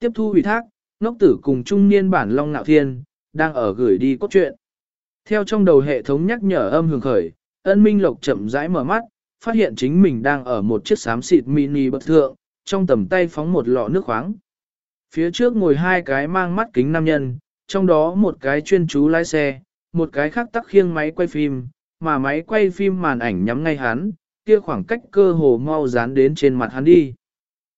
Tiếp thu ủy thác, ngốc tử cùng trung niên bản Long Nạo Thiên, đang ở gửi đi cốt truyện. Theo trong đầu hệ thống nhắc nhở âm hưởng khởi, ân minh lộc chậm rãi mở mắt, phát hiện chính mình đang ở một chiếc xám xịt mini bất thượng, trong tầm tay phóng một lọ nước khoáng. Phía trước ngồi hai cái mang mắt kính nam nhân, trong đó một cái chuyên chú lái xe, một cái khác tắc khiêng máy quay phim, mà máy quay phim màn ảnh nhắm ngay hắn, kia khoảng cách cơ hồ mau dán đến trên mặt hắn đi.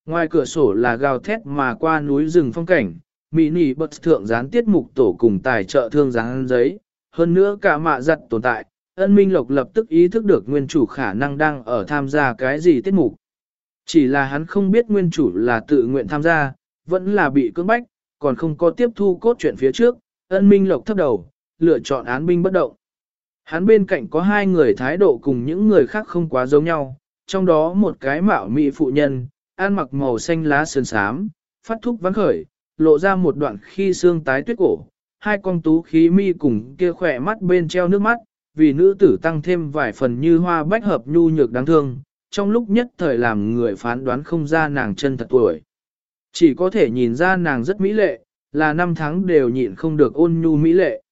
Ngoài cửa sổ là gào thét mà qua núi rừng phong cảnh, mỹ bật thượng gián tiết mục tổ cùng tài trợ thương gián giấy, hơn nữa cả mạ giặt tồn tại, ân minh lộc lập tức ý thức được nguyên chủ khả năng đang ở tham gia cái gì tiết mục. Chỉ là hắn không biết nguyên chủ là tự nguyện tham gia, vẫn là bị cưỡng bách, còn không có tiếp thu cốt truyện phía trước, ân minh lộc thấp đầu, lựa chọn án binh bất động. Hắn bên cạnh có hai người thái độ cùng những người khác không quá giống nhau, trong đó một cái mạo mỹ phụ nhân, ăn mặc màu xanh lá sơn sám, phát thúc vắng khởi, lộ ra một đoạn khi xương tái tuyết cổ, hai con tú khí mi cùng kia khỏe mắt bên treo nước mắt, vì nữ tử tăng thêm vài phần như hoa bách hợp nhu nhược đáng thương, trong lúc nhất thời làm người phán đoán không ra nàng chân thật tuổi. Chỉ có thể nhìn ra nàng rất mỹ lệ, là năm tháng đều nhịn không được ôn nhu mỹ lệ.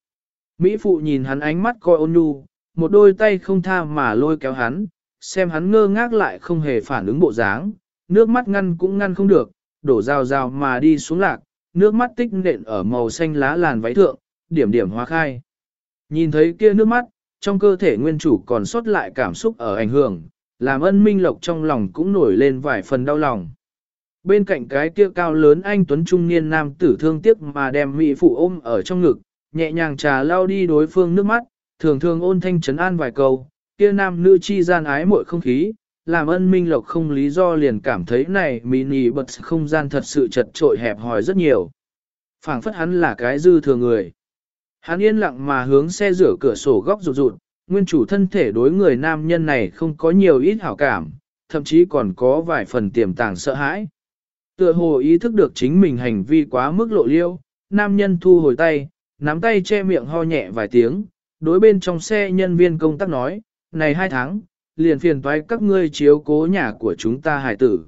Mỹ phụ nhìn hắn ánh mắt coi ôn nhu, một đôi tay không tha mà lôi kéo hắn, xem hắn ngơ ngác lại không hề phản ứng bộ dáng, nước mắt ngăn cũng ngăn không được, đổ rào rào mà đi xuống lạc, nước mắt tích nện ở màu xanh lá làn váy thượng, điểm điểm hóa khai. Nhìn thấy kia nước mắt, trong cơ thể nguyên chủ còn sót lại cảm xúc ở ảnh hưởng, làm ân minh lộc trong lòng cũng nổi lên vài phần đau lòng. Bên cạnh cái kia cao lớn anh Tuấn Trung niên nam tử thương tiếc mà đem mỹ phụ ôm ở trong ngực, nhẹ nhàng trà lao đi đối phương nước mắt, thường thường ôn thanh trấn an vài câu, kia nam nữ chi gian ái muội không khí, làm ân minh lộc không lý do liền cảm thấy này mini bật không gian thật sự chật trội hẹp hòi rất nhiều. phảng phất hắn là cái dư thừa người. Hắn yên lặng mà hướng xe rửa cửa sổ góc rụt rụt, nguyên chủ thân thể đối người nam nhân này không có nhiều ít hảo cảm, thậm chí còn có vài phần tiềm tàng sợ hãi. Tựa hồ ý thức được chính mình hành vi quá mức lộ liêu, nam nhân thu hồi tay, nắm tay che miệng ho nhẹ vài tiếng, đối bên trong xe nhân viên công tác nói, này hai tháng, liền phiền toái các ngươi chiếu cố nhà của chúng ta hải tử.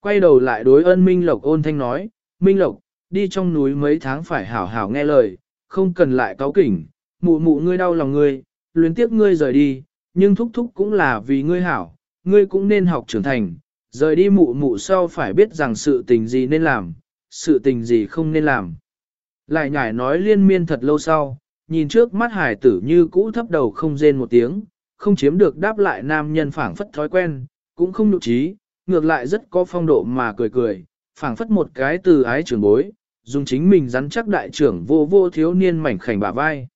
Quay đầu lại đối ân Minh Lộc ôn thanh nói, Minh Lộc, đi trong núi mấy tháng phải hảo hảo nghe lời, không cần lại cáo kỉnh, mụ mụ ngươi đau lòng ngươi, luyến tiếc ngươi rời đi, nhưng thúc thúc cũng là vì ngươi hảo, ngươi cũng nên học trưởng thành, rời đi mụ mụ sau phải biết rằng sự tình gì nên làm, sự tình gì không nên làm. Lại nhải nói liên miên thật lâu sau, nhìn trước mắt hải tử như cũ thấp đầu không rên một tiếng, không chiếm được đáp lại nam nhân phảng phất thói quen, cũng không nhục trí, ngược lại rất có phong độ mà cười cười, phảng phất một cái từ ái trưởng bối, dùng chính mình rắn chắc đại trưởng vô vô thiếu niên mảnh khảnh bả vai.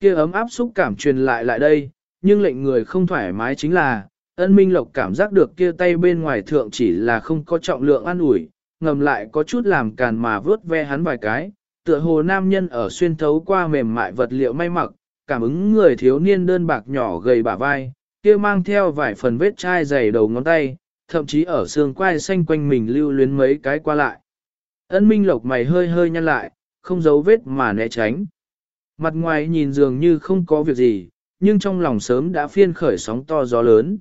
kia ấm áp xúc cảm truyền lại lại đây, nhưng lệnh người không thoải mái chính là, ân minh lộc cảm giác được kia tay bên ngoài thượng chỉ là không có trọng lượng an ủi, ngầm lại có chút làm càn mà vớt ve hắn vài cái, tựa hồ nam nhân ở xuyên thấu qua mềm mại vật liệu may mặc, cảm ứng người thiếu niên đơn bạc nhỏ gầy bả vai, kia mang theo vài phần vết chai dày đầu ngón tay, thậm chí ở xương quai xanh quanh mình lưu luyến mấy cái qua lại. Ân Minh Lộc mày hơi hơi nhăn lại, không giấu vết mà né tránh. Mặt ngoài nhìn dường như không có việc gì, nhưng trong lòng sớm đã phiên khởi sóng to gió lớn.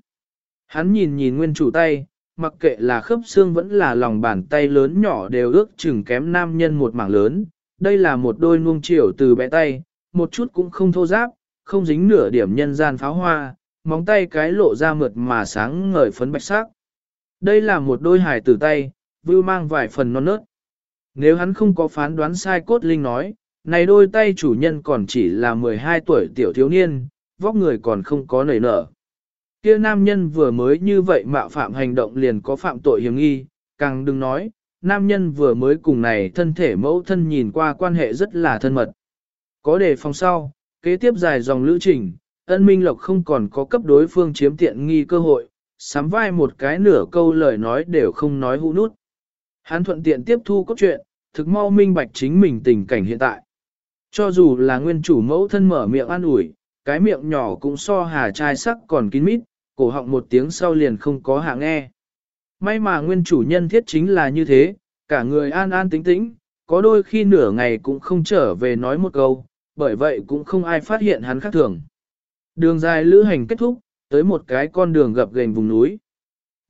Hắn nhìn nhìn nguyên chủ tay, mặc kệ là khớp xương vẫn là lòng bàn tay lớn nhỏ đều ước chừng kém nam nhân một mảng lớn. Đây là một đôi nuông chiều từ bé tay, một chút cũng không thô giáp, không dính nửa điểm nhân gian pháo hoa, móng tay cái lộ ra mượt mà sáng ngời phấn bạch sắc. Đây là một đôi hài tử tay, vưu mang vài phần non nớt. Nếu hắn không có phán đoán sai cốt linh nói, này đôi tay chủ nhân còn chỉ là 12 tuổi tiểu thiếu niên, vóc người còn không có nảy nở. Kia nam nhân vừa mới như vậy mạo phạm hành động liền có phạm tội hiểm nghi, càng đừng nói, nam nhân vừa mới cùng này thân thể mẫu thân nhìn qua quan hệ rất là thân mật. Có đề phòng sau, kế tiếp dài dòng lữ trình, ân minh lộc không còn có cấp đối phương chiếm tiện nghi cơ hội, sắm vai một cái nửa câu lời nói đều không nói hũ nút. Hắn thuận tiện tiếp thu cốt truyện, thực mau minh bạch chính mình tình cảnh hiện tại. Cho dù là nguyên chủ mẫu thân mở miệng an ủi, cái miệng nhỏ cũng so hà trai sắc còn kín mít, cổ họng một tiếng sau liền không có hạ nghe. May mà nguyên chủ nhân thiết chính là như thế, cả người an an tĩnh tĩnh, có đôi khi nửa ngày cũng không trở về nói một câu, bởi vậy cũng không ai phát hiện hắn khác thường. Đường dài lữ hành kết thúc, tới một cái con đường gập ghềnh vùng núi.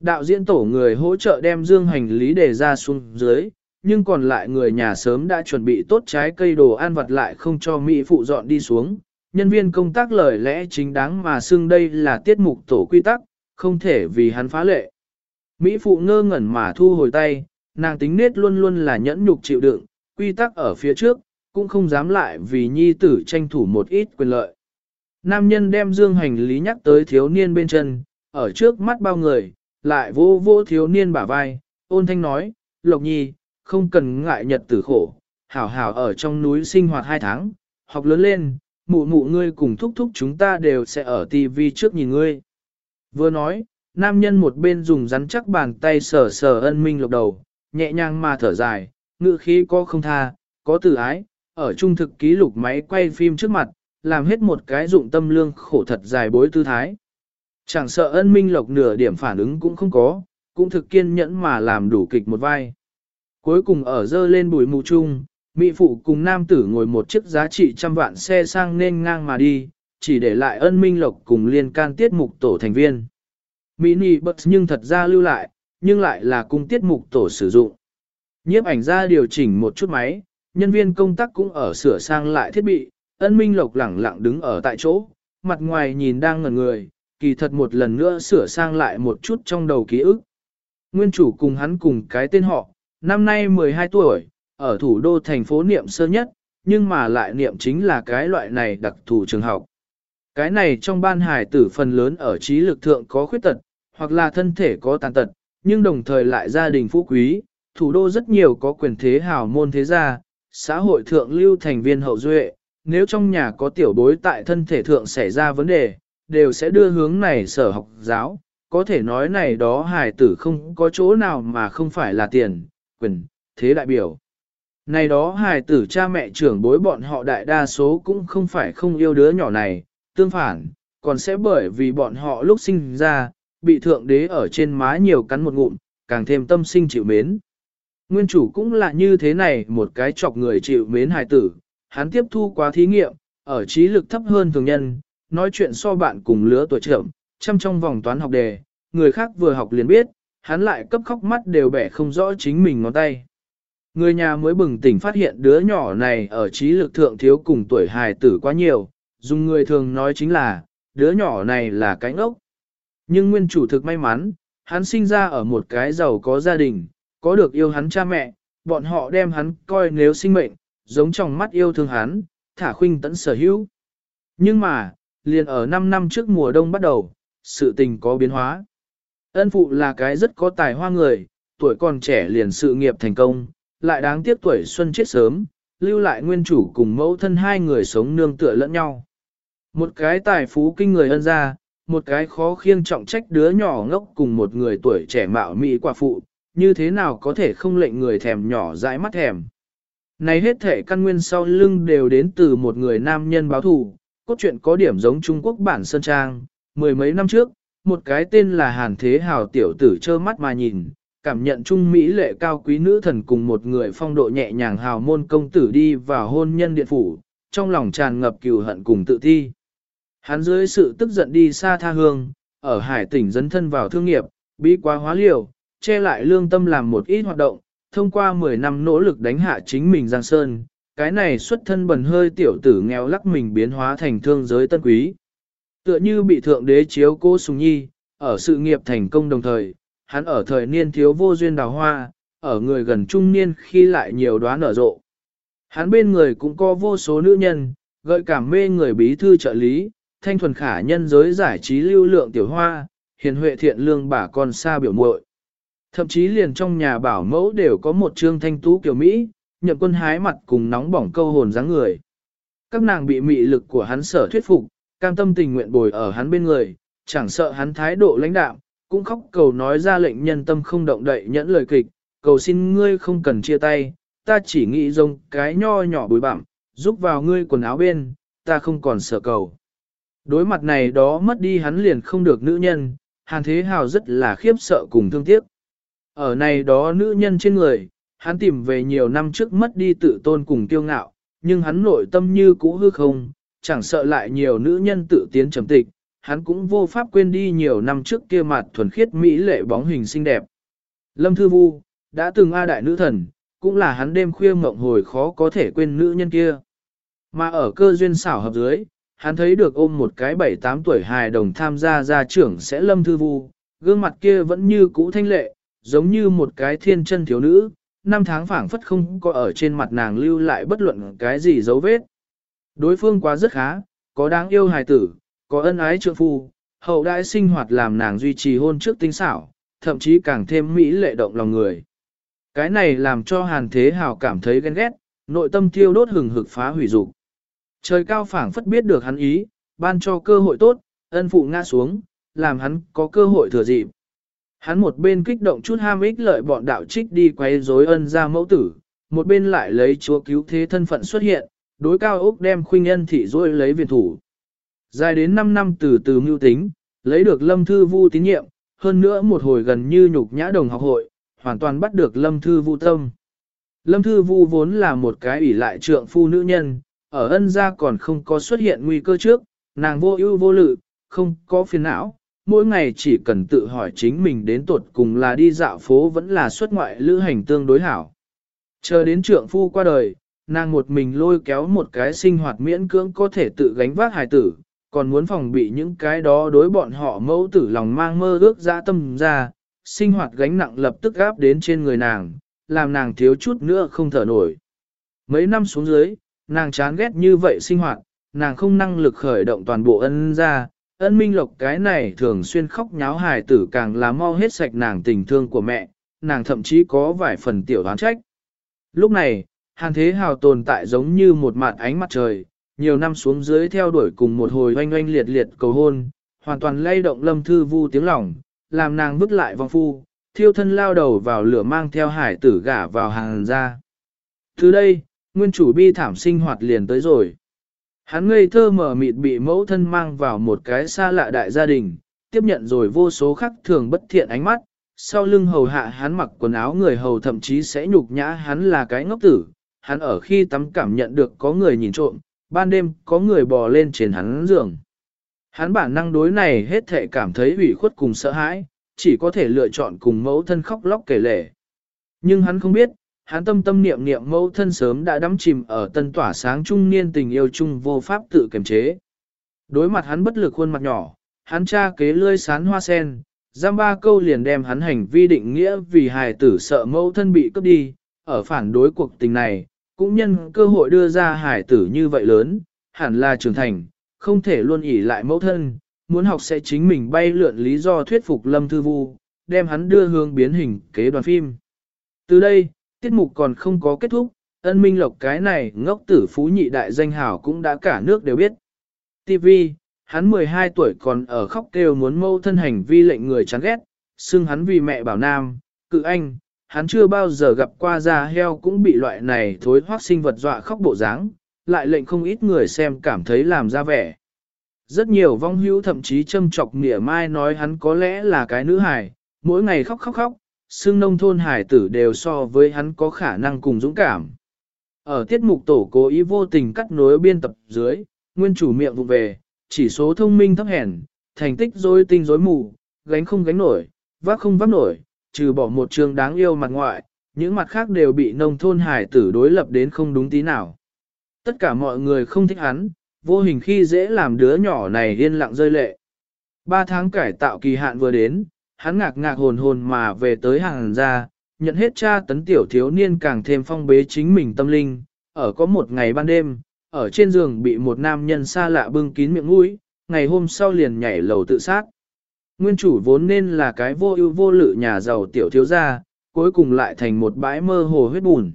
Đạo diễn tổ người hỗ trợ đem dương hành lý để ra xuống dưới, nhưng còn lại người nhà sớm đã chuẩn bị tốt trái cây đồ ăn vặt lại không cho Mỹ phụ dọn đi xuống. Nhân viên công tác lời lẽ chính đáng mà xưng đây là tiết mục tổ quy tắc, không thể vì hắn phá lệ. Mỹ phụ ngơ ngẩn mà thu hồi tay, nàng tính nết luôn luôn là nhẫn nhục chịu đựng, quy tắc ở phía trước, cũng không dám lại vì nhi tử tranh thủ một ít quyền lợi. Nam nhân đem dương hành lý nhắc tới thiếu niên bên chân, ở trước mắt bao người, lại vô vô thiếu niên bả vai, ôn thanh nói, Lộc Nhi, không cần ngại nhật tử khổ, hảo hảo ở trong núi sinh hoạt hai tháng, học lớn lên, mụ mụ ngươi cùng thúc thúc chúng ta đều sẽ ở tivi trước nhìn ngươi. Vừa nói, nam nhân một bên dùng rắn chắc bàn tay sờ sờ ân minh lộc đầu, nhẹ nhàng mà thở dài, ngự khí có không tha, có từ ái, ở trung thực ký lục máy quay phim trước mặt, làm hết một cái dụng tâm lương khổ thật dài bối tư thái. Chẳng sợ ân minh lộc nửa điểm phản ứng cũng không có, cũng thực kiên nhẫn mà làm đủ kịch một vai. Cuối cùng ở dơ lên bùi mù chung, mỹ phụ cùng nam tử ngồi một chiếc giá trị trăm vạn xe sang nên ngang mà đi, chỉ để lại ân minh lộc cùng liên can tiết mục tổ thành viên. Mini bật nhưng thật ra lưu lại, nhưng lại là cung tiết mục tổ sử dụng. Nhiếp ảnh ra điều chỉnh một chút máy, nhân viên công tác cũng ở sửa sang lại thiết bị, ân minh lộc lẳng lặng đứng ở tại chỗ, mặt ngoài nhìn đang ngẩn người, kỳ thật một lần nữa sửa sang lại một chút trong đầu ký ức. Nguyên chủ cùng hắn cùng cái tên họ, năm nay 12 tuổi, ở thủ đô thành phố niệm sơ nhất, nhưng mà lại niệm chính là cái loại này đặc thù trường học. Cái này trong ban hải tử phần lớn ở trí lực thượng có khuyết tật, hoặc là thân thể có tàn tật, nhưng đồng thời lại gia đình phú quý, thủ đô rất nhiều có quyền thế hào môn thế gia, xã hội thượng lưu thành viên hậu duệ, nếu trong nhà có tiểu bối tại thân thể thượng xảy ra vấn đề, đều sẽ đưa hướng này sở học giáo, có thể nói này đó hài tử không có chỗ nào mà không phải là tiền, quyền, thế đại biểu. Này đó hài tử cha mẹ trưởng bối bọn họ đại đa số cũng không phải không yêu đứa nhỏ này, tương phản, còn sẽ bởi vì bọn họ lúc sinh ra, bị thượng đế ở trên má nhiều cắn một ngụm, càng thêm tâm sinh chịu mến. Nguyên chủ cũng là như thế này một cái chọc người chịu mến hài tử, hắn tiếp thu quá thí nghiệm, ở trí lực thấp hơn thường nhân, nói chuyện so bạn cùng lứa tuổi trưởng, chăm trong vòng toán học đề, người khác vừa học liền biết, hắn lại cấp khóc mắt đều bẻ không rõ chính mình ngón tay. Người nhà mới bừng tỉnh phát hiện đứa nhỏ này ở trí lực thượng thiếu cùng tuổi hài tử quá nhiều, dùng người thường nói chính là, đứa nhỏ này là cái ngốc. Nhưng nguyên chủ thực may mắn, hắn sinh ra ở một cái giàu có gia đình, có được yêu hắn cha mẹ, bọn họ đem hắn coi nếu sinh mệnh, giống trong mắt yêu thương hắn, thả khuynh tẫn sở hữu. Nhưng mà, liền ở 5 năm trước mùa đông bắt đầu, sự tình có biến hóa. Ân phụ là cái rất có tài hoa người, tuổi còn trẻ liền sự nghiệp thành công, lại đáng tiếc tuổi xuân chết sớm, lưu lại nguyên chủ cùng mẫu thân hai người sống nương tựa lẫn nhau. Một cái tài phú kinh người ân ra, một cái khó khiêng trọng trách đứa nhỏ ngốc cùng một người tuổi trẻ mạo mỹ quả phụ, như thế nào có thể không lệnh người thèm nhỏ dãi mắt thèm. Này hết thể căn nguyên sau lưng đều đến từ một người nam nhân báo thù, cốt truyện có điểm giống Trung Quốc bản Sơn Trang, mười mấy năm trước, một cái tên là Hàn Thế Hào tiểu tử trơ mắt mà nhìn, cảm nhận Trung Mỹ lệ cao quý nữ thần cùng một người phong độ nhẹ nhàng hào môn công tử đi vào hôn nhân điện phủ, trong lòng tràn ngập cừu hận cùng tự thi. Hắn dưới sự tức giận đi xa tha hương, ở hải tỉnh dấn thân vào thương nghiệp, bí quá hóa liều, che lại lương tâm làm một ít hoạt động, thông qua 10 năm nỗ lực đánh hạ chính mình Giang Sơn, cái này xuất thân bần hơi tiểu tử nghèo lắc mình biến hóa thành thương giới tân quý. Tựa như bị thượng đế chiếu cô Sùng Nhi, ở sự nghiệp thành công đồng thời, hắn ở thời niên thiếu vô duyên đào hoa, ở người gần trung niên khi lại nhiều đoán nở rộ. Hắn bên người cũng có vô số nữ nhân, gợi cảm mê người bí thư trợ lý, thanh thuần khả nhân giới giải trí lưu lượng tiểu hoa, hiền huệ thiện lương bà con xa biểu muội. Thậm chí liền trong nhà bảo mẫu đều có một trương thanh tú kiểu Mỹ, nhậm quân hái mặt cùng nóng bỏng câu hồn dáng người. Các nàng bị mị lực của hắn sở thuyết phục, cam tâm tình nguyện bồi ở hắn bên người, chẳng sợ hắn thái độ lãnh đạm, cũng khóc cầu nói ra lệnh nhân tâm không động đậy nhẫn lời kịch, cầu xin ngươi không cần chia tay, ta chỉ nghĩ giống cái nho nhỏ bùi bặm, giúp vào ngươi quần áo bên, ta không còn sợ cầu. Đối mặt này đó mất đi hắn liền không được nữ nhân, Hàn Thế Hào rất là khiếp sợ cùng thương tiếc. Ở này đó nữ nhân trên người, hắn tìm về nhiều năm trước mất đi tự tôn cùng kiêu ngạo, nhưng hắn nội tâm như cũ hư không, chẳng sợ lại nhiều nữ nhân tự tiến trầm tịch, hắn cũng vô pháp quên đi nhiều năm trước kia mặt thuần khiết mỹ lệ bóng hình xinh đẹp. Lâm Thư Vu, đã từng A đại nữ thần, cũng là hắn đêm khuya mộng hồi khó có thể quên nữ nhân kia. Mà ở cơ duyên xảo hợp dưới, hắn thấy được ôm một cái bảy tám tuổi hài đồng tham gia gia trưởng sẽ lâm thư vu, gương mặt kia vẫn như cũ thanh lệ, giống như một cái thiên chân thiếu nữ, năm tháng phảng phất không có ở trên mặt nàng lưu lại bất luận cái gì dấu vết. Đối phương quá rất khá, có đáng yêu hài tử, có ân ái trượng phu, hậu đại sinh hoạt làm nàng duy trì hôn trước tinh xảo, thậm chí càng thêm mỹ lệ động lòng người. Cái này làm cho Hàn Thế Hào cảm thấy ghen ghét, nội tâm thiêu đốt hừng hực phá hủy dục. Trời cao phảng phất biết được hắn ý, ban cho cơ hội tốt, ân phụ ngã xuống, làm hắn có cơ hội thừa dịp. Hắn một bên kích động chút ham ích lợi bọn đạo trích đi quay rối ân ra mẫu tử, một bên lại lấy chúa cứu thế thân phận xuất hiện, đối cao ốc đem khuynh ân thị dối lấy viện thủ. Dài đến 5 năm từ từ mưu tính, lấy được lâm thư vu tín nhiệm, hơn nữa một hồi gần như nhục nhã đồng học hội, hoàn toàn bắt được lâm thư vu tâm. Lâm thư vu vốn là một cái ủy lại trượng phu nữ nhân, ở ân gia còn không có xuất hiện nguy cơ trước, nàng vô ưu vô lự, không có phiền não, mỗi ngày chỉ cần tự hỏi chính mình đến tuột cùng là đi dạo phố vẫn là xuất ngoại lữ hành tương đối hảo. Chờ đến trượng phu qua đời, nàng một mình lôi kéo một cái sinh hoạt miễn cưỡng có thể tự gánh vác hài tử, còn muốn phòng bị những cái đó đối bọn họ mẫu tử lòng mang mơ ước dã tâm ra, sinh hoạt gánh nặng lập tức gáp đến trên người nàng, làm nàng thiếu chút nữa không thở nổi. Mấy năm xuống dưới, nàng chán ghét như vậy sinh hoạt, nàng không năng lực khởi động toàn bộ ân ra, ân minh lộc cái này thường xuyên khóc nháo hài tử càng là mau hết sạch nàng tình thương của mẹ, nàng thậm chí có vài phần tiểu đoán trách. Lúc này, hàn thế hào tồn tại giống như một mặt ánh mặt trời, nhiều năm xuống dưới theo đuổi cùng một hồi oanh oanh liệt liệt cầu hôn, hoàn toàn lay động lâm thư vu tiếng lòng, làm nàng vứt lại vong phu, thiêu thân lao đầu vào lửa mang theo hải tử gả vào hàng ra. Từ đây, nguyên chủ bi thảm sinh hoạt liền tới rồi. Hắn ngây thơ mở mịt bị mẫu thân mang vào một cái xa lạ đại gia đình, tiếp nhận rồi vô số khắc thường bất thiện ánh mắt, sau lưng hầu hạ hắn mặc quần áo người hầu thậm chí sẽ nhục nhã hắn là cái ngốc tử, hắn ở khi tắm cảm nhận được có người nhìn trộm, ban đêm có người bò lên trên hắn giường. Hắn bản năng đối này hết thể cảm thấy ủy khuất cùng sợ hãi, chỉ có thể lựa chọn cùng mẫu thân khóc lóc kể lể. Nhưng hắn không biết, hắn tâm tâm niệm niệm mẫu thân sớm đã đắm chìm ở tân tỏa sáng trung niên tình yêu chung vô pháp tự kiềm chế. Đối mặt hắn bất lực khuôn mặt nhỏ, hắn cha kế lươi sán hoa sen, giam ba câu liền đem hắn hành vi định nghĩa vì hài tử sợ mẫu thân bị cướp đi, ở phản đối cuộc tình này, cũng nhân cơ hội đưa ra hài tử như vậy lớn, hẳn là trưởng thành, không thể luôn ỉ lại mẫu thân, muốn học sẽ chính mình bay lượn lý do thuyết phục Lâm Thư Vu, đem hắn đưa hướng biến hình kế đoàn phim. Từ đây, tiết mục còn không có kết thúc, ân minh lộc cái này ngốc tử phú nhị đại danh hảo cũng đã cả nước đều biết. TV, hắn 12 tuổi còn ở khóc kêu muốn mâu thân hành vi lệnh người chán ghét, xưng hắn vì mẹ bảo nam, cự anh, hắn chưa bao giờ gặp qua da heo cũng bị loại này thối hoác sinh vật dọa khóc bộ dáng, lại lệnh không ít người xem cảm thấy làm ra vẻ. Rất nhiều vong hữu thậm chí châm chọc nghĩa mai nói hắn có lẽ là cái nữ hài, mỗi ngày khóc khóc khóc, xương nông thôn hải tử đều so với hắn có khả năng cùng dũng cảm. Ở tiết mục tổ cố ý vô tình cắt nối biên tập dưới, nguyên chủ miệng vụ về, chỉ số thông minh thấp hèn, thành tích dối tinh dối mù, gánh không gánh nổi, vác không vác nổi, trừ bỏ một trường đáng yêu mặt ngoại, những mặt khác đều bị nông thôn hải tử đối lập đến không đúng tí nào. Tất cả mọi người không thích hắn, vô hình khi dễ làm đứa nhỏ này yên lặng rơi lệ. Ba tháng cải tạo kỳ hạn vừa đến, hắn ngạc ngạc hồn hồn mà về tới hàng ra, nhận hết cha tấn tiểu thiếu niên càng thêm phong bế chính mình tâm linh, ở có một ngày ban đêm, ở trên giường bị một nam nhân xa lạ bưng kín miệng mũi, ngày hôm sau liền nhảy lầu tự sát. Nguyên chủ vốn nên là cái vô ưu vô lự nhà giàu tiểu thiếu gia, cuối cùng lại thành một bãi mơ hồ huyết bùn.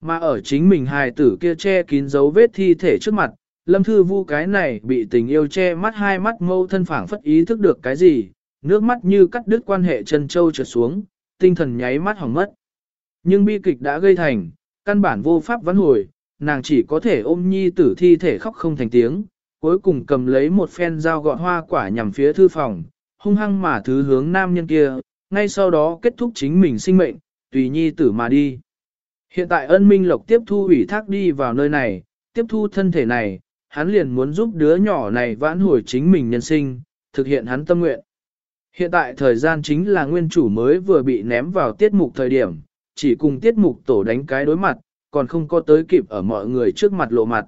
Mà ở chính mình hài tử kia che kín dấu vết thi thể trước mặt, lâm thư vu cái này bị tình yêu che mắt hai mắt mâu thân phảng phất ý thức được cái gì, nước mắt như cắt đứt quan hệ chân châu trượt xuống, tinh thần nháy mắt hỏng mất. Nhưng bi kịch đã gây thành, căn bản vô pháp vãn hồi, nàng chỉ có thể ôm nhi tử thi thể khóc không thành tiếng, cuối cùng cầm lấy một phen dao gọt hoa quả nhằm phía thư phòng, hung hăng mà thứ hướng nam nhân kia, ngay sau đó kết thúc chính mình sinh mệnh, tùy nhi tử mà đi. Hiện tại ân minh lộc tiếp thu ủy thác đi vào nơi này, tiếp thu thân thể này, hắn liền muốn giúp đứa nhỏ này vãn hồi chính mình nhân sinh, thực hiện hắn tâm nguyện. Hiện tại thời gian chính là nguyên chủ mới vừa bị ném vào tiết mục thời điểm, chỉ cùng tiết mục tổ đánh cái đối mặt, còn không có tới kịp ở mọi người trước mặt lộ mặt.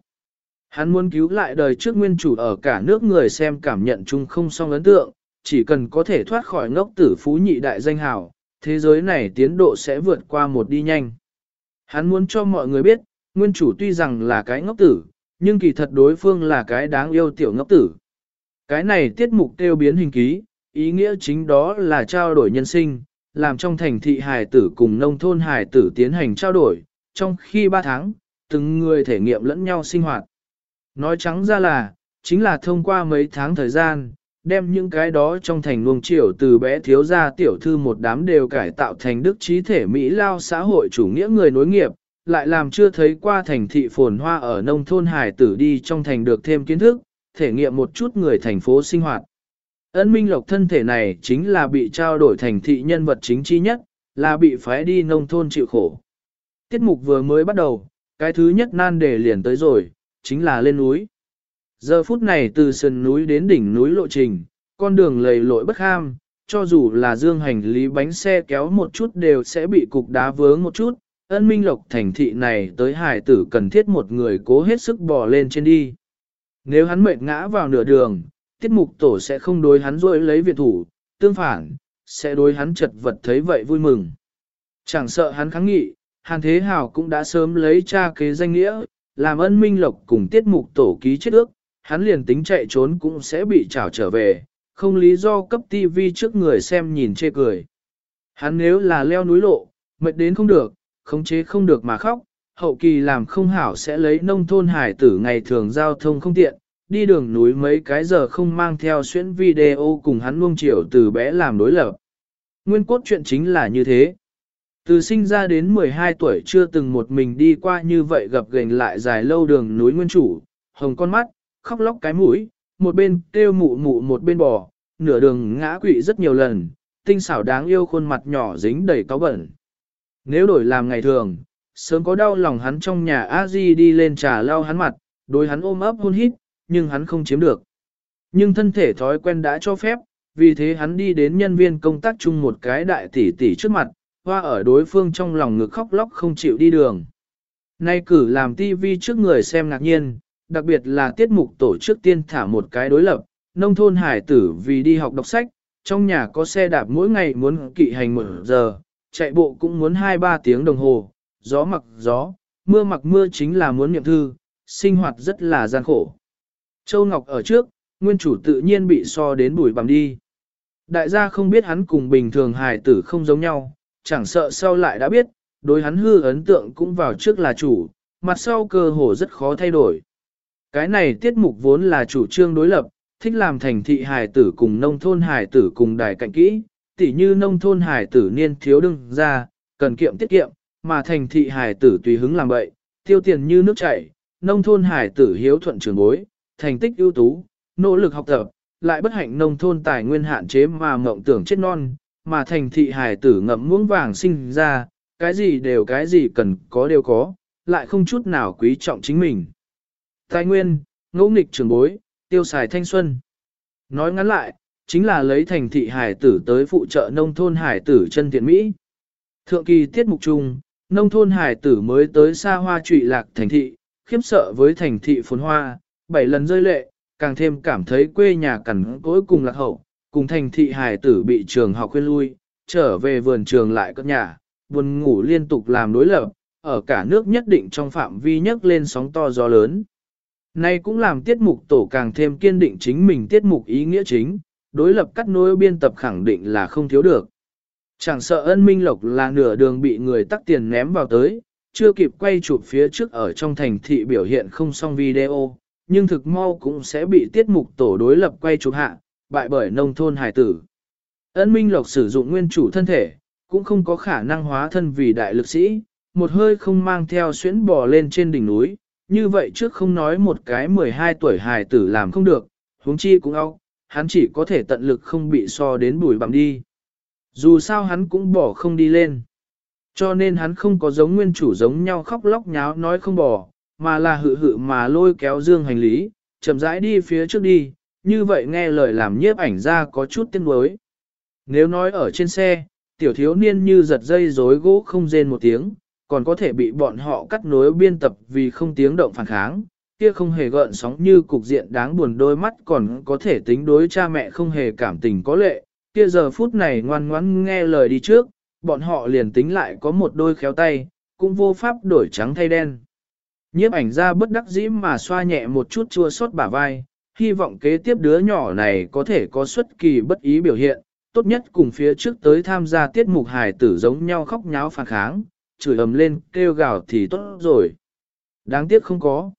Hắn muốn cứu lại đời trước nguyên chủ ở cả nước người xem cảm nhận chung không song ấn tượng, chỉ cần có thể thoát khỏi ngốc tử phú nhị đại danh hào, thế giới này tiến độ sẽ vượt qua một đi nhanh. Hắn muốn cho mọi người biết, nguyên chủ tuy rằng là cái ngốc tử, nhưng kỳ thật đối phương là cái đáng yêu tiểu ngốc tử. Cái này tiết mục tiêu biến hình ký, ý nghĩa chính đó là trao đổi nhân sinh, làm trong thành thị hài tử cùng nông thôn hài tử tiến hành trao đổi, trong khi 3 tháng, từng người thể nghiệm lẫn nhau sinh hoạt. Nói trắng ra là, chính là thông qua mấy tháng thời gian, đem những cái đó trong thành nuông triều từ bé thiếu gia tiểu thư một đám đều cải tạo thành đức trí thể Mỹ lao xã hội chủ nghĩa người nối nghiệp, lại làm chưa thấy qua thành thị phồn hoa ở nông thôn hải tử đi trong thành được thêm kiến thức, thể nghiệm một chút người thành phố sinh hoạt. Ân Minh Lộc thân thể này chính là bị trao đổi thành thị nhân vật chính chi nhất, là bị phái đi nông thôn chịu khổ. Tiết mục vừa mới bắt đầu, cái thứ nhất nan đề liền tới rồi, chính là lên núi. Giờ phút này từ sườn núi đến đỉnh núi lộ trình, con đường lầy lội bất ham, cho dù là dương hành lý bánh xe kéo một chút đều sẽ bị cục đá vướng một chút, ân minh lộc thành thị này tới hải tử cần thiết một người cố hết sức bò lên trên đi. Nếu hắn mệt ngã vào nửa đường, tiết mục tổ sẽ không đối hắn rôi lấy viện thủ, tương phản, sẽ đối hắn chật vật thấy vậy vui mừng. Chẳng sợ hắn kháng nghị, Hàn Thế Hào cũng đã sớm lấy cha kế danh nghĩa, làm ân minh lộc cùng tiết mục tổ ký chết ước, hắn liền tính chạy trốn cũng sẽ bị trảo trở về, không lý do cấp TV trước người xem nhìn chê cười. Hắn nếu là leo núi lộ, mệt đến không được, khống chế không được mà khóc, hậu kỳ làm không hảo sẽ lấy nông thôn hải tử ngày thường giao thông không tiện, đi đường núi mấy cái giờ không mang theo xuyên video cùng hắn nuông chiều từ bé làm đối lập. Nguyên cốt chuyện chính là như thế. Từ sinh ra đến 12 tuổi chưa từng một mình đi qua như vậy gặp gành lại dài lâu đường núi nguyên chủ, hồng con mắt, khóc lóc cái mũi, một bên kêu mụ mụ một bên bò, nửa đường ngã quỵ rất nhiều lần, tinh xảo đáng yêu khuôn mặt nhỏ dính đầy cáo bẩn. Nếu đổi làm ngày thường, sớm có đau lòng hắn trong nhà a di đi lên trà lau hắn mặt, đối hắn ôm ấp hôn hít, nhưng hắn không chiếm được. Nhưng thân thể thói quen đã cho phép, vì thế hắn đi đến nhân viên công tác chung một cái đại tỷ tỷ trước mặt, hoa ở đối phương trong lòng ngực khóc lóc không chịu đi đường. Nay cử làm tivi trước người xem ngạc nhiên, đặc biệt là tiết mục tổ chức tiên thả một cái đối lập, nông thôn hải tử vì đi học đọc sách, trong nhà có xe đạp mỗi ngày muốn kỵ hành một giờ, chạy bộ cũng muốn 2-3 tiếng đồng hồ, gió mặc gió, mưa mặc mưa chính là muốn niệm thư, sinh hoạt rất là gian khổ. Châu Ngọc ở trước, nguyên chủ tự nhiên bị so đến bùi bằng đi. Đại gia không biết hắn cùng bình thường hài tử không giống nhau, chẳng sợ sau lại đã biết, đối hắn hư ấn tượng cũng vào trước là chủ, mặt sau cơ hồ rất khó thay đổi. Cái này tiết mục vốn là chủ trương đối lập, thích làm thành thị hài tử cùng nông thôn hài tử cùng đài cạnh kỹ, tỉ như nông thôn hài tử niên thiếu đương ra, cần kiệm tiết kiệm, mà thành thị hài tử tùy hứng làm vậy, tiêu tiền như nước chảy, nông thôn hài tử hiếu thuận trường bối, thành tích ưu tú, nỗ lực học tập, lại bất hạnh nông thôn tài nguyên hạn chế mà mộng tưởng chết non, mà thành thị hài tử ngậm muỗng vàng sinh ra, cái gì đều cái gì cần có đều có, lại không chút nào quý trọng chính mình. Tài nguyên, ngẫu nghịch trường bối, tiêu xài thanh xuân. Nói ngắn lại, chính là lấy thành thị hải tử tới phụ trợ nông thôn hải tử chân thiện Mỹ. Thượng kỳ tiết mục chung, nông thôn hải tử mới tới xa hoa trụy lạc thành thị, khiếp sợ với thành thị phồn hoa, bảy lần rơi lệ, càng thêm cảm thấy quê nhà cẩn cối cùng lạc hậu, cùng thành thị hải tử bị trường học khuyên lui, trở về vườn trường lại cất nhà, buồn ngủ liên tục làm đối lập, ở cả nước nhất định trong phạm vi nhất lên sóng to gió lớn. Này cũng làm tiết mục tổ càng thêm kiên định chính mình tiết mục ý nghĩa chính, đối lập cắt nối biên tập khẳng định là không thiếu được. Chẳng sợ ân minh lộc là nửa đường bị người tắc tiền ném vào tới, chưa kịp quay chụp phía trước ở trong thành thị biểu hiện không xong video, nhưng thực mau cũng sẽ bị tiết mục tổ đối lập quay chụp hạ, bại bởi nông thôn hải tử. ấn minh lộc sử dụng nguyên chủ thân thể, cũng không có khả năng hóa thân vì đại lực sĩ, một hơi không mang theo xuyến bò lên trên đỉnh núi, như vậy trước không nói một cái 12 tuổi hải tử làm không được, huống chi cũng ao, hắn chỉ có thể tận lực không bị so đến bùi bằng đi. Dù sao hắn cũng bỏ không đi lên. Cho nên hắn không có giống nguyên chủ giống nhau khóc lóc nháo nói không bỏ, mà là hự hự mà lôi kéo dương hành lý, chậm rãi đi phía trước đi, như vậy nghe lời làm nhiếp ảnh ra có chút tiếc nuối. Nếu nói ở trên xe, tiểu thiếu niên như giật dây rối gỗ không rên một tiếng, còn có thể bị bọn họ cắt nối biên tập vì không tiếng động phản kháng, kia không hề gợn sóng như cục diện đáng buồn đôi mắt còn có thể tính đối cha mẹ không hề cảm tình có lệ, kia giờ phút này ngoan ngoãn nghe lời đi trước, bọn họ liền tính lại có một đôi khéo tay, cũng vô pháp đổi trắng thay đen. Nhiếp ảnh ra bất đắc dĩ mà xoa nhẹ một chút chua xót bả vai, hy vọng kế tiếp đứa nhỏ này có thể có xuất kỳ bất ý biểu hiện, tốt nhất cùng phía trước tới tham gia tiết mục hài tử giống nhau khóc nháo phản kháng, chửi ầm lên kêu gào thì tốt rồi. Đáng tiếc không có.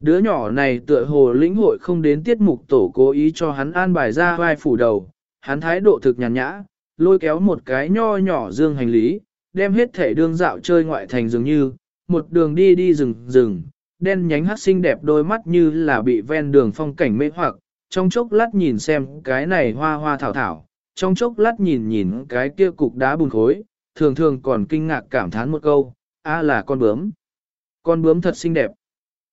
Đứa nhỏ này tựa hồ lĩnh hội không đến tiết mục tổ cố ý cho hắn an bài ra vai phủ đầu, hắn thái độ thực nhàn nhã, lôi kéo một cái nho nhỏ dương hành lý, đem hết thể đương dạo chơi ngoại thành dường như, một đường đi đi rừng rừng, đen nhánh hát xinh đẹp đôi mắt như là bị ven đường phong cảnh mê hoặc, trong chốc lát nhìn xem cái này hoa hoa thảo thảo, trong chốc lát nhìn nhìn cái kia cục đá bùn khối, thường thường còn kinh ngạc cảm thán một câu, a là con bướm. Con bướm thật xinh đẹp.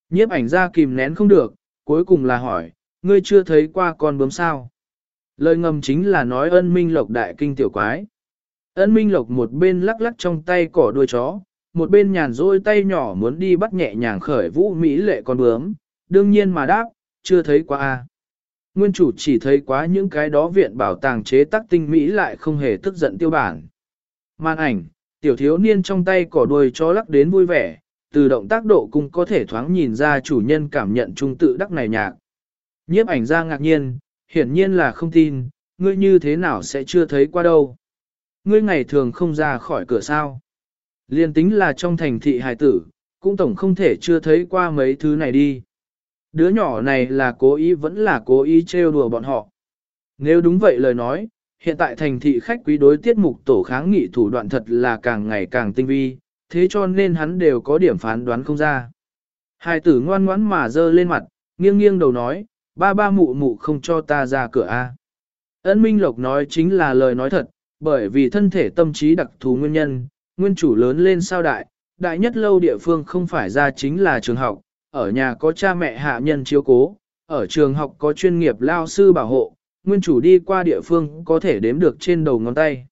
Nhiếp ảnh ra kìm nén không được, cuối cùng là hỏi, ngươi chưa thấy qua con bướm sao? Lời ngầm chính là nói ân minh lộc đại kinh tiểu quái. Ân minh lộc một bên lắc lắc trong tay cỏ đuôi chó, một bên nhàn rôi tay nhỏ muốn đi bắt nhẹ nhàng khởi vũ mỹ lệ con bướm, đương nhiên mà đáp, chưa thấy qua a. Nguyên chủ chỉ thấy quá những cái đó viện bảo tàng chế tác tinh mỹ lại không hề tức giận tiêu bản. Màn ảnh, tiểu thiếu niên trong tay cỏ đuôi chó lắc đến vui vẻ, từ động tác độ cũng có thể thoáng nhìn ra chủ nhân cảm nhận trung tự đắc này nhạc. Nhiếp ảnh ra ngạc nhiên, hiển nhiên là không tin, ngươi như thế nào sẽ chưa thấy qua đâu. Ngươi ngày thường không ra khỏi cửa sao. Liên tính là trong thành thị hài tử, cũng tổng không thể chưa thấy qua mấy thứ này đi. Đứa nhỏ này là cố ý vẫn là cố ý trêu đùa bọn họ. Nếu đúng vậy lời nói, hiện tại thành thị khách quý đối tiết mục tổ kháng nghị thủ đoạn thật là càng ngày càng tinh vi, thế cho nên hắn đều có điểm phán đoán không ra. Hài tử ngoan ngoãn mà dơ lên mặt, nghiêng nghiêng đầu nói, ba ba mụ mụ không cho ta ra cửa a. ấn Minh Lộc nói chính là lời nói thật, bởi vì thân thể tâm trí đặc thù nguyên nhân, nguyên chủ lớn lên sao đại, đại nhất lâu địa phương không phải ra chính là trường học, ở nhà có cha mẹ hạ nhân chiếu cố, ở trường học có chuyên nghiệp lao sư bảo hộ, nguyên chủ đi qua địa phương có thể đếm được trên đầu ngón tay.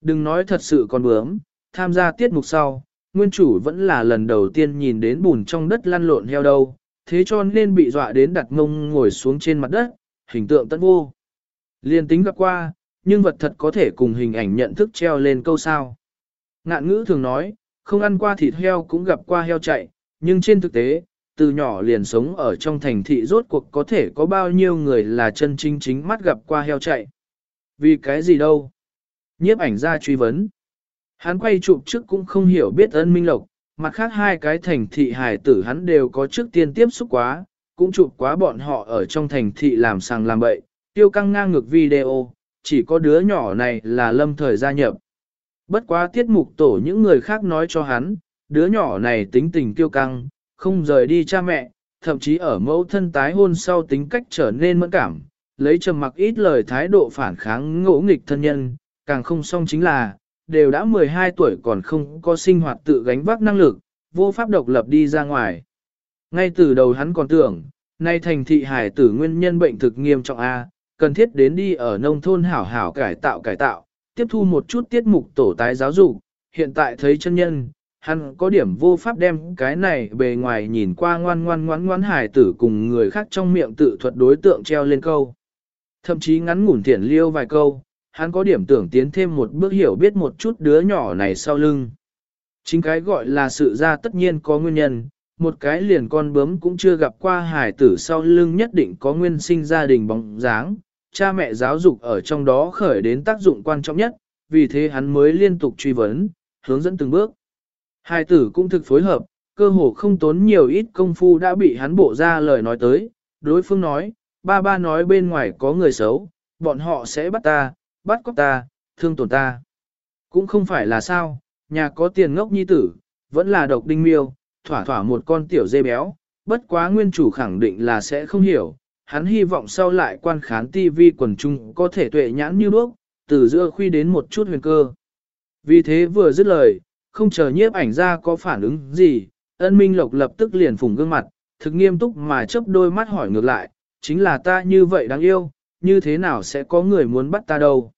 Đừng nói thật sự còn bướm, tham gia tiết mục sau, nguyên chủ vẫn là lần đầu tiên nhìn đến bùn trong đất lăn lộn heo đâu, thế cho nên bị dọa đến đặt ngông ngồi xuống trên mặt đất, hình tượng tận vô. Liên tính gặp qua, nhưng vật thật có thể cùng hình ảnh nhận thức treo lên câu sao. Ngạn ngữ thường nói, không ăn qua thịt heo cũng gặp qua heo chạy, nhưng trên thực tế, từ nhỏ liền sống ở trong thành thị rốt cuộc có thể có bao nhiêu người là chân chính chính mắt gặp qua heo chạy. Vì cái gì đâu? Nhiếp ảnh ra truy vấn. Hắn quay chụp trước cũng không hiểu biết ân minh lộc, mặt khác hai cái thành thị hài tử hắn đều có trước tiên tiếp xúc quá, cũng chụp quá bọn họ ở trong thành thị làm sàng làm bậy, tiêu căng ngang ngược video, chỉ có đứa nhỏ này là lâm thời gia nhập. Bất quá tiết mục tổ những người khác nói cho hắn, đứa nhỏ này tính tình kiêu căng, không rời đi cha mẹ, thậm chí ở mẫu thân tái hôn sau tính cách trở nên mẫn cảm, lấy trầm mặc ít lời thái độ phản kháng ngỗ nghịch thân nhân, càng không xong chính là, đều đã 12 tuổi còn không có sinh hoạt tự gánh vác năng lực, vô pháp độc lập đi ra ngoài. Ngay từ đầu hắn còn tưởng, nay thành thị hải tử nguyên nhân bệnh thực nghiêm trọng A, cần thiết đến đi ở nông thôn hảo hảo cải tạo cải tạo, tiếp thu một chút tiết mục tổ tái giáo dục, hiện tại thấy chân nhân, hắn có điểm vô pháp đem cái này bề ngoài nhìn qua ngoan ngoan ngoan ngoan hải tử cùng người khác trong miệng tự thuật đối tượng treo lên câu. Thậm chí ngắn ngủn thiển liêu vài câu, hắn có điểm tưởng tiến thêm một bước hiểu biết một chút đứa nhỏ này sau lưng. Chính cái gọi là sự ra tất nhiên có nguyên nhân, một cái liền con bướm cũng chưa gặp qua hải tử sau lưng nhất định có nguyên sinh gia đình bóng dáng, cha mẹ giáo dục ở trong đó khởi đến tác dụng quan trọng nhất, vì thế hắn mới liên tục truy vấn, hướng dẫn từng bước. Hai tử cũng thực phối hợp, cơ hồ không tốn nhiều ít công phu đã bị hắn bộ ra lời nói tới, đối phương nói, ba ba nói bên ngoài có người xấu, bọn họ sẽ bắt ta, bắt cóc ta, thương tổn ta. Cũng không phải là sao, nhà có tiền ngốc nhi tử, vẫn là độc đinh miêu, thỏa thỏa một con tiểu dê béo, bất quá nguyên chủ khẳng định là sẽ không hiểu, hắn hy vọng sau lại quan khán TV quần trung có thể tuệ nhãn như bước, từ giữa khuy đến một chút huyền cơ. Vì thế vừa dứt lời, không chờ nhiếp ảnh ra có phản ứng gì, ân minh lộc lập tức liền phùng gương mặt, thực nghiêm túc mà chấp đôi mắt hỏi ngược lại, chính là ta như vậy đáng yêu, như thế nào sẽ có người muốn bắt ta đâu.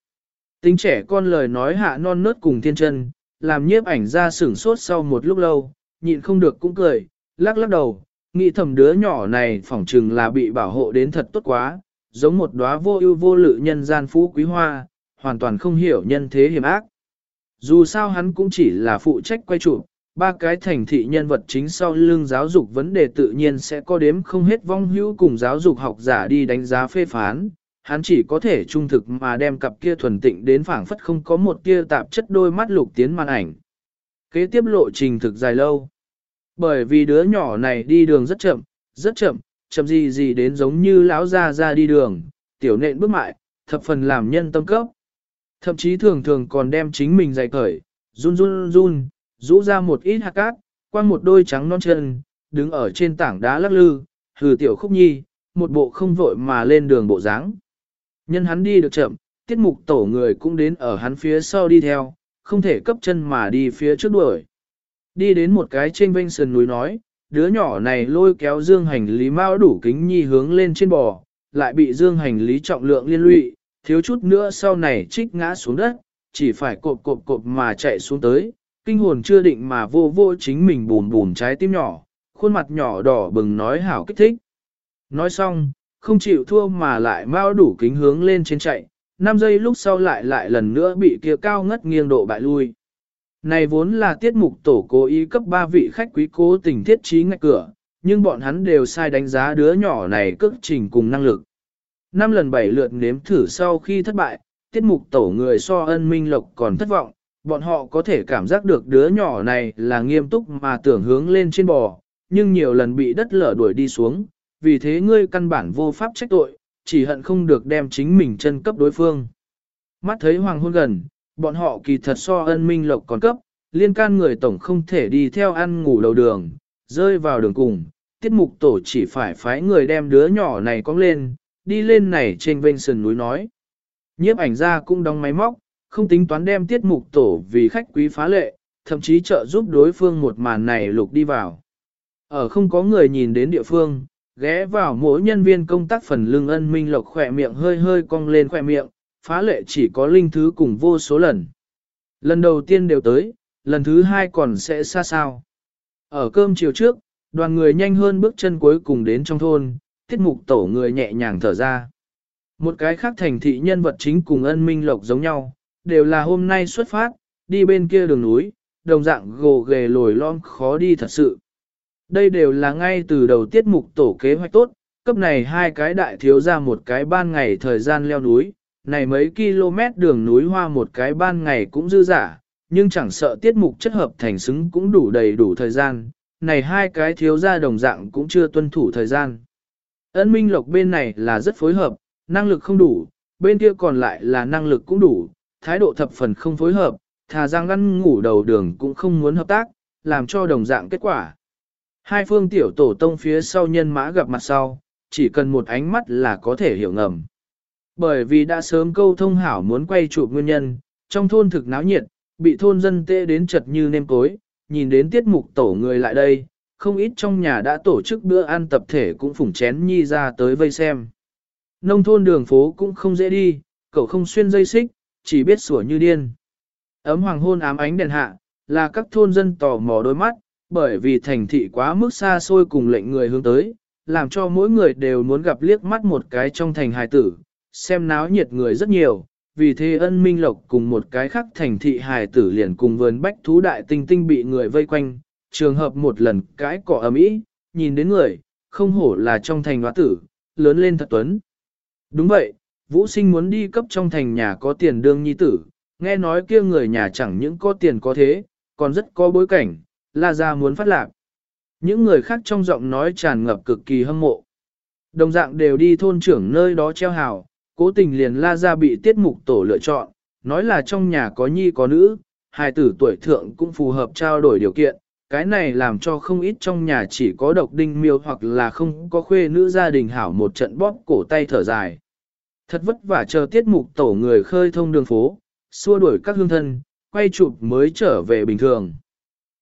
Tính trẻ con lời nói hạ non nớt cùng thiên chân, làm nhiếp ảnh ra sửng sốt sau một lúc lâu, nhịn không được cũng cười, lắc lắc đầu, nghĩ thầm đứa nhỏ này phỏng chừng là bị bảo hộ đến thật tốt quá, giống một đóa vô ưu vô lự nhân gian phú quý hoa, hoàn toàn không hiểu nhân thế hiểm ác. Dù sao hắn cũng chỉ là phụ trách quay chụp, ba cái thành thị nhân vật chính sau lưng giáo dục vấn đề tự nhiên sẽ có đếm không hết vong hữu cùng giáo dục học giả đi đánh giá phê phán, hắn chỉ có thể trung thực mà đem cặp kia thuần tịnh đến phảng phất không có một kia tạp chất đôi mắt lục tiến màn ảnh. Kế tiếp lộ trình thực dài lâu. Bởi vì đứa nhỏ này đi đường rất chậm, rất chậm, chậm gì gì đến giống như lão ra ra đi đường, tiểu nện bước mại, thập phần làm nhân tâm cấp. Thậm chí thường thường còn đem chính mình dày cởi, run run run, rũ ra một ít hạt cát, quăng một đôi trắng non chân, đứng ở trên tảng đá lắc lư, hừ tiểu khúc nhi, một bộ không vội mà lên đường bộ dáng. Nhân hắn đi được chậm, tiết mục tổ người cũng đến ở hắn phía sau đi theo, không thể cấp chân mà đi phía trước đuổi. Đi đến một cái trên vênh sườn núi nói, đứa nhỏ này lôi kéo dương hành lý mau đủ kính nhi hướng lên trên bò, lại bị dương hành lý trọng lượng liên lụy, thiếu chút nữa sau này trích ngã xuống đất, chỉ phải cộp cộp cộp mà chạy xuống tới, kinh hồn chưa định mà vô vô chính mình bùn bùn trái tim nhỏ, khuôn mặt nhỏ đỏ bừng nói hảo kích thích. Nói xong, không chịu thua mà lại mau đủ kính hướng lên trên chạy, 5 giây lúc sau lại lại lần nữa bị kia cao ngất nghiêng độ bại lui. Này vốn là tiết mục tổ cố ý cấp ba vị khách quý cố tình thiết trí ngạch cửa, nhưng bọn hắn đều sai đánh giá đứa nhỏ này cước trình cùng năng lực. Năm lần bảy lượt nếm thử sau khi thất bại, tiết mục tổ người so ân minh lộc còn thất vọng, bọn họ có thể cảm giác được đứa nhỏ này là nghiêm túc mà tưởng hướng lên trên bò, nhưng nhiều lần bị đất lở đuổi đi xuống, vì thế ngươi căn bản vô pháp trách tội, chỉ hận không được đem chính mình chân cấp đối phương. Mắt thấy hoàng hôn gần, bọn họ kỳ thật so ân minh lộc còn cấp, liên can người tổng không thể đi theo ăn ngủ đầu đường, rơi vào đường cùng, tiết mục tổ chỉ phải phái người đem đứa nhỏ này cong lên, đi lên này trên vênh sườn núi nói. Nhiếp ảnh ra cũng đóng máy móc, không tính toán đem tiết mục tổ vì khách quý phá lệ, thậm chí trợ giúp đối phương một màn này lục đi vào. Ở không có người nhìn đến địa phương, ghé vào mỗi nhân viên công tác phần lưng ân minh lộc khỏe miệng hơi hơi cong lên khỏe miệng, phá lệ chỉ có linh thứ cùng vô số lần. Lần đầu tiên đều tới, lần thứ hai còn sẽ xa sao. Ở cơm chiều trước, đoàn người nhanh hơn bước chân cuối cùng đến trong thôn, tiết mục tổ người nhẹ nhàng thở ra. Một cái khác thành thị nhân vật chính cùng ân minh lộc giống nhau, đều là hôm nay xuất phát, đi bên kia đường núi, đồng dạng gồ ghề lồi lom khó đi thật sự. Đây đều là ngay từ đầu tiết mục tổ kế hoạch tốt, cấp này hai cái đại thiếu ra một cái ban ngày thời gian leo núi, này mấy km đường núi hoa một cái ban ngày cũng dư giả, nhưng chẳng sợ tiết mục chất hợp thành xứng cũng đủ đầy đủ thời gian, này hai cái thiếu ra đồng dạng cũng chưa tuân thủ thời gian. Ân Minh Lộc bên này là rất phối hợp, năng lực không đủ, bên kia còn lại là năng lực cũng đủ, thái độ thập phần không phối hợp, thà giang ngăn ngủ đầu đường cũng không muốn hợp tác, làm cho đồng dạng kết quả. Hai phương tiểu tổ tông phía sau nhân mã gặp mặt sau, chỉ cần một ánh mắt là có thể hiểu ngầm. Bởi vì đã sớm câu thông hảo muốn quay chụp nguyên nhân, trong thôn thực náo nhiệt, bị thôn dân tê đến chật như nêm cối, nhìn đến tiết mục tổ người lại đây, không ít trong nhà đã tổ chức bữa ăn tập thể cũng phủng chén nhi ra tới vây xem. Nông thôn đường phố cũng không dễ đi, cậu không xuyên dây xích, chỉ biết sủa như điên. Ấm hoàng hôn ám ánh đèn hạ, là các thôn dân tò mò đôi mắt, bởi vì thành thị quá mức xa xôi cùng lệnh người hướng tới, làm cho mỗi người đều muốn gặp liếc mắt một cái trong thành hài tử, xem náo nhiệt người rất nhiều, vì thế ân minh lộc cùng một cái khác thành thị hài tử liền cùng vườn bách thú đại tinh tinh bị người vây quanh, trường hợp một lần cái cỏ ấm ý, nhìn đến người, không hổ là trong thành hóa tử, lớn lên thật tuấn. Đúng vậy, Vũ sinh muốn đi cấp trong thành nhà có tiền đương nhi tử, nghe nói kia người nhà chẳng những có tiền có thế, còn rất có bối cảnh, la ra muốn phát lạc. Những người khác trong giọng nói tràn ngập cực kỳ hâm mộ. Đồng dạng đều đi thôn trưởng nơi đó treo hào, cố tình liền la ra bị tiết mục tổ lựa chọn, nói là trong nhà có nhi có nữ, hài tử tuổi thượng cũng phù hợp trao đổi điều kiện, cái này làm cho không ít trong nhà chỉ có độc đinh miêu hoặc là không có khuê nữ gia đình hảo một trận bóp cổ tay thở dài. Thật vất vả chờ tiết mục tổ người khơi thông đường phố, xua đuổi các hương thân, quay chụp mới trở về bình thường.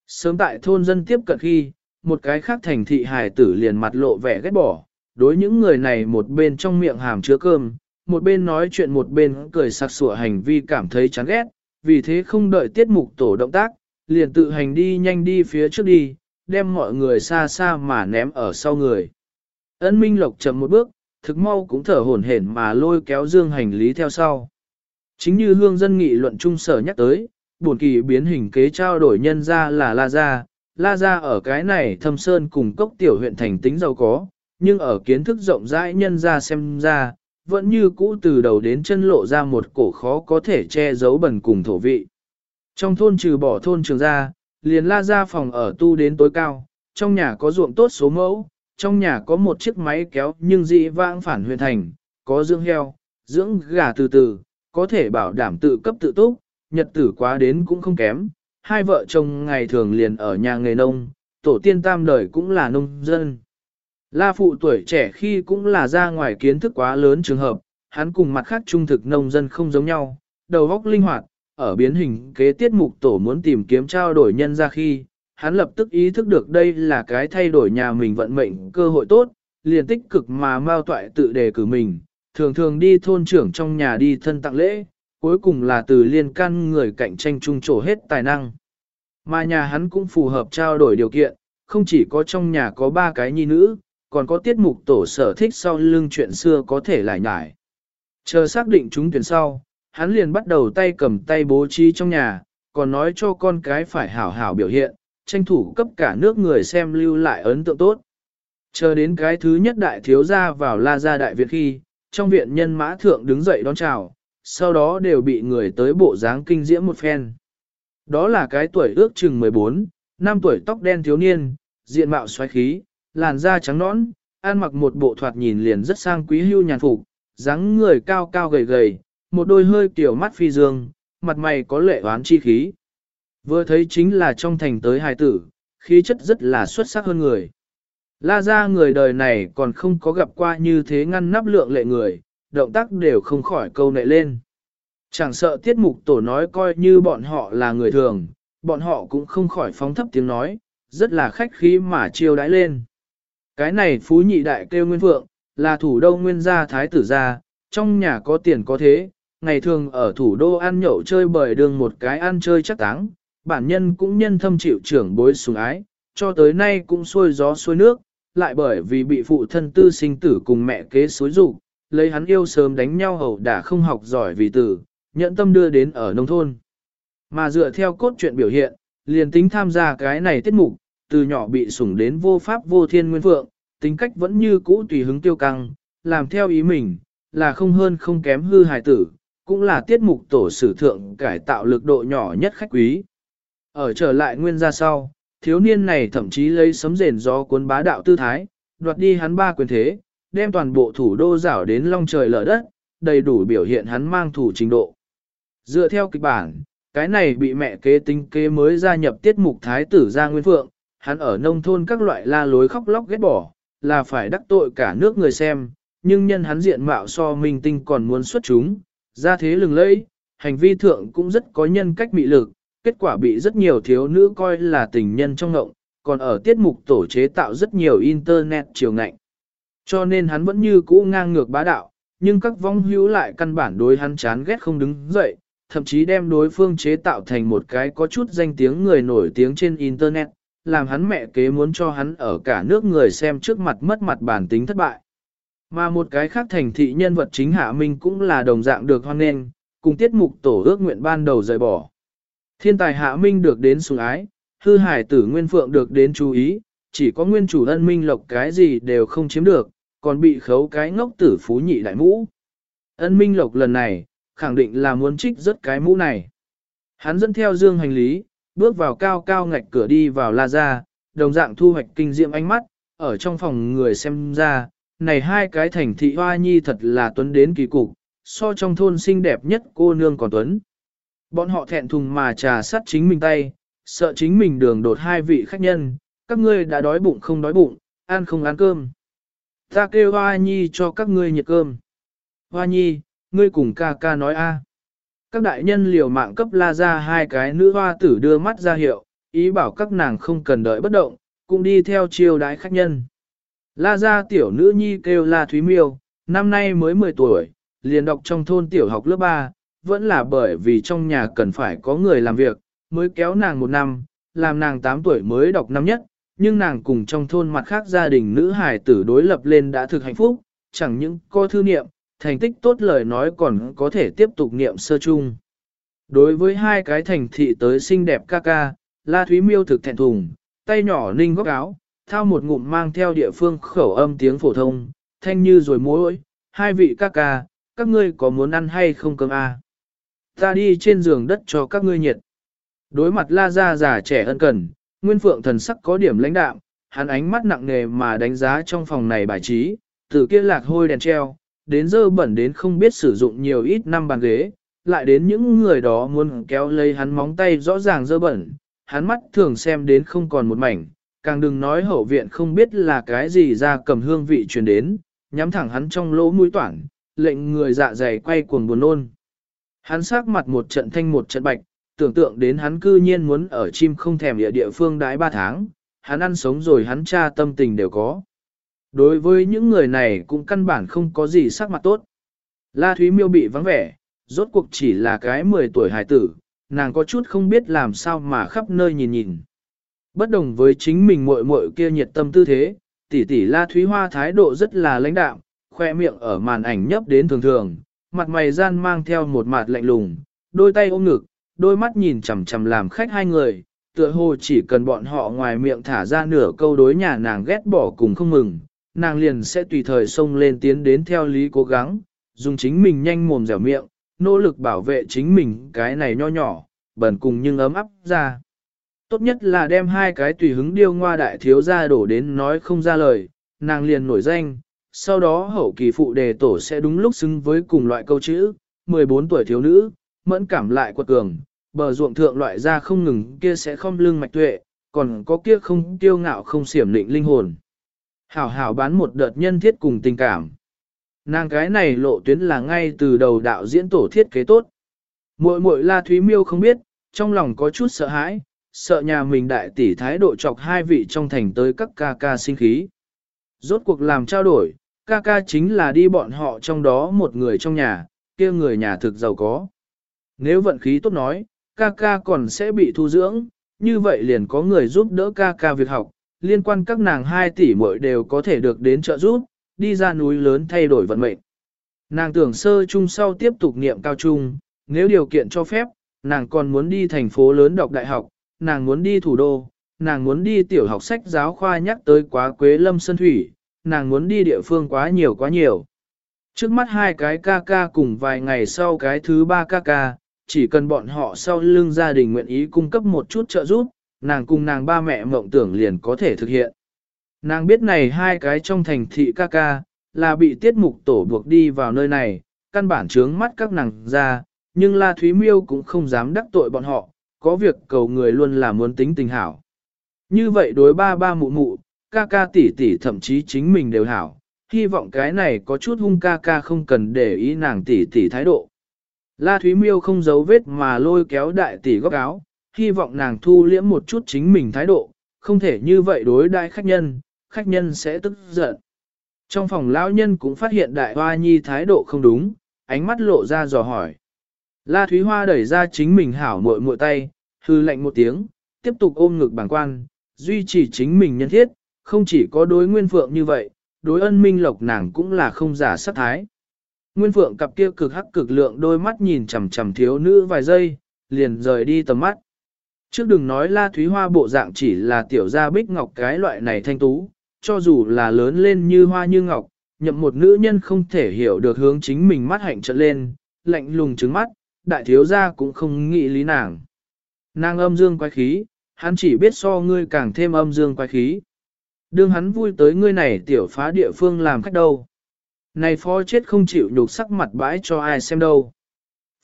Sớm tại thôn dân tiếp cận khi, một cái khác thành thị hài tử liền mặt lộ vẻ ghét bỏ, đối những người này một bên trong miệng hàm chứa cơm, một bên nói chuyện một bên cười sặc sủa hành vi cảm thấy chán ghét, vì thế không đợi tiết mục tổ động tác, liền tự hành đi nhanh đi phía trước đi, đem mọi người xa xa mà ném ở sau người. ấn Minh Lộc chậm một bước, thực mau cũng thở hổn hển mà lôi kéo dương hành lý theo sau. Chính như hương dân nghị luận trung sở nhắc tới, buồn kỳ biến hình kế trao đổi nhân ra là La Gia, La Gia ở cái này thâm sơn cùng cốc tiểu huyện thành tính giàu có, nhưng ở kiến thức rộng rãi nhân ra xem ra, vẫn như cũ từ đầu đến chân lộ ra một cổ khó có thể che giấu bẩn cùng thổ vị. Trong thôn trừ bỏ thôn trường ra, liền La ra phòng ở tu đến tối cao, trong nhà có ruộng tốt số mẫu, trong nhà có một chiếc máy kéo nhưng dị vãng phản huyền thành, có dưỡng heo, dưỡng gà từ từ, có thể bảo đảm tự cấp tự túc, nhật tử quá đến cũng không kém. Hai vợ chồng ngày thường liền ở nhà nghề nông, tổ tiên tam đời cũng là nông dân. La phụ tuổi trẻ khi cũng là ra ngoài kiến thức quá lớn trường hợp, hắn cùng mặt khác trung thực nông dân không giống nhau, đầu óc linh hoạt, ở biến hình kế tiết mục tổ muốn tìm kiếm trao đổi nhân ra khi, hắn lập tức ý thức được đây là cái thay đổi nhà mình vận mệnh cơ hội tốt, liền tích cực mà mao toại tự đề cử mình, thường thường đi thôn trưởng trong nhà đi thân tặng lễ, cuối cùng là từ liên can người cạnh tranh chung trổ hết tài năng. Mà nhà hắn cũng phù hợp trao đổi điều kiện, không chỉ có trong nhà có ba cái nhi nữ, còn có tiết mục tổ sở thích sau lưng chuyện xưa có thể lại nhải. Chờ xác định chúng tuyển sau, hắn liền bắt đầu tay cầm tay bố trí trong nhà, còn nói cho con cái phải hảo hảo biểu hiện, tranh thủ cấp cả nước người xem lưu lại ấn tượng tốt. Chờ đến cái thứ nhất đại thiếu gia vào la gia đại viện khi, trong viện nhân mã thượng đứng dậy đón chào, sau đó đều bị người tới bộ dáng kinh diễm một phen. Đó là cái tuổi ước chừng 14, năm tuổi tóc đen thiếu niên, diện mạo xoáy khí, làn da trắng nõn, ăn mặc một bộ thoạt nhìn liền rất sang quý hưu nhàn phục, dáng người cao cao gầy gầy, một đôi hơi kiểu mắt phi dương, mặt mày có lệ oán chi khí. Vừa thấy chính là trong thành tới hài tử, khí chất rất là xuất sắc hơn người. La ra người đời này còn không có gặp qua như thế ngăn nắp lượng lệ người, động tác đều không khỏi câu nệ lên. Chẳng sợ tiết mục tổ nói coi như bọn họ là người thường, bọn họ cũng không khỏi phóng thấp tiếng nói, rất là khách khí mà chiêu đãi lên. Cái này phú nhị đại kêu nguyên vượng, là thủ đô nguyên gia thái tử gia, trong nhà có tiền có thế, ngày thường ở thủ đô ăn nhậu chơi bời đường một cái ăn chơi chắc táng, bản nhân cũng nhân thâm chịu trưởng bối sùng ái, cho tới nay cũng xuôi gió xuôi nước, lại bởi vì bị phụ thân tư sinh tử cùng mẹ kế xối rủ, lấy hắn yêu sớm đánh nhau hầu đã không học giỏi vì tử, nhận tâm đưa đến ở nông thôn. Mà dựa theo cốt truyện biểu hiện, liền tính tham gia cái này tiết mục, từ nhỏ bị sủng đến vô pháp vô thiên nguyên vượng, tính cách vẫn như cũ tùy hứng tiêu căng, làm theo ý mình, là không hơn không kém hư hài tử, cũng là tiết mục tổ sử thượng cải tạo lực độ nhỏ nhất khách quý. Ở trở lại nguyên gia sau, thiếu niên này thậm chí lấy sấm rền gió cuốn bá đạo tư thái, đoạt đi hắn ba quyền thế, đem toàn bộ thủ đô rảo đến long trời lở đất, đầy đủ biểu hiện hắn mang thủ trình độ. Dựa theo kịch bản, cái này bị mẹ kế tính kế mới gia nhập tiết mục thái tử gia Nguyên Phượng, hắn ở nông thôn các loại la lối khóc lóc ghét bỏ, là phải đắc tội cả nước người xem, nhưng nhân hắn diện mạo so minh tinh còn muốn xuất chúng, ra thế lừng lẫy, hành vi thượng cũng rất có nhân cách mị lực, kết quả bị rất nhiều thiếu nữ coi là tình nhân trong ngộng, còn ở tiết mục tổ chế tạo rất nhiều internet chiều ngạnh. Cho nên hắn vẫn như cũ ngang ngược bá đạo, nhưng các vong hữu lại căn bản đối hắn chán ghét không đứng dậy, thậm chí đem đối phương chế tạo thành một cái có chút danh tiếng người nổi tiếng trên internet, làm hắn mẹ kế muốn cho hắn ở cả nước người xem trước mặt mất mặt bản tính thất bại. Mà một cái khác thành thị nhân vật chính Hạ Minh cũng là đồng dạng được hoan nghênh, cùng tiết mục tổ ước nguyện ban đầu rời bỏ. Thiên tài Hạ Minh được đến sủng ái, hư hải tử Nguyên Phượng được đến chú ý, chỉ có nguyên chủ ân minh lộc cái gì đều không chiếm được, còn bị khấu cái ngốc tử phú nhị đại mũ. Ân minh lộc lần này, khẳng định là muốn trích rất cái mũ này. Hắn dẫn theo dương hành lý, bước vào cao cao ngạch cửa đi vào la ra, đồng dạng thu hoạch kinh diệm ánh mắt, ở trong phòng người xem ra, này hai cái thành thị hoa nhi thật là tuấn đến kỳ cục, so trong thôn xinh đẹp nhất cô nương còn tuấn. Bọn họ thẹn thùng mà trà sắt chính mình tay, sợ chính mình đường đột hai vị khách nhân, các ngươi đã đói bụng không đói bụng, ăn không ăn cơm. Ta kêu Hoa Nhi cho các ngươi nhiệt cơm. Hoa Nhi, ngươi cùng ca ca nói a. Các đại nhân liều mạng cấp la ra hai cái nữ hoa tử đưa mắt ra hiệu, ý bảo các nàng không cần đợi bất động, cũng đi theo chiêu đái khách nhân. La ra tiểu nữ nhi kêu là Thúy Miêu, năm nay mới 10 tuổi, liền đọc trong thôn tiểu học lớp 3, vẫn là bởi vì trong nhà cần phải có người làm việc, mới kéo nàng một năm, làm nàng 8 tuổi mới đọc năm nhất, nhưng nàng cùng trong thôn mặt khác gia đình nữ hài tử đối lập lên đã thực hạnh phúc, chẳng những có thư niệm, thành tích tốt lời nói còn có thể tiếp tục niệm sơ chung. Đối với hai cái thành thị tới xinh đẹp ca ca, La Thúy Miêu thực thẹn thùng, tay nhỏ ninh góc áo, thao một ngụm mang theo địa phương khẩu âm tiếng phổ thông, thanh như rồi mối, hai vị ca ca, các ngươi có muốn ăn hay không cơm à? Ta đi trên giường đất cho các ngươi nhiệt. Đối mặt la ra già trẻ ân cần, nguyên phượng thần sắc có điểm lãnh đạm, hắn ánh mắt nặng nề mà đánh giá trong phòng này bài trí, từ kia lạc hôi đèn treo, đến dơ bẩn đến không biết sử dụng nhiều ít năm bàn ghế, lại đến những người đó muốn kéo lấy hắn móng tay rõ ràng dơ bẩn, hắn mắt thường xem đến không còn một mảnh, càng đừng nói hậu viện không biết là cái gì ra cầm hương vị truyền đến, nhắm thẳng hắn trong lỗ mũi toản, lệnh người dạ dày quay cuồng buồn nôn. Hắn sắc mặt một trận thanh một trận bạch, tưởng tượng đến hắn cư nhiên muốn ở chim không thèm địa địa phương đãi ba tháng, hắn ăn sống rồi hắn cha tâm tình đều có. Đối với những người này cũng căn bản không có gì sắc mặt tốt. La Thúy Miêu bị vắng vẻ, rốt cuộc chỉ là cái 10 tuổi hài tử, nàng có chút không biết làm sao mà khắp nơi nhìn nhìn. Bất đồng với chính mình muội muội kia nhiệt tâm tư thế, tỷ tỷ La Thúy Hoa thái độ rất là lãnh đạm, khoe miệng ở màn ảnh nhấp đến thường thường, mặt mày gian mang theo một mặt lạnh lùng, đôi tay ôm ngực, đôi mắt nhìn chằm chằm làm khách hai người, tựa hồ chỉ cần bọn họ ngoài miệng thả ra nửa câu đối nhà nàng ghét bỏ cùng không mừng, nàng liền sẽ tùy thời xông lên tiến đến theo lý cố gắng, dùng chính mình nhanh mồm dẻo miệng, nỗ lực bảo vệ chính mình cái này nho nhỏ, bẩn cùng nhưng ấm áp ra. Tốt nhất là đem hai cái tùy hứng điêu ngoa đại thiếu ra đổ đến nói không ra lời, nàng liền nổi danh, sau đó hậu kỳ phụ đề tổ sẽ đúng lúc xứng với cùng loại câu chữ, 14 tuổi thiếu nữ, mẫn cảm lại quật cường, bờ ruộng thượng loại ra không ngừng kia sẽ không lưng mạch tuệ, còn có kia không tiêu ngạo không xiểm định linh hồn. Hảo hảo bán một đợt nhân thiết cùng tình cảm. Nàng cái này lộ tuyến là ngay từ đầu đạo diễn tổ thiết kế tốt. Muội muội La Thúy Miêu không biết, trong lòng có chút sợ hãi, sợ nhà mình đại tỷ thái độ chọc hai vị trong thành tới các ca ca sinh khí. Rốt cuộc làm trao đổi, ca ca chính là đi bọn họ trong đó một người trong nhà, kia người nhà thực giàu có. Nếu vận khí tốt nói, ca ca còn sẽ bị thu dưỡng, như vậy liền có người giúp đỡ ca ca việc học, liên quan các nàng hai tỷ muội đều có thể được đến trợ giúp, đi ra núi lớn thay đổi vận mệnh. Nàng tưởng sơ chung sau tiếp tục niệm cao trung, nếu điều kiện cho phép, nàng còn muốn đi thành phố lớn đọc đại học, nàng muốn đi thủ đô, nàng muốn đi tiểu học sách giáo khoa nhắc tới quá Quế Lâm Sơn Thủy, nàng muốn đi địa phương quá nhiều quá nhiều. Trước mắt hai cái ca ca cùng vài ngày sau cái thứ ba ca ca, chỉ cần bọn họ sau lưng gia đình nguyện ý cung cấp một chút trợ giúp, nàng cùng nàng ba mẹ mộng tưởng liền có thể thực hiện. Nàng biết này hai cái trong thành thị ca ca, là bị tiết mục tổ buộc đi vào nơi này, căn bản trướng mắt các nàng ra, nhưng La Thúy Miêu cũng không dám đắc tội bọn họ, có việc cầu người luôn là muốn tính tình hảo. Như vậy đối ba ba mụ mụ, ca ca tỷ tỷ thậm chí chính mình đều hảo, hy vọng cái này có chút hung ca ca không cần để ý nàng tỷ tỷ thái độ. La Thúy Miêu không giấu vết mà lôi kéo đại tỷ góc áo, hy vọng nàng thu liễm một chút chính mình thái độ, không thể như vậy đối đại khách nhân, khách nhân sẽ tức giận. Trong phòng lão nhân cũng phát hiện đại hoa nhi thái độ không đúng, ánh mắt lộ ra dò hỏi. La Thúy Hoa đẩy ra chính mình hảo muội muội tay, hư lạnh một tiếng, tiếp tục ôm ngực bàng quan, duy trì chính mình nhân thiết, không chỉ có đối nguyên phượng như vậy, đối ân minh lộc nàng cũng là không giả sát thái. Nguyên phượng cặp kia cực hắc cực lượng đôi mắt nhìn chằm chằm thiếu nữ vài giây, liền rời đi tầm mắt. Trước đừng nói la thúy hoa bộ dạng chỉ là tiểu gia bích ngọc cái loại này thanh tú, cho dù là lớn lên như hoa như ngọc, nhậm một nữ nhân không thể hiểu được hướng chính mình mắt hạnh trận lên, lạnh lùng trứng mắt, đại thiếu gia cũng không nghĩ lý nàng. Nàng âm dương quái khí, hắn chỉ biết so ngươi càng thêm âm dương quái khí. Đương hắn vui tới ngươi này tiểu phá địa phương làm khách đâu. Này phó chết không chịu nhục sắc mặt bãi cho ai xem đâu.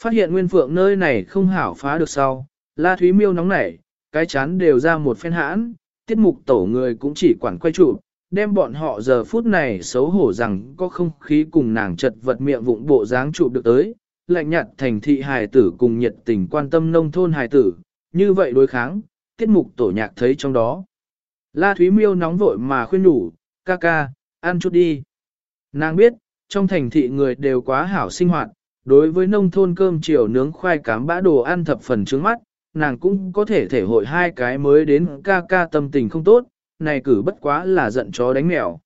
Phát hiện nguyên phượng nơi này không hảo phá được sau, la thúy miêu nóng nảy, cái chán đều ra một phen hãn, tiết mục tổ người cũng chỉ quản quay trụ, đem bọn họ giờ phút này xấu hổ rằng có không khí cùng nàng chật vật miệng vụng bộ dáng trụ được tới, lạnh nhạt thành thị hài tử cùng nhiệt tình quan tâm nông thôn hài tử, như vậy đối kháng, tiết mục tổ nhạc thấy trong đó. La Thúy Miêu nóng vội mà khuyên nhủ, ca ca, ăn chút đi. Nàng biết, trong thành thị người đều quá hảo sinh hoạt, đối với nông thôn cơm chiều nướng khoai cám bã đồ ăn thập phần trướng mắt, nàng cũng có thể thể hội hai cái mới đến ca ca tâm tình không tốt, này cử bất quá là giận chó đánh mèo.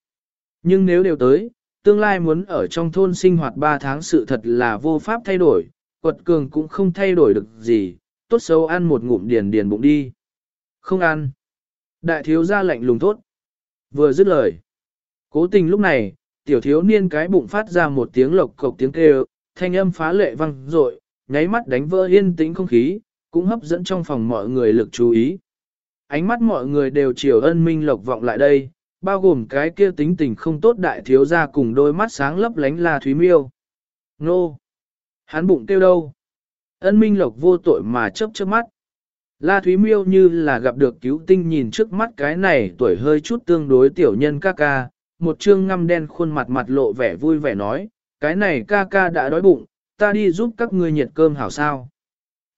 Nhưng nếu đều tới, tương lai muốn ở trong thôn sinh hoạt 3 tháng sự thật là vô pháp thay đổi, quật cường cũng không thay đổi được gì, tốt xấu ăn một ngụm điền điền bụng đi. Không ăn. Đại thiếu ra lệnh lùng tốt. Vừa dứt lời. Cố tình lúc này, tiểu thiếu niên cái bụng phát ra một tiếng lộc cộc tiếng kêu, thanh âm phá lệ vang rội, nháy mắt đánh vỡ yên tĩnh không khí, cũng hấp dẫn trong phòng mọi người lực chú ý. Ánh mắt mọi người đều chiều ân minh lộc vọng lại đây, bao gồm cái kia tính tình không tốt đại thiếu ra cùng đôi mắt sáng lấp lánh là thúy miêu. Nô! Hắn bụng kêu đâu? Ân minh lộc vô tội mà chớp chớp mắt. La Thúy Miêu như là gặp được cứu tinh nhìn trước mắt cái này tuổi hơi chút tương đối tiểu nhân ca ca, một trương ngăm đen khuôn mặt mặt lộ vẻ vui vẻ nói, cái này ca ca đã đói bụng, ta đi giúp các ngươi nhiệt cơm hảo sao.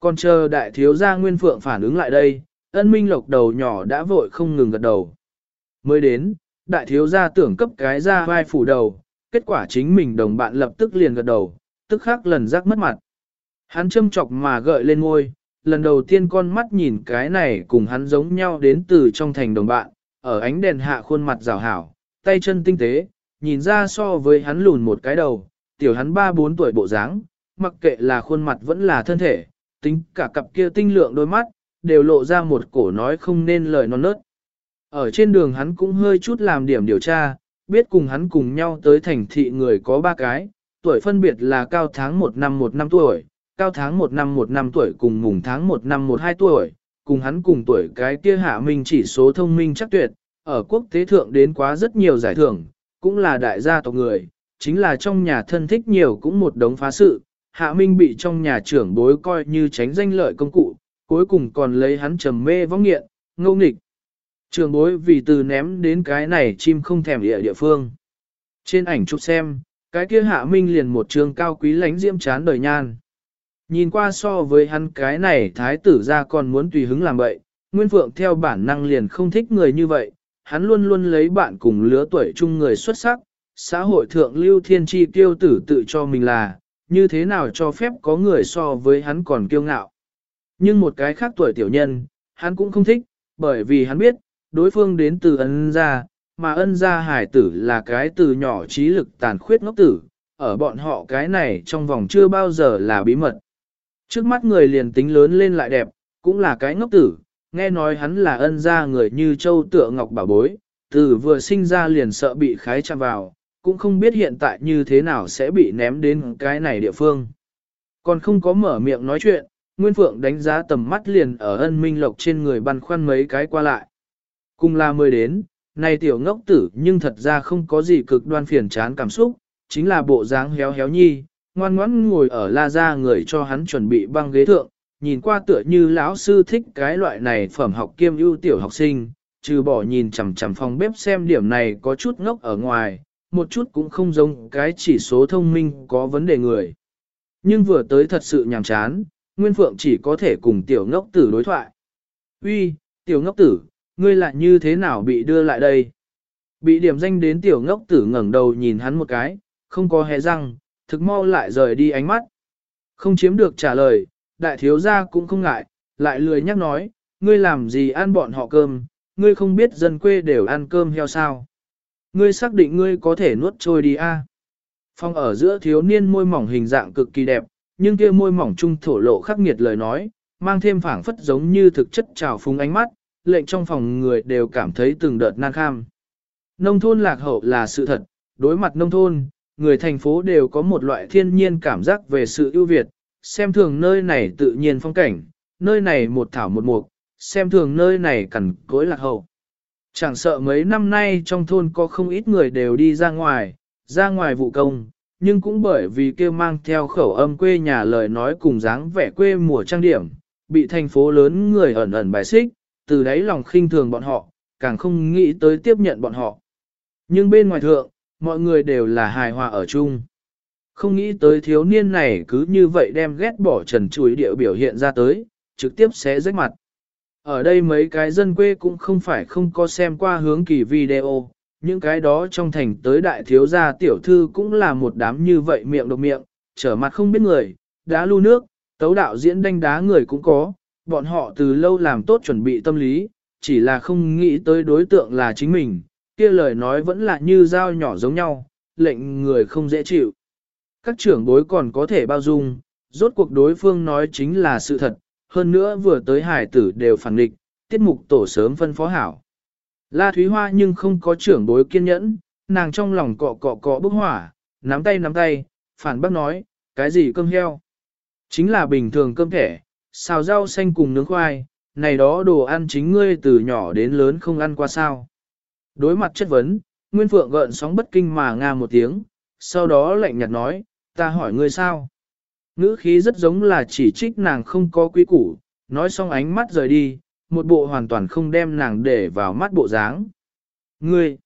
Còn chờ đại thiếu gia Nguyên Phượng phản ứng lại đây, ân minh lộc đầu nhỏ đã vội không ngừng gật đầu. Mới đến, đại thiếu gia tưởng cấp cái ra vai phủ đầu, kết quả chính mình đồng bạn lập tức liền gật đầu, tức khắc lần rắc mất mặt. Hắn châm chọc mà gợi lên ngôi, lần đầu tiên con mắt nhìn cái này cùng hắn giống nhau đến từ trong thành đồng bạn, ở ánh đèn hạ khuôn mặt rào hảo, tay chân tinh tế, nhìn ra so với hắn lùn một cái đầu, tiểu hắn 3-4 tuổi bộ dáng, mặc kệ là khuôn mặt vẫn là thân thể, tính cả cặp kia tinh lượng đôi mắt, đều lộ ra một cổ nói không nên lời non nớt. Ở trên đường hắn cũng hơi chút làm điểm điều tra, biết cùng hắn cùng nhau tới thành thị người có ba cái, tuổi phân biệt là cao tháng 1 năm 1 năm tuổi, cao tháng 1 năm 1 năm tuổi cùng mùng tháng 1 năm 1 2 tuổi, cùng hắn cùng tuổi cái kia hạ minh chỉ số thông minh chắc tuyệt, ở quốc tế thượng đến quá rất nhiều giải thưởng, cũng là đại gia tộc người, chính là trong nhà thân thích nhiều cũng một đống phá sự, hạ minh bị trong nhà trưởng bối coi như tránh danh lợi công cụ, cuối cùng còn lấy hắn trầm mê vong nghiện, ngô nghịch. Trường bối vì từ ném đến cái này chim không thèm địa địa phương. Trên ảnh chụp xem, cái kia hạ minh liền một trường cao quý lánh diễm chán đời nhan. Nhìn qua so với hắn cái này thái tử ra còn muốn tùy hứng làm vậy, Nguyên Phượng theo bản năng liền không thích người như vậy, hắn luôn luôn lấy bạn cùng lứa tuổi chung người xuất sắc, xã hội thượng lưu thiên tri tiêu tử tự cho mình là, như thế nào cho phép có người so với hắn còn kiêu ngạo. Nhưng một cái khác tuổi tiểu nhân, hắn cũng không thích, bởi vì hắn biết, đối phương đến từ ân gia, mà ân gia hải tử là cái từ nhỏ trí lực tàn khuyết ngốc tử, ở bọn họ cái này trong vòng chưa bao giờ là bí mật. Trước mắt người liền tính lớn lên lại đẹp, cũng là cái ngốc tử, nghe nói hắn là ân gia người như châu tựa ngọc bảo bối, từ vừa sinh ra liền sợ bị khái chạm vào, cũng không biết hiện tại như thế nào sẽ bị ném đến cái này địa phương. Còn không có mở miệng nói chuyện, Nguyên Phượng đánh giá tầm mắt liền ở ân minh lộc trên người băn khoăn mấy cái qua lại. Cùng là mới đến, này tiểu ngốc tử nhưng thật ra không có gì cực đoan phiền chán cảm xúc, chính là bộ dáng héo héo nhi, ngoan ngoãn ngồi ở la ra người cho hắn chuẩn bị băng ghế thượng, nhìn qua tựa như lão sư thích cái loại này phẩm học kiêm ưu tiểu học sinh, trừ bỏ nhìn chằm chằm phòng bếp xem điểm này có chút ngốc ở ngoài, một chút cũng không giống cái chỉ số thông minh có vấn đề người. Nhưng vừa tới thật sự nhàm chán, Nguyên Phượng chỉ có thể cùng tiểu ngốc tử đối thoại. Uy, tiểu ngốc tử, ngươi lại như thế nào bị đưa lại đây? Bị điểm danh đến tiểu ngốc tử ngẩng đầu nhìn hắn một cái, không có hé răng, thực mau lại rời đi ánh mắt. Không chiếm được trả lời, đại thiếu gia cũng không ngại, lại lười nhắc nói, ngươi làm gì ăn bọn họ cơm, ngươi không biết dân quê đều ăn cơm heo sao. Ngươi xác định ngươi có thể nuốt trôi đi a? À? Phong ở giữa thiếu niên môi mỏng hình dạng cực kỳ đẹp, nhưng kia môi mỏng trung thổ lộ khắc nghiệt lời nói, mang thêm phảng phất giống như thực chất trào phúng ánh mắt, lệnh trong phòng người đều cảm thấy từng đợt nan kham. Nông thôn lạc hậu là sự thật, đối mặt nông thôn, người thành phố đều có một loại thiên nhiên cảm giác về sự ưu việt, xem thường nơi này tự nhiên phong cảnh, nơi này một thảo một mục, xem thường nơi này cằn cối lạc hậu. Chẳng sợ mấy năm nay trong thôn có không ít người đều đi ra ngoài, ra ngoài vụ công, nhưng cũng bởi vì kêu mang theo khẩu âm quê nhà lời nói cùng dáng vẻ quê mùa trang điểm, bị thành phố lớn người ẩn ẩn bài xích, từ đấy lòng khinh thường bọn họ, càng không nghĩ tới tiếp nhận bọn họ. Nhưng bên ngoài thượng, mọi người đều là hài hòa ở chung. Không nghĩ tới thiếu niên này cứ như vậy đem ghét bỏ trần chuối điệu biểu hiện ra tới, trực tiếp sẽ rách mặt. Ở đây mấy cái dân quê cũng không phải không có xem qua hướng kỳ video, những cái đó trong thành tới đại thiếu gia tiểu thư cũng là một đám như vậy miệng độc miệng, trở mặt không biết người, đá lưu nước, tấu đạo diễn đánh đá người cũng có, bọn họ từ lâu làm tốt chuẩn bị tâm lý, chỉ là không nghĩ tới đối tượng là chính mình, kia lời nói vẫn là như dao nhỏ giống nhau, lệnh người không dễ chịu. Các trưởng bối còn có thể bao dung, rốt cuộc đối phương nói chính là sự thật, hơn nữa vừa tới hải tử đều phản nghịch, tiết mục tổ sớm phân phó hảo. La Thúy Hoa nhưng không có trưởng bối kiên nhẫn, nàng trong lòng cọ cọ cọ bức hỏa, nắm tay nắm tay, phản bác nói, cái gì cơm heo? Chính là bình thường cơm thẻ, xào rau xanh cùng nướng khoai, này đó đồ ăn chính ngươi từ nhỏ đến lớn không ăn qua sao. Đối mặt chất vấn, Nguyên Phượng gợn sóng bất kinh mà nga một tiếng, sau đó lạnh nhạt nói, ta hỏi ngươi sao? Ngữ khí rất giống là chỉ trích nàng không có quý củ, nói xong ánh mắt rời đi, một bộ hoàn toàn không đem nàng để vào mắt bộ dáng. Ngươi!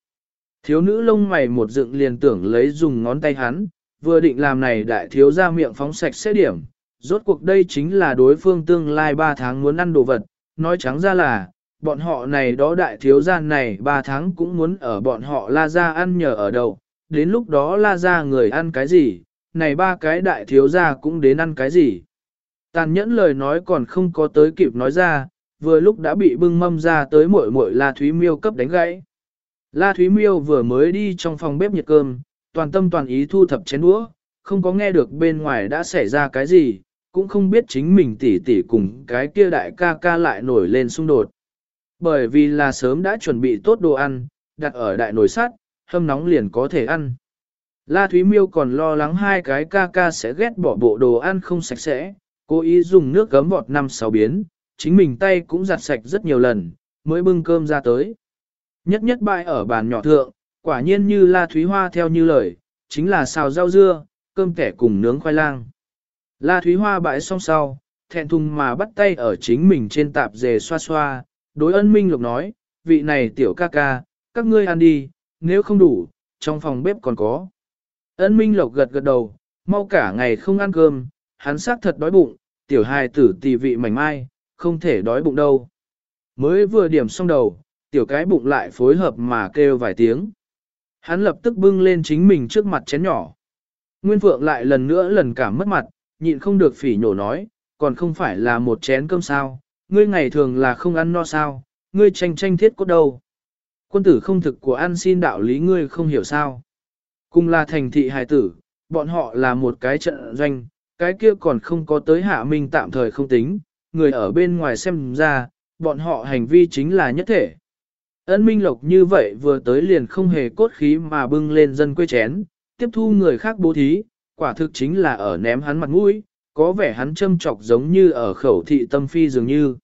Thiếu nữ lông mày một dựng liền tưởng lấy dùng ngón tay hắn, vừa định làm này đại thiếu ra miệng phóng sạch sẽ điểm. Rốt cuộc đây chính là đối phương tương lai 3 tháng muốn ăn đồ vật, nói trắng ra là, bọn họ này đó đại thiếu gia này 3 tháng cũng muốn ở bọn họ la ra ăn nhờ ở đầu, đến lúc đó la ra người ăn cái gì, này ba cái đại thiếu gia cũng đến ăn cái gì. Tàn nhẫn lời nói còn không có tới kịp nói ra, vừa lúc đã bị bưng mâm ra tới muội muội La Thúy Miêu cấp đánh gãy. La Thúy Miêu vừa mới đi trong phòng bếp nhiệt cơm, toàn tâm toàn ý thu thập chén đũa, không có nghe được bên ngoài đã xảy ra cái gì, cũng không biết chính mình tỉ tỉ cùng cái kia đại ca ca lại nổi lên xung đột. Bởi vì là sớm đã chuẩn bị tốt đồ ăn, đặt ở đại nồi sắt, hâm nóng liền có thể ăn. La Thúy Miêu còn lo lắng hai cái ca ca sẽ ghét bỏ bộ đồ ăn không sạch sẽ, cố ý dùng nước gấm vọt năm sáu biến, chính mình tay cũng giặt sạch rất nhiều lần, mới bưng cơm ra tới. Nhất nhất bại ở bàn nhỏ thượng, quả nhiên như La Thúy Hoa theo như lời, chính là xào rau dưa, cơm kẻ cùng nướng khoai lang. La Thúy Hoa bãi xong sau, thẹn thùng mà bắt tay ở chính mình trên tạp dề xoa xoa, đối ân minh lục nói, vị này tiểu ca ca, các ngươi ăn đi, nếu không đủ, trong phòng bếp còn có. Ân minh lộc gật gật đầu, mau cả ngày không ăn cơm, hắn xác thật đói bụng, tiểu hài tử tỳ vị mảnh mai, không thể đói bụng đâu. Mới vừa điểm xong đầu, tiểu cái bụng lại phối hợp mà kêu vài tiếng. Hắn lập tức bưng lên chính mình trước mặt chén nhỏ. Nguyên Phượng lại lần nữa lần cảm mất mặt, nhịn không được phỉ nhổ nói, còn không phải là một chén cơm sao, ngươi ngày thường là không ăn no sao, ngươi tranh tranh thiết cốt đâu. Quân tử không thực của ăn xin đạo lý ngươi không hiểu sao. Cùng là thành thị hài tử, bọn họ là một cái trận doanh, cái kia còn không có tới hạ minh tạm thời không tính, người ở bên ngoài xem ra, bọn họ hành vi chính là nhất thể. ấn Minh Lộc như vậy vừa tới liền không hề cốt khí mà bưng lên dân quê chén, tiếp thu người khác bố thí, quả thực chính là ở ném hắn mặt mũi, có vẻ hắn châm chọc giống như ở khẩu thị tâm phi dường như.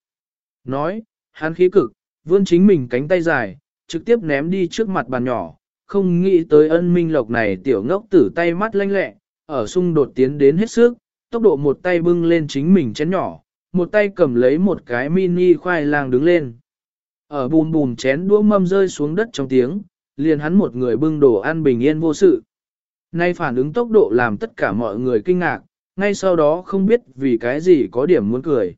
Nói, hắn khí cực, vươn chính mình cánh tay dài, trực tiếp ném đi trước mặt bàn nhỏ, không nghĩ tới ân minh lộc này tiểu ngốc tử tay mắt lanh lẹ, ở xung đột tiến đến hết sức, tốc độ một tay bưng lên chính mình chén nhỏ, một tay cầm lấy một cái mini khoai lang đứng lên. Ở bùn bùn chén đũa mâm rơi xuống đất trong tiếng, liền hắn một người bưng đồ ăn bình yên vô sự. Nay phản ứng tốc độ làm tất cả mọi người kinh ngạc, ngay sau đó không biết vì cái gì có điểm muốn cười.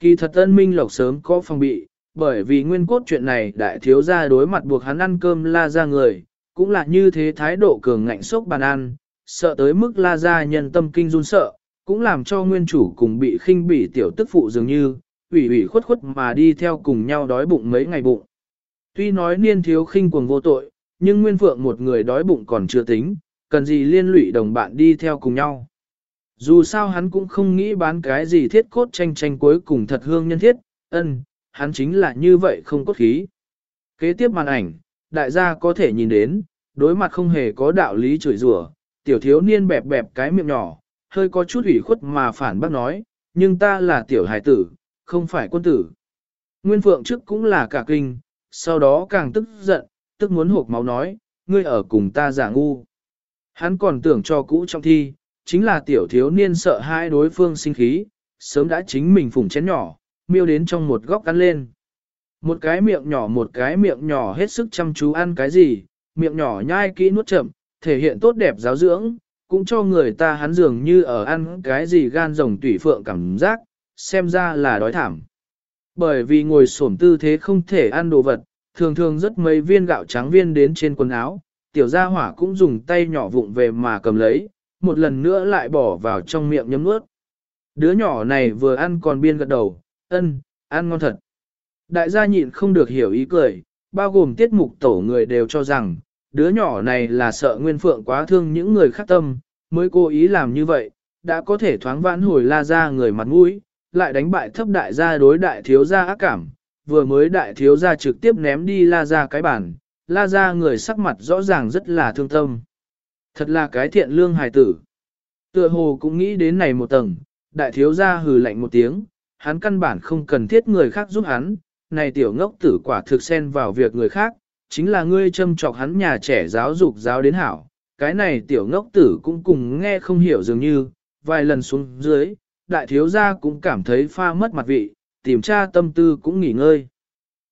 Kỳ thật ân minh lộc sớm có phòng bị, bởi vì nguyên cốt chuyện này đại thiếu gia đối mặt buộc hắn ăn cơm la ra người, cũng là như thế thái độ cường ngạnh sốc bàn ăn, sợ tới mức la ra nhân tâm kinh run sợ, cũng làm cho nguyên chủ cùng bị khinh bỉ tiểu tức phụ dường như, ủy ủy khuất khuất mà đi theo cùng nhau đói bụng mấy ngày bụng. Tuy nói niên thiếu khinh cuồng vô tội, nhưng nguyên phượng một người đói bụng còn chưa tính, cần gì liên lụy đồng bạn đi theo cùng nhau. Dù sao hắn cũng không nghĩ bán cái gì thiết cốt tranh tranh cuối cùng thật hương nhân thiết, ân, hắn chính là như vậy không cốt khí. Kế tiếp màn ảnh, đại gia có thể nhìn đến, đối mặt không hề có đạo lý chửi rủa, tiểu thiếu niên bẹp bẹp cái miệng nhỏ, hơi có chút ủy khuất mà phản bác nói, nhưng ta là tiểu hải tử, không phải quân tử. Nguyên Phượng trước cũng là cả kinh, sau đó càng tức giận, tức muốn hộp máu nói, ngươi ở cùng ta giả ngu. Hắn còn tưởng cho cũ trong thi, chính là tiểu thiếu niên sợ hai đối phương sinh khí, sớm đã chính mình phủng chén nhỏ, miêu đến trong một góc ăn lên. Một cái miệng nhỏ một cái miệng nhỏ hết sức chăm chú ăn cái gì, miệng nhỏ nhai kỹ nuốt chậm, thể hiện tốt đẹp giáo dưỡng, cũng cho người ta hắn dường như ở ăn cái gì gan rồng tủy phượng cảm giác, xem ra là đói thảm. Bởi vì ngồi xổm tư thế không thể ăn đồ vật, thường thường rất mấy viên gạo trắng viên đến trên quần áo, tiểu gia hỏa cũng dùng tay nhỏ vụng về mà cầm lấy, một lần nữa lại bỏ vào trong miệng nhấm nuốt. Đứa nhỏ này vừa ăn còn biên gật đầu, ân, ăn ngon thật. Đại gia nhịn không được hiểu ý cười, bao gồm tiết mục tổ người đều cho rằng, đứa nhỏ này là sợ Nguyên Phượng quá thương những người khác tâm, mới cố ý làm như vậy, đã có thể thoáng vãn hồi la ra người mặt mũi, lại đánh bại thấp đại gia đối đại thiếu gia ác cảm, vừa mới đại thiếu gia trực tiếp ném đi la ra cái bản, la ra người sắc mặt rõ ràng rất là thương tâm. Thật là cái thiện lương hài tử. Tựa hồ cũng nghĩ đến này một tầng, đại thiếu gia hừ lạnh một tiếng, hắn căn bản không cần thiết người khác giúp hắn, này tiểu ngốc tử quả thực xen vào việc người khác, chính là ngươi châm chọc hắn nhà trẻ giáo dục giáo đến hảo, cái này tiểu ngốc tử cũng cùng nghe không hiểu dường như, vài lần xuống dưới, đại thiếu gia cũng cảm thấy pha mất mặt vị, tìm tra tâm tư cũng nghỉ ngơi.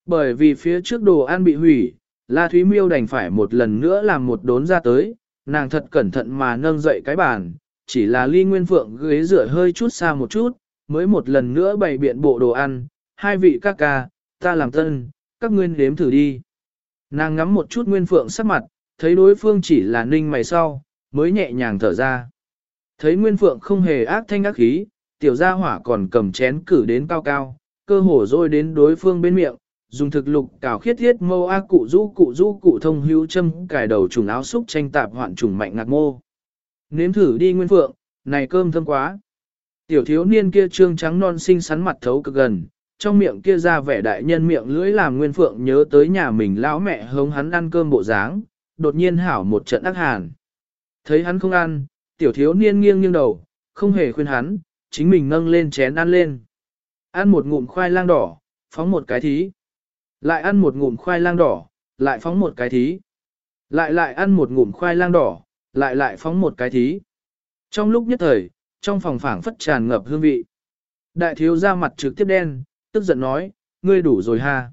Bởi vì phía trước đồ ăn bị hủy, La Thúy Miêu đành phải một lần nữa làm một đốn ra tới, nàng thật cẩn thận mà nâng dậy cái bàn, chỉ là ly nguyên phượng ghế rửa hơi chút xa một chút, mới một lần nữa bày biện bộ đồ ăn, hai vị ca ca, ta làm tân, các ngươi nếm thử đi. Nàng ngắm một chút nguyên phượng sắc mặt, thấy đối phương chỉ là ninh mày sau, mới nhẹ nhàng thở ra. Thấy nguyên phượng không hề ác thanh ác khí, tiểu gia hỏa còn cầm chén cử đến cao cao, cơ hồ rồi đến đối phương bên miệng, dùng thực lục cào khiết thiết mâu a cụ du cụ du cụ thông hữu châm cài đầu trùng áo xúc tranh tạp hoạn trùng mạnh ngạc mô. Nếm thử đi nguyên phượng, này cơm thơm quá. Tiểu thiếu niên kia trương trắng non xinh xắn mặt thấu cực gần, trong miệng kia ra vẻ đại nhân miệng lưỡi làm nguyên phượng nhớ tới nhà mình lão mẹ hống hắn ăn cơm bộ dáng, đột nhiên hảo một trận ác hàn. Thấy hắn không ăn, tiểu thiếu niên nghiêng nghiêng đầu, không hề khuyên hắn, chính mình nâng lên chén ăn lên. Ăn một ngụm khoai lang đỏ, phóng một cái thí. Lại ăn một ngụm khoai lang đỏ, lại phóng một cái thí. Lại lại ăn một ngụm khoai lang đỏ, lại lại phóng một cái thí. Trong lúc nhất thời, trong phòng phảng phất tràn ngập hương vị. Đại thiếu ra mặt trực tiếp đen, tức giận nói, ngươi đủ rồi ha.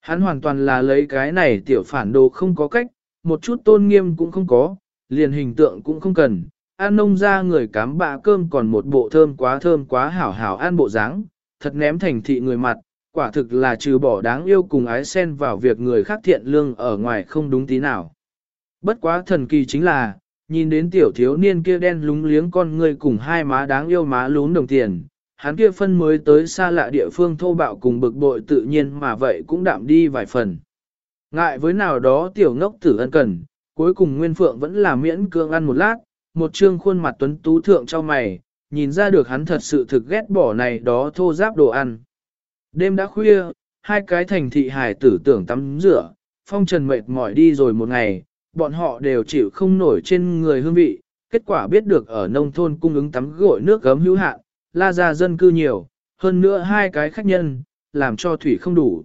Hắn hoàn toàn là lấy cái này tiểu phản đồ không có cách, một chút tôn nghiêm cũng không có, liền hình tượng cũng không cần. An nông ra người cám bạ cơm còn một bộ thơm quá thơm quá hảo hảo ăn bộ dáng, thật ném thành thị người mặt, quả thực là trừ bỏ đáng yêu cùng ái sen vào việc người khác thiện lương ở ngoài không đúng tí nào. Bất quá thần kỳ chính là, nhìn đến tiểu thiếu niên kia đen lúng liếng con người cùng hai má đáng yêu má lún đồng tiền, hắn kia phân mới tới xa lạ địa phương thô bạo cùng bực bội tự nhiên mà vậy cũng đạm đi vài phần. Ngại với nào đó tiểu ngốc tử ân cần, cuối cùng Nguyên Phượng vẫn là miễn cương ăn một lát, một trương khuôn mặt tuấn tú thượng cho mày, nhìn ra được hắn thật sự thực ghét bỏ này đó thô giáp đồ ăn. Đêm đã khuya, hai cái thành thị hải tử tưởng tắm rửa, phong trần mệt mỏi đi rồi một ngày, bọn họ đều chịu không nổi trên người hương vị, kết quả biết được ở nông thôn cung ứng tắm gội nước gấm hữu hạn, la ra dân cư nhiều, hơn nữa hai cái khách nhân, làm cho thủy không đủ.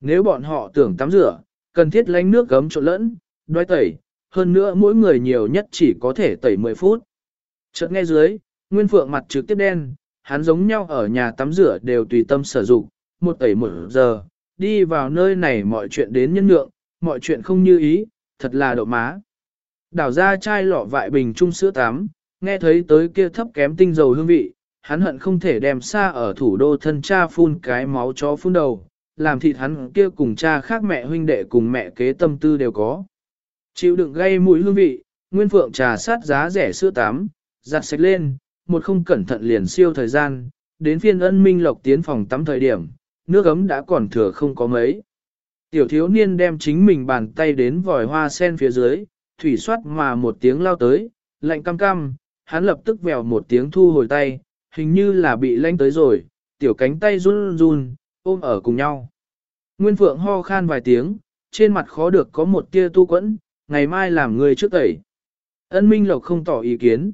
Nếu bọn họ tưởng tắm rửa, cần thiết lánh nước gấm trộn lẫn, đoái tẩy, hơn nữa mỗi người nhiều nhất chỉ có thể tẩy 10 phút. Chợt nghe dưới, Nguyên Phượng mặt trực tiếp đen, hắn giống nhau ở nhà tắm rửa đều tùy tâm sử dụng, một tẩy một giờ, đi vào nơi này mọi chuyện đến nhân lượng, mọi chuyện không như ý, thật là độ má. Đảo ra chai lọ vại bình trung sữa tắm, nghe thấy tới kia thấp kém tinh dầu hương vị, hắn hận không thể đem xa ở thủ đô thân cha phun cái máu chó phun đầu, làm thịt hắn kia cùng cha khác mẹ huynh đệ cùng mẹ kế tâm tư đều có. Chịu đựng gây mùi hương vị, nguyên phượng trà sát giá rẻ sữa tắm, giặt sạch lên, một không cẩn thận liền siêu thời gian, đến phiên ân minh lộc tiến phòng tắm thời điểm, nước ấm đã còn thừa không có mấy. Tiểu thiếu niên đem chính mình bàn tay đến vòi hoa sen phía dưới, thủy soát mà một tiếng lao tới, lạnh cam cam, hắn lập tức vèo một tiếng thu hồi tay, hình như là bị lanh tới rồi, tiểu cánh tay run run, ôm ở cùng nhau. Nguyên Phượng ho khan vài tiếng, trên mặt khó được có một tia tu quẫn, ngày mai làm người trước tẩy. Ân Minh Lộc không tỏ ý kiến.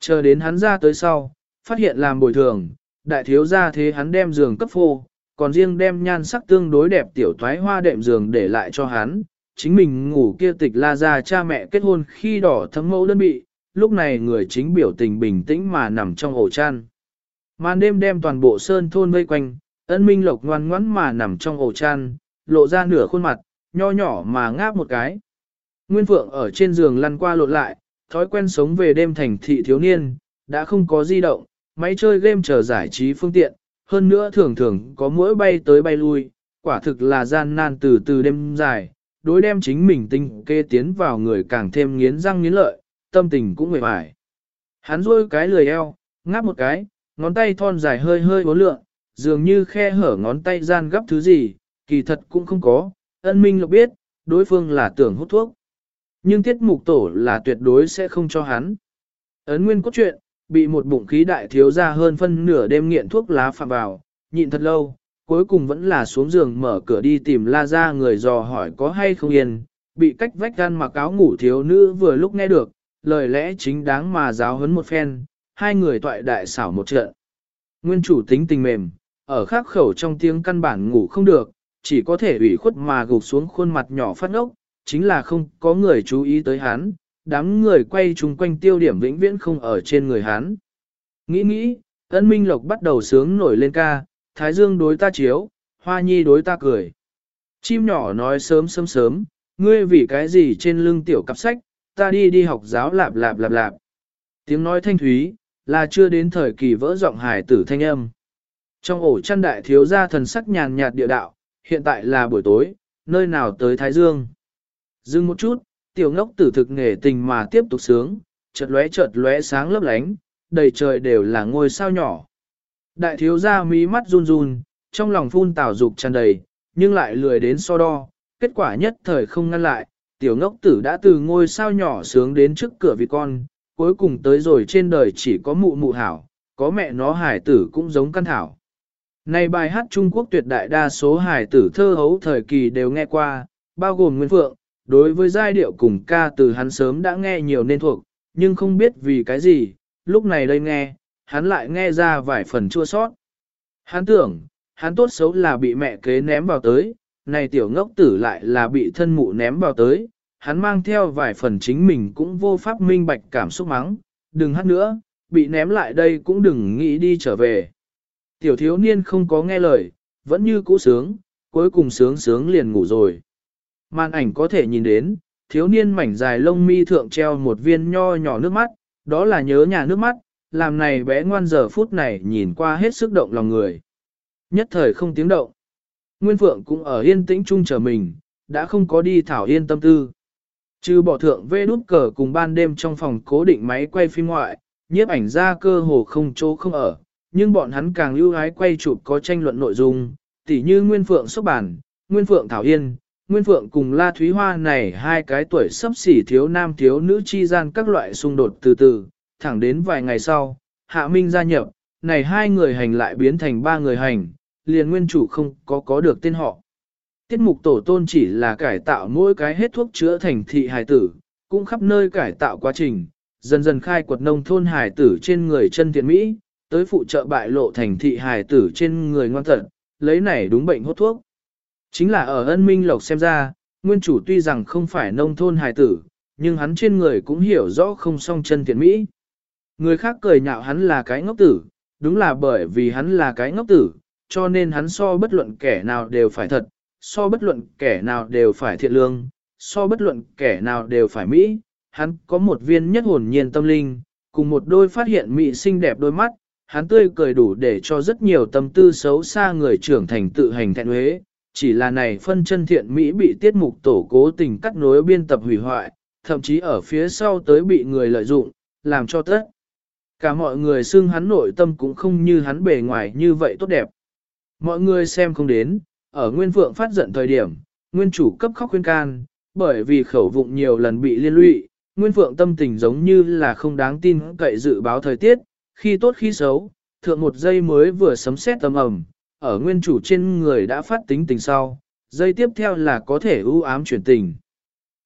Chờ đến hắn ra tới sau, phát hiện làm bồi thường, đại thiếu ra thế hắn đem giường cấp phô, còn riêng đem nhan sắc tương đối đẹp tiểu thoái hoa đệm giường để lại cho hắn. Chính mình ngủ kia tịch la ra cha mẹ kết hôn khi đỏ thấm mẫu đơn bị, lúc này người chính biểu tình bình tĩnh mà nằm trong ổ chăn. Màn đêm đem toàn bộ sơn thôn vây quanh, ân minh lộc ngoan ngoãn mà nằm trong ổ chăn, lộ ra nửa khuôn mặt, nho nhỏ mà ngáp một cái. Nguyên Phượng ở trên giường lăn qua lộn lại, thói quen sống về đêm thành thị thiếu niên, đã không có di động, máy chơi game chờ giải trí phương tiện, hơn nữa thường thường có mỗi bay tới bay lui, quả thực là gian nan từ từ đêm dài, đối đem chính mình tinh kê tiến vào người càng thêm nghiến răng nghiến lợi, tâm tình cũng mệt mỏi. Hắn rôi cái lười eo, ngáp một cái, ngón tay thon dài hơi hơi uốn lượn, dường như khe hở ngón tay gian gấp thứ gì, kỳ thật cũng không có, ân minh lộc biết, đối phương là tưởng hút thuốc. Nhưng tiết mục tổ là tuyệt đối sẽ không cho hắn. Ấn nguyên cốt truyện, bị một bụng khí đại thiếu ra hơn phân nửa đêm nghiện thuốc lá phạm vào, nhịn thật lâu, cuối cùng vẫn là xuống giường mở cửa đi tìm la ra người dò hỏi có hay không yên, bị cách vách gan mặc áo ngủ thiếu nữ vừa lúc nghe được, lời lẽ chính đáng mà giáo huấn một phen, hai người toại đại xảo một trận. Nguyên chủ tính tình mềm, ở khắc khẩu trong tiếng căn bản ngủ không được, chỉ có thể ủy khuất mà gục xuống khuôn mặt nhỏ phát ốc, chính là không có người chú ý tới hắn, đám người quay chung quanh tiêu điểm vĩnh viễn không ở trên người hắn. Nghĩ nghĩ, ân minh lộc bắt đầu sướng nổi lên ca, thái dương đối ta chiếu, hoa nhi đối ta cười. Chim nhỏ nói sớm sớm sớm, ngươi vì cái gì trên lưng tiểu cặp sách, ta đi đi học giáo lạp lạp lạp lạp. Tiếng nói thanh thúy, là chưa đến thời kỳ vỡ giọng hải tử thanh âm. Trong ổ chăn đại thiếu gia thần sắc nhàn nhạt địa đạo, hiện tại là buổi tối, nơi nào tới Thái Dương. Dừng một chút, tiểu ngốc tử thực nghề tình mà tiếp tục sướng, chợt lóe chợt lóe sáng lấp lánh, đầy trời đều là ngôi sao nhỏ. Đại thiếu gia mí mắt run run, trong lòng phun tảo dục tràn đầy, nhưng lại lười đến so đo, kết quả nhất thời không ngăn lại, tiểu ngốc tử đã từ ngôi sao nhỏ sướng đến trước cửa vì con, cuối cùng tới rồi trên đời chỉ có mụ mụ hảo, có mẹ nó hải tử cũng giống căn thảo. Này bài hát Trung Quốc tuyệt đại đa số hải tử thơ hấu thời kỳ đều nghe qua, bao gồm Nguyên Phượng, đối với giai điệu cùng ca từ hắn sớm đã nghe nhiều nên thuộc, nhưng không biết vì cái gì, lúc này đây nghe, hắn lại nghe ra vài phần chua sót. Hắn tưởng, hắn tốt xấu là bị mẹ kế ném vào tới, này tiểu ngốc tử lại là bị thân mụ ném vào tới, hắn mang theo vài phần chính mình cũng vô pháp minh bạch cảm xúc mắng, đừng hát nữa, bị ném lại đây cũng đừng nghĩ đi trở về. Tiểu thiếu niên không có nghe lời, vẫn như cũ sướng, cuối cùng sướng sướng liền ngủ rồi. Màn ảnh có thể nhìn đến, thiếu niên mảnh dài lông mi thượng treo một viên nho nhỏ nước mắt, đó là nhớ nhà nước mắt, làm này bé ngoan giờ phút này nhìn qua hết sức động lòng người. Nhất thời không tiếng động. Nguyên Phượng cũng ở yên tĩnh chung chờ mình, đã không có đi thảo yên tâm tư. Trừ bỏ thượng vê đút cờ cùng ban đêm trong phòng cố định máy quay phim ngoại, nhiếp ảnh ra cơ hồ không chỗ không ở, nhưng bọn hắn càng lưu hái quay chụp có tranh luận nội dung, tỉ như Nguyên Phượng sốc bản, Nguyên Phượng Thảo Yên, Nguyên Phượng cùng La Thúy Hoa này hai cái tuổi sắp xỉ thiếu nam thiếu nữ chi gian các loại xung đột từ từ, thẳng đến vài ngày sau, Hạ Minh gia nhập, này hai người hành lại biến thành ba người hành, liền nguyên chủ không có có được tên họ. Tiết mục tổ tôn chỉ là cải tạo mỗi cái hết thuốc chữa thành thị hài tử, cũng khắp nơi cải tạo quá trình, dần dần khai quật nông thôn hài tử trên người chân thiện Mỹ, tới phụ trợ bại lộ thành thị hài tử trên người ngoan tận, lấy này đúng bệnh hốt thuốc. Chính là ở ân minh lộc xem ra, nguyên chủ tuy rằng không phải nông thôn hài tử, nhưng hắn trên người cũng hiểu rõ không song chân thiện Mỹ. Người khác cười nhạo hắn là cái ngốc tử, đúng là bởi vì hắn là cái ngốc tử, cho nên hắn so bất luận kẻ nào đều phải thật, so bất luận kẻ nào đều phải thiện lương, so bất luận kẻ nào đều phải Mỹ, hắn có một viên nhất hồn nhiên tâm linh, cùng một đôi phát hiện Mỹ xinh đẹp đôi mắt, hắn tươi cười đủ để cho rất nhiều tâm tư xấu xa người trưởng thành tự hành thẹn huế, chỉ là này phân chân thiện Mỹ bị tiết mục tổ cố tình cắt nối biên tập hủy hoại, thậm chí ở phía sau tới bị người lợi dụng, làm cho tất. Cả mọi người xưng hắn nội tâm cũng không như hắn bề ngoài như vậy tốt đẹp. Mọi người xem không đến, ở Nguyên Phượng phát giận thời điểm, Nguyên chủ cấp khóc khuyên can, bởi vì khẩu vụng nhiều lần bị liên lụy, Nguyên Phượng tâm tình giống như là không đáng tin cậy dự báo thời tiết, khi tốt khi xấu, thượng một giây mới vừa sấm sét tầm ẩm, ở Nguyên chủ trên người đã phát tính tình sau, giây tiếp theo là có thể ưu ám chuyển tình.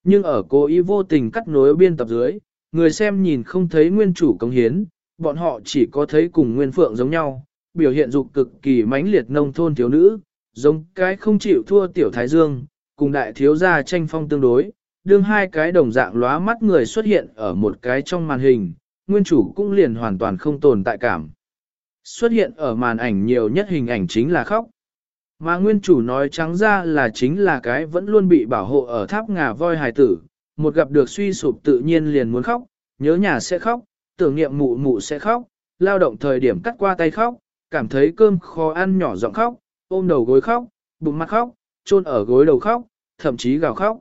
Nhưng ở cố ý vô tình cắt nối biên tập dưới, người xem nhìn không thấy Nguyên chủ công hiến, bọn họ chỉ có thấy cùng Nguyên Phượng giống nhau, biểu hiện dục cực kỳ mãnh liệt nông thôn thiếu nữ, giống cái không chịu thua tiểu thái dương, cùng đại thiếu gia tranh phong tương đối, đương hai cái đồng dạng lóa mắt người xuất hiện ở một cái trong màn hình, nguyên chủ cũng liền hoàn toàn không tồn tại cảm. Xuất hiện ở màn ảnh nhiều nhất hình ảnh chính là khóc. Mà nguyên chủ nói trắng ra là chính là cái vẫn luôn bị bảo hộ ở tháp ngà voi hài tử, một gặp được suy sụp tự nhiên liền muốn khóc, nhớ nhà sẽ khóc, tưởng niệm mụ mụ sẽ khóc, lao động thời điểm cắt qua tay khóc, cảm thấy cơm khó ăn nhỏ giọng khóc, ôm đầu gối khóc, bụng mặt khóc, chôn ở gối đầu khóc, thậm chí gào khóc.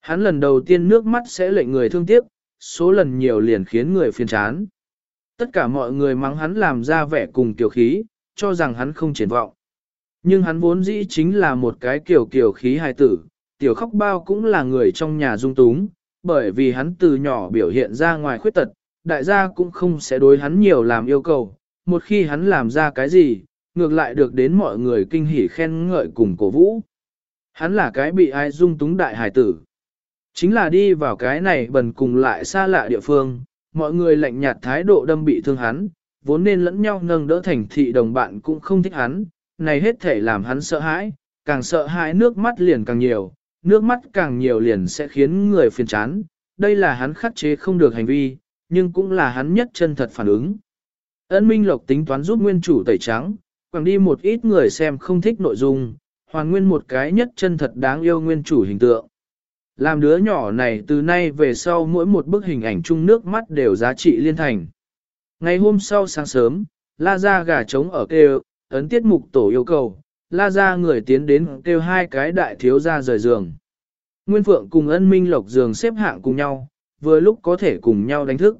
Hắn lần đầu tiên nước mắt sẽ lệnh người thương tiếc, số lần nhiều liền khiến người phiền chán. Tất cả mọi người mắng hắn làm ra vẻ cùng tiểu khí, cho rằng hắn không triển vọng. Nhưng hắn vốn dĩ chính là một cái kiểu kiểu khí hài tử, tiểu khóc bao cũng là người trong nhà dung túng, bởi vì hắn từ nhỏ biểu hiện ra ngoài khuyết tật, đại gia cũng không sẽ đối hắn nhiều làm yêu cầu, một khi hắn làm ra cái gì, ngược lại được đến mọi người kinh hỉ khen ngợi cùng cổ vũ. Hắn là cái bị ai dung túng đại hài tử. Chính là đi vào cái này bần cùng lại xa lạ địa phương, mọi người lạnh nhạt thái độ đâm bị thương hắn, vốn nên lẫn nhau nâng đỡ thành thị đồng bạn cũng không thích hắn, này hết thể làm hắn sợ hãi, càng sợ hãi nước mắt liền càng nhiều, nước mắt càng nhiều liền sẽ khiến người phiền chán, đây là hắn khắc chế không được hành vi, nhưng cũng là hắn nhất chân thật phản ứng. Ân Minh Lộc tính toán giúp nguyên chủ tẩy trắng, quẳng đi một ít người xem không thích nội dung, hoàn nguyên một cái nhất chân thật đáng yêu nguyên chủ hình tượng. Làm đứa nhỏ này từ nay về sau mỗi một bức hình ảnh chung nước mắt đều giá trị liên thành. Ngày hôm sau sáng sớm, la ra gà trống ở kêu, ấn tiết mục tổ yêu cầu, la ra người tiến đến kêu hai cái đại thiếu ra rời giường. Nguyên Phượng cùng ân minh lộc giường xếp hạng cùng nhau, vừa lúc có thể cùng nhau đánh thức.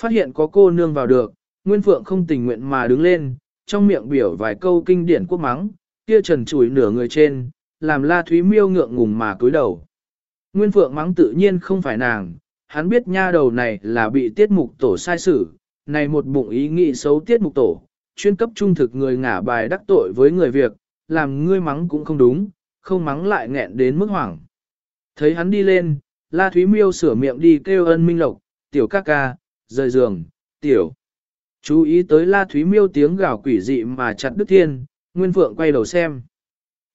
Phát hiện có cô nương vào được, Nguyên Phượng không tình nguyện mà đứng lên, trong miệng biểu vài câu kinh điển quốc mắng, kia trần chùi nửa người trên, làm la thúy miêu ngượng ngùng mà cúi đầu. Nguyên Phượng mắng tự nhiên không phải nàng, hắn biết nha đầu này là bị tiết mục tổ sai xử, này một bụng ý nghĩ xấu tiết mục tổ, chuyên cấp trung thực người ngả bài đắc tội với người việc, làm ngươi mắng cũng không đúng, không mắng lại nghẹn đến mức hoảng. Thấy hắn đi lên, La Thúy Miêu sửa miệng đi kêu ân minh lộc, tiểu ca ca, rời giường, tiểu. Chú ý tới La Thúy Miêu tiếng gào quỷ dị mà chặt đứt thiên, Nguyên Phượng quay đầu xem.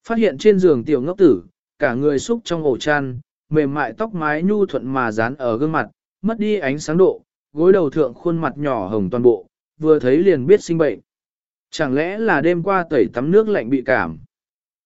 Phát hiện trên giường tiểu ngốc tử, cả người xúc trong ổ chăn, mềm mại tóc mái nhu thuận mà dán ở gương mặt, mất đi ánh sáng độ, gối đầu thượng khuôn mặt nhỏ hồng toàn bộ, vừa thấy liền biết sinh bệnh. Chẳng lẽ là đêm qua tẩy tắm nước lạnh bị cảm?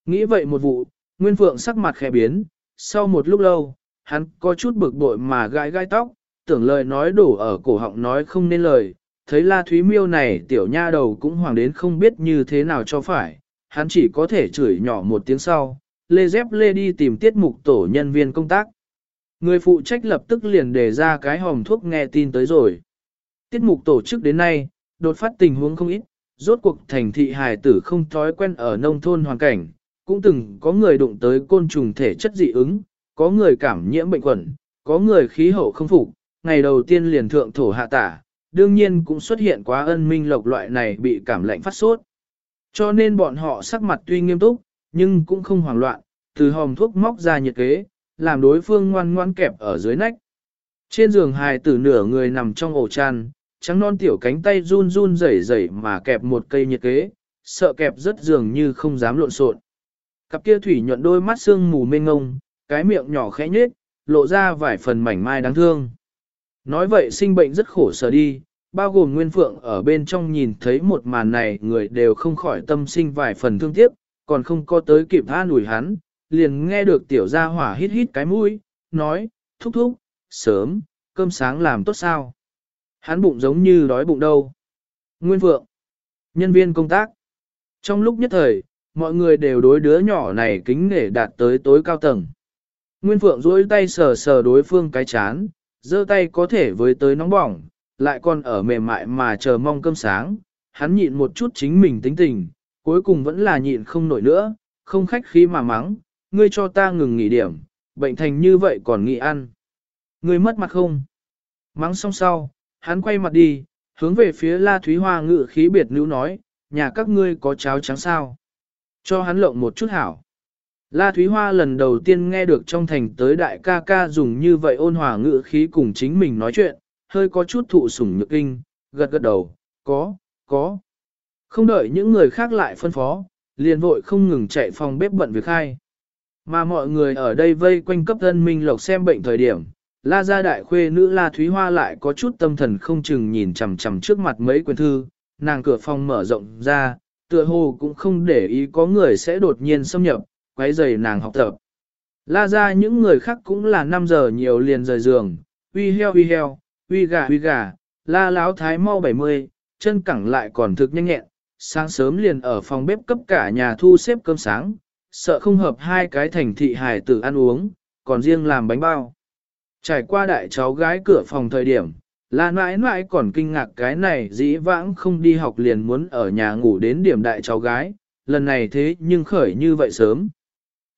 Nghĩ vậy một vụ, Nguyên Phượng sắc mặt khẽ biến, sau một lúc lâu, hắn có chút bực bội mà gai gai tóc, tưởng lời nói đổ ở cổ họng nói không nên lời, thấy La Thúy Miêu này tiểu nha đầu cũng hoàng đến không biết như thế nào cho phải, hắn chỉ có thể chửi nhỏ một tiếng sau, lê dép lê đi tìm tiết mục tổ nhân viên công tác. Người phụ trách lập tức liền đề ra cái hòm thuốc nghe tin tới rồi. Tiết mục tổ chức đến nay, đột phát tình huống không ít, rốt cuộc thành thị hài tử không thói quen ở nông thôn hoàn cảnh, cũng từng có người đụng tới côn trùng thể chất dị ứng, có người cảm nhiễm bệnh khuẩn, có người khí hậu không phục, ngày đầu tiên liền thượng thổ hạ tả, đương nhiên cũng xuất hiện quá ân minh lộc loại này bị cảm lạnh phát sốt. Cho nên bọn họ sắc mặt tuy nghiêm túc, nhưng cũng không hoảng loạn, từ hòm thuốc móc ra nhiệt kế, làm đối phương ngoan ngoan kẹp ở dưới nách. Trên giường hài tử nửa người nằm trong ổ chăn, trắng non tiểu cánh tay run run rẩy rẩy mà kẹp một cây nhiệt kế, sợ kẹp rất giường như không dám lộn xộn. Cặp kia thủy nhuận đôi mắt sương mù mênh ngông, cái miệng nhỏ khẽ nhếch, lộ ra vài phần mảnh mai đáng thương. Nói vậy sinh bệnh rất khổ sở đi, bao gồm Nguyên Phượng ở bên trong nhìn thấy một màn này người đều không khỏi tâm sinh vài phần thương tiếc, còn không có tới kịp tha nủi hắn, liền nghe được tiểu gia hỏa hít hít cái mũi, nói, thúc thúc, sớm, cơm sáng làm tốt sao. Hắn bụng giống như đói bụng đâu. Nguyên Phượng, nhân viên công tác. Trong lúc nhất thời, mọi người đều đối đứa nhỏ này kính nể đạt tới tối cao tầng. Nguyên Phượng duỗi tay sờ sờ đối phương cái chán, giơ tay có thể với tới nóng bỏng, lại còn ở mềm mại mà chờ mong cơm sáng. Hắn nhịn một chút chính mình tính tình, cuối cùng vẫn là nhịn không nổi nữa, không khách khí mà mắng, ngươi cho ta ngừng nghỉ điểm, bệnh thành như vậy còn nghỉ ăn. Ngươi mất mặt không? Mắng xong sau, hắn quay mặt đi, hướng về phía La Thúy Hoa ngự khí biệt nữ nói, nhà các ngươi có cháo trắng sao? Cho hắn lộng một chút hảo. La Thúy Hoa lần đầu tiên nghe được trong thành tới đại ca ca dùng như vậy ôn hòa ngữ khí cùng chính mình nói chuyện, hơi có chút thụ sủng nhược kinh, gật gật đầu, có, có. Không đợi những người khác lại phân phó, liền vội không ngừng chạy phòng bếp bận việc khai. Mà mọi người ở đây vây quanh cấp thân minh lộc xem bệnh thời điểm, la gia đại khuê nữ la thúy hoa lại có chút tâm thần không chừng nhìn chằm chằm trước mặt mấy quyển thư, nàng cửa phòng mở rộng ra, tựa hồ cũng không để ý có người sẽ đột nhiên xâm nhập, quấy rầy nàng học tập. La ra những người khác cũng là 5 giờ nhiều liền rời giường, uy heo uy heo, uy gà uy gà, la láo thái mau 70, chân cẳng lại còn thực nhanh nhẹn, sáng sớm liền ở phòng bếp cấp cả nhà thu xếp cơm sáng, sợ không hợp hai cái thành thị hài tử ăn uống, còn riêng làm bánh bao. Trải qua đại cháu gái cửa phòng thời điểm, la mãi mãi còn kinh ngạc cái này dĩ vãng không đi học liền muốn ở nhà ngủ đến điểm đại cháu gái, lần này thế nhưng khởi như vậy sớm.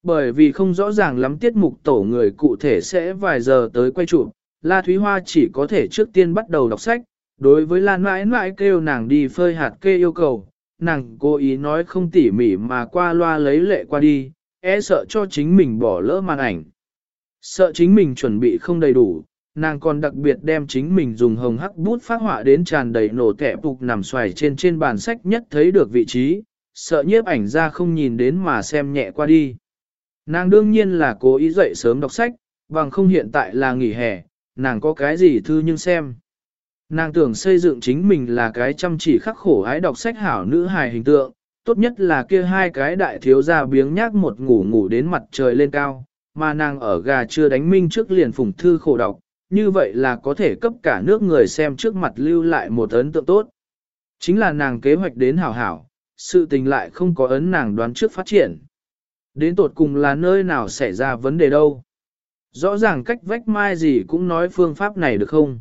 Bởi vì không rõ ràng lắm tiết mục tổ người cụ thể sẽ vài giờ tới quay chụp, La Thúy Hoa chỉ có thể trước tiên bắt đầu đọc sách, đối với Lan mãi mãi kêu nàng đi phơi hạt kê yêu cầu, nàng cố ý nói không tỉ mỉ mà qua loa lấy lệ qua đi, e sợ cho chính mình bỏ lỡ màn ảnh. Sợ chính mình chuẩn bị không đầy đủ, nàng còn đặc biệt đem chính mình dùng hồng hắc bút phát họa đến tràn đầy nổ tẻ phục nằm xoài trên trên bàn sách nhất thấy được vị trí, sợ nhiếp ảnh ra không nhìn đến mà xem nhẹ qua đi. Nàng đương nhiên là cố ý dậy sớm đọc sách, bằng không hiện tại là nghỉ hè, nàng có cái gì thư nhưng xem. Nàng tưởng xây dựng chính mình là cái chăm chỉ khắc khổ ái đọc sách hảo nữ hài hình tượng, tốt nhất là kia hai cái đại thiếu gia biếng nhác một ngủ ngủ đến mặt trời lên cao, mà nàng ở gà chưa đánh minh trước liền phủng thư khổ đọc, như vậy là có thể cấp cả nước người xem trước mặt lưu lại một ấn tượng tốt. Chính là nàng kế hoạch đến hảo hảo, sự tình lại không có ấn nàng đoán trước phát triển. Đến tột cùng là nơi nào xảy ra vấn đề đâu. Rõ ràng cách vách mai gì cũng nói phương pháp này được không?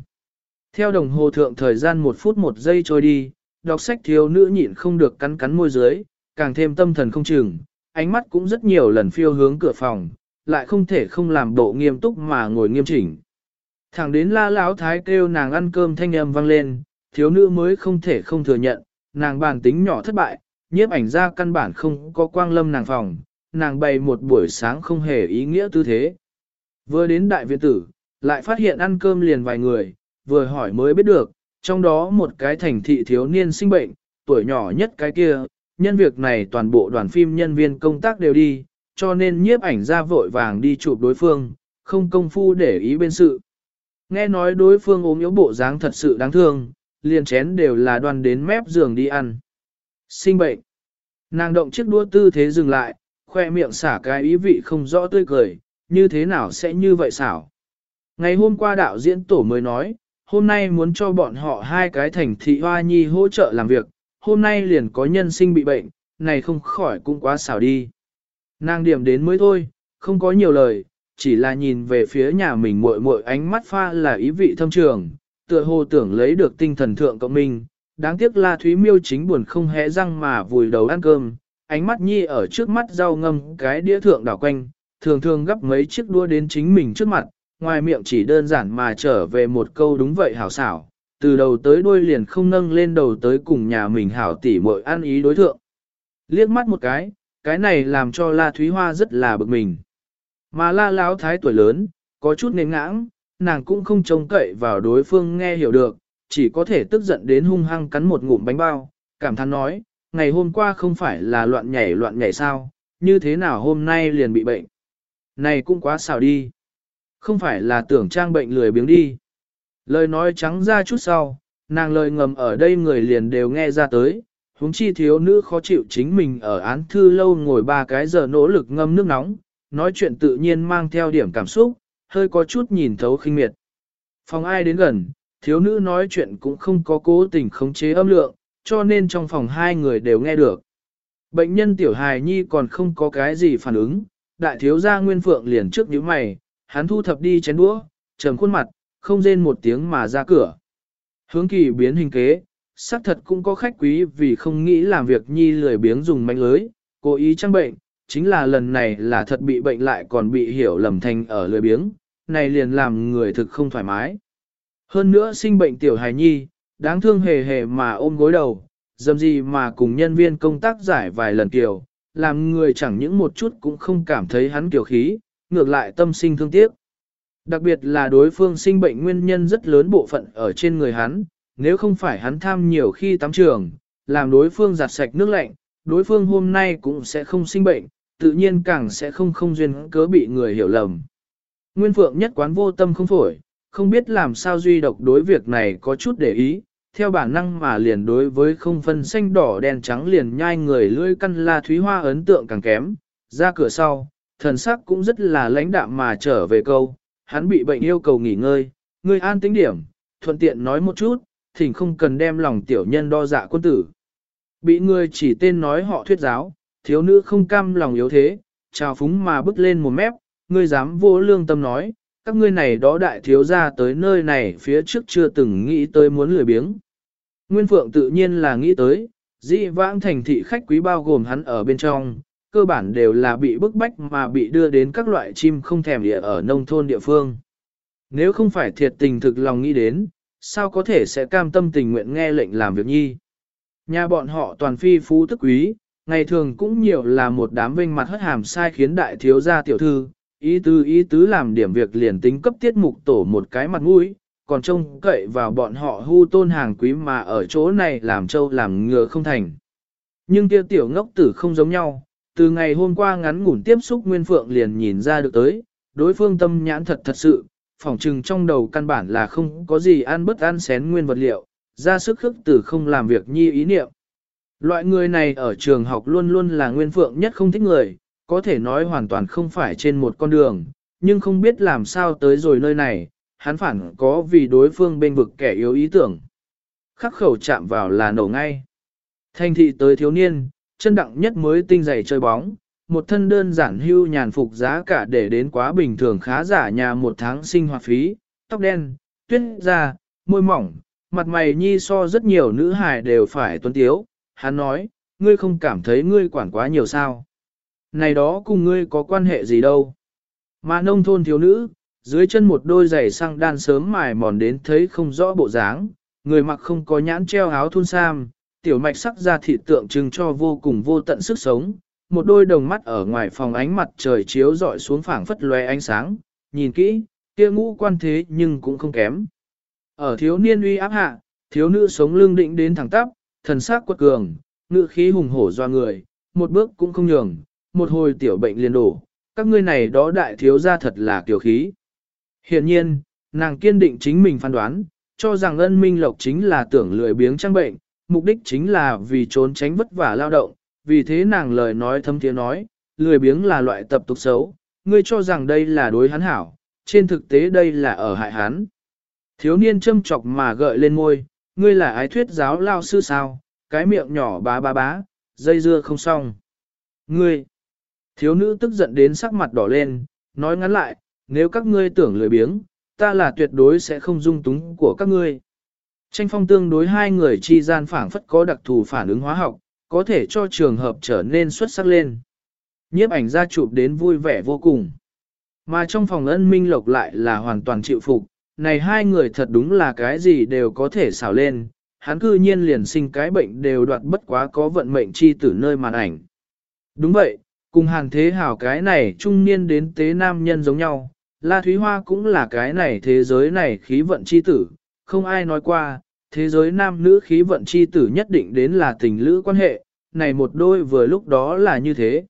Theo đồng hồ thượng thời gian một phút một giây trôi đi, đọc sách thiếu nữ nhịn không được cắn cắn môi dưới, càng thêm tâm thần không chừng, ánh mắt cũng rất nhiều lần phiêu hướng cửa phòng, lại không thể không làm bộ nghiêm túc mà ngồi nghiêm chỉnh. Thẳng đến la lão thái kêu nàng ăn cơm thanh âm vang lên, thiếu nữ mới không thể không thừa nhận, nàng bàn tính nhỏ thất bại, nhiếp ảnh ra căn bản không có quang lâm nàng phòng, nàng bày một buổi sáng không hề ý nghĩa tư thế. Vừa đến đại viện tử, lại phát hiện ăn cơm liền vài người, vừa hỏi mới biết được, trong đó một cái thành thị thiếu niên sinh bệnh, tuổi nhỏ nhất cái kia, nhân việc này toàn bộ đoàn phim nhân viên công tác đều đi, cho nên nhiếp ảnh ra vội vàng đi chụp đối phương, không công phu để ý bên sự. Nghe nói đối phương ốm yếu bộ dáng thật sự đáng thương, liền chén đều là đoàn đến mép giường đi ăn. Sinh bệnh. Nàng động chiếc đũa tư thế dừng lại, khoe miệng xả cái ý vị không rõ tươi cười, như thế nào sẽ như vậy xảo. Ngày hôm qua đạo diễn tổ mới nói, hôm nay muốn cho bọn họ hai cái thành thị hoa nhi hỗ trợ làm việc, hôm nay liền có nhân sinh bị bệnh, này không khỏi cũng quá xảo đi. Nàng điểm đến mới thôi, không có nhiều lời, chỉ là nhìn về phía nhà mình muội muội ánh mắt pha là ý vị thâm trường, tựa hồ tưởng lấy được tinh thần thượng cộng minh. Đáng tiếc là Thúy Miêu chính buồn không hẽ răng mà vùi đầu ăn cơm, ánh mắt nhi ở trước mắt rau ngâm cái đĩa thượng đảo quanh, thường thường gấp mấy chiếc đua đến chính mình trước mặt, ngoài miệng chỉ đơn giản mà trở về một câu đúng vậy hảo xảo, từ đầu tới đuôi liền không nâng lên đầu tới cùng nhà mình hảo tỉ mội ăn ý đối thượng. Liếc mắt một cái, cái này làm cho La Thúy Hoa rất là bực mình. Mà La Lão thái tuổi lớn, có chút nền ngãng, nàng cũng không trông cậy vào đối phương nghe hiểu được, chỉ có thể tức giận đến hung hăng cắn một ngụm bánh bao, cảm thán nói, ngày hôm qua không phải là loạn nhảy loạn nhảy sao, như thế nào hôm nay liền bị bệnh. Này cũng quá xảo đi. Không phải là tưởng trang bệnh lười biếng đi. Lời nói trắng ra chút sau, nàng lời ngầm ở đây người liền đều nghe ra tới, huống chi thiếu nữ khó chịu chính mình ở án thư lâu ngồi ba cái giờ nỗ lực ngâm nước nóng, nói chuyện tự nhiên mang theo điểm cảm xúc, hơi có chút nhìn thấu khinh miệt. Phòng ai đến gần, thiếu nữ nói chuyện cũng không có cố tình khống chế âm lượng, cho nên trong phòng hai người đều nghe được. Bệnh nhân tiểu hài nhi còn không có cái gì phản ứng, đại thiếu gia nguyên phượng liền trước nhíu mày, hắn thu thập đi chén đũa, trầm khuôn mặt, không rên một tiếng mà ra cửa. Hướng kỳ biến hình kế, xác thật cũng có khách quý vì không nghĩ làm việc nhi lười biếng dùng manh lưới, cố ý trang bệnh, chính là lần này là thật bị bệnh lại còn bị hiểu lầm thành ở lười biếng, này liền làm người thực không thoải mái. Hơn nữa sinh bệnh tiểu hài nhi, đáng thương hề hề mà ôm gối đầu, dầm gì mà cùng nhân viên công tác giải vài lần kiều, làm người chẳng những một chút cũng không cảm thấy hắn kiều khí, ngược lại tâm sinh thương tiếc. Đặc biệt là đối phương sinh bệnh nguyên nhân rất lớn bộ phận ở trên người hắn, nếu không phải hắn tham nhiều khi tắm trường, làm đối phương giặt sạch nước lạnh, đối phương hôm nay cũng sẽ không sinh bệnh, tự nhiên càng sẽ không không duyên cớ bị người hiểu lầm. Nguyên Phượng nhất quán vô tâm không phổi, không biết làm sao duy độc đối việc này có chút để ý, theo bản năng mà liền đối với không phân xanh đỏ đen trắng liền nhai người lưỡi căn la thúy hoa ấn tượng càng kém, ra cửa sau, thần sắc cũng rất là lãnh đạm mà trở về câu, hắn bị bệnh yêu cầu nghỉ ngơi, người an tính điểm, thuận tiện nói một chút, thỉnh không cần đem lòng tiểu nhân đo dạ quân tử. Bị người chỉ tên nói họ thuyết giáo, thiếu nữ không cam lòng yếu thế, trào phúng mà bước lên một mép, ngươi dám vô lương tâm nói, các ngươi này đó đại thiếu ra tới nơi này phía trước chưa từng nghĩ tới muốn lười biếng. Nguyên Phượng tự nhiên là nghĩ tới, dĩ vãng thành thị khách quý bao gồm hắn ở bên trong, cơ bản đều là bị bức bách mà bị đưa đến các loại chim không thèm địa ở nông thôn địa phương. Nếu không phải thiệt tình thực lòng nghĩ đến, sao có thể sẽ cam tâm tình nguyện nghe lệnh làm việc nhi. Nhà bọn họ toàn phi phú tức quý, ngày thường cũng nhiều là một đám vinh mặt hất hàm sai khiến đại thiếu gia tiểu thư, ý tứ ý tứ làm điểm việc liền tính cấp tiết mục tổ một cái mặt mũi, còn trông cậy vào bọn họ hưu tôn hàng quý mà ở chỗ này làm trâu làm ngựa không thành. Nhưng kia tiểu ngốc tử không giống nhau, từ ngày hôm qua ngắn ngủn tiếp xúc Nguyên Phượng liền nhìn ra được tới, đối phương tâm nhãn thật thật sự, phỏng trừng trong đầu căn bản là không có gì ăn bất ăn xén nguyên vật liệu, ra sức khức tử không làm việc nhi ý niệm. Loại người này ở trường học luôn luôn là Nguyên Phượng nhất không thích người, có thể nói hoàn toàn không phải trên một con đường, nhưng không biết làm sao tới rồi nơi này, hắn phản có vì đối phương bên vực kẻ yếu ý tưởng. Khắc khẩu chạm vào là nổ ngay. Thanh thị tới thiếu niên, chân đặng nhất mới tinh dày chơi bóng, một thân đơn giản hưu nhàn phục giá cả để đến quá bình thường khá giả nhà một tháng sinh hoạt phí, tóc đen, tuyết da, môi mỏng, mặt mày nhi so rất nhiều nữ hài đều phải tuấn tiếu. Hắn nói, ngươi không cảm thấy ngươi quản quá nhiều sao. Này đó cùng ngươi có quan hệ gì đâu. Mà nông thôn thiếu nữ, dưới chân một đôi giày sang đan sớm mài mòn đến thấy không rõ bộ dáng, người mặc không có nhãn treo áo thun sam, tiểu mạch sắc ra thịt tượng trưng cho vô cùng vô tận sức sống, một đôi đồng mắt ở ngoài phòng ánh mặt trời chiếu rọi xuống phảng phất lóe ánh sáng, nhìn kỹ, kia ngũ quan thế nhưng cũng không kém. Ở thiếu niên uy áp hạ, thiếu nữ sống lưng định đến thẳng tắp, thần sắc quật cường, ngự khí hùng hổ doa người, một bước cũng không nhường, một hồi tiểu bệnh liền đổ, các ngươi này đó đại thiếu gia thật là tiểu khí. Hiện nhiên, nàng kiên định chính mình phán đoán, cho rằng ân minh lộc chính là tưởng lười biếng trang bệnh, mục đích chính là vì trốn tránh vất vả lao động, vì thế nàng lời nói thâm tiếng nói, lười biếng là loại tập tục xấu, ngươi cho rằng đây là đối hắn hảo, trên thực tế đây là ở hại hắn. Thiếu niên châm chọc mà gợi lên môi, ngươi là ái thuyết giáo lao sư sao, cái miệng nhỏ bá bá bá, dây dưa không xong. Ngươi, thiếu nữ tức giận đến sắc mặt đỏ lên, nói ngắn lại, nếu các ngươi tưởng lười biếng, ta là tuyệt đối sẽ không dung túng của các ngươi. Tranh phong tương đối hai người chi gian phản phất có đặc thù phản ứng hóa học, có thể cho trường hợp trở nên xuất sắc lên. Nhiếp ảnh ra chụp đến vui vẻ vô cùng. Mà trong phòng ân minh lộc lại là hoàn toàn chịu phục, này hai người thật đúng là cái gì đều có thể xảo lên, hắn cư nhiên liền sinh cái bệnh đều đoạt bất quá có vận mệnh chi tử nơi màn ảnh. Đúng vậy, cùng hàng thế hảo cái này trung niên đến tế nam nhân giống nhau, La Thúy Hoa cũng là cái này thế giới này khí vận chi tử, không ai nói qua, thế giới nam nữ khí vận chi tử nhất định đến là tình lữ quan hệ, này một đôi vừa lúc đó là như thế.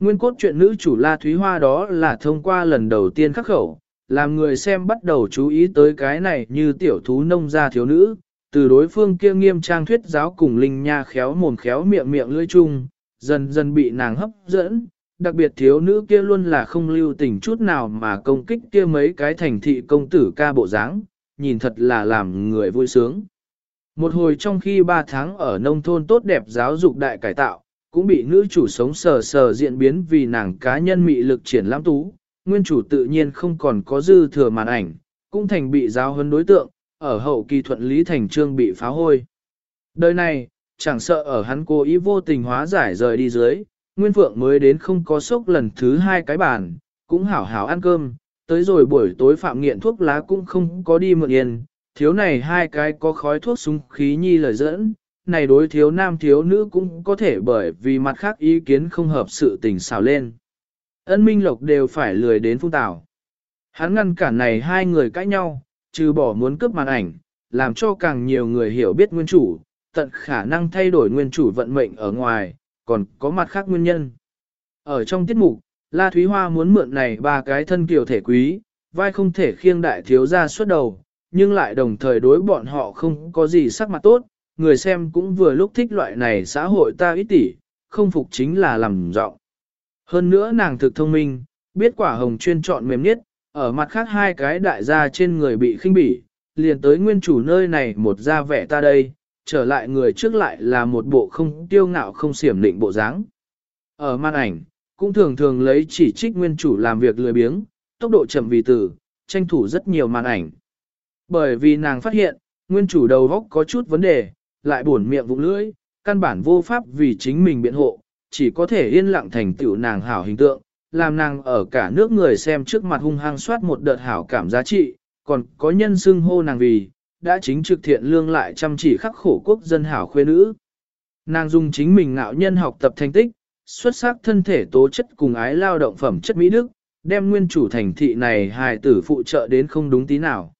Nguyên cốt chuyện nữ chủ La Thúy Hoa đó là thông qua lần đầu tiên khắc khẩu, làm người xem bắt đầu chú ý tới cái này như tiểu thú nông gia thiếu nữ, từ đối phương kia nghiêm trang thuyết giáo cùng linh nha khéo mồm khéo miệng miệng lưỡi chung, dần dần bị nàng hấp dẫn, đặc biệt thiếu nữ kia luôn là không lưu tình chút nào mà công kích kia mấy cái thành thị công tử ca bộ dáng, nhìn thật là làm người vui sướng. Một hồi trong khi ba tháng ở nông thôn tốt đẹp giáo dục đại cải tạo, cũng bị nữ chủ sống sờ sờ diễn biến vì nàng cá nhân mị lực triển lãm tú, nguyên chủ tự nhiên không còn có dư thừa màn ảnh, cũng thành bị giáo huấn đối tượng, ở hậu kỳ thuận lý thành trương bị phá hôi. Đời này, chẳng sợ ở hắn cố ý vô tình hóa giải rời đi dưới, Nguyên Phượng mới đến không có sốc lần thứ hai cái bàn, cũng hảo hảo ăn cơm, tới rồi buổi tối phạm nghiện thuốc lá cũng không có đi mượn yên, thiếu này hai cái có khói thuốc súng khí nhi lời dẫn, này đối thiếu nam thiếu nữ cũng có thể bởi vì mặt khác ý kiến không hợp sự tình xào lên. Ân Minh Lộc đều phải lười đến phung tảo. Hắn ngăn cản này hai người cãi nhau, trừ bỏ muốn cướp màn ảnh, làm cho càng nhiều người hiểu biết nguyên chủ, tận khả năng thay đổi nguyên chủ vận mệnh ở ngoài, còn có mặt khác nguyên nhân. Ở trong tiết mục, La Thúy Hoa muốn mượn này ba cái thân kiều thể quý, vai không thể khiêng đại thiếu ra suốt đầu, nhưng lại đồng thời đối bọn họ không có gì sắc mặt tốt, người xem cũng vừa lúc thích loại này xã hội ta ít tỉ, không phục chính là làm giọng. Hơn nữa nàng thực thông minh, biết quả hồng chuyên chọn mềm nhất, ở mặt khác hai cái đại gia trên người bị khinh bỉ, liền tới nguyên chủ nơi này một ra vẻ ta đây, trở lại người trước lại là một bộ không tiêu ngạo không xiểm định bộ dáng. Ở màn ảnh, cũng thường thường lấy chỉ trích nguyên chủ làm việc lười biếng, tốc độ chậm vì từ, tranh thủ rất nhiều màn ảnh. Bởi vì nàng phát hiện, nguyên chủ đầu góc có chút vấn đề, lại buồn miệng vụng lưỡi, căn bản vô pháp vì chính mình biện hộ, chỉ có thể yên lặng thành tựu nàng hảo hình tượng, làm nàng ở cả nước người xem trước mặt hung hăng soát một đợt hảo cảm giá trị, còn có nhân xưng hô nàng vì, đã chính trực thiện lương lại chăm chỉ khắc khổ quốc dân hảo khuê nữ. Nàng dùng chính mình ngạo nhân học tập thành tích, xuất sắc thân thể tố chất cùng ái lao động phẩm chất Mỹ Đức, đem nguyên chủ thành thị này hài tử phụ trợ đến không đúng tí nào.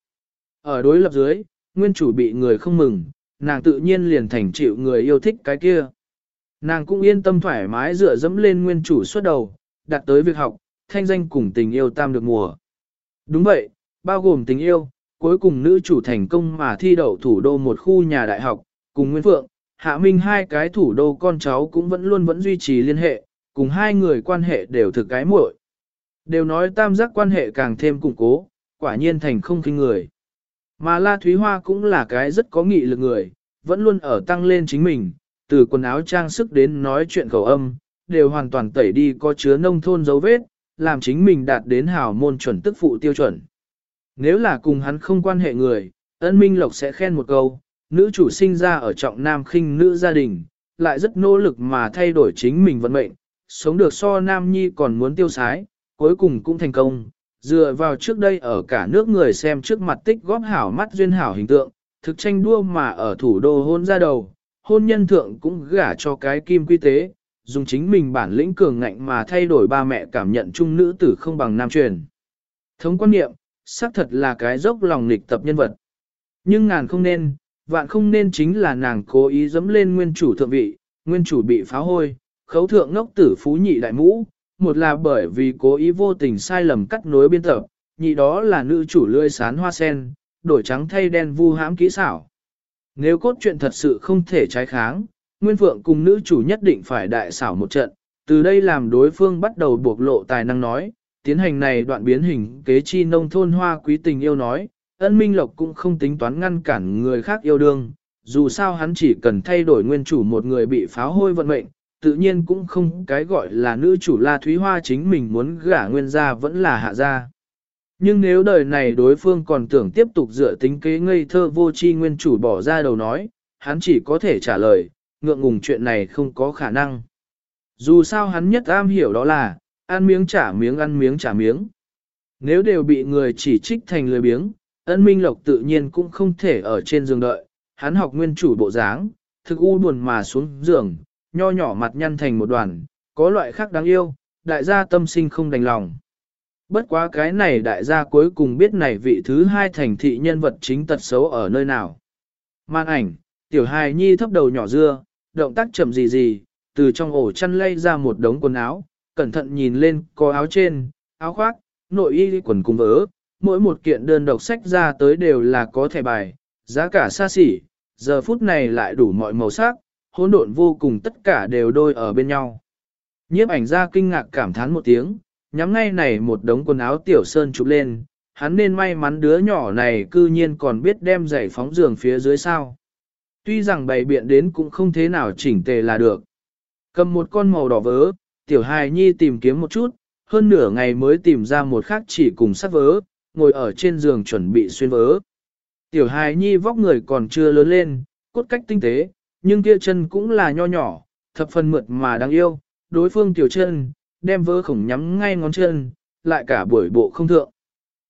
Ở đối lập dưới, nguyên chủ bị người không mừng, nàng tự nhiên liền thành chịu người yêu thích cái kia. Nàng cũng yên tâm thoải mái dựa dẫm lên nguyên chủ suốt đầu, đặt tới việc học, thanh danh cùng tình yêu tam được mùa. Đúng vậy, bao gồm tình yêu, cuối cùng nữ chủ thành công mà thi đậu thủ đô một khu nhà đại học, cùng Nguyên Phượng, Hạ Minh hai cái thủ đô con cháu cũng vẫn luôn vẫn duy trì liên hệ, cùng hai người quan hệ đều thực cái muội. Đều nói tam giác quan hệ càng thêm củng cố, quả nhiên thành không kinh người. Mà La Thúy Hoa cũng là cái rất có nghị lực người, vẫn luôn ở tăng lên chính mình, từ quần áo trang sức đến nói chuyện khẩu âm, đều hoàn toàn tẩy đi có chứa nông thôn dấu vết, làm chính mình đạt đến hào môn chuẩn tức phụ tiêu chuẩn. Nếu là cùng hắn không quan hệ người, ân minh lộc sẽ khen một câu, nữ chủ sinh ra ở trọng nam khinh nữ gia đình, lại rất nỗ lực mà thay đổi chính mình vận mệnh, sống được so nam nhi còn muốn tiêu sái, cuối cùng cũng thành công, dựa vào trước đây ở cả nước người xem trước mặt tích góp hảo mắt duyên hảo hình tượng, thực tranh đua mà ở thủ đô hôn ra đầu, hôn nhân thượng cũng gả cho cái kim quy tế, dùng chính mình bản lĩnh cường ngạnh mà thay đổi ba mẹ cảm nhận chung nữ tử không bằng nam truyền. Thống quan niệm, xác thật là cái dốc lòng nghịch tập nhân vật. Nhưng ngàn không nên, vạn không nên chính là nàng cố ý dẫm lên nguyên chủ thượng vị, nguyên chủ bị phá hôi, khấu thượng ngốc tử phú nhị đại mũ, một là bởi vì cố ý vô tình sai lầm cắt nối biên tập, nhị đó là nữ chủ lươi sán hoa sen, đổi trắng thay đen vu hãm kỹ xảo. Nếu cốt truyện thật sự không thể trái kháng, Nguyên Phượng cùng nữ chủ nhất định phải đại xảo một trận, từ đây làm đối phương bắt đầu buộc lộ tài năng nói, tiến hành này đoạn biến hình kế chi nông thôn hoa quý tình yêu nói, ân minh lộc cũng không tính toán ngăn cản người khác yêu đương, dù sao hắn chỉ cần thay đổi nguyên chủ một người bị pháo hôi vận mệnh, tự nhiên cũng không cái gọi là nữ chủ La Thúy Hoa chính mình muốn gả nguyên gia vẫn là hạ gia. Nhưng nếu đời này đối phương còn tưởng tiếp tục dựa tính kế ngây thơ vô tri nguyên chủ bỏ ra đầu nói, hắn chỉ có thể trả lời, ngượng ngùng chuyện này không có khả năng. Dù sao hắn nhất am hiểu đó là, ăn miếng trả miếng ăn miếng trả miếng. Nếu đều bị người chỉ trích thành lười biếng, ân minh lộc tự nhiên cũng không thể ở trên giường đợi, hắn học nguyên chủ bộ dáng, thực u buồn mà xuống giường, nho nhỏ mặt nhăn thành một đoàn, có loại khác đáng yêu, đại gia tâm sinh không đành lòng. Bất quá cái này đại gia cuối cùng biết này vị thứ hai thành thị nhân vật chính tật xấu ở nơi nào. Màn ảnh, tiểu hài nhi thấp đầu nhỏ dưa, động tác chậm gì gì, từ trong ổ chăn lây ra một đống quần áo, cẩn thận nhìn lên có áo trên, áo khoác, nội y quần cùng vớ, mỗi một kiện đơn độc sách ra tới đều là có thẻ bài, giá cả xa xỉ, giờ phút này lại đủ mọi màu sắc, hỗn độn vô cùng tất cả đều đôi ở bên nhau. Nhiếp ảnh ra kinh ngạc cảm thán một tiếng, nhắm ngay này một đống quần áo tiểu sơn chụp lên, hắn nên may mắn đứa nhỏ này cư nhiên còn biết đem giày phóng giường phía dưới sao. Tuy rằng bày biện đến cũng không thế nào chỉnh tề là được. Cầm một con màu đỏ vớ, tiểu hài nhi tìm kiếm một chút, hơn nửa ngày mới tìm ra một khác chỉ cùng sắt vớ, ngồi ở trên giường chuẩn bị xuyên vớ. Tiểu hài nhi vóc người còn chưa lớn lên, cốt cách tinh tế, nhưng kia chân cũng là nho nhỏ, thập phần mượt mà đáng yêu, đối phương tiểu chân, đem vớ khổng nhắm ngay ngón chân, lại cả buổi bộ không thượng.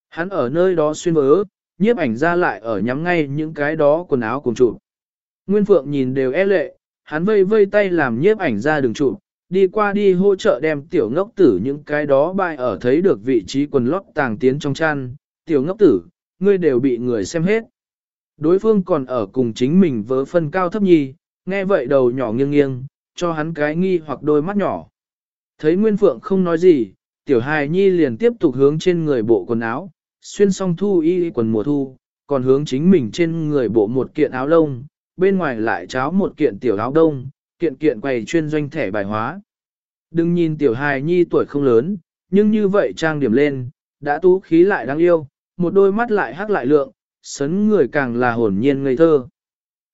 Hắn ở nơi đó xuyên vớ, nhiếp ảnh ra lại ở nhắm ngay những cái đó quần áo cùng trụ. Nguyên Phượng nhìn đều e lệ, hắn vây vây tay làm nhiếp ảnh ra đường trụ, đi qua đi hỗ trợ đem tiểu ngốc tử những cái đó bay ở thấy được vị trí quần lót tàng tiến trong chăn, tiểu ngốc tử, ngươi đều bị người xem hết. Đối phương còn ở cùng chính mình vớ phân cao thấp nhi, nghe vậy đầu nhỏ nghiêng nghiêng, cho hắn cái nghi hoặc đôi mắt nhỏ. Thấy Nguyên Phượng không nói gì, tiểu hài nhi liền tiếp tục hướng trên người bộ quần áo, xuyên xong thu y quần mùa thu, còn hướng chính mình trên người bộ một kiện áo lông, bên ngoài lại cháo một kiện tiểu áo đông, kiện kiện quầy chuyên doanh thẻ bài hóa. Đừng nhìn tiểu hài nhi tuổi không lớn, nhưng như vậy trang điểm lên, đã tú khí lại đáng yêu, một đôi mắt lại hắc lại lượng, sấn người càng là hồn nhiên ngây thơ.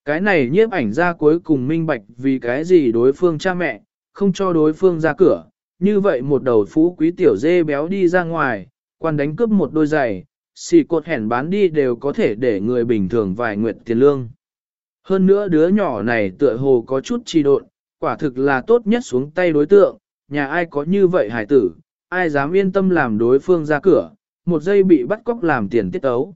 Cái này nhiếp ảnh ra cuối cùng minh bạch vì cái gì đối phương cha mẹ, không cho đối phương ra cửa, như vậy một đầu phú quý tiểu dê béo đi ra ngoài, quan đánh cướp một đôi giày, xì cột hẻn bán đi đều có thể để người bình thường vài nguyện tiền lương. Hơn nữa đứa nhỏ này tựa hồ có chút trì độn, quả thực là tốt nhất xuống tay đối tượng, nhà ai có như vậy hải tử, ai dám yên tâm làm đối phương ra cửa, một giây bị bắt cóc làm tiền tiết ấu.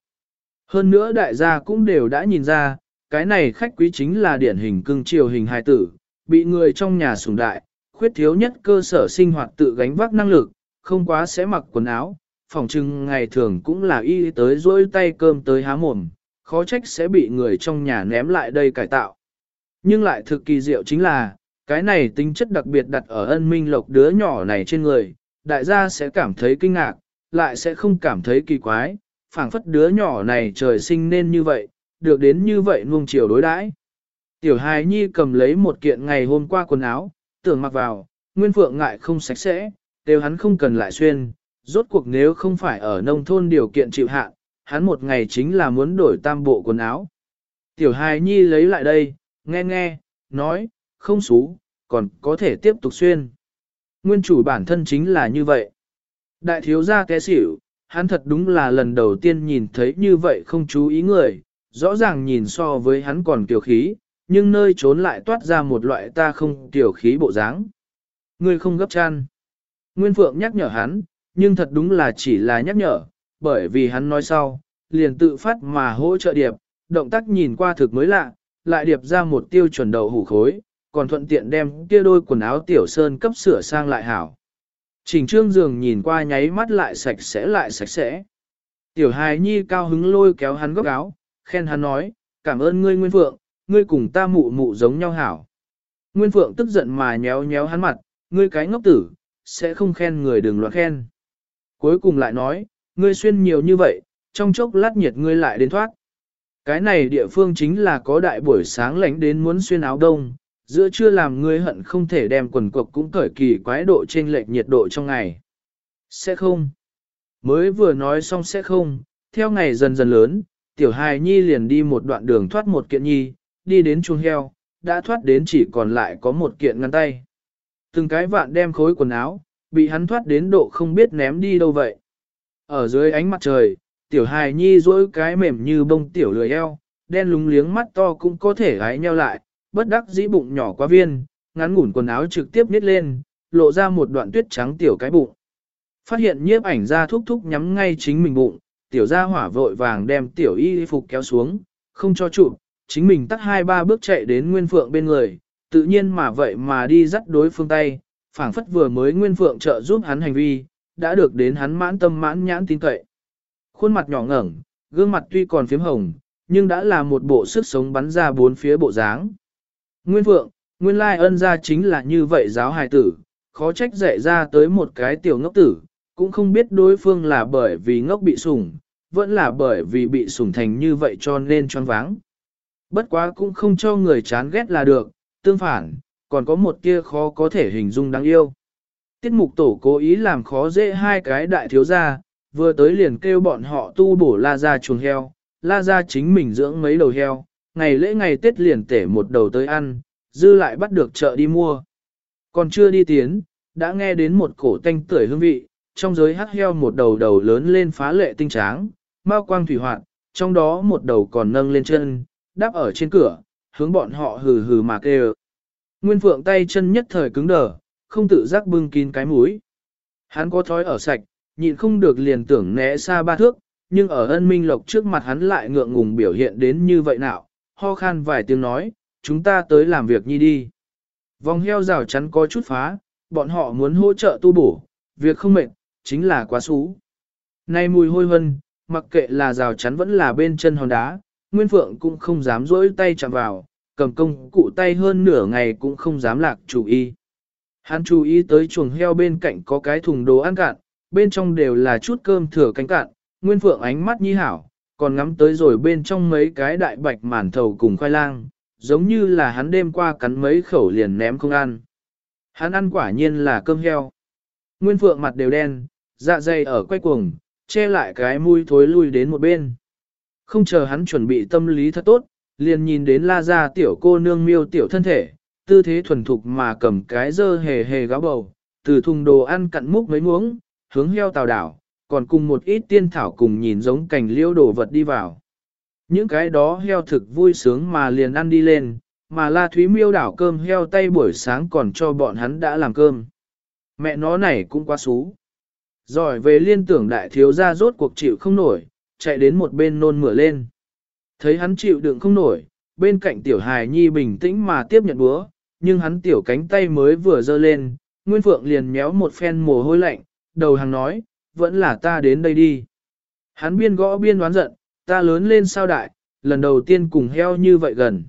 Hơn nữa đại gia cũng đều đã nhìn ra, cái này khách quý chính là điển hình cưng chiều hình hài tử, bị người trong nhà sủng đại, khuyết thiếu nhất cơ sở sinh hoạt tự gánh vác năng lực, không quá sẽ mặc quần áo, phòng trưng ngày thường cũng là y tới dối tay cơm tới há mồm, khó trách sẽ bị người trong nhà ném lại đây cải tạo. Nhưng lại thực kỳ diệu chính là, cái này tính chất đặc biệt đặt ở ân minh lộc đứa nhỏ này trên người, đại gia sẽ cảm thấy kinh ngạc, lại sẽ không cảm thấy kỳ quái, phảng phất đứa nhỏ này trời sinh nên như vậy, được đến như vậy nuông chiều đối đãi. Tiểu hài nhi cầm lấy một kiện ngày hôm qua quần áo, tưởng mặc vào, nguyên phượng ngại không sạch sẽ, đều hắn không cần lại xuyên, rốt cuộc nếu không phải ở nông thôn điều kiện chịu hạn, hắn một ngày chính là muốn đổi tam bộ quần áo. Tiểu hài nhi lấy lại đây, nghe nghe, nói, không xú, còn có thể tiếp tục xuyên. Nguyên chủ bản thân chính là như vậy. Đại thiếu gia té xỉu, hắn thật đúng là lần đầu tiên nhìn thấy như vậy không chú ý người, rõ ràng nhìn so với hắn còn tiểu khí, nhưng nơi trốn lại toát ra một loại ta không tiểu khí bộ dáng. Người không gấp chăn. Nguyên Phượng nhắc nhở hắn, nhưng thật đúng là chỉ là nhắc nhở, bởi vì hắn nói sau, liền tự phát mà hỗ trợ điệp, động tác nhìn qua thực mới lạ, lại điệp ra một tiêu chuẩn đầu hủ khối, còn thuận tiện đem kia đôi quần áo tiểu sơn cấp sửa sang lại hảo. Trình trương giường nhìn qua nháy mắt lại sạch sẽ lại sạch sẽ. Tiểu hài nhi cao hứng lôi kéo hắn góc áo, khen hắn nói, cảm ơn ngươi Nguyên Phượng, ngươi cùng ta mụ mụ giống nhau hảo. Nguyên Phượng tức giận mà nhéo nhéo hắn mặt, ngươi cái ngốc tử, sẽ không khen người đừng loạn khen. Cuối cùng lại nói, ngươi xuyên nhiều như vậy, trong chốc lát nhiệt ngươi lại đến thoát. Cái này địa phương chính là có đại buổi sáng lạnh đến muốn xuyên áo đông, giữa trưa làm ngươi hận không thể đem quần cộc cũng cởi kỳ quái độ trên lệch nhiệt độ trong ngày. Sẽ không. Mới vừa nói xong sẽ không, theo ngày dần dần lớn, tiểu hài nhi liền đi một đoạn đường thoát một kiện nhi, đi đến chuồng heo, đã thoát đến chỉ còn lại có một kiện ngăn tay. Từng cái vạn đem khối quần áo, bị hắn thoát đến độ không biết ném đi đâu vậy. Ở dưới ánh mặt trời, tiểu hài nhi dỗi cái mềm như bông tiểu lười eo, đen lúng liếng mắt to cũng có thể gái nheo lại, bất đắc dĩ bụng nhỏ quá viên, ngắn ngủn quần áo trực tiếp nít lên, lộ ra một đoạn tuyết trắng tiểu cái bụng. Phát hiện nhiếp ảnh ra thúc thúc nhắm ngay chính mình bụng, tiểu gia hỏa vội vàng đem tiểu y phục kéo xuống, không cho chụp, chính mình tắt hai ba bước chạy đến Nguyên Phượng bên người, tự nhiên mà vậy mà đi dắt đối phương tay, phảng phất vừa mới Nguyên Phượng trợ giúp hắn hành vi, đã được đến hắn mãn tâm mãn nhãn tin cậy. Khuôn mặt nhỏ ngẩng, gương mặt tuy còn phím hồng, nhưng đã là một bộ sức sống bắn ra bốn phía bộ dáng. Nguyên Phượng, nguyên lai ân gia chính là như vậy giáo hài tử, khó trách dạy ra tới một cái tiểu ngốc tử, cũng không biết đối phương là bởi vì ngốc bị sủng, vẫn là bởi vì bị sủng thành như vậy cho nên choáng váng. Bất quá cũng không cho người chán ghét là được, tương phản, còn có một kia khó có thể hình dung đáng yêu. Tiết mục tổ cố ý làm khó dễ hai cái đại thiếu gia, vừa tới liền kêu bọn họ tu bổ la ra chuồng heo, la ra chính mình dưỡng mấy đầu heo, ngày lễ ngày Tết liền tể một đầu tới ăn, dư lại bắt được chợ đi mua. Còn chưa đi tiến, đã nghe đến một cổ tanh tưởi hương vị, trong giới hắc heo một đầu đầu lớn lên phá lệ tinh tráng, mau quang thủy hoạt, trong đó một đầu còn nâng lên chân, đáp ở trên cửa, hướng bọn họ hừ hừ mà kêu. Nguyên Phượng tay chân nhất thời cứng đờ, không tự giác bưng kín cái mũi. Hắn có thói ở sạch, nhịn không được liền tưởng né xa ba thước, nhưng ở ân minh lộc trước mặt hắn lại ngượng ngùng biểu hiện đến như vậy nào, ho khan vài tiếng nói, chúng ta tới làm việc nhi đi. Vòng heo rào chắn có chút phá, bọn họ muốn hỗ trợ tu bổ, việc không mệt, chính là quá xú. Nay mùi hôi hân, mặc kệ là rào chắn vẫn là bên chân hòn đá, Nguyên Phượng cũng không dám rỗi tay chạm vào, cầm công cụ tay hơn nửa ngày cũng không dám lạc chủ ý. Hắn chú ý tới chuồng heo bên cạnh có cái thùng đồ ăn cạn, bên trong đều là chút cơm thừa cánh cạn, Nguyên Phượng ánh mắt nhi hảo, còn ngắm tới rồi bên trong mấy cái đại bạch màn thầu cùng khoai lang, giống như là hắn đêm qua cắn mấy khẩu liền ném không ăn. Hắn ăn quả nhiên là cơm heo. Nguyên Phượng mặt đều đen, dạ dày ở quay cuồng, che lại cái mũi thối lui đến một bên. Không chờ hắn chuẩn bị tâm lý thật tốt, liền nhìn đến la ra tiểu cô nương miêu tiểu thân thể, tư thế thuần thục mà cầm cái dơ hề hề gáo bầu, từ thùng đồ ăn cặn múc mấy muỗng, hướng heo tào đảo, còn cùng một ít tiên thảo cùng nhìn giống cành liêu đồ vật đi vào. Những cái đó heo thực vui sướng mà liền ăn đi lên, mà La Thúy miêu đảo cơm heo tay buổi sáng còn cho bọn hắn đã làm cơm. Mẹ nó này cũng quá xú. Rồi về liên tưởng đại thiếu gia rốt cuộc chịu không nổi, chạy đến một bên nôn mửa lên. Thấy hắn chịu đựng không nổi, bên cạnh tiểu hài nhi bình tĩnh mà tiếp nhận búa, nhưng hắn tiểu cánh tay mới vừa dơ lên, Nguyên Phượng liền méo một phen mồ hôi lạnh, đầu hàng nói, vẫn là ta đến đây đi. Hắn biên gõ biên đoán giận, ta lớn lên sao đại, lần đầu tiên cùng heo như vậy gần.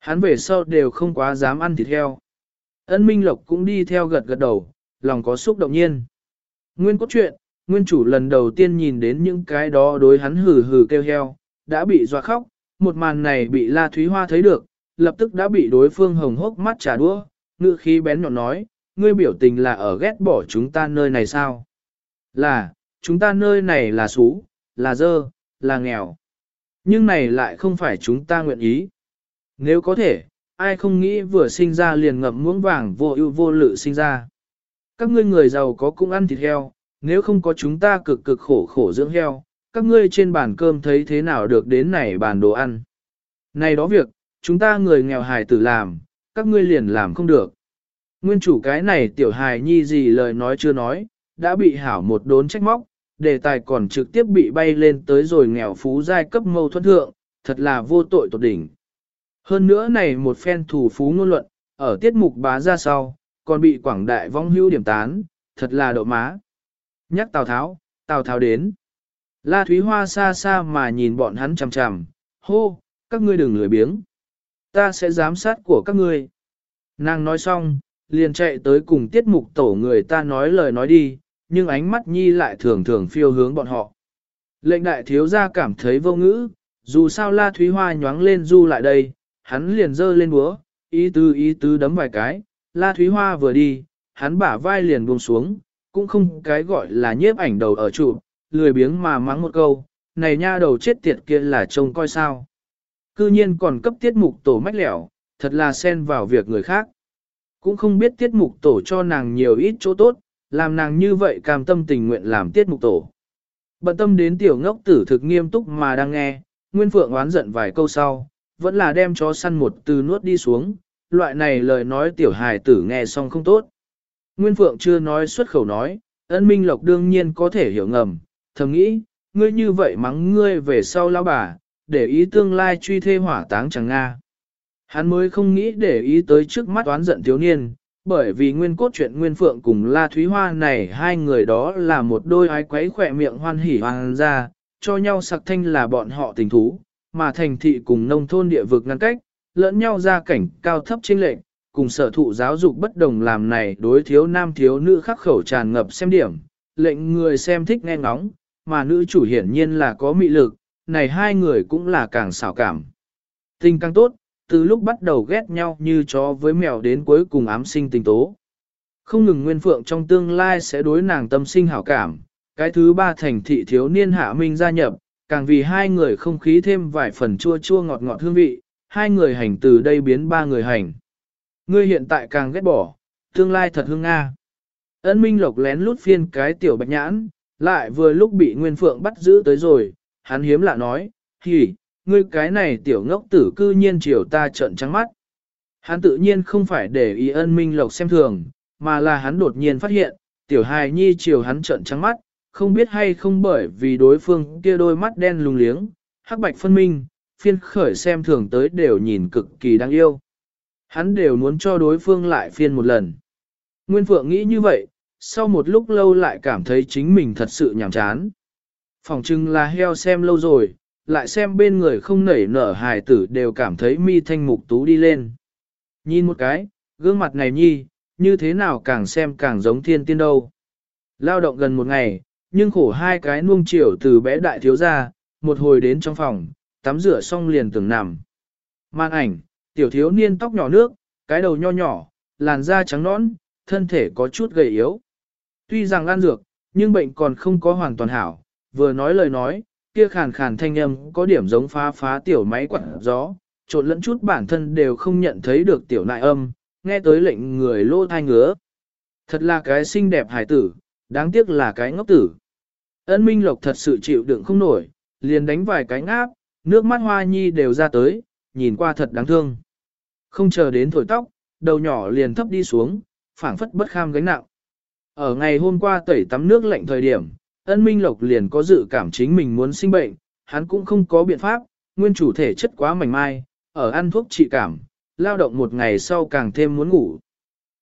Hắn về sau đều không quá dám ăn thịt heo. Ân Minh Lộc cũng đi theo gật gật đầu, lòng có xúc động nhiên. Nguyên cốt truyện, nguyên chủ lần đầu tiên nhìn đến những cái đó đối hắn hừ hừ kêu heo, đã bị dọa khóc, một màn này bị La Thúy Hoa thấy được, lập tức đã bị đối phương hồng hốc mắt trà đũa, ngữ khí bén nhọn nói, ngươi biểu tình là ở ghét bỏ chúng ta nơi này sao? Là, chúng ta nơi này là xú, là dơ, là nghèo. Nhưng này lại không phải chúng ta nguyện ý. Nếu có thể, ai không nghĩ vừa sinh ra liền ngậm muỗng vàng vô ưu vô lự sinh ra. Các ngươi người giàu có cũng ăn thịt heo, nếu không có chúng ta cực cực khổ khổ dưỡng heo, các ngươi trên bàn cơm thấy thế nào được đến này bàn đồ ăn. Này đó việc, chúng ta người nghèo hài tử làm, các ngươi liền làm không được. Nguyên chủ cái này tiểu hài nhi gì lời nói chưa nói, đã bị hảo một đốn trách móc, đề tài còn trực tiếp bị bay lên tới rồi nghèo phú giai cấp mâu thuẫn thượng, thật là vô tội tột đỉnh. Hơn nữa này một phen thủ phú ngôn luận, ở tiết mục bá ra sau, còn bị quảng đại vong hưu điểm tán, thật là độ má. Nhắc Tào Tháo, Tào Tháo đến. La Thúy Hoa xa xa mà nhìn bọn hắn chằm chằm, hô, các ngươi đừng lười biếng. Ta sẽ giám sát của các ngươi. Nàng nói xong, liền chạy tới cùng tiết mục tổ người ta nói lời nói đi, nhưng ánh mắt nhi lại thường thường phiêu hướng bọn họ. Lệnh đại thiếu gia cảm thấy vô ngữ, dù sao La Thúy Hoa nhoáng lên du lại đây, hắn liền giơ lên búa, ý tứ ý tứ đấm vài cái, La Thúy Hoa vừa đi, hắn bả vai liền buông xuống, cũng không cái gọi là nhiếp ảnh đầu ở trụ, lười biếng mà mắng một câu, này nha đầu chết tiệt kia là trông coi sao. Cư nhiên còn cấp tiết mục tổ mách lẻo, thật là xen vào việc người khác. Cũng không biết tiết mục tổ cho nàng nhiều ít chỗ tốt, làm nàng như vậy cam tâm tình nguyện làm tiết mục tổ. Bận tâm đến tiểu ngốc tử thực nghiêm túc mà đang nghe, Nguyên Phượng oán giận vài câu sau, vẫn là đem chó săn một từ nuốt đi xuống, loại này lời nói tiểu hài tử nghe xong không tốt. Nguyên Phượng chưa nói xuất khẩu nói, ân minh lộc đương nhiên có thể hiểu ngầm, thầm nghĩ, ngươi như vậy mắng ngươi về sau lao bà, để ý tương lai truy thê hỏa táng chẳng Nga. Hắn mới không nghĩ để ý tới trước mắt oán giận thiếu niên, bởi vì nguyên cốt truyện Nguyên Phượng cùng La Thúy Hoa này hai người đó là một đôi ái quấy khỏe miệng hoan hỉ hoàng ra, cho nhau sặc thanh là bọn họ tình thú, mà thành thị cùng nông thôn địa vực ngăn cách, lẫn nhau ra cảnh cao thấp chênh lệch, cùng sở thụ giáo dục bất đồng làm này đối thiếu nam thiếu nữ khắc khẩu tràn ngập xem điểm, lệnh người xem thích nghe ngóng, mà nữ chủ hiển nhiên là có mị lực, này hai người cũng là càng xảo cảm. Tình càng tốt, từ lúc bắt đầu ghét nhau như chó với mèo đến cuối cùng ám sinh tình tố. Không ngừng Nguyên Phượng trong tương lai sẽ đối nàng tâm sinh hảo cảm, cái thứ ba thành thị thiếu niên hạ minh gia nhập, càng vì hai người không khí thêm vài phần chua chua ngọt ngọt hương vị, hai người hành từ đây biến ba người hành. Ngươi hiện tại càng ghét bỏ, tương lai thật hương Nga. Ấn Minh Lộc lén lút phiên cái tiểu bạch nhãn, lại vừa lúc bị Nguyên Phượng bắt giữ tới rồi, hắn hiếm lạ nói, hỉ, ngươi cái này tiểu ngốc tử cư nhiên chiều ta trợn trắng mắt. Hắn tự nhiên không phải để ý ân Minh Lộc xem thường, mà là hắn đột nhiên phát hiện, tiểu hài nhi chiều hắn trợn trắng mắt, không biết hay không bởi vì đối phương kia đôi mắt đen lùng liếng, hắc bạch phân minh, phiên khởi xem thường tới đều nhìn cực kỳ đáng yêu. Hắn đều muốn cho đối phương lại phiên một lần. Nguyên Phượng nghĩ như vậy, sau một lúc lâu lại cảm thấy chính mình thật sự nhàm chán. Phòng trưng là heo xem lâu rồi, lại xem bên người không nảy nở hài tử đều cảm thấy mi thanh mục tú đi lên. Nhìn một cái, gương mặt này nhi, như thế nào càng xem càng giống thiên tiên đâu. Lao động gần một ngày, nhưng khổ hai cái nuông chiều từ bé đại thiếu ra, một hồi đến trong phòng, tắm rửa xong liền tưởng nằm. Màn ảnh, tiểu thiếu niên tóc nhỏ nước, cái đầu nho nhỏ, làn da trắng nõn, thân thể có chút gầy yếu. Tuy rằng ăn dược, nhưng bệnh còn không có hoàn toàn hảo, vừa nói lời nói, kia khàn khàn thanh âm có điểm giống phá phá tiểu máy quạt gió, trộn lẫn chút bản thân đều không nhận thấy được tiểu nại âm, nghe tới lệnh người lô thai ngứa. Thật là cái xinh đẹp hải tử, đáng tiếc là cái ngốc tử. Ân Minh Lộc thật sự chịu đựng không nổi, liền đánh vài cái ngáp, nước mắt hoa nhi đều ra tới, nhìn qua thật đáng thương. Không chờ đến thổi tóc, đầu nhỏ liền thấp đi xuống, phảng phất bất kham gánh nặng. Ở ngày hôm qua tẩy tắm nước lạnh thời điểm, ân minh lộc liền có dự cảm chính mình muốn sinh bệnh, hắn cũng không có biện pháp, nguyên chủ thể chất quá mảnh mai, ở ăn thuốc trị cảm, lao động một ngày sau càng thêm muốn ngủ.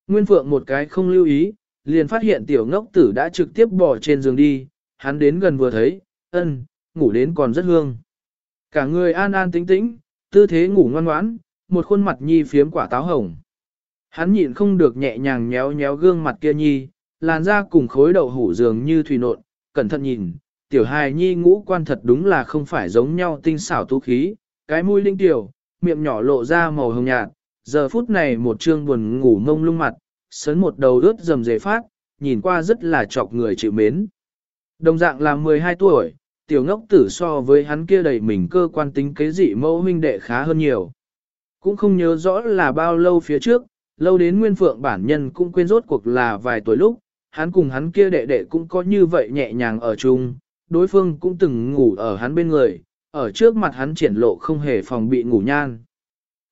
Nguyên phượng một cái không lưu ý, liền phát hiện tiểu ngốc tử đã trực tiếp bỏ trên giường đi, hắn đến gần vừa thấy, ân, ngủ đến còn rất hương. Cả người an an tĩnh tĩnh, tư thế ngủ ngoan ngoãn, một khuôn mặt nhi phiếm quả táo hồng. Hắn nhịn không được nhẹ nhàng nhéo nhéo gương mặt kia nhi, làn da cùng khối đậu hủ dường như thủy nộn, cẩn thận nhìn, tiểu hài nhi ngũ quan thật đúng là không phải giống nhau tinh xảo tú khí, cái mũi linh tiểu, miệng nhỏ lộ ra màu hồng nhạt, giờ phút này một trương buồn ngủ mông lung mặt, sấn một đầu ướt dầm dề phát, nhìn qua rất là chọc người chịu mến. Đồng dạng là 12 tuổi, tiểu ngốc tử so với hắn kia đầy mình cơ quan tính kế dị mẫu huynh đệ khá hơn nhiều. Cũng không nhớ rõ là bao lâu phía trước, lâu đến nguyên phượng bản nhân cũng quên rốt cuộc là vài tuổi lúc, hắn cùng hắn kia đệ đệ cũng có như vậy nhẹ nhàng ở chung, đối phương cũng từng ngủ ở hắn bên người, ở trước mặt hắn triển lộ không hề phòng bị ngủ nhan.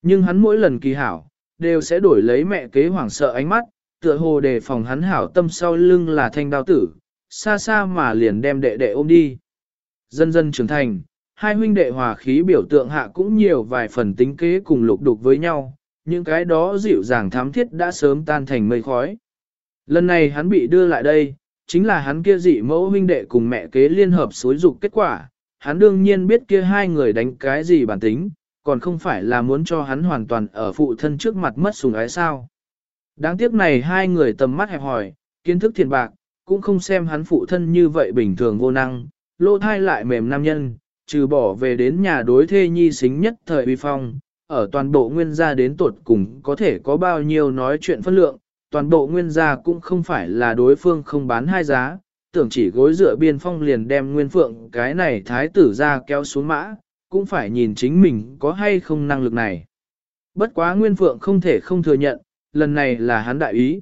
Nhưng hắn mỗi lần kỳ hảo, đều sẽ đổi lấy mẹ kế hoảng sợ ánh mắt, tựa hồ đề phòng hắn hảo tâm sau lưng là thanh đao tử, xa xa mà liền đem đệ đệ ôm đi. Dần dần trưởng thành, hai huynh đệ hòa khí biểu tượng hạ cũng nhiều vài phần tính kế cùng lục đục với nhau, những cái đó dịu dàng thám thiết đã sớm tan thành mây khói. Lần này hắn bị đưa lại đây, chính là hắn kia dị mẫu huynh đệ cùng mẹ kế liên hợp xối dục kết quả, hắn đương nhiên biết kia hai người đánh cái gì bản tính, còn không phải là muốn cho hắn hoàn toàn ở phụ thân trước mặt mất sùng ái sao. Đáng tiếc này hai người tầm mắt hẹp hỏi, kiến thức thiền bạc, cũng không xem hắn phụ thân như vậy bình thường vô năng, lô thai lại mềm nam nhân, trừ bỏ về đến nhà đối thê nhi xính nhất thời uy phong, ở toàn bộ nguyên gia đến tột cùng có thể có bao nhiêu nói chuyện phân lượng, toàn bộ nguyên gia cũng không phải là đối phương không bán hai giá, tưởng chỉ gối dựa biên phong liền đem nguyên phượng cái này thái tử ra kéo xuống mã, cũng phải nhìn chính mình có hay không năng lực này. Bất quá nguyên phượng không thể không thừa nhận, lần này là hắn đại ý.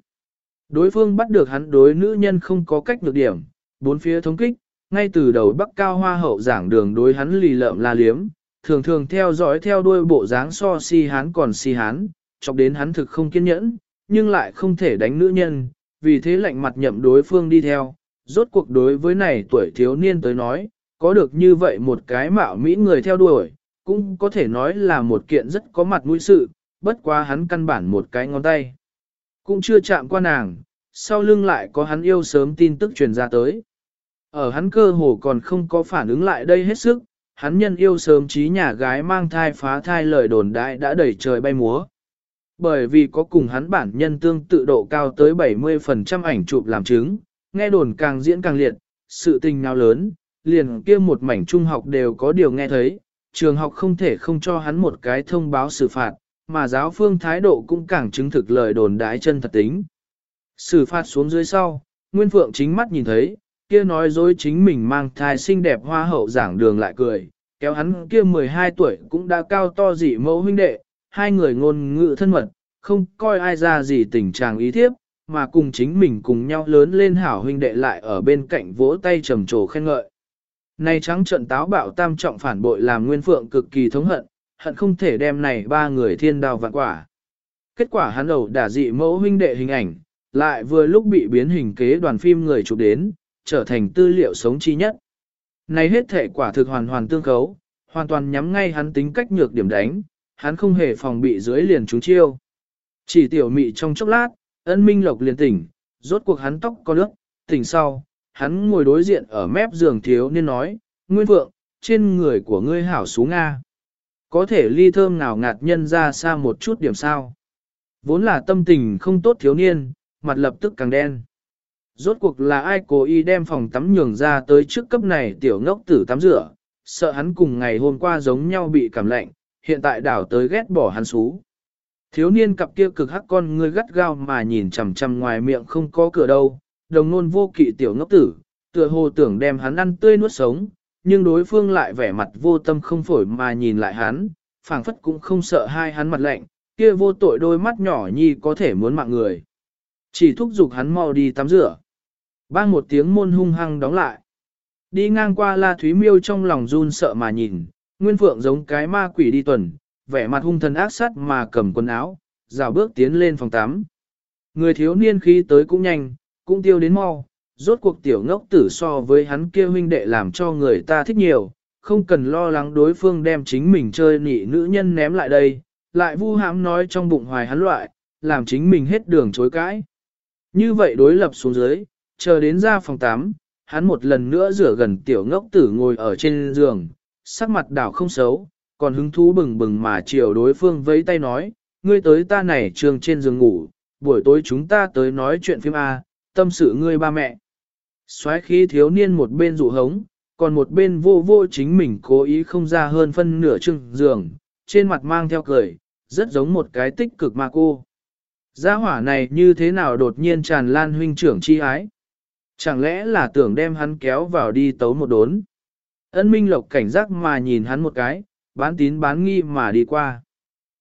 Đối phương bắt được hắn đối nữ nhân không có cách được điểm, bốn phía thống kích, ngay từ đầu bắc cao hoa hậu giảng đường đối hắn lì lợm la liếm, thường thường theo dõi theo đuôi bộ dáng so si hán còn si hán, chọc đến hắn thực không kiên nhẫn, nhưng lại không thể đánh nữ nhân, vì thế lạnh mặt nhậm đối phương đi theo. Rốt cuộc đối với này tuổi thiếu niên tới nói, có được như vậy một cái mạo mỹ người theo đuổi, cũng có thể nói là một kiện rất có mặt mũi sự, bất quá hắn căn bản một cái ngón tay. Cũng chưa chạm qua nàng, sau lưng lại có hắn yêu sớm tin tức truyền ra tới. Ở hắn cơ hồ còn không có phản ứng lại đây hết sức, hắn nhân yêu sớm trí nhà gái mang thai phá thai lời đồn đại đã đẩy trời bay múa. Bởi vì có cùng hắn bản nhân tương tự độ cao tới 70% ảnh chụp làm chứng, nghe đồn càng diễn càng liệt, sự tình nào lớn, liền kia một mảnh trung học đều có điều nghe thấy, trường học không thể không cho hắn một cái thông báo xử phạt, mà giáo phương thái độ cũng càng chứng thực lời đồn đái chân thật tính. Xử phạt xuống dưới sau, Nguyên Phượng chính mắt nhìn thấy, kia nói dối chính mình mang thai xinh đẹp hoa hậu giảng đường lại cười, kéo hắn kia 12 tuổi cũng đã cao to dị mẫu huynh đệ, hai người ngôn ngữ thân mật, không coi ai ra gì tình trạng ý thiếp, mà cùng chính mình cùng nhau lớn lên hảo huynh đệ lại ở bên cạnh vỗ tay trầm trồ khen ngợi. Này trắng trận táo bạo tam trọng phản bội làm Nguyên Phượng cực kỳ thống hận, hận không thể đem này ba người thiên đào vạn quả. Kết quả hắn đầu đả dị mẫu huynh đệ hình ảnh, lại vừa lúc bị biến hình kế đoàn phim người chụp đến, trở thành tư liệu sống chi nhất. Này hết thể quả thực hoàn hoàn tương khấu, hoàn toàn nhắm ngay hắn tính cách nhược điểm đánh, hắn không hề phòng bị dưới liền trúng chiêu. Chỉ tiểu mị trong chốc lát, ân minh lộc liền tỉnh, rốt cuộc hắn tóc có nước, tỉnh sau, hắn ngồi đối diện ở mép giường thiếu nên nói, Nguyên Phượng, trên người của ngươi hảo xuống Nga. Có thể ly thơm nào ngạt nhân ra xa một chút điểm sao. Vốn là tâm tình không tốt thiếu niên, mặt lập tức càng đen. Rốt cuộc là ai cố ý đem phòng tắm nhường ra tới trước cấp này tiểu ngốc tử tắm rửa, sợ hắn cùng ngày hôm qua giống nhau bị cảm lạnh, hiện tại đảo tới ghét bỏ hắn xú. Thiếu niên cặp kia cực hắc con ngươi gắt gao mà nhìn chằm chằm ngoài miệng không có cửa đâu, đồng nôn vô kỵ tiểu ngốc tử, tựa hồ tưởng đem hắn ăn tươi nuốt sống, nhưng đối phương lại vẻ mặt vô tâm không phổi mà nhìn lại hắn, phảng phất cũng không sợ hai hắn mặt lạnh, kia vô tội đôi mắt nhỏ nhi có thể muốn mạng người. Chỉ thúc giục hắn mau đi tắm rửa. Bang một tiếng môn hung hăng đóng lại. Đi ngang qua La Thúy Miêu trong lòng run sợ mà nhìn, Nguyên Phượng giống cái ma quỷ đi tuần, vẻ mặt hung thần ác sát mà cầm quần áo, rào bước tiến lên phòng tắm. Người thiếu niên khí tới cũng nhanh, cũng tiêu đến mau, rốt cuộc tiểu ngốc tử so với hắn kia huynh đệ làm cho người ta thích nhiều, không cần lo lắng đối phương đem chính mình chơi nị nữ nhân ném lại đây, lại vu hãm nói trong bụng hoài hắn loại, làm chính mình hết đường chối cãi. Như vậy đối lập xuống dưới, chờ đến ra phòng 8, hắn một lần nữa rửa gần tiểu ngốc tử ngồi ở trên giường, sắc mặt đảo không xấu, còn hứng thú bừng bừng mà chiều đối phương vẫy tay nói, ngươi tới ta này trường trên giường ngủ, buổi tối chúng ta tới nói chuyện phim A, tâm sự ngươi ba mẹ. soái khí thiếu niên một bên rụ hống, còn một bên vô vô chính mình cố ý không ra hơn phân nửa chừng giường, trên mặt mang theo cười, rất giống một cái tích cực mà cô. Gia hỏa này như thế nào đột nhiên tràn lan huynh trưởng chi ái? Chẳng lẽ là tưởng đem hắn kéo vào đi tấu một đốn? Ân Minh Lộc cảnh giác mà nhìn hắn một cái, bán tín bán nghi mà đi qua.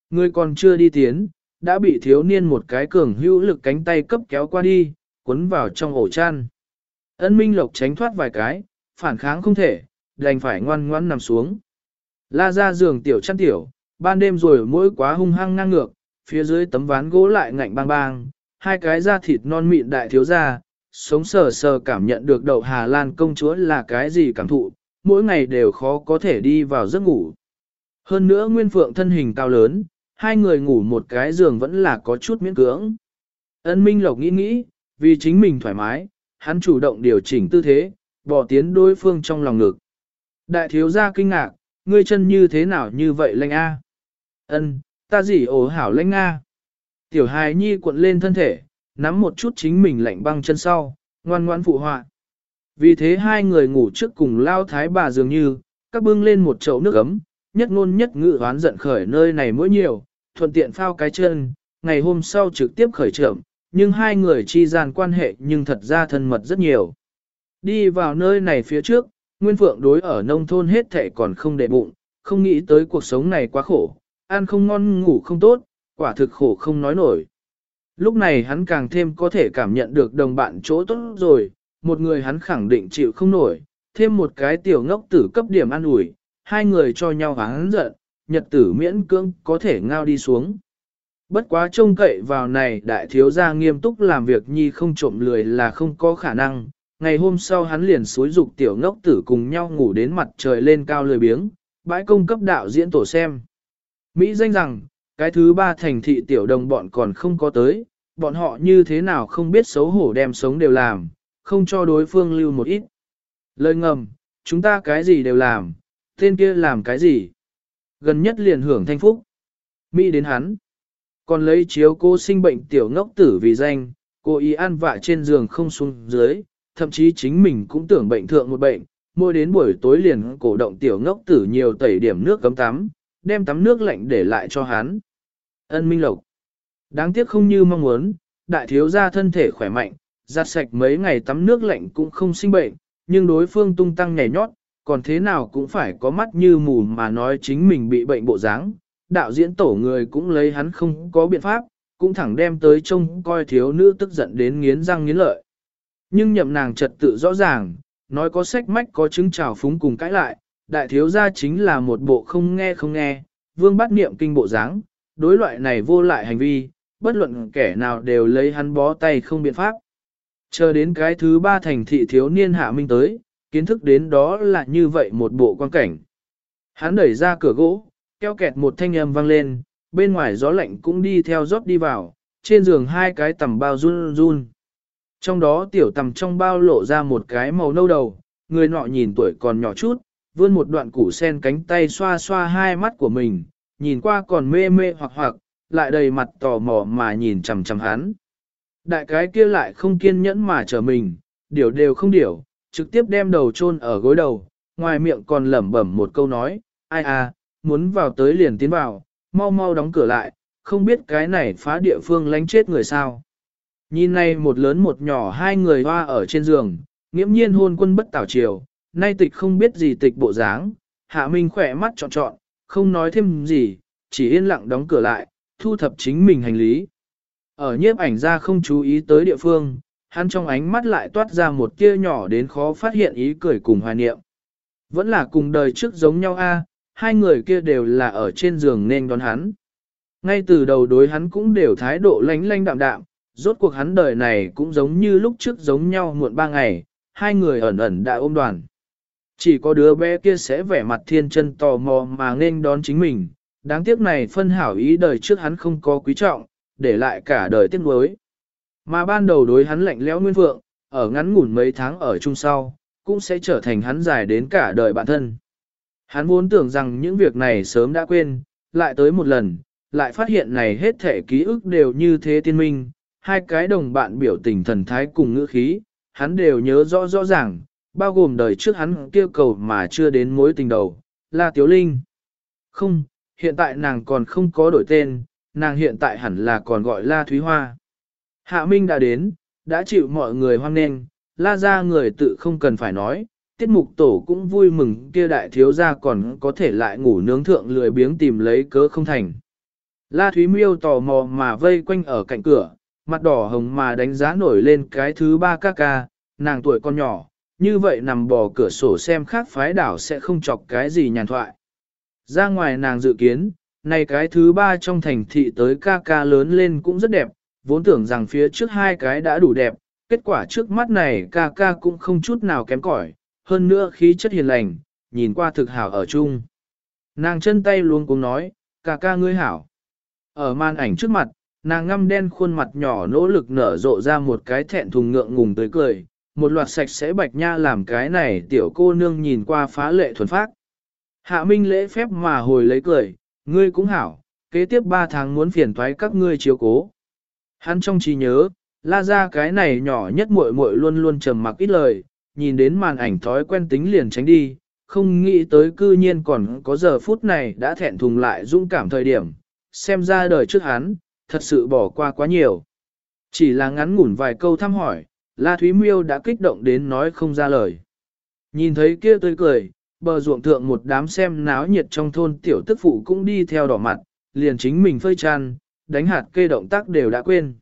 Người còn chưa đi tiến, đã bị thiếu niên một cái cường hữu lực cánh tay cấp kéo qua đi, cuốn vào trong ổ chăn. Ân Minh Lộc tránh thoát vài cái, phản kháng không thể, đành phải ngoan ngoãn nằm xuống. La ra giường tiểu chăn tiểu, ban đêm rồi mỗi quá hung hăng ngang ngược, phía dưới tấm ván gỗ lại ngạnh bang bang, hai cái da thịt non mịn đại thiếu ra, sống sờ sờ cảm nhận được đậu Hà Lan công chúa là cái gì cảm thụ, mỗi ngày đều khó có thể đi vào giấc ngủ. Hơn nữa Nguyên Phượng thân hình cao lớn, hai người ngủ một cái giường vẫn là có chút miễn cưỡng. Ân Minh Lộc nghĩ nghĩ, vì chính mình thoải mái, hắn chủ động điều chỉnh tư thế, bỏ tiến đối phương trong lòng ngực. Đại thiếu gia kinh ngạc, ngươi chân như thế nào như vậy lanh a? Ân, ta gì ổ hảo lanh a? Tiểu hài nhi cuộn lên thân thể, nắm một chút chính mình lạnh băng chân sau, ngoan ngoan phụ họa. Vì thế hai người ngủ trước cùng lao thái bà dường như, các bưng lên một chậu nước ấm, nhất ngôn nhất ngữ hoán giận khởi nơi này mỗi nhiều, thuận tiện phao cái chân, ngày hôm sau trực tiếp khởi trưởng nhưng hai người chi gian quan hệ nhưng thật ra thân mật rất nhiều. Đi vào nơi này phía trước, Nguyên Phượng đối ở nông thôn hết thệ còn không để bụng, không nghĩ tới cuộc sống này quá khổ, ăn không ngon ngủ không tốt, quả thực khổ không nói nổi. Lúc này hắn càng thêm có thể cảm nhận được đồng bạn chỗ tốt rồi, một người hắn khẳng định chịu không nổi, thêm một cái tiểu ngốc tử cấp điểm ăn ủi, hai người cho nhau hắn giận, nhật tử miễn cưỡng có thể ngao đi xuống. Bất quá trông cậy vào này đại thiếu gia nghiêm túc làm việc nhi không trộm lười là không có khả năng. Ngày hôm sau hắn liền xối dục tiểu ngốc tử cùng nhau ngủ đến mặt trời lên cao lười biếng, bãi công cấp đạo diễn tổ xem. Mỹ danh rằng, cái thứ ba thành thị tiểu đồng bọn còn không có tới, bọn họ như thế nào không biết xấu hổ đem sống đều làm, không cho đối phương lưu một ít. Lời ngầm, chúng ta cái gì đều làm, tên kia làm cái gì. Gần nhất liền hưởng thanh phúc. Mỹ đến hắn. Còn lấy chiếu cô sinh bệnh tiểu ngốc tử vì danh, cô ý ăn vạ trên giường không xuống dưới, thậm chí chính mình cũng tưởng bệnh thượng một bệnh, mỗi đến buổi tối liền cổ động tiểu ngốc tử nhiều tẩy điểm nước cấm tắm, đem tắm nước lạnh để lại cho hắn. Ân Minh Lộc. Đáng tiếc không như mong muốn, đại thiếu gia thân thể khỏe mạnh, giặt sạch mấy ngày tắm nước lạnh cũng không sinh bệnh, nhưng đối phương tung tăng nhảy nhót, còn thế nào cũng phải có mắt như mù mà nói chính mình bị bệnh bộ dáng. Đạo diễn tổ người cũng lấy hắn không có biện pháp, cũng thẳng đem tới trông coi thiếu nữ tức giận đến nghiến răng nghiến lợi. Nhưng nhậm nàng trật tự rõ ràng, nói có sách mách có chứng trào phúng cùng cãi lại, đại thiếu gia chính là một bộ không nghe không nghe, vương bắt niệm kinh bộ dáng, đối loại này vô lại hành vi, bất luận kẻ nào đều lấy hắn bó tay không biện pháp. Chờ đến cái thứ ba thành thị thiếu niên hạ minh tới, kiến thức đến đó là như vậy một bộ quan cảnh. Hắn đẩy ra cửa gỗ, keo kẹt một thanh âm vang lên, bên ngoài gió lạnh cũng đi theo rót đi vào, trên giường hai cái tầm bao run run. Trong đó tiểu tầm trong bao lộ ra một cái màu nâu đầu, người nọ nhìn tuổi còn nhỏ chút, vươn một đoạn củ sen cánh tay xoa xoa hai mắt của mình, nhìn qua còn mê mê hoặc hoặc, lại đầy mặt tò mò mà nhìn chằm chằm hắn. Đại cái kia lại không kiên nhẫn mà chờ mình, điều đều không điều, trực tiếp đem đầu chôn ở gối đầu, ngoài miệng còn lẩm bẩm một câu nói, ai à, muốn vào tới liền tiến vào, mau mau đóng cửa lại, không biết cái này phá địa phương lánh chết người sao. Nhìn này một lớn một nhỏ hai người hoa ở trên giường, nghiễm nhiên hôn quân bất tảo chiều, nay tịch không biết gì tịch bộ dáng, hạ minh khỏe mắt trọn trọn, không nói thêm gì, chỉ yên lặng đóng cửa lại, thu thập chính mình hành lý. Ở nhiếp ảnh ra không chú ý tới địa phương, hắn trong ánh mắt lại toát ra một tia nhỏ đến khó phát hiện ý cười cùng hoài niệm. Vẫn là cùng đời trước giống nhau a, hai người kia đều là ở trên giường nên đón hắn. Ngay từ đầu đối hắn cũng đều thái độ lánh lánh đạm đạm, rốt cuộc hắn đời này cũng giống như lúc trước giống nhau muộn ba ngày, hai người ẩn ẩn đã ôm đoàn. Chỉ có đứa bé kia sẽ vẻ mặt thiên chân tò mò mà nên đón chính mình, đáng tiếc này phân hảo ý đời trước hắn không có quý trọng, để lại cả đời tiếc nuối. Mà ban đầu đối hắn lạnh lẽo nguyên vượng, ở ngắn ngủn mấy tháng ở chung sau, cũng sẽ trở thành hắn dài đến cả đời bạn thân. Hắn vốn tưởng rằng những việc này sớm đã quên, lại tới một lần, lại phát hiện này hết thể ký ức đều như thế tiên minh, hai cái đồng bạn biểu tình thần thái cùng ngữ khí, hắn đều nhớ rõ rõ ràng, bao gồm đời trước hắn kêu cầu mà chưa đến mối tình đầu, là Tiếu Linh. Không, hiện tại nàng còn không có đổi tên, nàng hiện tại hẳn là còn gọi La Thúy Hoa. Hạ Minh đã đến, đã chịu mọi người hoan nghênh, La ra người tự không cần phải nói, tiết mục tổ cũng vui mừng kia đại thiếu gia còn có thể lại ngủ nướng thượng lười biếng tìm lấy cớ không thành. La Thúy Miêu tò mò mà vây quanh ở cạnh cửa, mặt đỏ hồng mà đánh giá nổi lên cái thứ ba ca ca, nàng tuổi con nhỏ, như vậy nằm bò cửa sổ xem khác phái đảo sẽ không chọc cái gì nhàn thoại. Ra ngoài nàng dự kiến, này cái thứ ba trong thành thị tới ca ca lớn lên cũng rất đẹp, vốn tưởng rằng phía trước hai cái đã đủ đẹp, kết quả trước mắt này ca ca cũng không chút nào kém cỏi, hơn nữa khí chất hiền lành, nhìn qua thực hảo ở chung. Nàng chân tay luôn cũng nói, ca ca ngươi hảo. Ở màn ảnh trước mặt, nàng ngăm đen khuôn mặt nhỏ nỗ lực nở rộ ra một cái thẹn thùng ngượng ngùng tới cười, một loạt sạch sẽ bạch nha làm cái này tiểu cô nương nhìn qua phá lệ thuần phác. Hạ Minh lễ phép mà hồi lấy cười, ngươi cũng hảo, kế tiếp ba tháng muốn phiền thoái các ngươi chiếu cố. Hắn trong trí nhớ, la ra cái này nhỏ nhất muội muội luôn luôn trầm mặc ít lời, nhìn đến màn ảnh thói quen tính liền tránh đi, không nghĩ tới cư nhiên còn có giờ phút này đã thẹn thùng lại dũng cảm thời điểm, xem ra đời trước hắn, thật sự bỏ qua quá nhiều. Chỉ là ngắn ngủn vài câu thăm hỏi, La Thúy Miêu đã kích động đến nói không ra lời. Nhìn thấy kia tươi cười, bờ ruộng thượng một đám xem náo nhiệt trong thôn tiểu tức phụ cũng đi theo đỏ mặt, liền chính mình phơi chăn đánh hạt kê động tác đều đã quên.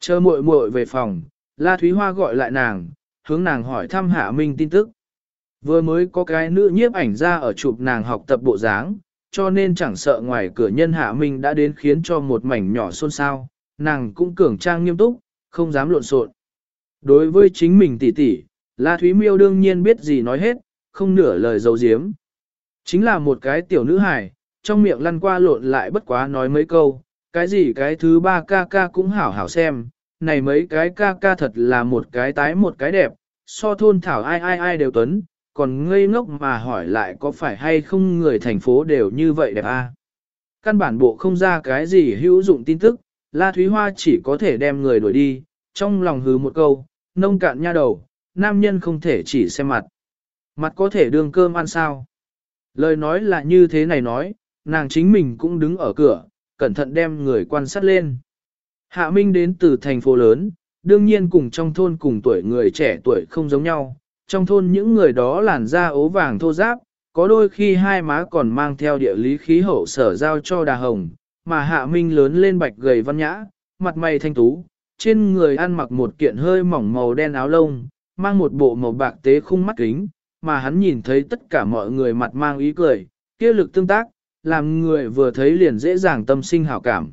Chờ muội muội về phòng, La Thúy Hoa gọi lại nàng, hướng nàng hỏi thăm Hạ Minh tin tức. Vừa mới có cái nữ nhiếp ảnh ra ở chụp nàng học tập bộ dáng, cho nên chẳng sợ ngoài cửa nhân Hạ Minh đã đến khiến cho một mảnh nhỏ xôn xao, nàng cũng cường trang nghiêm túc, không dám lộn xộn. Đối với chính mình tỷ tỷ, La Thúy Miêu đương nhiên biết gì nói hết, không nửa lời dấu diếm. Chính là một cái tiểu nữ hài, trong miệng lăn qua lộn lại bất quá nói mấy câu, cái gì cái thứ ba ca ca cũng hảo hảo xem, này mấy cái ca ca thật là một cái tái một cái đẹp, so thôn thảo ai ai ai đều tuấn, còn ngây ngốc mà hỏi lại có phải hay không người thành phố đều như vậy đẹp a? À? Căn bản bộ không ra cái gì hữu dụng tin tức, La Thúy Hoa chỉ có thể đem người đuổi đi, trong lòng hứ một câu, nông cạn nha đầu, nam nhân không thể chỉ xem mặt. Mặt có thể đương cơm ăn sao? Lời nói là như thế này nói, nàng chính mình cũng đứng ở cửa, cẩn thận đem người quan sát lên. Hạ Minh đến từ thành phố lớn, đương nhiên cùng trong thôn cùng tuổi người trẻ tuổi không giống nhau. Trong thôn những người đó làn da ố vàng thô giáp, có đôi khi hai má còn mang theo địa lý khí hậu sở giao cho đà hồng, mà Hạ Minh lớn lên bạch gầy văn nhã, mặt mày thanh tú, trên người ăn mặc một kiện hơi mỏng màu đen áo lông, mang một bộ màu bạc tế khung mắt kính, mà hắn nhìn thấy tất cả mọi người mặt mang ý cười, kia lực tương tác, làm người vừa thấy liền dễ dàng tâm sinh hảo cảm.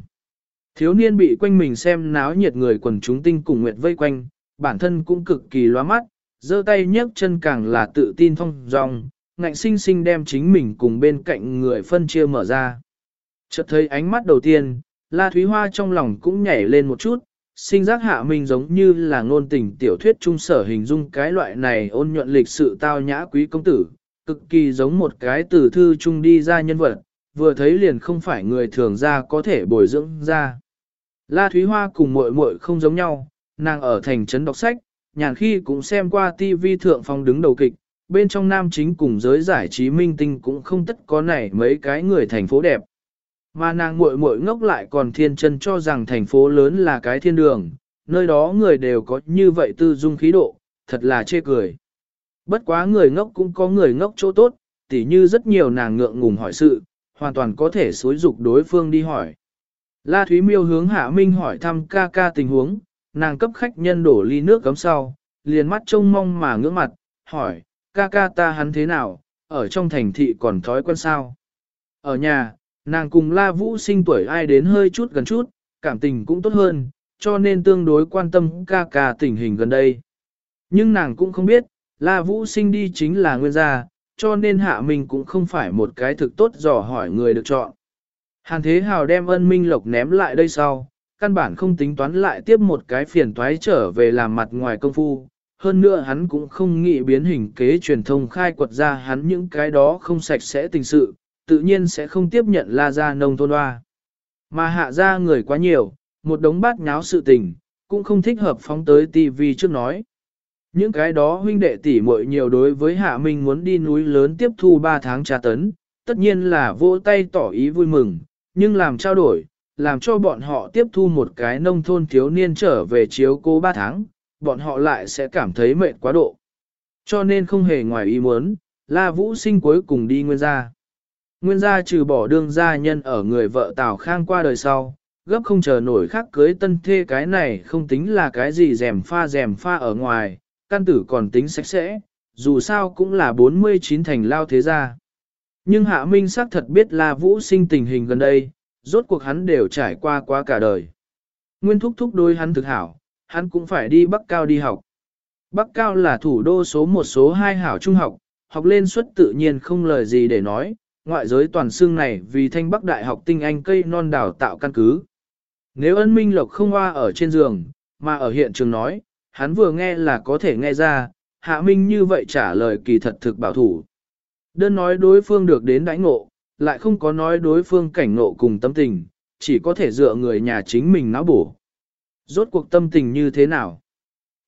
Thiếu niên bị quanh mình xem náo nhiệt người quần chúng tinh cùng nguyệt vây quanh, bản thân cũng cực kỳ loa mắt, giơ tay nhấc chân càng là tự tin thông dong, ngạnh sinh sinh đem chính mình cùng bên cạnh người phân chia mở ra. Chợt thấy ánh mắt đầu tiên, La Thúy Hoa trong lòng cũng nhảy lên một chút, sinh giác hạ mình giống như là ngôn tình tiểu thuyết trung sở hình dung cái loại này ôn nhuận lịch sự tao nhã quý công tử, cực kỳ giống một cái từ thư trung đi ra nhân vật, vừa thấy liền không phải người thường ra có thể bồi dưỡng ra. La Thúy Hoa cùng muội muội không giống nhau, nàng ở thành trấn đọc sách, nhàn khi cũng xem qua TV thượng phong đứng đầu kịch, bên trong nam chính cùng giới giải trí minh tinh cũng không tất có này mấy cái người thành phố đẹp. Mà nàng muội muội ngốc lại còn thiên chân cho rằng thành phố lớn là cái thiên đường, nơi đó người đều có như vậy tư dung khí độ, thật là chê cười. Bất quá người ngốc cũng có người ngốc chỗ tốt, tỉ như rất nhiều nàng ngượng ngùng hỏi sự, hoàn toàn có thể xối dục đối phương đi hỏi. La Thúy Miêu hướng Hạ Minh hỏi thăm ca ca tình huống, nàng cấp khách nhân đổ ly nước cấm sau, liền mắt trông mong mà ngưỡng mặt, hỏi, ca ca ta hắn thế nào, ở trong thành thị còn thói quen sao? Ở nhà, nàng cùng La Vũ sinh tuổi ai đến hơi chút gần chút, cảm tình cũng tốt hơn, cho nên tương đối quan tâm ca ca tình hình gần đây. Nhưng nàng cũng không biết, La Vũ sinh đi chính là nguyên gia, cho nên Hạ mình cũng không phải một cái thực tốt dò hỏi người được chọn. Hàn Thế Hào đem ân minh lộc ném lại đây sau, căn bản không tính toán lại tiếp một cái phiền toái trở về làm mặt ngoài công phu. Hơn nữa hắn cũng không nghĩ biến hình kế truyền thông khai quật ra hắn những cái đó không sạch sẽ tình sự, tự nhiên sẽ không tiếp nhận la ra nông thôn hoa. Mà hạ ra người quá nhiều, một đống bát nháo sự tình, cũng không thích hợp phóng tới TV trước nói. Những cái đó huynh đệ tỷ muội nhiều đối với Hạ Minh muốn đi núi lớn tiếp thu 3 tháng tra tấn, tất nhiên là vỗ tay tỏ ý vui mừng, nhưng làm trao đổi, làm cho bọn họ tiếp thu một cái nông thôn thiếu niên trở về chiếu cố 3 tháng, bọn họ lại sẽ cảm thấy mệt quá độ. Cho nên không hề ngoài ý muốn, La Vũ sinh cuối cùng đi nguyên gia. Nguyên gia trừ bỏ đương gia nhân ở người vợ Tào Khang qua đời sau, gấp không chờ nổi khác cưới tân thê cái này không tính là cái gì rèm pha rèm pha ở ngoài, căn tử còn tính sạch sẽ, dù sao cũng là 49 thành lao thế gia. Nhưng Hạ Minh xác thật biết là Vũ sinh tình hình gần đây, rốt cuộc hắn đều trải qua qua cả đời. Nguyên thúc thúc đôi hắn thực hảo, hắn cũng phải đi Bắc Cao đi học. Bắc Cao là thủ đô số một số hai hảo trung học, học lên suất tự nhiên không lời gì để nói, ngoại giới toàn xương này vì thanh Bắc Đại học tinh anh cây non đào tạo căn cứ. Nếu ân minh lộc không hoa ở trên giường, mà ở hiện trường nói, hắn vừa nghe là có thể nghe ra, hạ minh như vậy trả lời kỳ thật thực bảo thủ. Đơn nói đối phương được đến đãi ngộ, lại không có nói đối phương cảnh ngộ cùng tâm tình, chỉ có thể dựa người nhà chính mình não bổ. Rốt cuộc tâm tình như thế nào?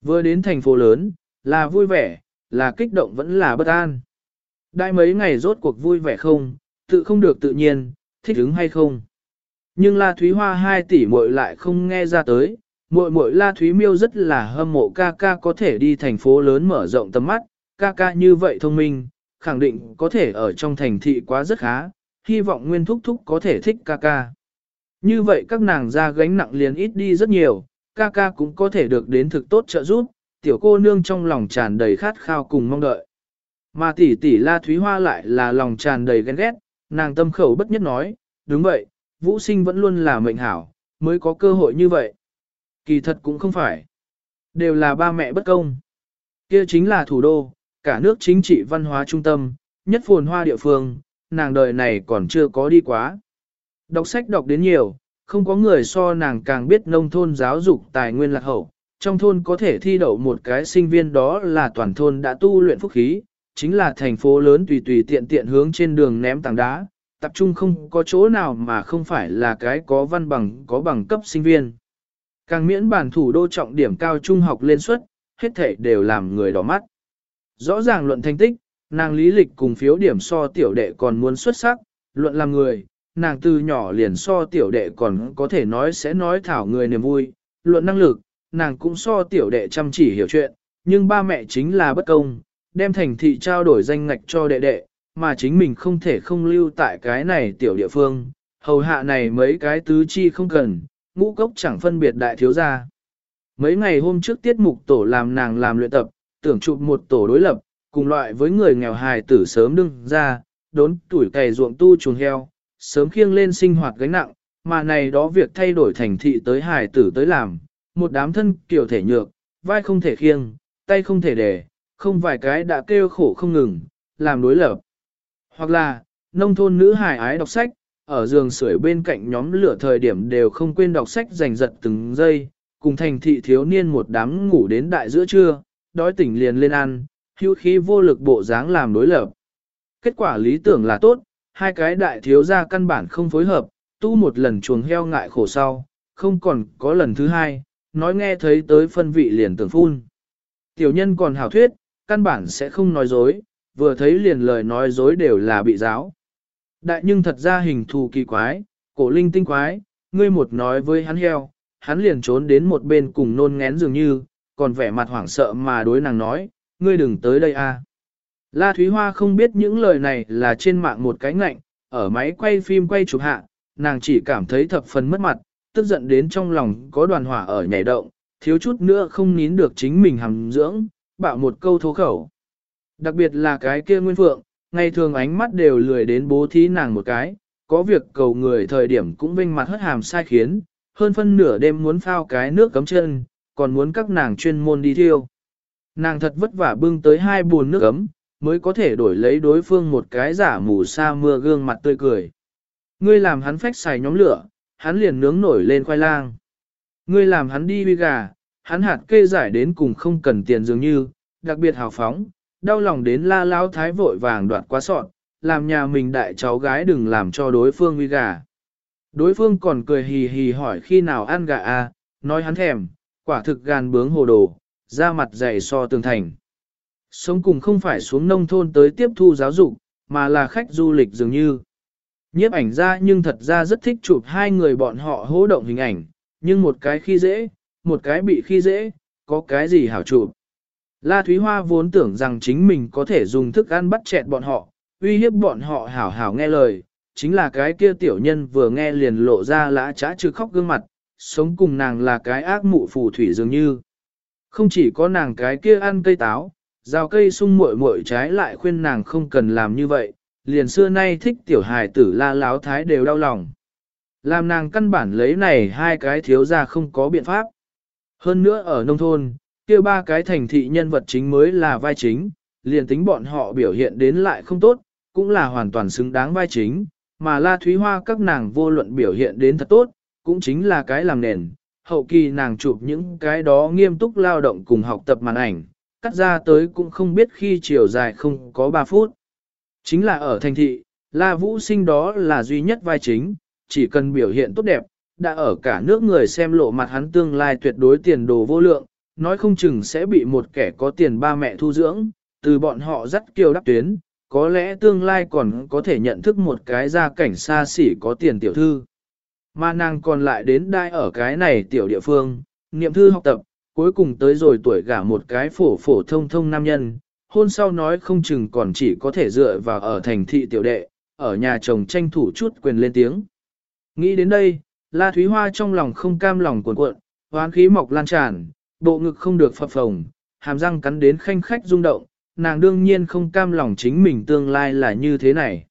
Vừa đến thành phố lớn, là vui vẻ, là kích động vẫn là bất an. Đại mấy ngày rốt cuộc vui vẻ không, tự không được tự nhiên, thích ứng hay không. Nhưng La Thúy Hoa hai tỷ muội lại không nghe ra tới, muội muội La Thúy Miêu rất là hâm mộ ca ca có thể đi thành phố lớn mở rộng tầm mắt, ca ca như vậy thông minh, khẳng định có thể ở trong thành thị quá rất khá, hy vọng Nguyên Thúc Thúc có thể thích ca ca. Như vậy các nàng ra gánh nặng liền ít đi rất nhiều, ca ca cũng có thể được đến thực tốt trợ giúp, tiểu cô nương trong lòng tràn đầy khát khao cùng mong đợi. Mà tỷ tỷ La Thúy Hoa lại là lòng tràn đầy ghen ghét, nàng tâm khẩu bất nhất nói, đúng vậy, vũ sinh vẫn luôn là mệnh hảo, mới có cơ hội như vậy. Kỳ thật cũng không phải. Đều là ba mẹ bất công. Kia chính là thủ đô, cả nước chính trị văn hóa trung tâm, nhất phồn hoa địa phương, nàng đời này còn chưa có đi quá. Đọc sách đọc đến nhiều, không có người so nàng càng biết nông thôn giáo dục tài nguyên lạc hậu. Trong thôn có thể thi đậu một cái sinh viên đó là toàn thôn đã tu luyện phúc khí, chính là thành phố lớn tùy tùy tiện tiện hướng trên đường ném tảng đá, tập trung không có chỗ nào mà không phải là cái có văn bằng có bằng cấp sinh viên. Càng miễn bản thủ đô trọng điểm cao trung học lên suất, hết thể đều làm người đỏ mắt. Rõ ràng luận thành tích, nàng lý lịch cùng phiếu điểm so tiểu đệ còn muốn xuất sắc, luận làm người, nàng từ nhỏ liền so tiểu đệ còn có thể nói sẽ nói thảo người niềm vui, luận năng lực, nàng cũng so tiểu đệ chăm chỉ hiểu chuyện, nhưng ba mẹ chính là bất công, đem thành thị trao đổi danh ngạch cho đệ đệ, mà chính mình không thể không lưu tại cái này tiểu địa phương, hầu hạ này mấy cái tứ chi không cần, ngũ cốc chẳng phân biệt đại thiếu gia. Mấy ngày hôm trước tiết mục tổ làm nàng làm luyện tập, tưởng chụp một tổ đối lập, cùng loại với người nghèo hài tử sớm đương ra, đốn tuổi cày ruộng tu chuồng heo, sớm khiêng lên sinh hoạt gánh nặng, mà này đó việc thay đổi thành thị tới hài tử tới làm, một đám thân kiểu thể nhược, vai không thể khiêng, tay không thể để, không vài cái đã kêu khổ không ngừng, làm đối lập. Hoặc là, nông thôn nữ hài ái đọc sách, ở giường sưởi bên cạnh nhóm lửa thời điểm đều không quên đọc sách giành giật từng giây, cùng thành thị thiếu niên một đám ngủ đến đại giữa trưa, đói tỉnh liền lên ăn, hữu khí vô lực bộ dáng làm đối lập. Kết quả lý tưởng là tốt, hai cái đại thiếu gia căn bản không phối hợp, tu một lần chuồng heo ngại khổ sau, không còn có lần thứ hai, nói nghe thấy tới phân vị liền tưởng phun. Tiểu nhân còn hảo thuyết, căn bản sẽ không nói dối, vừa thấy liền lời nói dối đều là bị giáo. Đại nhưng thật ra hình thù kỳ quái, cổ linh tinh quái, ngươi một nói với hắn heo, hắn liền trốn đến một bên cùng nôn ngén dường như, còn vẻ mặt hoảng sợ mà đối nàng nói, ngươi đừng tới đây a. La Thúy Hoa không biết những lời này là trên mạng một cái ngạnh, ở máy quay phim quay chụp hạ, nàng chỉ cảm thấy thập phần mất mặt, tức giận đến trong lòng có đoàn hỏa ở nhảy động, thiếu chút nữa không nín được chính mình hầm dưỡng, bạo một câu thô khẩu. Đặc biệt là cái kia nguyên phượng, ngày thường ánh mắt đều lười đến bố thí nàng một cái, có việc cầu người thời điểm cũng vinh mặt hất hàm sai khiến, hơn phân nửa đêm muốn phao cái nước cấm chân, còn muốn các nàng chuyên môn đi thiêu. Nàng thật vất vả bưng tới hai buồn nước ấm, mới có thể đổi lấy đối phương một cái giả mù sa mưa gương mặt tươi cười. Ngươi làm hắn phách xài nhóm lửa, hắn liền nướng nổi lên khoai lang. Ngươi làm hắn đi huy gà, hắn hạt kê giải đến cùng không cần tiền dường như, đặc biệt hào phóng, đau lòng đến la lao thái vội vàng đoạt quá sọn, làm nhà mình đại cháu gái đừng làm cho đối phương huy gà. Đối phương còn cười hì hì hỏi khi nào ăn gà à, nói hắn thèm, quả thực gàn bướng hồ đồ, da mặt dày so tường thành. Sống cùng không phải xuống nông thôn tới tiếp thu giáo dục, mà là khách du lịch dường như. Nhiếp ảnh ra nhưng thật ra rất thích chụp hai người bọn họ hỗ động hình ảnh, nhưng một cái khi dễ, một cái bị khi dễ, có cái gì hảo trụ? La Thúy Hoa vốn tưởng rằng chính mình có thể dùng thức ăn bắt chẹt bọn họ, uy hiếp bọn họ hảo hảo nghe lời, chính là cái kia tiểu nhân vừa nghe liền lộ ra lã trá trừ khóc gương mặt, sống cùng nàng là cái ác mụ phù thủy dường như. Không chỉ có nàng cái kia ăn cây táo, rào cây sung muội muội trái lại khuyên nàng không cần làm như vậy, liền xưa nay thích tiểu hài tử la láo thái đều đau lòng. Làm nàng căn bản lấy này hai cái thiếu ra không có biện pháp. Hơn nữa ở nông thôn, kia ba cái thành thị nhân vật chính mới là vai chính, liền tính bọn họ biểu hiện đến lại không tốt, cũng là hoàn toàn xứng đáng vai chính, mà La Thúy Hoa các nàng vô luận biểu hiện đến thật tốt, cũng chính là cái làm nền. Hậu kỳ nàng chụp những cái đó nghiêm túc lao động cùng học tập màn ảnh, cắt ra tới cũng không biết khi chiều dài không có 3 phút. Chính là ở thành thị, La Vũ Sinh đó là duy nhất vai chính, chỉ cần biểu hiện tốt đẹp, đã ở cả nước người xem lộ mặt hắn tương lai tuyệt đối tiền đồ vô lượng, nói không chừng sẽ bị một kẻ có tiền ba mẹ thu dưỡng, từ bọn họ dắt kiều đắp tuyến, có lẽ tương lai còn có thể nhận thức một cái gia cảnh xa xỉ có tiền tiểu thư. Mà nàng còn lại đến đai ở cái này tiểu địa phương, niệm thư học tập, cuối cùng tới rồi tuổi gả một cái phổ phổ thông thông nam nhân, hôn sau nói không chừng còn chỉ có thể dựa vào ở thành thị tiểu đệ, ở nhà chồng tranh thủ chút quyền lên tiếng. Nghĩ đến đây, La Thúy Hoa trong lòng không cam lòng cuộn cuộn, hoán khí mọc lan tràn, bộ ngực không được phập phồng, hàm răng cắn đến khanh khách rung động, nàng đương nhiên không cam lòng chính mình tương lai là như thế này.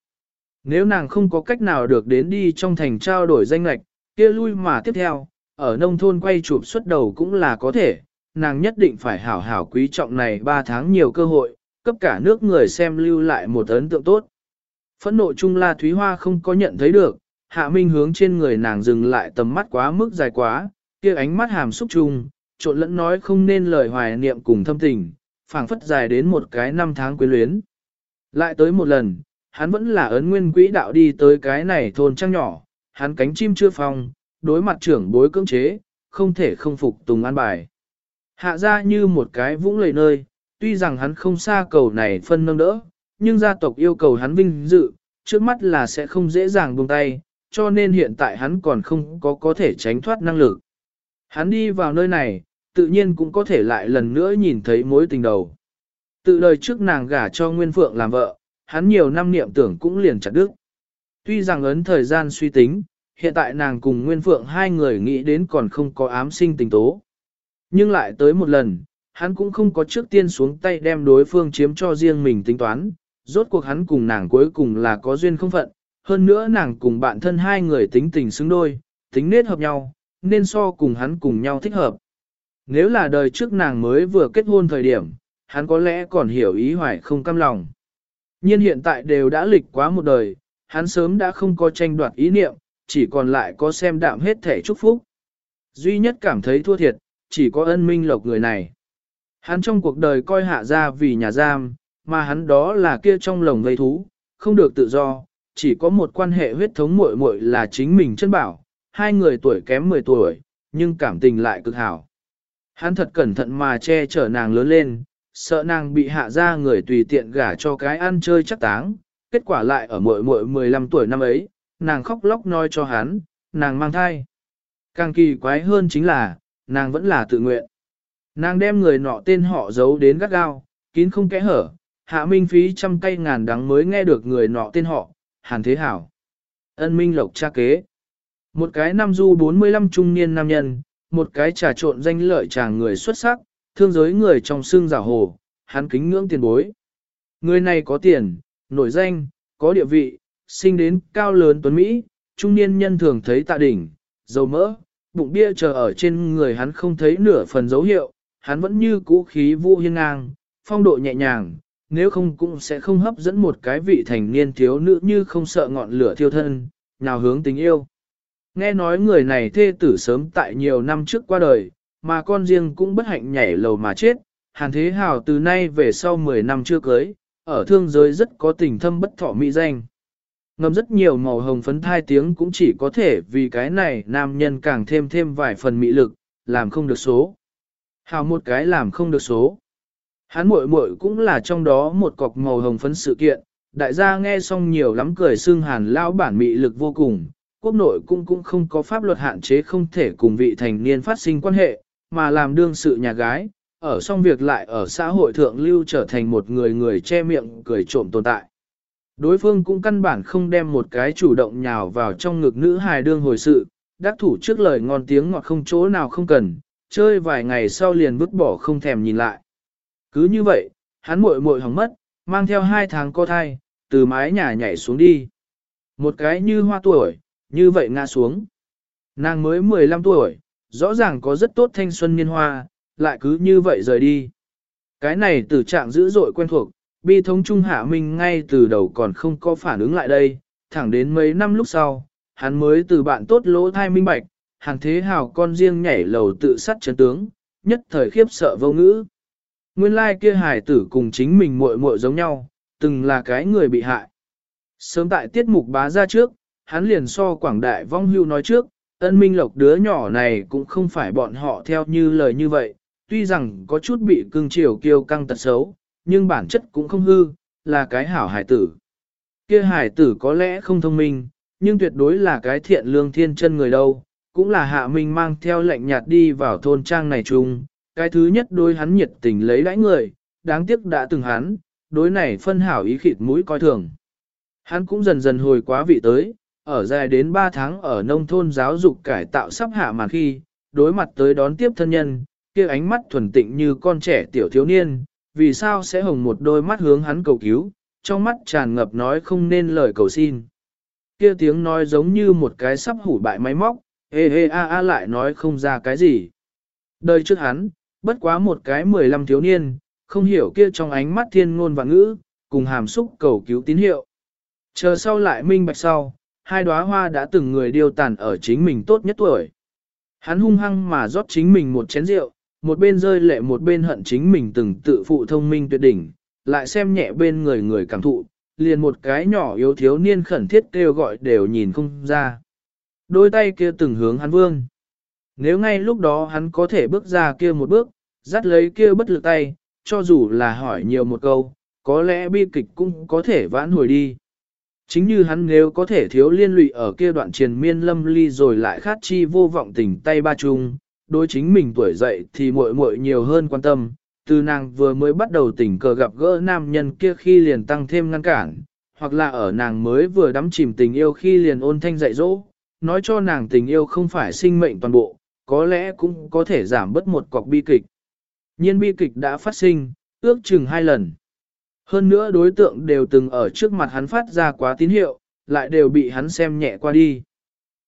Nếu nàng không có cách nào được đến đi trong thành trao đổi danh lạch, kia lui mà tiếp theo, ở nông thôn quay chụp xuất đầu cũng là có thể, nàng nhất định phải hảo hảo quý trọng này 3 tháng nhiều cơ hội, cấp cả nước người xem lưu lại một ấn tượng tốt. Phẫn nộ chung La Thúy Hoa không có nhận thấy được, Hạ Minh hướng trên người nàng dừng lại tầm mắt quá mức dài quá, kia ánh mắt hàm xúc chung, trộn lẫn nói không nên lời hoài niệm cùng thâm tình, phảng phất dài đến một cái năm tháng quyến luyến. Lại tới một lần, hắn vẫn là ấn nguyên quỹ đạo đi tới cái này thôn trăng nhỏ, hắn cánh chim chưa phong, đối mặt trưởng bối cưỡng chế, không thể không phục tùng an bài. Hạ ra như một cái vũng lầy nơi, tuy rằng hắn không xa cầu này phân nâng đỡ, nhưng gia tộc yêu cầu hắn vinh dự, trước mắt là sẽ không dễ dàng buông tay, cho nên hiện tại hắn còn không có có thể tránh thoát năng lực. Hắn đi vào nơi này, tự nhiên cũng có thể lại lần nữa nhìn thấy mối tình đầu. Tự đời trước nàng gả cho Nguyên Phượng làm vợ, hắn nhiều năm niệm tưởng cũng liền chặt đứt. Tuy rằng ấn thời gian suy tính, hiện tại nàng cùng Nguyên Phượng hai người nghĩ đến còn không có ám sinh tình tố. Nhưng lại tới một lần, hắn cũng không có trước tiên xuống tay đem đối phương chiếm cho riêng mình tính toán, rốt cuộc hắn cùng nàng cuối cùng là có duyên không phận, hơn nữa nàng cùng bạn thân hai người tính tình xứng đôi, tính nết hợp nhau, nên so cùng hắn cùng nhau thích hợp. Nếu là đời trước nàng mới vừa kết hôn thời điểm, hắn có lẽ còn hiểu ý hoài không cam lòng. Nhưng hiện tại đều đã lịch quá một đời, hắn sớm đã không có tranh đoạt ý niệm, chỉ còn lại có xem đạm hết thể chúc phúc. Duy nhất cảm thấy thua thiệt, chỉ có ân minh lộc người này. Hắn trong cuộc đời coi hạ ra vì nhà giam, mà hắn đó là kia trong lồng gây thú, không được tự do, chỉ có một quan hệ huyết thống muội muội là chính mình chân bảo, hai người tuổi kém 10 tuổi, nhưng cảm tình lại cực hảo. Hắn thật cẩn thận mà che chở nàng lớn lên, sợ nàng bị hạ ra người tùy tiện gả cho cái ăn chơi chắc táng, kết quả lại ở muội muội 15 tuổi năm ấy, nàng khóc lóc nói cho hắn, nàng mang thai. Càng kỳ quái hơn chính là, nàng vẫn là tự nguyện. Nàng đem người nọ tên họ giấu đến gắt gao, kín không kẽ hở, hạ minh phí trăm cây ngàn đắng mới nghe được người nọ tên họ, hàn thế hảo. Ân minh lộc cha kế. Một cái nam du 45 trung niên nam nhân, một cái trà trộn danh lợi chàng người xuất sắc, thương giới người trong xương giả hồ, hắn kính ngưỡng tiền bối. Người này có tiền, nổi danh, có địa vị, sinh đến cao lớn tuấn Mỹ, trung niên nhân thường thấy tạ đỉnh, dầu mỡ, bụng bia chờ ở trên người hắn không thấy nửa phần dấu hiệu, hắn vẫn như cũ khí vũ hiên ngang, phong độ nhẹ nhàng, nếu không cũng sẽ không hấp dẫn một cái vị thành niên thiếu nữ như không sợ ngọn lửa thiêu thân, nào hướng tình yêu. Nghe nói người này thê tử sớm tại nhiều năm trước qua đời, mà con riêng cũng bất hạnh nhảy lầu mà chết, Hàn Thế Hào từ nay về sau 10 năm chưa cưới, ở thương giới rất có tình thâm bất thọ mỹ danh. Ngầm rất nhiều màu hồng phấn thai tiếng cũng chỉ có thể vì cái này nam nhân càng thêm thêm vài phần mỹ lực, làm không được số. Hào một cái làm không được số. Hắn muội muội cũng là trong đó một cọc màu hồng phấn sự kiện, đại gia nghe xong nhiều lắm cười xương hàn lao bản mị lực vô cùng, quốc nội cũng cũng không có pháp luật hạn chế không thể cùng vị thành niên phát sinh quan hệ, mà làm đương sự nhà gái, ở xong việc lại ở xã hội thượng lưu trở thành một người người che miệng cười trộm tồn tại. Đối phương cũng căn bản không đem một cái chủ động nhào vào trong ngực nữ hài đương hồi sự, đắc thủ trước lời ngon tiếng ngọt không chỗ nào không cần, chơi vài ngày sau liền vứt bỏ không thèm nhìn lại. Cứ như vậy, hắn muội muội hỏng mất, mang theo hai tháng co thai, từ mái nhà nhảy xuống đi. Một cái như hoa tuổi, như vậy ngã xuống. Nàng mới 15 tuổi, rõ ràng có rất tốt thanh xuân niên hoa, lại cứ như vậy rời đi. Cái này tử trạng dữ dội quen thuộc, bi thống trung hạ minh ngay từ đầu còn không có phản ứng lại đây, thẳng đến mấy năm lúc sau, hắn mới từ bạn tốt lỗ thai minh bạch, hàng thế hào con riêng nhảy lầu tự sát chấn tướng, nhất thời khiếp sợ vô ngữ. Nguyên lai kia hài tử cùng chính mình muội muội giống nhau, từng là cái người bị hại. Sớm tại tiết mục bá ra trước, hắn liền so quảng đại vong hưu nói trước, ân minh lộc đứa nhỏ này cũng không phải bọn họ theo như lời như vậy, tuy rằng có chút bị cưng chiều kiêu căng tật xấu, nhưng bản chất cũng không hư, là cái hảo hải tử. Kia hải tử có lẽ không thông minh, nhưng tuyệt đối là cái thiện lương thiên chân người đâu, cũng là hạ minh mang theo lệnh nhạt đi vào thôn trang này chung, cái thứ nhất đối hắn nhiệt tình lấy đãi người, đáng tiếc đã từng hắn, đối này phân hảo ý khịt mũi coi thường. Hắn cũng dần dần hồi quá vị tới, ở dài đến 3 tháng ở nông thôn giáo dục cải tạo sắp hạ màn khi, đối mặt tới đón tiếp thân nhân, kia ánh mắt thuần tịnh như con trẻ tiểu thiếu niên, vì sao sẽ hồng một đôi mắt hướng hắn cầu cứu, trong mắt tràn ngập nói không nên lời cầu xin. Kia tiếng nói giống như một cái sắp hủ bại máy móc, hê hê a a lại nói không ra cái gì. Đời trước hắn, bất quá một cái 15 thiếu niên, không hiểu kia trong ánh mắt thiên ngôn và ngữ, cùng hàm xúc cầu cứu tín hiệu. Chờ sau lại minh bạch sau, hai đóa hoa đã từng người điều tàn ở chính mình tốt nhất tuổi. Hắn hung hăng mà rót chính mình một chén rượu, một bên rơi lệ một bên hận chính mình từng tự phụ thông minh tuyệt đỉnh, lại xem nhẹ bên người người cảm thụ, liền một cái nhỏ yếu thiếu niên khẩn thiết kêu gọi đều nhìn không ra. Đôi tay kia từng hướng hắn vương. Nếu ngay lúc đó hắn có thể bước ra kia một bước, dắt lấy kia bất lực tay, cho dù là hỏi nhiều một câu, có lẽ bi kịch cũng có thể vãn hồi đi. Chính như hắn nếu có thể thiếu liên lụy ở kia đoạn triền miên lâm ly rồi lại khát chi vô vọng tình tay ba chung, đối chính mình tuổi dậy thì muội muội nhiều hơn quan tâm, từ nàng vừa mới bắt đầu tình cờ gặp gỡ nam nhân kia khi liền tăng thêm ngăn cản, hoặc là ở nàng mới vừa đắm chìm tình yêu khi liền ôn thanh dạy dỗ, nói cho nàng tình yêu không phải sinh mệnh toàn bộ, có lẽ cũng có thể giảm bớt một cọc bi kịch. Nhiên bi kịch đã phát sinh, ước chừng hai lần. Hơn nữa đối tượng đều từng ở trước mặt hắn phát ra quá tín hiệu, lại đều bị hắn xem nhẹ qua đi.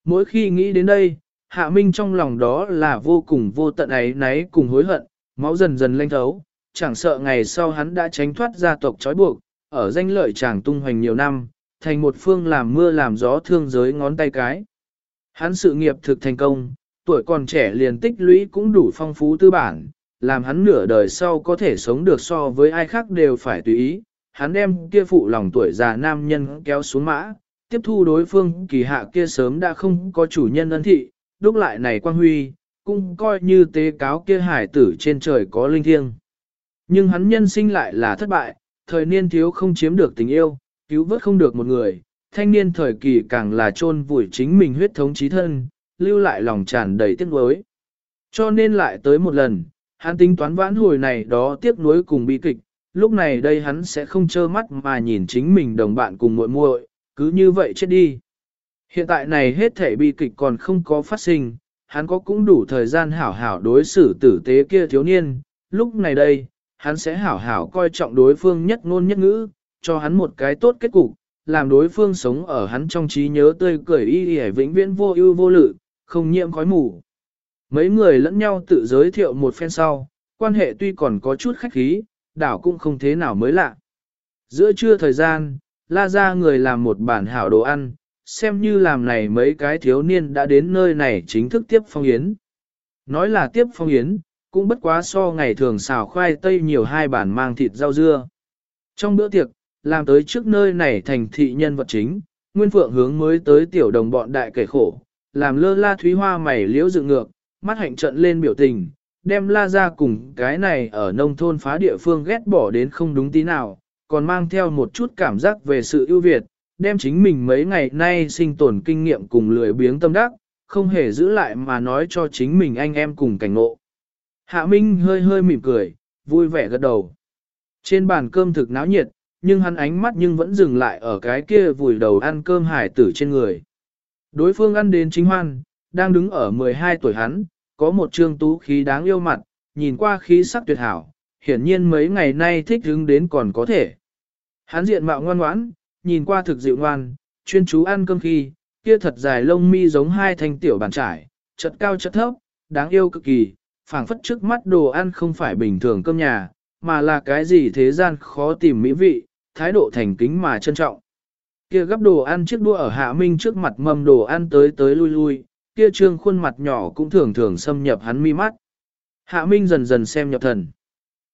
Mỗi khi nghĩ đến đây, Hạ Minh trong lòng đó là vô cùng vô tận ấy náy cùng hối hận, máu dần dần lanh thấu, chẳng sợ ngày sau hắn đã tránh thoát gia tộc trói buộc, ở danh lợi chàng tung hoành nhiều năm, thành một phương làm mưa làm gió thương giới ngón tay cái. Hắn sự nghiệp thực thành công, tuổi còn trẻ liền tích lũy cũng đủ phong phú tư bản, làm hắn nửa đời sau có thể sống được so với ai khác đều phải tùy ý. Hắn đem kia phụ lòng tuổi già nam nhân kéo xuống mã, tiếp thu đối phương kỳ hạ kia sớm đã không có chủ nhân ân thị, đúc lại này quang huy, cũng coi như tế cáo kia hải tử trên trời có linh thiêng. Nhưng hắn nhân sinh lại là thất bại, thời niên thiếu không chiếm được tình yêu, cứu vớt không được một người, thanh niên thời kỳ càng là chôn vùi chính mình huyết thống trí thân, lưu lại lòng tràn đầy tiếc nuối. Cho nên lại tới một lần, hắn tính toán vãn hồi này đó tiếc nuối cùng bi kịch, lúc này đây hắn sẽ không trơ mắt mà nhìn chính mình đồng bạn cùng muội muội, cứ như vậy chết đi. Hiện tại này hết thể bi kịch còn không có phát sinh, hắn có cũng đủ thời gian hảo hảo đối xử tử tế kia thiếu niên, lúc này đây, hắn sẽ hảo hảo coi trọng đối phương nhất ngôn nhất ngữ, cho hắn một cái tốt kết cục, làm đối phương sống ở hắn trong trí nhớ tươi cười y y vĩnh viễn vô ưu vô lự, không nhiễm khói mù. Mấy người lẫn nhau tự giới thiệu một phen sau, quan hệ tuy còn có chút khách khí, đảo cũng không thế nào mới lạ. Giữa trưa thời gian, la ra người làm một bản hảo đồ ăn, xem như làm này mấy cái thiếu niên đã đến nơi này chính thức tiếp phong yến. Nói là tiếp phong yến, cũng bất quá so ngày thường xào khoai tây nhiều hai bản mang thịt rau dưa. Trong bữa tiệc, làm tới trước nơi này thành thị nhân vật chính, Nguyên Phượng hướng mới tới tiểu đồng bọn đại kể khổ, làm lơ la thúy hoa mày liễu dựng ngược, mắt hạnh trận lên biểu tình, đem la ra cùng cái này ở nông thôn phá địa phương ghét bỏ đến không đúng tí nào, còn mang theo một chút cảm giác về sự ưu việt, đem chính mình mấy ngày nay sinh tồn kinh nghiệm cùng lười biếng tâm đắc, không hề giữ lại mà nói cho chính mình anh em cùng cảnh ngộ. Hạ Minh hơi hơi mỉm cười, vui vẻ gật đầu. Trên bàn cơm thực náo nhiệt, nhưng hắn ánh mắt nhưng vẫn dừng lại ở cái kia vùi đầu ăn cơm hải tử trên người. Đối phương ăn đến chính hoan, đang đứng ở 12 tuổi hắn, có một trương tú khí đáng yêu mặt, nhìn qua khí sắc tuyệt hảo, hiển nhiên mấy ngày nay thích hứng đến còn có thể. Hắn diện mạo ngoan ngoãn, nhìn qua thực dịu ngoan, chuyên chú ăn cơm khi, kia thật dài lông mi giống hai thanh tiểu bàn trải, chật cao chật thấp, đáng yêu cực kỳ, phảng phất trước mắt đồ ăn không phải bình thường cơm nhà, mà là cái gì thế gian khó tìm mỹ vị, thái độ thành kính mà trân trọng. Kia gấp đồ ăn chiếc đua ở Hạ Minh trước mặt mâm đồ ăn tới tới lui lui, kia trương khuôn mặt nhỏ cũng thường thường xâm nhập hắn mi mắt. Hạ Minh dần dần xem nhập thần.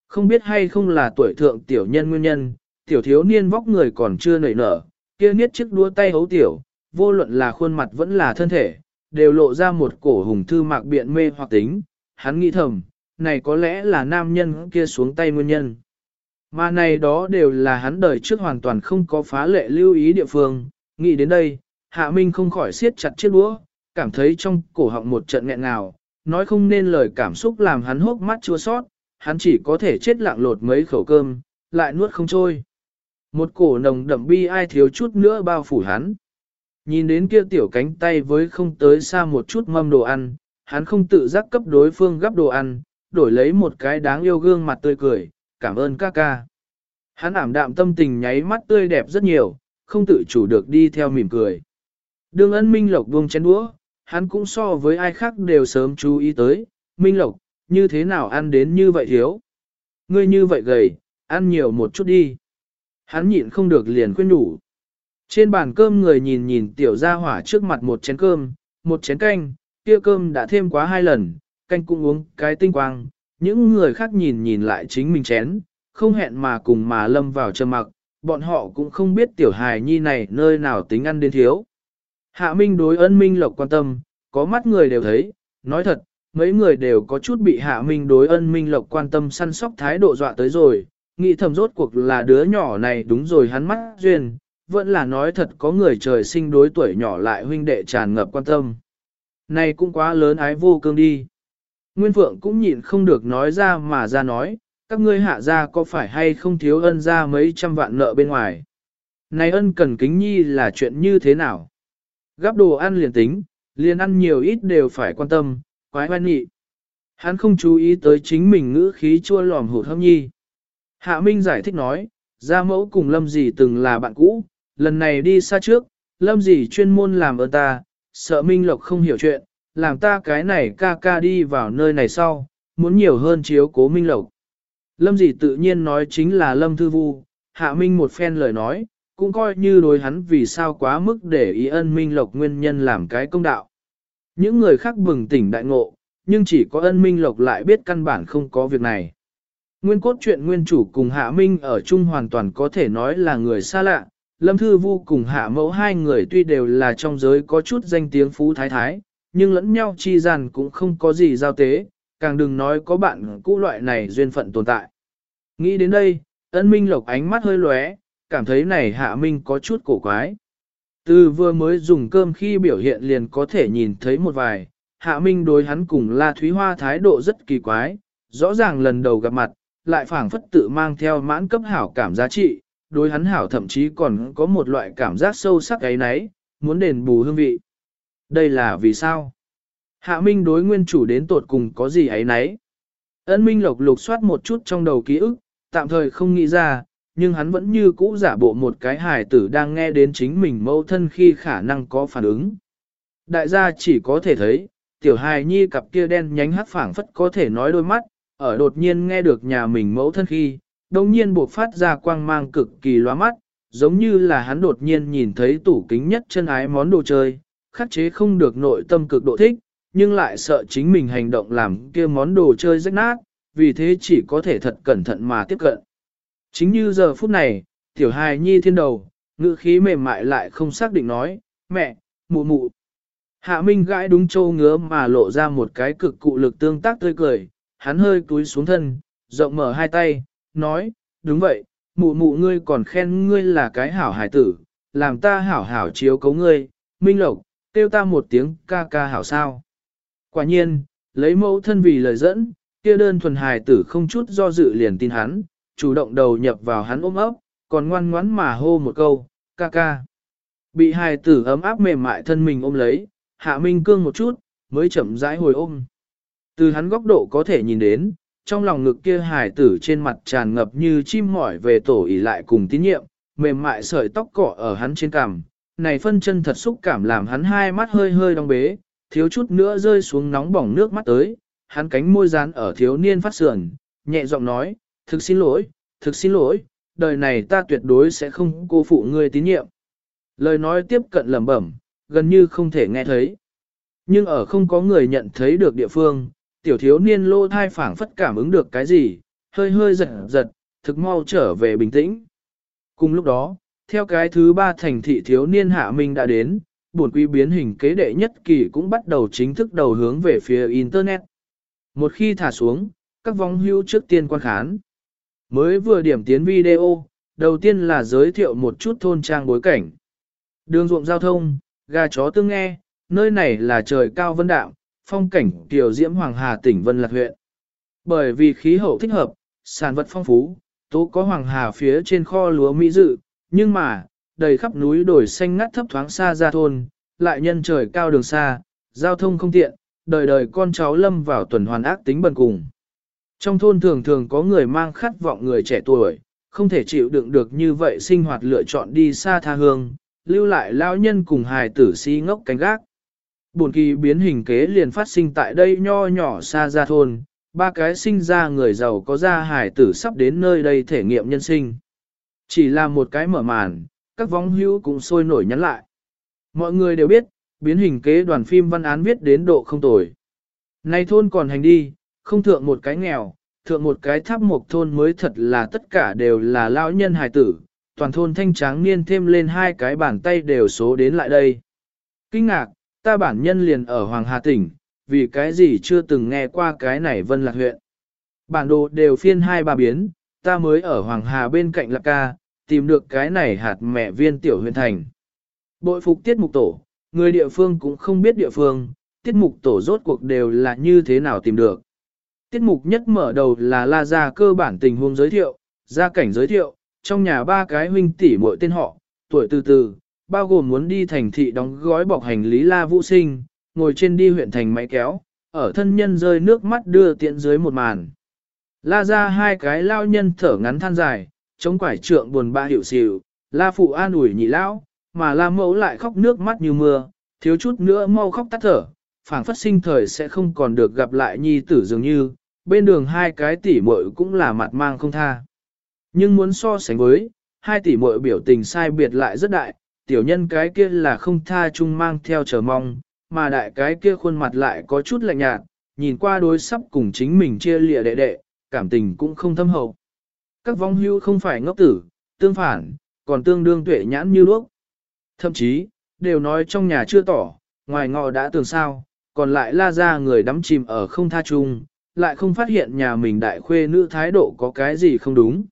Không biết hay không là tuổi thượng tiểu nhân nguyên nhân, tiểu thiếu niên vóc người còn chưa nảy nở, kia niết chiếc đua tay hấu tiểu, vô luận là khuôn mặt vẫn là thân thể, đều lộ ra một cổ hùng thư mạc biện mê hoặc tính. Hắn nghĩ thầm, này có lẽ là nam nhân kia xuống tay nguyên nhân. Mà này đó đều là hắn đời trước hoàn toàn không có phá lệ lưu ý địa phương, nghĩ đến đây, Hạ Minh không khỏi siết chặt chiếc đũa, cảm thấy trong cổ họng một trận nghẹn nào nói không nên lời cảm xúc làm hắn hốc mắt chua sót, hắn chỉ có thể chết lặng lột mấy khẩu cơm, lại nuốt không trôi. Một cổ nồng đậm bi ai thiếu chút nữa bao phủ hắn. Nhìn đến kia tiểu cánh tay với không tới xa một chút mâm đồ ăn, hắn không tự giác cấp đối phương gấp đồ ăn, đổi lấy một cái đáng yêu gương mặt tươi cười, cảm ơn ca ca. Hắn ảm đạm tâm tình nháy mắt tươi đẹp rất nhiều, không tự chủ được đi theo mỉm cười. Đường ân Minh Lộc buông chén đũa, hắn cũng so với ai khác đều sớm chú ý tới, Minh Lộc, như thế nào ăn đến như vậy thiếu. Ngươi như vậy gầy, ăn nhiều một chút đi. Hắn nhịn không được liền khuyên nhủ. Trên bàn cơm người nhìn nhìn tiểu gia hỏa trước mặt một chén cơm, một chén canh, kia cơm đã thêm quá hai lần, canh cũng uống cái tinh quang, những người khác nhìn nhìn lại chính mình chén, không hẹn mà cùng mà lâm vào trầm mặc, bọn họ cũng không biết tiểu hài nhi này nơi nào tính ăn đến thiếu. Hạ Minh đối ân Minh Lộc quan tâm, có mắt người đều thấy, nói thật, mấy người đều có chút bị Hạ Minh đối ân Minh Lộc quan tâm săn sóc thái độ dọa tới rồi, nghĩ thầm rốt cuộc là đứa nhỏ này đúng rồi hắn mắt duyên, vẫn là nói thật có người trời sinh đối tuổi nhỏ lại huynh đệ tràn ngập quan tâm. Này cũng quá lớn ái vô cương đi. Nguyên Phượng cũng nhịn không được nói ra mà ra nói, các ngươi hạ ra có phải hay không thiếu ân ra mấy trăm vạn nợ bên ngoài. Này ân cần kính nhi là chuyện như thế nào? Gắp đồ ăn liền tính, liền ăn nhiều ít đều phải quan tâm, quái hoan nghị. Hắn không chú ý tới chính mình ngữ khí chua lòm hụt hâm nhi. Hạ Minh giải thích nói, gia mẫu cùng lâm dì từng là bạn cũ, lần này đi xa trước, lâm dì chuyên môn làm ơn ta, sợ Minh Lộc không hiểu chuyện, làm ta cái này ca ca đi vào nơi này sau, muốn nhiều hơn chiếu cố Minh Lộc. Lâm Dị tự nhiên nói chính là Lâm Thư Vu, Hạ Minh một phen lời nói, cũng coi như đối hắn vì sao quá mức để ý ân Minh Lộc nguyên nhân làm cái công đạo. Những người khác bừng tỉnh đại ngộ, nhưng chỉ có ân Minh Lộc lại biết căn bản không có việc này. Nguyên cốt truyện nguyên chủ cùng Hạ Minh ở chung hoàn toàn có thể nói là người xa lạ, Lâm Thư Vu cùng Hạ Mẫu hai người tuy đều là trong giới có chút danh tiếng phú thái thái, nhưng lẫn nhau chi gian cũng không có gì giao tế, càng đừng nói có bạn cũ loại này duyên phận tồn tại. Nghĩ đến đây, ân minh lộc ánh mắt hơi lóe, cảm thấy này hạ minh có chút cổ quái. Từ vừa mới dùng cơm khi biểu hiện liền có thể nhìn thấy một vài, hạ minh đối hắn cùng La Thúy Hoa thái độ rất kỳ quái, rõ ràng lần đầu gặp mặt, lại phảng phất tự mang theo mãn cấp hảo cảm giá trị, đối hắn hảo thậm chí còn có một loại cảm giác sâu sắc ấy nấy, muốn đền bù hương vị. Đây là vì sao? Hạ Minh đối nguyên chủ đến tột cùng có gì ấy nấy. Ân Minh lộc lục soát một chút trong đầu ký ức, tạm thời không nghĩ ra, nhưng hắn vẫn như cũ giả bộ một cái hài tử đang nghe đến chính mình mâu thân khi khả năng có phản ứng. Đại gia chỉ có thể thấy, tiểu hài nhi cặp kia đen nhánh hắt phảng phất có thể nói đôi mắt, ở đột nhiên nghe được nhà mình mẫu thân khi, đồng nhiên buộc phát ra quang mang cực kỳ loa mắt, giống như là hắn đột nhiên nhìn thấy tủ kính nhất chân ái món đồ chơi, khắc chế không được nội tâm cực độ thích, nhưng lại sợ chính mình hành động làm kia món đồ chơi rách nát, vì thế chỉ có thể thật cẩn thận mà tiếp cận. Chính như giờ phút này, tiểu hài nhi thiên đầu, ngữ khí mềm mại lại không xác định nói, mẹ, mụ mụ. Hạ Minh gãi đúng châu ngứa mà lộ ra một cái cực cụ lực tương tác tươi cười, hắn hơi cúi xuống thân, rộng mở hai tay, nói, đúng vậy, mụ mụ ngươi còn khen ngươi là cái hảo hải tử, làm ta hảo hảo chiếu cấu ngươi, Minh Lộc, kêu ta một tiếng ca ca hảo sao. Quả nhiên, lấy mẫu thân vì lời dẫn, kia đơn thuần hài tử không chút do dự liền tin hắn, chủ động đầu nhập vào hắn ôm ấp, còn ngoan ngoãn mà hô một câu, ca ca. Bị hài tử ấm áp mềm mại thân mình ôm lấy, hạ minh cương một chút, mới chậm rãi hồi ôm. Từ hắn góc độ có thể nhìn đến, trong lòng ngực kia hài tử trên mặt tràn ngập như chim mỏi về tổ ỉ lại cùng tín nhiệm, mềm mại sợi tóc cọ ở hắn trên cằm. Này phân chân thật xúc cảm làm hắn hai mắt hơi hơi đong bế, thiếu chút nữa rơi xuống nóng bỏng nước mắt tới, hắn cánh môi dán ở thiếu niên phát sườn, nhẹ giọng nói, thực xin lỗi, thực xin lỗi, đời này ta tuyệt đối sẽ không cô phụ ngươi tín nhiệm. Lời nói tiếp cận lẩm bẩm, gần như không thể nghe thấy. Nhưng ở không có người nhận thấy được địa phương, tiểu thiếu niên lô thai phảng phất cảm ứng được cái gì, hơi hơi giật giật, thực mau trở về bình tĩnh. Cùng lúc đó, theo cái thứ ba thành thị thiếu niên hạ minh đã đến, buồn quý biến hình kế đệ nhất kỳ cũng bắt đầu chính thức đầu hướng về phía Internet. Một khi thả xuống, các vong hưu trước tiên quan khán. Mới vừa điểm tiến video, đầu tiên là giới thiệu một chút thôn trang bối cảnh. Đường ruộng giao thông, gà chó tương nghe, nơi này là trời cao vân đạm, phong cảnh tiểu diễm Hoàng Hà tỉnh Vân Lạc huyện. Bởi vì khí hậu thích hợp, sản vật phong phú, tố có Hoàng Hà phía trên kho lúa Mỹ dự, nhưng mà, đầy khắp núi đồi xanh ngắt thấp thoáng xa ra thôn, lại nhân trời cao đường xa, giao thông không tiện, đời đời con cháu lâm vào tuần hoàn ác tính bần cùng. Trong thôn thường thường có người mang khát vọng người trẻ tuổi, không thể chịu đựng được như vậy sinh hoạt lựa chọn đi xa tha hương, lưu lại lão nhân cùng hài tử si ngốc cánh gác. Buồn kỳ biến hình kế liền phát sinh tại đây nho nhỏ xa ra thôn, ba cái sinh ra người giàu có ra hài tử sắp đến nơi đây thể nghiệm nhân sinh. Chỉ là một cái mở màn, các vong hữu cũng sôi nổi nhắn lại. Mọi người đều biết, biến hình kế đoàn phim văn án viết đến độ không tồi. Nay thôn còn hành đi, không thượng một cái nghèo, thượng một cái tháp một thôn mới thật là tất cả đều là lão nhân hài tử, toàn thôn thanh tráng niên thêm lên hai cái bàn tay đều số đến lại đây. Kinh ngạc, ta bản nhân liền ở Hoàng Hà tỉnh, vì cái gì chưa từng nghe qua cái này vân lạc huyện. Bản đồ đều phiên hai ba biến, ta mới ở Hoàng Hà bên cạnh Lạc Ca, tìm được cái này hạt mẹ viên tiểu huyện thành. Bội phục tiết mục tổ, người địa phương cũng không biết địa phương, tiết mục tổ rốt cuộc đều là như thế nào tìm được. Tiết mục nhất mở đầu là la ra cơ bản tình huống giới thiệu, gia cảnh giới thiệu, trong nhà ba cái huynh tỷ mỗi tên họ, tuổi từ từ, bao gồm muốn đi thành thị đóng gói bọc hành lý la vũ sinh, ngồi trên đi huyện thành máy kéo, ở thân nhân rơi nước mắt đưa tiện dưới một màn. La ra hai cái lao nhân thở ngắn than dài, chống quải trượng buồn ba hiệu xỉu, la phụ an ủi nhị lão, mà la mẫu lại khóc nước mắt như mưa, thiếu chút nữa mau khóc tắt thở, phảng phất sinh thời sẽ không còn được gặp lại nhi tử dường như, bên đường hai cái tỷ muội cũng là mặt mang không tha. Nhưng muốn so sánh với, hai tỷ muội biểu tình sai biệt lại rất đại, tiểu nhân cái kia là không tha chung mang theo chờ mong, mà đại cái kia khuôn mặt lại có chút lạnh nhạt, nhìn qua đối sắp cùng chính mình chia lịa đệ đệ, cảm tình cũng không thâm hậu. Các vong hưu không phải ngốc tử, tương phản, còn tương đương tuệ nhãn như lúc. Thậm chí, đều nói trong nhà chưa tỏ, ngoài ngọ đã tường sao, còn lại la ra người đắm chìm ở không tha chung, lại không phát hiện nhà mình đại khuê nữ thái độ có cái gì không đúng.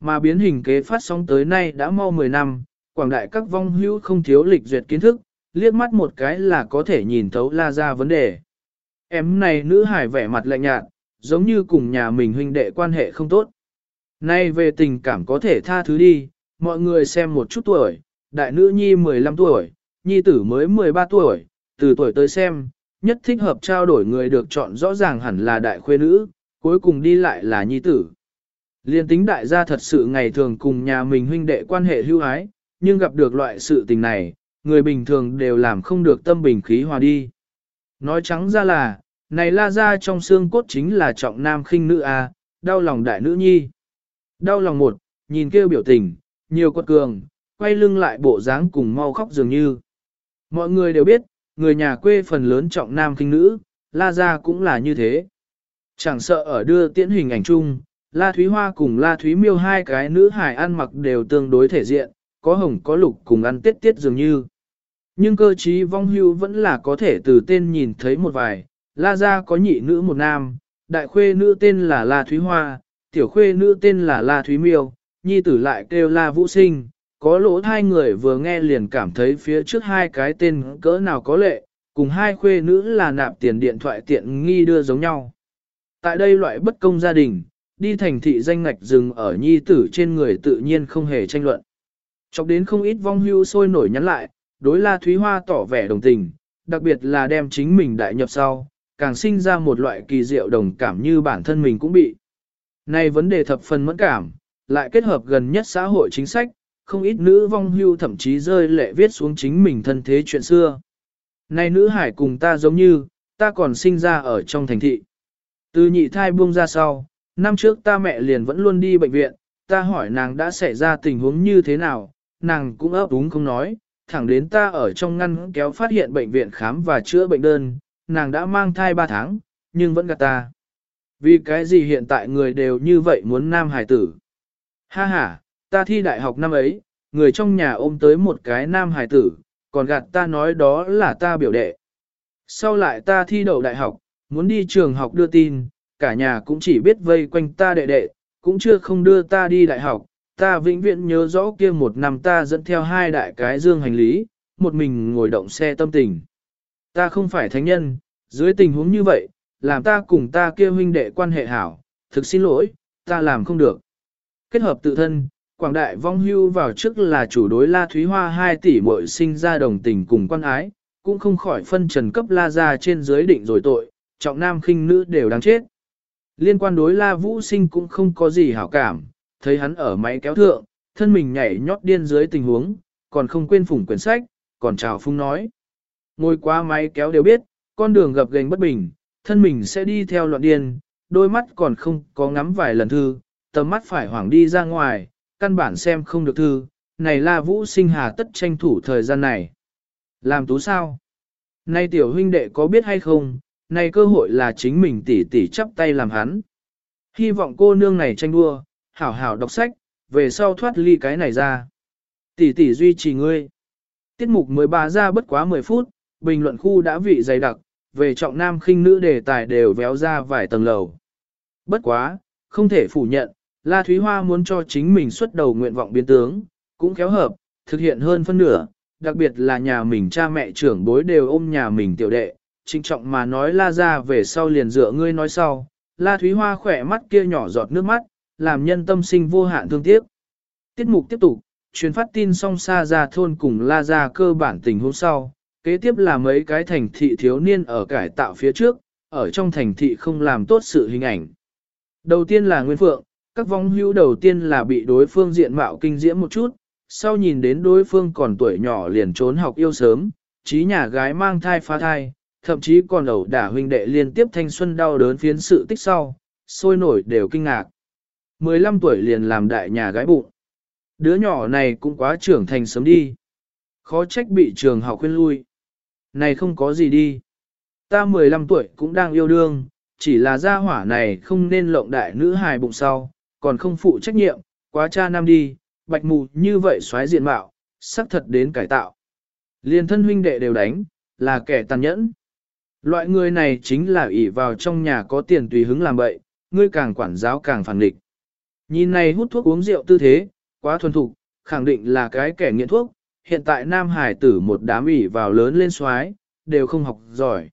Mà biến hình kế phát sóng tới nay đã mau 10 năm, quảng đại các vong hữu không thiếu lịch duyệt kiến thức, liếc mắt một cái là có thể nhìn thấu la ra vấn đề. Em này nữ hải vẻ mặt lạnh nhạt, giống như cùng nhà mình huynh đệ quan hệ không tốt. Nay về tình cảm có thể tha thứ đi, mọi người xem một chút tuổi, đại nữ nhi 15 tuổi, nhi tử mới 13 tuổi, từ tuổi tới xem, nhất thích hợp trao đổi người được chọn rõ ràng hẳn là đại khuê nữ, cuối cùng đi lại là nhi tử. Liên tính đại gia thật sự ngày thường cùng nhà mình huynh đệ quan hệ hưu ái, nhưng gặp được loại sự tình này, người bình thường đều làm không được tâm bình khí hòa đi. Nói trắng ra là, này la ra trong xương cốt chính là trọng nam khinh nữ a, đau lòng đại nữ nhi. Đau lòng một, nhìn kêu biểu tình, nhiều quật cường, quay lưng lại bộ dáng cùng mau khóc dường như. Mọi người đều biết, người nhà quê phần lớn trọng nam khinh nữ, la ra cũng là như thế. Chẳng sợ ở đưa tiễn hình ảnh chung, La Thúy Hoa cùng La Thúy Miêu hai cái nữ hài ăn mặc đều tương đối thể diện, có hồng có lục cùng ăn tiết tiết dường như. Nhưng cơ trí vong hưu vẫn là có thể từ tên nhìn thấy một vài, La Gia có nhị nữ một nam, đại khuê nữ tên là La Thúy Hoa, tiểu khuê nữ tên là La Thúy Miêu, nhi tử lại kêu La Vũ Sinh. Có lỗ hai người vừa nghe liền cảm thấy phía trước hai cái tên cỡ nào có lệ, cùng hai khuê nữ là nạp tiền điện thoại tiện nghi đưa giống nhau. Tại đây loại bất công gia đình, đi thành thị danh ngạch dừng ở nhi tử trên người tự nhiên không hề tranh luận. Chọc đến không ít vong hưu sôi nổi nhắn lại, đối La Thúy Hoa tỏ vẻ đồng tình, đặc biệt là đem chính mình đại nhập sau, càng sinh ra một loại kỳ diệu đồng cảm như bản thân mình cũng bị. Này vấn đề thập phần mẫn cảm, lại kết hợp gần nhất xã hội chính sách, không ít nữ vong hưu thậm chí rơi lệ viết xuống chính mình thân thế chuyện xưa. Này nữ hải cùng ta giống như, ta còn sinh ra ở trong thành thị. Từ nhị thai buông ra sau, năm trước ta mẹ liền vẫn luôn đi bệnh viện, ta hỏi nàng đã xảy ra tình huống như thế nào, nàng cũng ấp úng không nói, thẳng đến ta ở trong ngăn kéo phát hiện bệnh viện khám và chữa bệnh đơn, nàng đã mang thai 3 tháng, nhưng vẫn gạt ta. Vì cái gì hiện tại người đều như vậy muốn nam hải tử? Ha ha, ta thi đại học năm ấy, người trong nhà ôm tới một cái nam hải tử, còn gạt ta nói đó là ta biểu đệ. Sau lại ta thi đậu đại học, muốn đi trường học đưa tin, cả nhà cũng chỉ biết vây quanh ta đệ đệ, cũng chưa không đưa ta đi đại học. Ta vĩnh viễn nhớ rõ kia một năm ta dẫn theo hai đại cái dương hành lý, một mình ngồi động xe tâm tình. Ta không phải thánh nhân, dưới tình huống như vậy, làm ta cùng ta kia huynh đệ quan hệ hảo, thực xin lỗi, ta làm không được. Kết hợp tự thân, Quảng Đại vong hưu vào trước là chủ đối La Thúy Hoa 2 tỷ muội sinh ra đồng tình cùng quan ái, cũng không khỏi phân trần cấp La ra trên dưới định rồi tội, trọng nam khinh nữ đều đáng chết. Liên quan đối La Vũ Sinh cũng không có gì hảo cảm, thấy hắn ở máy kéo thượng, thân mình nhảy nhót điên dưới tình huống, còn không quên phủng quyển sách, còn chào phung nói. Ngồi qua máy kéo đều biết, con đường gập ghềnh bất bình, thân mình sẽ đi theo loạn điên, đôi mắt còn không có ngắm vài lần thư, tầm mắt phải hoảng đi ra ngoài, căn bản xem không được thư, này La Vũ Sinh hà tất tranh thủ thời gian này. Làm tú sao? Nay tiểu huynh đệ có biết hay không, này cơ hội là chính mình tỉ tỉ chắp tay làm hắn. Hy vọng cô nương này tranh đua, hảo hảo đọc sách, về sau thoát ly cái này ra. Tỷ tỷ duy trì ngươi. Tiết mục 13 ra bất quá 10 phút, bình luận khu đã vị dày đặc, về trọng nam khinh nữ đề tài đều véo ra vài tầng lầu. Bất quá, không thể phủ nhận, La Thúy Hoa muốn cho chính mình xuất đầu nguyện vọng biến tướng, cũng khéo hợp, thực hiện hơn phân nửa, đặc biệt là nhà mình cha mẹ trưởng bối đều ôm nhà mình tiểu đệ, trinh trọng mà nói la ra về sau liền dựa ngươi nói sau, la thúy hoa khỏe mắt kia nhỏ giọt nước mắt, làm nhân tâm sinh vô hạn thương tiếc. Tiết mục tiếp tục, truyền phát tin xong xa ra thôn cùng la ra cơ bản tình hôm sau, kế tiếp là mấy cái thành thị thiếu niên ở cải tạo phía trước, ở trong thành thị không làm tốt sự hình ảnh. Đầu tiên là Nguyên Phượng, các vong hữu đầu tiên là bị đối phương diện mạo kinh diễm một chút, sau nhìn đến đối phương còn tuổi nhỏ liền trốn học yêu sớm, trí nhà gái mang thai phá thai, thậm chí còn ẩu đả huynh đệ liên tiếp thanh xuân đau đớn phiến sự tích sau, sôi nổi đều kinh ngạc. 15 tuổi liền làm đại nhà gái bụng. Đứa nhỏ này cũng quá trưởng thành sớm đi. Khó trách bị trường học khuyên lui. Này không có gì đi. Ta 15 tuổi cũng đang yêu đương, chỉ là gia hỏa này không nên lộng đại nữ hài bụng sau, còn không phụ trách nhiệm, quá cha nam đi, bạch mù như vậy xoáy diện mạo, sắc thật đến cải tạo. Liên thân huynh đệ đều đánh, là kẻ tàn nhẫn. Loại người này chính là ỷ vào trong nhà có tiền tùy hứng làm bậy, ngươi càng quản giáo càng phản địch. Nhìn này hút thuốc uống rượu tư thế, quá thuần thục, khẳng định là cái kẻ nghiện thuốc, hiện tại nam hải tử một đám ỉ vào lớn lên xoái, đều không học giỏi.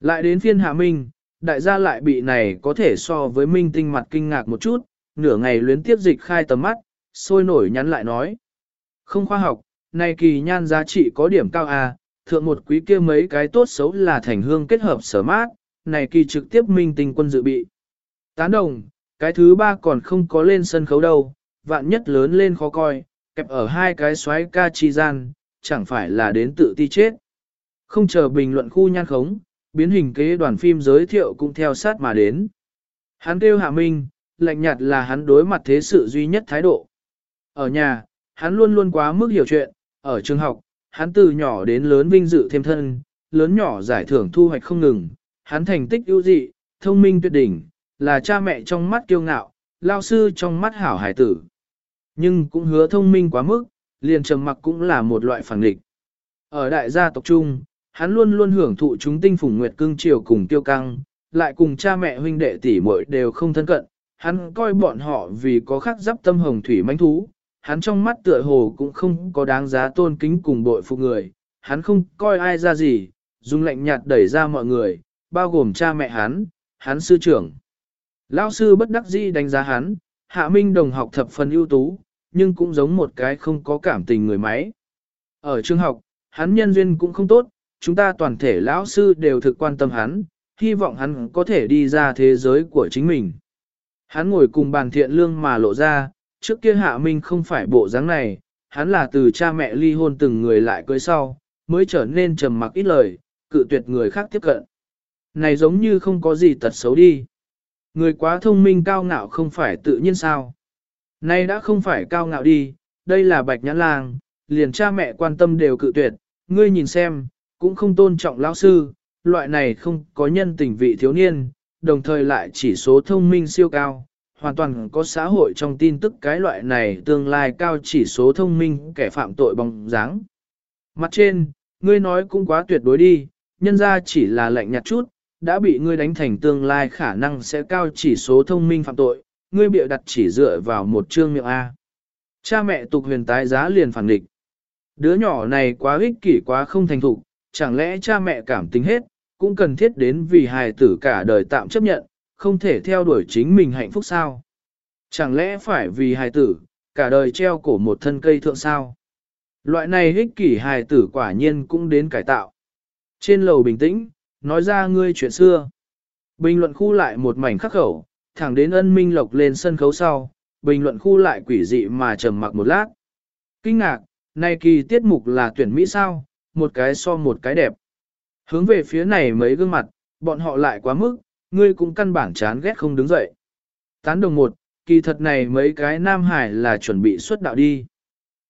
Lại đến phiên hạ minh, đại gia lại bị này có thể so với minh tinh mặt kinh ngạc một chút, nửa ngày luyến tiếp dịch khai tầm mắt, sôi nổi nhắn lại nói. Không khoa học, này kỳ nhan giá trị có điểm cao à, thượng một quý kia mấy cái tốt xấu là thành hương kết hợp sở mát, này kỳ trực tiếp minh Tinh quân dự bị. Tán đồng, cái thứ ba còn không có lên sân khấu đâu, vạn nhất lớn lên khó coi, kẹp ở hai cái xoáy ca chi gian, chẳng phải là đến tự ti chết. Không chờ bình luận khu nhan khống, biến hình kế đoàn phim giới thiệu cũng theo sát mà đến. Hắn kêu hạ minh, lạnh nhạt là hắn đối mặt thế sự duy nhất thái độ. Ở nhà, hắn luôn luôn quá mức hiểu chuyện, ở trường học, hắn từ nhỏ đến lớn vinh dự thêm thân, lớn nhỏ giải thưởng thu hoạch không ngừng, hắn thành tích ưu dị, thông minh tuyệt đỉnh, là cha mẹ trong mắt kiêu ngạo, lao sư trong mắt hảo hải tử. Nhưng cũng hứa thông minh quá mức, liền trầm mặc cũng là một loại phản nghịch. Ở đại gia tộc trung, hắn luôn luôn hưởng thụ chúng tinh phùng nguyệt cương triều cùng tiêu căng, lại cùng cha mẹ huynh đệ tỷ muội đều không thân cận, hắn coi bọn họ vì có khắc giáp tâm hồng thủy manh thú, hắn trong mắt tựa hồ cũng không có đáng giá tôn kính cùng bội phục người, hắn không coi ai ra gì, dùng lạnh nhạt đẩy ra mọi người, bao gồm cha mẹ hắn, hắn sư trưởng. Lão sư bất đắc dĩ đánh giá hắn, hạ minh đồng học thập phần ưu tú, nhưng cũng giống một cái không có cảm tình người máy. Ở trường học, hắn nhân duyên cũng không tốt, chúng ta toàn thể lão sư đều thực quan tâm hắn, hy vọng hắn có thể đi ra thế giới của chính mình. Hắn ngồi cùng bàn thiện lương mà lộ ra, trước kia hạ minh không phải bộ dáng này, hắn là từ cha mẹ ly hôn từng người lại cưới sau, mới trở nên trầm mặc ít lời, cự tuyệt người khác tiếp cận. Này giống như không có gì tật xấu đi. Người quá thông minh cao ngạo không phải tự nhiên sao. Nay đã không phải cao ngạo đi, đây là bạch nhãn lang, liền cha mẹ quan tâm đều cự tuyệt, ngươi nhìn xem, cũng không tôn trọng lão sư, loại này không có nhân tình vị thiếu niên, đồng thời lại chỉ số thông minh siêu cao, hoàn toàn có xã hội trong tin tức cái loại này tương lai cao chỉ số thông minh kẻ phạm tội bóng dáng. Mặt trên, ngươi nói cũng quá tuyệt đối đi, nhân ra chỉ là lạnh nhạt chút, đã bị ngươi đánh thành tương lai khả năng sẽ cao chỉ số thông minh phạm tội, ngươi bịa đặt chỉ dựa vào một chương miệng A. Cha mẹ tục huyền tái giá liền phản địch. Đứa nhỏ này quá ích kỷ quá không thành thục, chẳng lẽ cha mẹ cảm tính hết, cũng cần thiết đến vì hài tử cả đời tạm chấp nhận, không thể theo đuổi chính mình hạnh phúc sao? Chẳng lẽ phải vì hài tử, cả đời treo cổ một thân cây thượng sao? Loại này ích kỷ hài tử quả nhiên cũng đến cải tạo. Trên lầu bình tĩnh, nói ra ngươi chuyện xưa. Bình luận khu lại một mảnh khắc khẩu, thẳng đến ân minh lộc lên sân khấu sau, bình luận khu lại quỷ dị mà trầm mặc một lát. Kinh ngạc, nay kỳ tiết mục là tuyển Mỹ sao, một cái so một cái đẹp. Hướng về phía này mấy gương mặt, bọn họ lại quá mức, ngươi cũng căn bản chán ghét không đứng dậy. Tán đồng một, kỳ thật này mấy cái nam hải là chuẩn bị xuất đạo đi.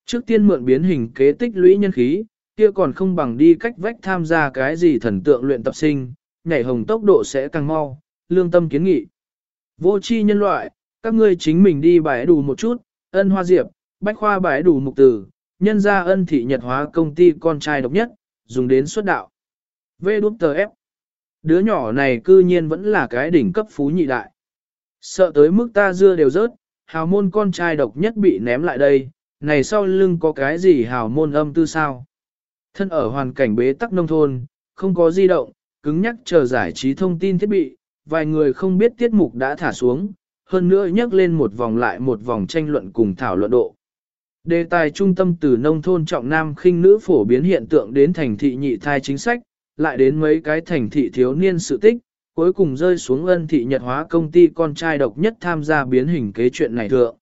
Trước tiên mượn biến hình kế tích lũy nhân khí, kia còn không bằng đi cách vách tham gia cái gì thần tượng luyện tập sinh, nhảy hồng tốc độ sẽ càng mau, lương tâm kiến nghị. Vô chi nhân loại, các ngươi chính mình đi bãi đủ một chút, ân hoa diệp, bách khoa bãi đủ mục tử, nhân gia ân thị nhật hóa công ty con trai độc nhất, dùng đến xuất đạo. Vê đút tờ ép. Đứa nhỏ này cư nhiên vẫn là cái đỉnh cấp phú nhị đại. Sợ tới mức ta dưa đều rớt, hào môn con trai độc nhất bị ném lại đây, này sau lưng có cái gì hào môn âm tư sao? Thân ở hoàn cảnh bế tắc nông thôn, không có di động, cứng nhắc chờ giải trí thông tin thiết bị, vài người không biết tiết mục đã thả xuống, hơn nữa nhắc lên một vòng lại một vòng tranh luận cùng thảo luận độ. Đề tài trung tâm từ nông thôn trọng nam khinh nữ phổ biến hiện tượng đến thành thị nhị thai chính sách, lại đến mấy cái thành thị thiếu niên sự tích, cuối cùng rơi xuống ân thị nhật hóa công ty con trai độc nhất tham gia biến hình kế chuyện này thượng.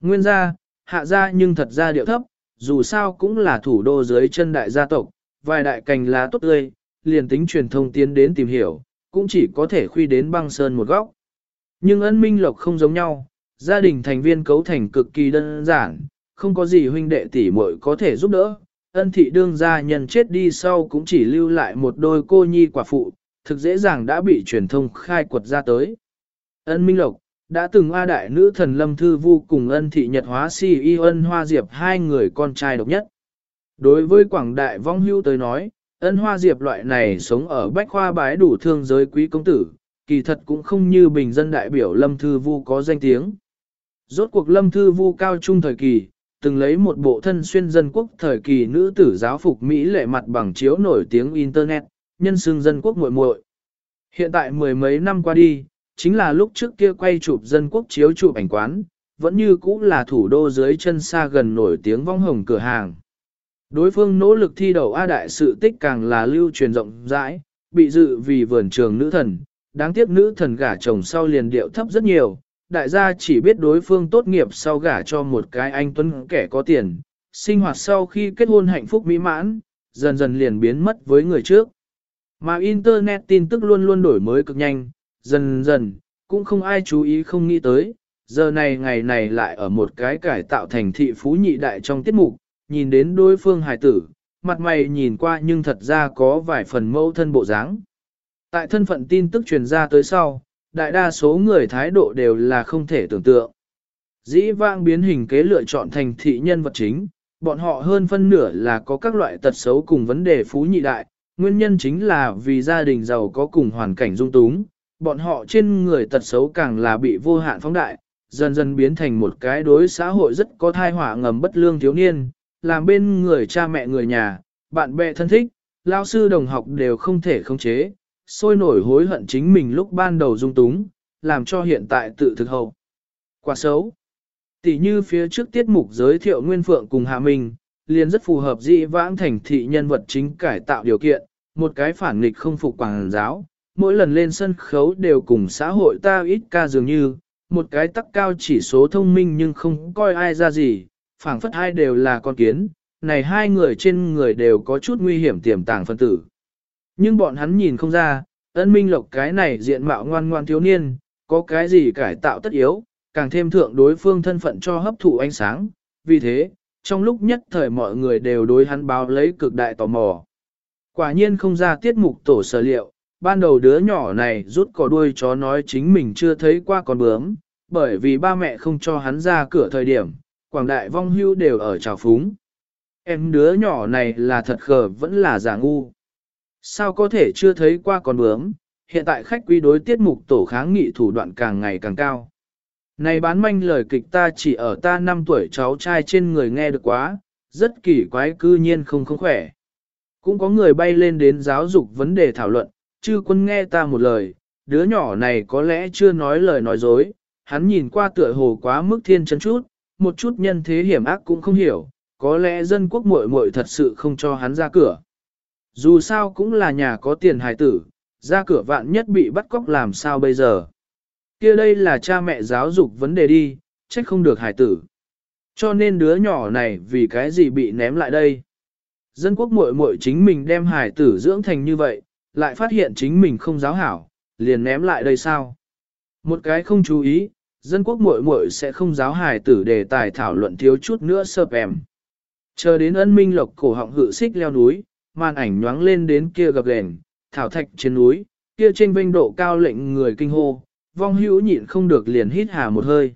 Nguyên gia, hạ gia nhưng thật ra điệu thấp, dù sao cũng là thủ đô dưới chân đại gia tộc, vài đại cành lá tốt tươi, liền tính truyền thông tiến đến tìm hiểu, cũng chỉ có thể khuy đến băng sơn một góc. Nhưng ân minh lộc không giống nhau, gia đình thành viên cấu thành cực kỳ đơn giản, không có gì huynh đệ tỷ muội có thể giúp đỡ. Ân thị đương gia nhân chết đi sau cũng chỉ lưu lại một đôi cô nhi quả phụ, thực dễ dàng đã bị truyền thông khai quật ra tới. Ân Minh Lộc, đã từng A đại nữ thần Lâm Thư Vu cùng ân thị nhật hóa si y ân hoa diệp hai người con trai độc nhất. Đối với quảng đại vong hưu tới nói, ân hoa diệp loại này sống ở bách khoa bái đủ thương giới quý công tử, kỳ thật cũng không như bình dân đại biểu Lâm Thư Vu có danh tiếng. Rốt cuộc Lâm Thư Vu cao trung thời kỳ, từng lấy một bộ thân xuyên dân quốc thời kỳ nữ tử giáo phục Mỹ lệ mặt bằng chiếu nổi tiếng Internet, nhân xương dân quốc muội muội. Hiện tại mười mấy năm qua đi, chính là lúc trước kia quay chụp dân quốc chiếu chụp ảnh quán, vẫn như cũ là thủ đô dưới chân xa gần nổi tiếng vong hồng cửa hàng. Đối phương nỗ lực thi đầu A đại sự tích càng là lưu truyền rộng rãi, bị dự vì vườn trường nữ thần, đáng tiếc nữ thần gả chồng sau liền điệu thấp rất nhiều, đại gia chỉ biết đối phương tốt nghiệp sau gả cho một cái anh tuấn kẻ có tiền, sinh hoạt sau khi kết hôn hạnh phúc mỹ mãn, dần dần liền biến mất với người trước. Mà Internet tin tức luôn luôn đổi mới cực nhanh, dần dần, cũng không ai chú ý không nghĩ tới, giờ này ngày này lại ở một cái cải tạo thành thị phú nhị đại trong tiết mục, nhìn đến đối phương hài tử, mặt mày nhìn qua nhưng thật ra có vài phần mẫu thân bộ dáng. Tại thân phận tin tức truyền ra tới sau, đại đa số người thái độ đều là không thể tưởng tượng. Dĩ vãng biến hình kế lựa chọn thành thị nhân vật chính, bọn họ hơn phân nửa là có các loại tật xấu cùng vấn đề phú nhị đại, nguyên nhân chính là vì gia đình giàu có cùng hoàn cảnh dung túng, bọn họ trên người tật xấu càng là bị vô hạn phóng đại, dần dần biến thành một cái đối xã hội rất có thai họa ngầm bất lương thiếu niên, làm bên người cha mẹ người nhà, bạn bè thân thích, lao sư đồng học đều không thể khống chế, sôi nổi hối hận chính mình lúc ban đầu dung túng, làm cho hiện tại tự thực hậu. Quả xấu. Tỷ như phía trước tiết mục giới thiệu Nguyên Phượng cùng Hạ Minh, liền rất phù hợp dị vãng thành thị nhân vật chính cải tạo điều kiện, một cái phản nghịch không phục quảng giáo, mỗi lần lên sân khấu đều cùng xã hội ta ít ca dường như, một cái tắc cao chỉ số thông minh nhưng không coi ai ra gì, phảng phất hai đều là con kiến, này hai người trên người đều có chút nguy hiểm tiềm tàng phân tử. Nhưng bọn hắn nhìn không ra, ân minh lộc cái này diện mạo ngoan ngoan thiếu niên, có cái gì cải tạo tất yếu, càng thêm thượng đối phương thân phận cho hấp thụ ánh sáng, vì thế, trong lúc nhất thời mọi người đều đối hắn báo lấy cực đại tò mò. Quả nhiên không ra tiết mục tổ sở liệu, ban đầu đứa nhỏ này rút cỏ đuôi chó nói chính mình chưa thấy qua con bướm, bởi vì ba mẹ không cho hắn ra cửa thời điểm, quảng đại vong hưu đều ở trào phúng. Em đứa nhỏ này là thật khờ vẫn là giả ngu. Sao có thể chưa thấy qua con bướm, hiện tại khách quý đối tiết mục tổ kháng nghị thủ đoạn càng ngày càng cao. Này bán manh lời kịch ta chỉ ở ta 5 tuổi cháu trai trên người nghe được quá, rất kỳ quái cư nhiên không không khỏe. Cũng có người bay lên đến giáo dục vấn đề thảo luận, chư quân nghe ta một lời, đứa nhỏ này có lẽ chưa nói lời nói dối, hắn nhìn qua tựa hồ quá mức thiên chân chút, một chút nhân thế hiểm ác cũng không hiểu, có lẽ dân quốc muội muội thật sự không cho hắn ra cửa. Dù sao cũng là nhà có tiền hài tử, ra cửa vạn nhất bị bắt cóc làm sao bây giờ. kia đây là cha mẹ giáo dục vấn đề đi, trách không được hài tử. Cho nên đứa nhỏ này vì cái gì bị ném lại đây. Dân quốc muội muội chính mình đem hài tử dưỡng thành như vậy, lại phát hiện chính mình không giáo hảo, liền ném lại đây sao. Một cái không chú ý, dân quốc muội muội sẽ không giáo hài tử đề tài thảo luận thiếu chút nữa sơ em. Chờ đến ân minh lộc cổ họng hự xích leo núi, màn ảnh nhoáng lên đến kia gập ghềnh, thảo thạch trên núi, kia trên vinh độ cao lệnh người kinh hô, vong hữu nhịn không được liền hít hà một hơi.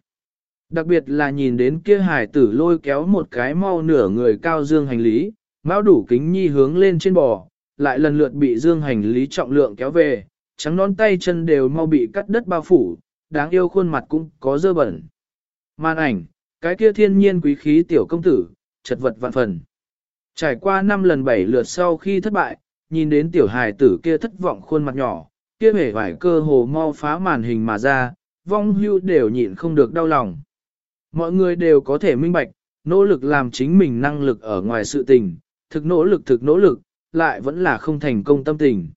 Đặc biệt là nhìn đến kia hải tử lôi kéo một cái mau nửa người cao dương hành lý, mão đủ kính nhi hướng lên trên bò, lại lần lượt bị dương hành lý trọng lượng kéo về, trắng nón tay chân đều mau bị cắt đất bao phủ, đáng yêu khuôn mặt cũng có dơ bẩn. Màn ảnh, cái kia thiên nhiên quý khí tiểu công tử, chật vật vạn phần. Trải qua năm lần bảy lượt sau khi thất bại, nhìn đến tiểu hài tử kia thất vọng khuôn mặt nhỏ, kia vẻ vải cơ hồ mau phá màn hình mà ra, vong hưu đều nhịn không được đau lòng. Mọi người đều có thể minh bạch, nỗ lực làm chính mình năng lực ở ngoài sự tình, thực nỗ lực thực nỗ lực, lại vẫn là không thành công tâm tình.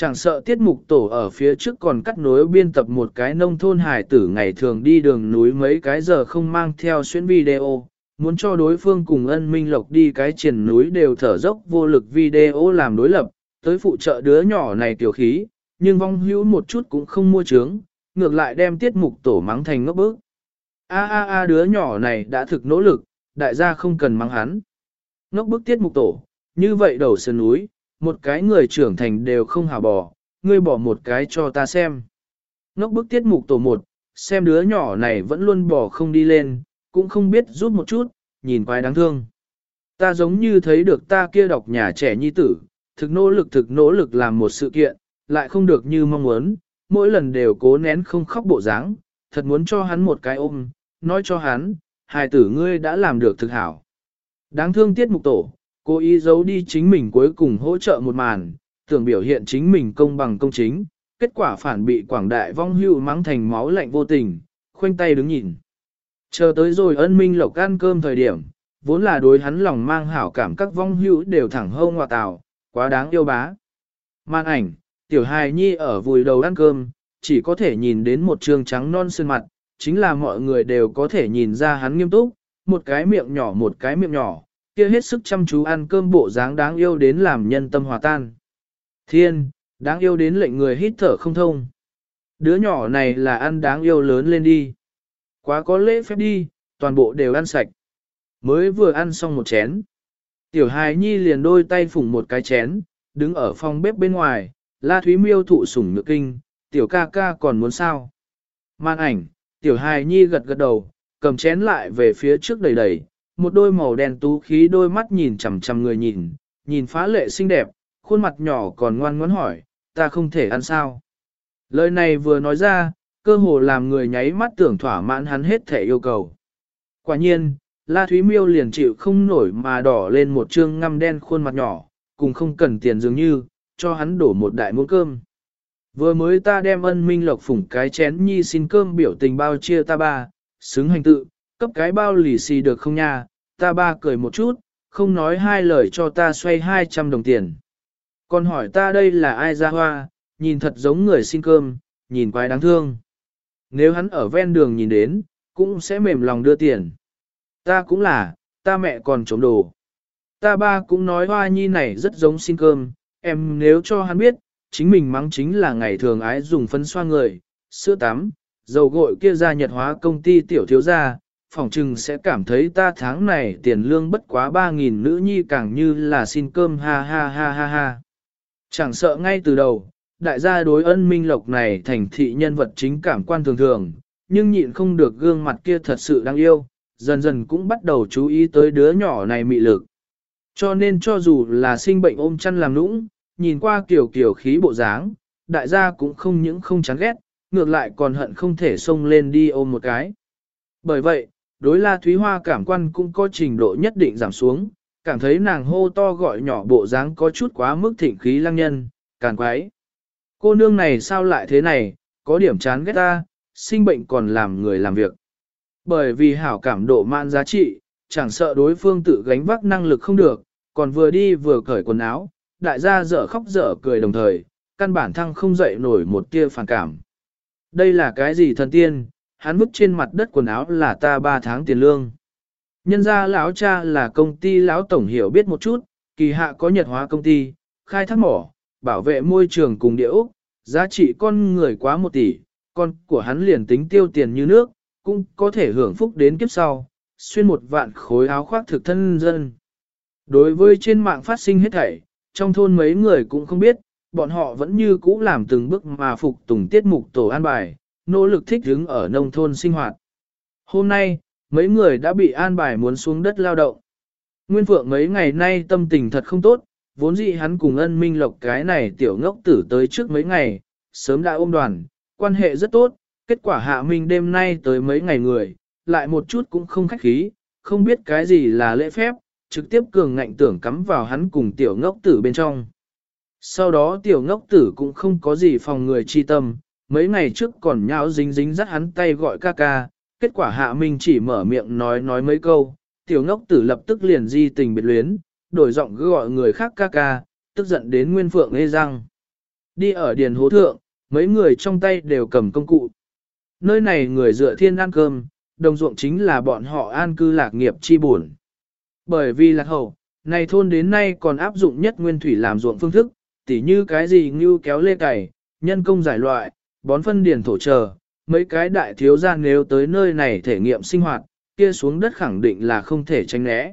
Chẳng sợ tiết mục tổ ở phía trước còn cắt nối biên tập một cái nông thôn hải tử ngày thường đi đường núi mấy cái giờ không mang theo xuyên video, muốn cho đối phương cùng ân minh lộc đi cái triển núi đều thở dốc vô lực video làm đối lập, tới phụ trợ đứa nhỏ này tiểu khí, nhưng vong hữu một chút cũng không mua trướng, ngược lại đem tiết mục tổ mắng thành ngốc bức. A a a đứa nhỏ này đã thực nỗ lực, đại gia không cần mắng hắn. Ngốc bức tiết mục tổ, như vậy đầu sơn núi, một cái người trưởng thành đều không hào bỏ, ngươi bỏ một cái cho ta xem. Ngốc bức tiết mục tổ một, xem đứa nhỏ này vẫn luôn bỏ không đi lên, cũng không biết giúp một chút, nhìn quái đáng thương. Ta giống như thấy được ta kia đọc nhà trẻ nhi tử, thực nỗ lực thực nỗ lực làm một sự kiện, lại không được như mong muốn, mỗi lần đều cố nén không khóc bộ dáng, thật muốn cho hắn một cái ôm, nói cho hắn, hài tử ngươi đã làm được thực hảo. Đáng thương tiết mục tổ, cố ý giấu đi chính mình cuối cùng hỗ trợ một màn, tưởng biểu hiện chính mình công bằng công chính, kết quả phản bị quảng đại vong hưu mắng thành máu lạnh vô tình, khoanh tay đứng nhìn. Chờ tới rồi ân minh lộc ăn cơm thời điểm, vốn là đối hắn lòng mang hảo cảm các vong hữu đều thẳng hông hòa tào, quá đáng yêu bá. Màn ảnh, tiểu hài nhi ở vùi đầu ăn cơm, chỉ có thể nhìn đến một trường trắng non sơn mặt, chính là mọi người đều có thể nhìn ra hắn nghiêm túc, một cái miệng nhỏ một cái miệng nhỏ, kia hết sức chăm chú ăn cơm bộ dáng đáng yêu đến làm nhân tâm hòa tan. Thiên, đáng yêu đến lệnh người hít thở không thông. Đứa nhỏ này là ăn đáng yêu lớn lên đi. Quá có lễ phép đi, toàn bộ đều ăn sạch. Mới vừa ăn xong một chén. Tiểu hài nhi liền đôi tay phủng một cái chén, đứng ở phòng bếp bên ngoài, la thúy miêu thụ sủng nhược kinh, tiểu ca ca còn muốn sao. Màn ảnh, tiểu hài nhi gật gật đầu, cầm chén lại về phía trước đầy đầy, một đôi màu đen tú khí đôi mắt nhìn chằm chằm người nhìn, nhìn phá lệ xinh đẹp, khuôn mặt nhỏ còn ngoan ngoãn hỏi, ta không thể ăn sao. Lời này vừa nói ra, cơ hồ làm người nháy mắt tưởng thỏa mãn hắn hết thể yêu cầu. Quả nhiên, La Thúy Miêu liền chịu không nổi mà đỏ lên một trương ngăm đen khuôn mặt nhỏ, cùng không cần tiền dường như, cho hắn đổ một đại muỗng cơm. Vừa mới ta đem ân minh lộc phủng cái chén nhi xin cơm biểu tình bao chia ta ba, xứng hành tự, cấp cái bao lì xì được không nha, ta ba cười một chút, không nói hai lời cho ta xoay 200 đồng tiền. Còn hỏi ta đây là ai ra hoa, nhìn thật giống người xin cơm, nhìn quái đáng thương. Nếu hắn ở ven đường nhìn đến, cũng sẽ mềm lòng đưa tiền. Ta cũng là, ta mẹ còn trống đồ. Ta ba cũng nói hoa nhi này rất giống xin cơm, em nếu cho hắn biết, chính mình mắng chính là ngày thường ái dùng phấn xoa người, sữa tắm, dầu gội kia ra nhật hóa công ty tiểu thiếu gia, phòng trừng sẽ cảm thấy ta tháng này tiền lương bất quá 3.000 nữ nhi càng như là xin cơm ha ha ha ha ha. Chẳng sợ ngay từ đầu, đại gia đối ân minh lộc này thành thị nhân vật chính cảm quan thường thường, nhưng nhịn không được gương mặt kia thật sự đáng yêu, dần dần cũng bắt đầu chú ý tới đứa nhỏ này mị lực. Cho nên cho dù là sinh bệnh ôm chăn làm nũng, nhìn qua kiểu kiểu khí bộ dáng, đại gia cũng không những không chán ghét, ngược lại còn hận không thể xông lên đi ôm một cái. Bởi vậy, đối La Thúy Hoa cảm quan cũng có trình độ nhất định giảm xuống, cảm thấy nàng hô to gọi nhỏ bộ dáng có chút quá mức thịnh khí lăng nhân, càn quái. Cô nương này sao lại thế này, có điểm chán ghét ta, sinh bệnh còn làm người làm việc. Bởi vì hảo cảm độ man giá trị, chẳng sợ đối phương tự gánh vác năng lực không được, còn vừa đi vừa cởi quần áo, đại gia dở khóc dở cười đồng thời, căn bản thăng không dậy nổi một tia phản cảm. Đây là cái gì thần tiên, hắn vứt trên mặt đất quần áo là ta ba tháng tiền lương. Nhân ra lão cha là công ty lão tổng hiểu biết một chút, kỳ hạ có nhật hóa công ty, khai thác mỏ, bảo vệ môi trường cùng điệu, giá trị con người quá một tỷ, con của hắn liền tính tiêu tiền như nước, cũng có thể hưởng phúc đến kiếp sau, xuyên một vạn khối áo khoác thực thân dân. Đối với trên mạng phát sinh hết thảy, trong thôn mấy người cũng không biết, bọn họ vẫn như cũ làm từng bước mà phục tùng tiết mục tổ an bài, nỗ lực thích ứng ở nông thôn sinh hoạt. Hôm nay, mấy người đã bị an bài muốn xuống đất lao động. Nguyên Phượng mấy ngày nay tâm tình thật không tốt, vốn dĩ hắn cùng ân minh lộc cái này tiểu ngốc tử tới trước mấy ngày, sớm đã ôm đoàn, quan hệ rất tốt, kết quả hạ minh đêm nay tới mấy ngày người, lại một chút cũng không khách khí, không biết cái gì là lễ phép, trực tiếp cường ngạnh tưởng cắm vào hắn cùng tiểu ngốc tử bên trong. Sau đó tiểu ngốc tử cũng không có gì phòng người chi tâm, mấy ngày trước còn nháo dính dính dắt hắn tay gọi ca ca, kết quả hạ minh chỉ mở miệng nói nói mấy câu, tiểu ngốc tử lập tức liền di tình biệt luyến, đổi giọng cứ gọi người khác ca ca, tức giận đến nguyên phượng nghe răng. Đi ở điền hố thượng, mấy người trong tay đều cầm công cụ. Nơi này người dựa thiên ăn cơm, đồng ruộng chính là bọn họ an cư lạc nghiệp chi buồn. Bởi vì lạc hậu, này thôn đến nay còn áp dụng nhất nguyên thủy làm ruộng phương thức, tỉ như cái gì như kéo lê cày, nhân công giải loại, bón phân điền thổ chờ, mấy cái đại thiếu gia nếu tới nơi này thể nghiệm sinh hoạt, kia xuống đất khẳng định là không thể tránh né.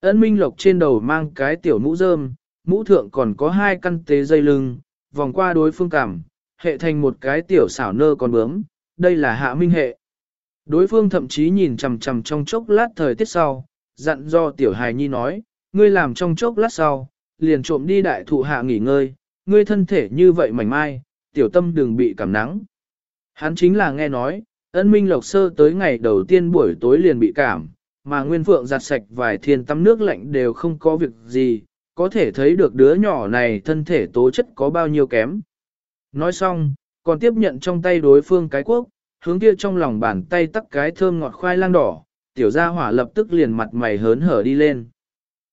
Ấn Minh Lộc trên đầu mang cái tiểu mũ rơm, mũ thượng còn có hai căn tế dây lưng, vòng qua đối phương cảm, hệ thành một cái tiểu xảo nơ con bướm, đây là hạ minh hệ. Đối phương thậm chí nhìn chằm chằm trong chốc lát thời tiết sau, dặn do tiểu hài nhi nói, ngươi làm trong chốc lát sau, liền trộm đi đại thụ hạ nghỉ ngơi, ngươi thân thể như vậy mảnh mai, tiểu tâm đừng bị cảm nắng. Hắn chính là nghe nói, ân minh lộc sơ tới ngày đầu tiên buổi tối liền bị cảm, mà Nguyên Phượng giặt sạch vài thiên tắm nước lạnh đều không có việc gì, có thể thấy được đứa nhỏ này thân thể tố chất có bao nhiêu kém. Nói xong, còn tiếp nhận trong tay đối phương cái quốc, hướng kia trong lòng bàn tay tắc cái thơm ngọt khoai lang đỏ, tiểu gia hỏa lập tức liền mặt mày hớn hở đi lên.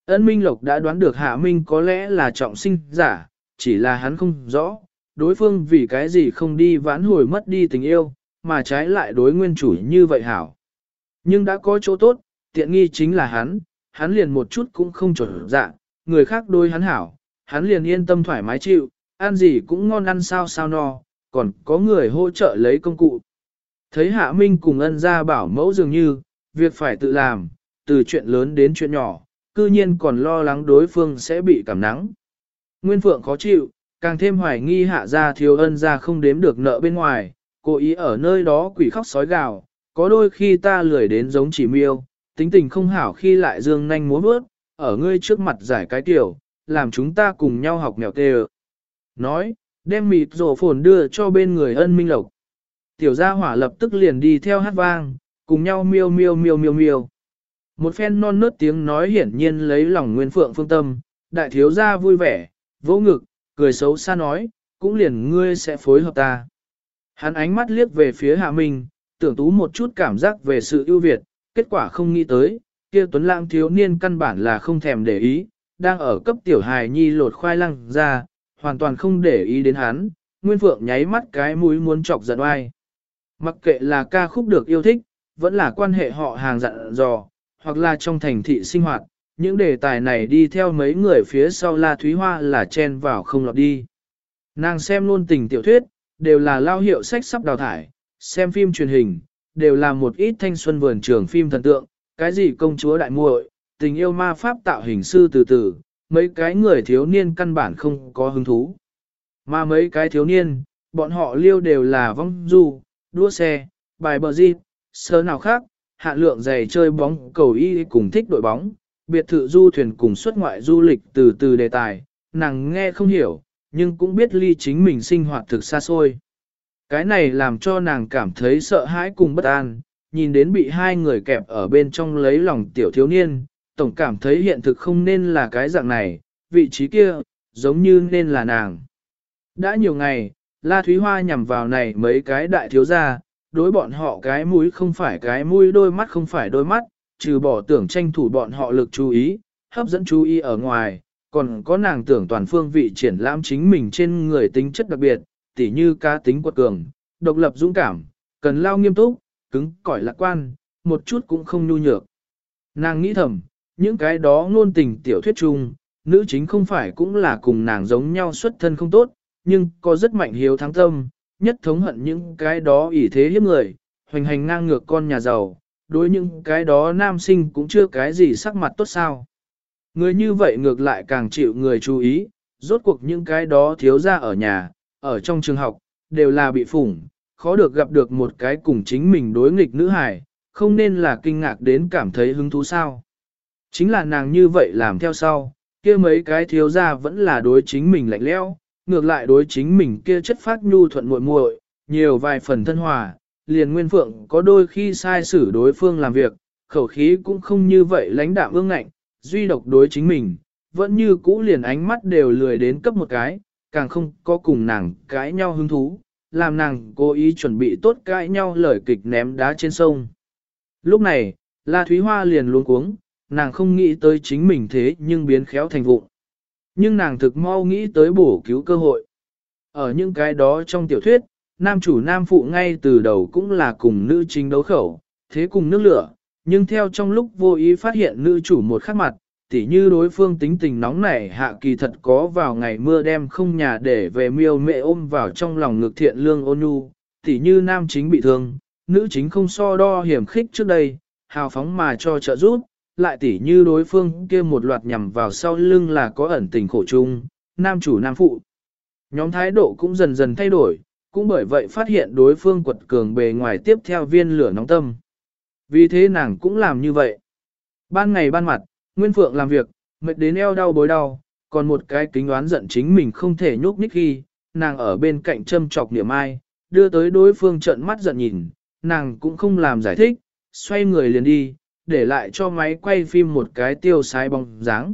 Ân Minh Lộc đã đoán được Hạ Minh có lẽ là trọng sinh giả, chỉ là hắn không rõ, đối phương vì cái gì không đi vãn hồi mất đi tình yêu, mà trái lại đối nguyên chủ như vậy hảo. Nhưng đã có chỗ tốt, tiện nghi chính là hắn, hắn liền một chút cũng không trở dạ, người khác đối hắn hảo, hắn liền yên tâm thoải mái chịu, ăn gì cũng ngon ăn sao sao no, còn có người hỗ trợ lấy công cụ. Thấy Hạ Minh cùng ân ra bảo mẫu dường như, việc phải tự làm, từ chuyện lớn đến chuyện nhỏ, cư nhiên còn lo lắng đối phương sẽ bị cảm nắng. Nguyên Phượng khó chịu, càng thêm hoài nghi hạ gia thiếu ân ra không đếm được nợ bên ngoài, cố ý ở nơi đó quỷ khóc sói gào, có đôi khi ta lười đến giống chỉ miêu, tính tình không hảo khi lại dương nhanh múa bước, ở ngươi trước mặt giải cái tiểu, làm chúng ta cùng nhau học mèo tê Nói, đem mịt rổ phồn đưa cho bên người ân minh lộc. Tiểu gia hỏa lập tức liền đi theo hát vang, cùng nhau miêu miêu miêu miêu miêu. Một phen non nớt tiếng nói hiển nhiên lấy lòng nguyên phượng phương tâm, đại thiếu gia vui vẻ, vỗ ngực, cười xấu xa nói, cũng liền ngươi sẽ phối hợp ta. Hắn ánh mắt liếc về phía hạ minh, tưởng tú một chút cảm giác về sự ưu việt, kết quả không nghĩ tới, kia tuấn lãng thiếu niên căn bản là không thèm để ý, đang ở cấp tiểu hài nhi lột khoai lăng ra, hoàn toàn không để ý đến hắn, Nguyên Phượng nháy mắt cái mũi muốn chọc giận oai. Mặc kệ là ca khúc được yêu thích, vẫn là quan hệ họ hàng dặn dò, hoặc là trong thành thị sinh hoạt, những đề tài này đi theo mấy người phía sau La Thúy Hoa là chen vào không lọt đi. Nàng xem luôn tình tiểu thuyết, đều là lao hiệu sách sắp đào thải, xem phim truyền hình, đều là một ít thanh xuân vườn trường phim thần tượng, cái gì công chúa đại muội, tình yêu ma pháp tạo hình sư từ từ, mấy cái người thiếu niên căn bản không có hứng thú. Mà mấy cái thiếu niên, bọn họ liêu đều là vong du, đua xe, bài bờ di, sớ nào khác, hạ lượng giày chơi bóng cầu y cùng thích đội bóng, biệt thự du thuyền cùng xuất ngoại du lịch từ từ đề tài, nàng nghe không hiểu, nhưng cũng biết ly chính mình sinh hoạt thực xa xôi. Cái này làm cho nàng cảm thấy sợ hãi cùng bất an, nhìn đến bị hai người kẹp ở bên trong lấy lòng tiểu thiếu niên, tổng cảm thấy hiện thực không nên là cái dạng này, vị trí kia, giống như nên là nàng. Đã nhiều ngày, La Thúy Hoa nhằm vào này mấy cái đại thiếu gia, đối bọn họ cái mũi không phải cái mũi đôi mắt không phải đôi mắt, trừ bỏ tưởng tranh thủ bọn họ lực chú ý, hấp dẫn chú ý ở ngoài, còn có nàng tưởng toàn phương vị triển lãm chính mình trên người tính chất đặc biệt, tỉ như cá tính quật cường, độc lập dũng cảm, cần lao nghiêm túc, cứng cỏi lạc quan, một chút cũng không nhu nhược. Nàng nghĩ thầm, những cái đó ngôn tình tiểu thuyết chung, nữ chính không phải cũng là cùng nàng giống nhau xuất thân không tốt, nhưng có rất mạnh hiếu thắng tâm, nhất thống hận những cái đó ỷ thế hiếp người, hoành hành ngang ngược con nhà giàu, đối những cái đó nam sinh cũng chưa cái gì sắc mặt tốt sao. Người như vậy ngược lại càng chịu người chú ý, rốt cuộc những cái đó thiếu ra ở nhà, ở trong trường học, đều là bị phủng, khó được gặp được một cái cùng chính mình đối nghịch nữ hài, không nên là kinh ngạc đến cảm thấy hứng thú sao. Chính là nàng như vậy làm theo sau, kia mấy cái thiếu ra vẫn là đối chính mình lạnh lẽo, ngược lại đối chính mình kia chất phát nhu thuận muội muội, nhiều vài phần thân hòa, liền nguyên phượng có đôi khi sai xử đối phương làm việc, khẩu khí cũng không như vậy lãnh đạm ương ngạnh, duy độc đối chính mình, vẫn như cũ liền ánh mắt đều lười đến cấp một cái, càng không có cùng nàng cãi nhau hứng thú, làm nàng cố ý chuẩn bị tốt cãi nhau lời kịch ném đá trên sông. Lúc này, La Thúy Hoa liền luống cuống, nàng không nghĩ tới chính mình thế nhưng biến khéo thành vụng. Nhưng nàng thực mau nghĩ tới bổ cứu cơ hội. Ở những cái đó trong tiểu thuyết, nam chủ nam phụ ngay từ đầu cũng là cùng nữ chính đấu khẩu, thế cùng nước lửa, nhưng theo trong lúc vô ý phát hiện nữ chủ một khắc mặt, tỉ như đối phương tính tình nóng nảy hạ kỳ thật có vào ngày mưa đem không nhà để về miêu mẹ ôm vào trong lòng ngực thiện lương ôn nhu, tỉ như nam chính bị thương, nữ chính không so đo hiểm khích trước đây, hào phóng mà cho trợ giúp, lại tỉ như đối phương kia một loạt nhằm vào sau lưng là có ẩn tình khổ chung, nam chủ nam phụ. Nhóm thái độ cũng dần dần thay đổi, cũng bởi vậy phát hiện đối phương quật cường bề ngoài tiếp theo viên lửa nóng tâm. Vì thế nàng cũng làm như vậy. Ban ngày ban mặt, Nguyên Phượng làm việc, mệt đến eo đau bối đau, còn một cái kính đoán giận chính mình không thể nhúc nhích khi, nàng ở bên cạnh châm chọc niệm ai, đưa tới đối phương trận mắt giận nhìn, nàng cũng không làm giải thích, xoay người liền đi, để lại cho máy quay phim một cái tiêu sái bóng dáng.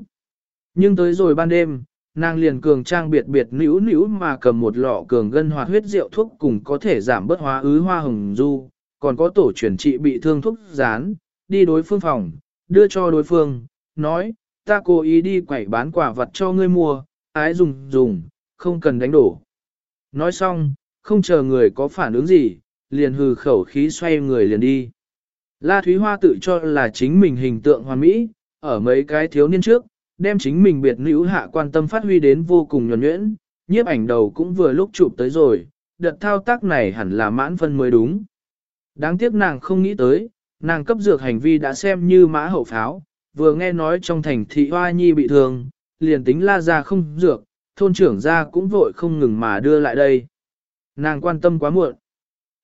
Nhưng tới rồi ban đêm, nàng liền cường trang biệt biệt nữu nữu mà cầm một lọ cường gân hoạt huyết rượu thuốc cùng có thể giảm bớt hóa ứ hoa hồng du, còn có tổ chuyển trị bị thương thuốc rán, đi đối phương phòng, đưa cho đối phương, nói, ta cố ý đi quẩy bán quả vật cho ngươi mua, ái dùng dùng, không cần đánh đổ. Nói xong, không chờ người có phản ứng gì, liền hừ khẩu khí xoay người liền đi. La Thúy Hoa tự cho là chính mình hình tượng hoàn mỹ, ở mấy cái thiếu niên trước, đem chính mình biệt nữ hạ quan tâm phát huy đến vô cùng nhuẩn nhuyễn, nhiếp ảnh đầu cũng vừa lúc chụp tới rồi, đợt thao tác này hẳn là mãn phân mới đúng. Đáng tiếc nàng không nghĩ tới, nàng cấp dược hành vi đã xem như mã hậu pháo, vừa nghe nói trong thành thị hoa nhi bị thương, liền tính la ra không dược, thôn trưởng ra cũng vội không ngừng mà đưa lại đây. Nàng quan tâm quá muộn.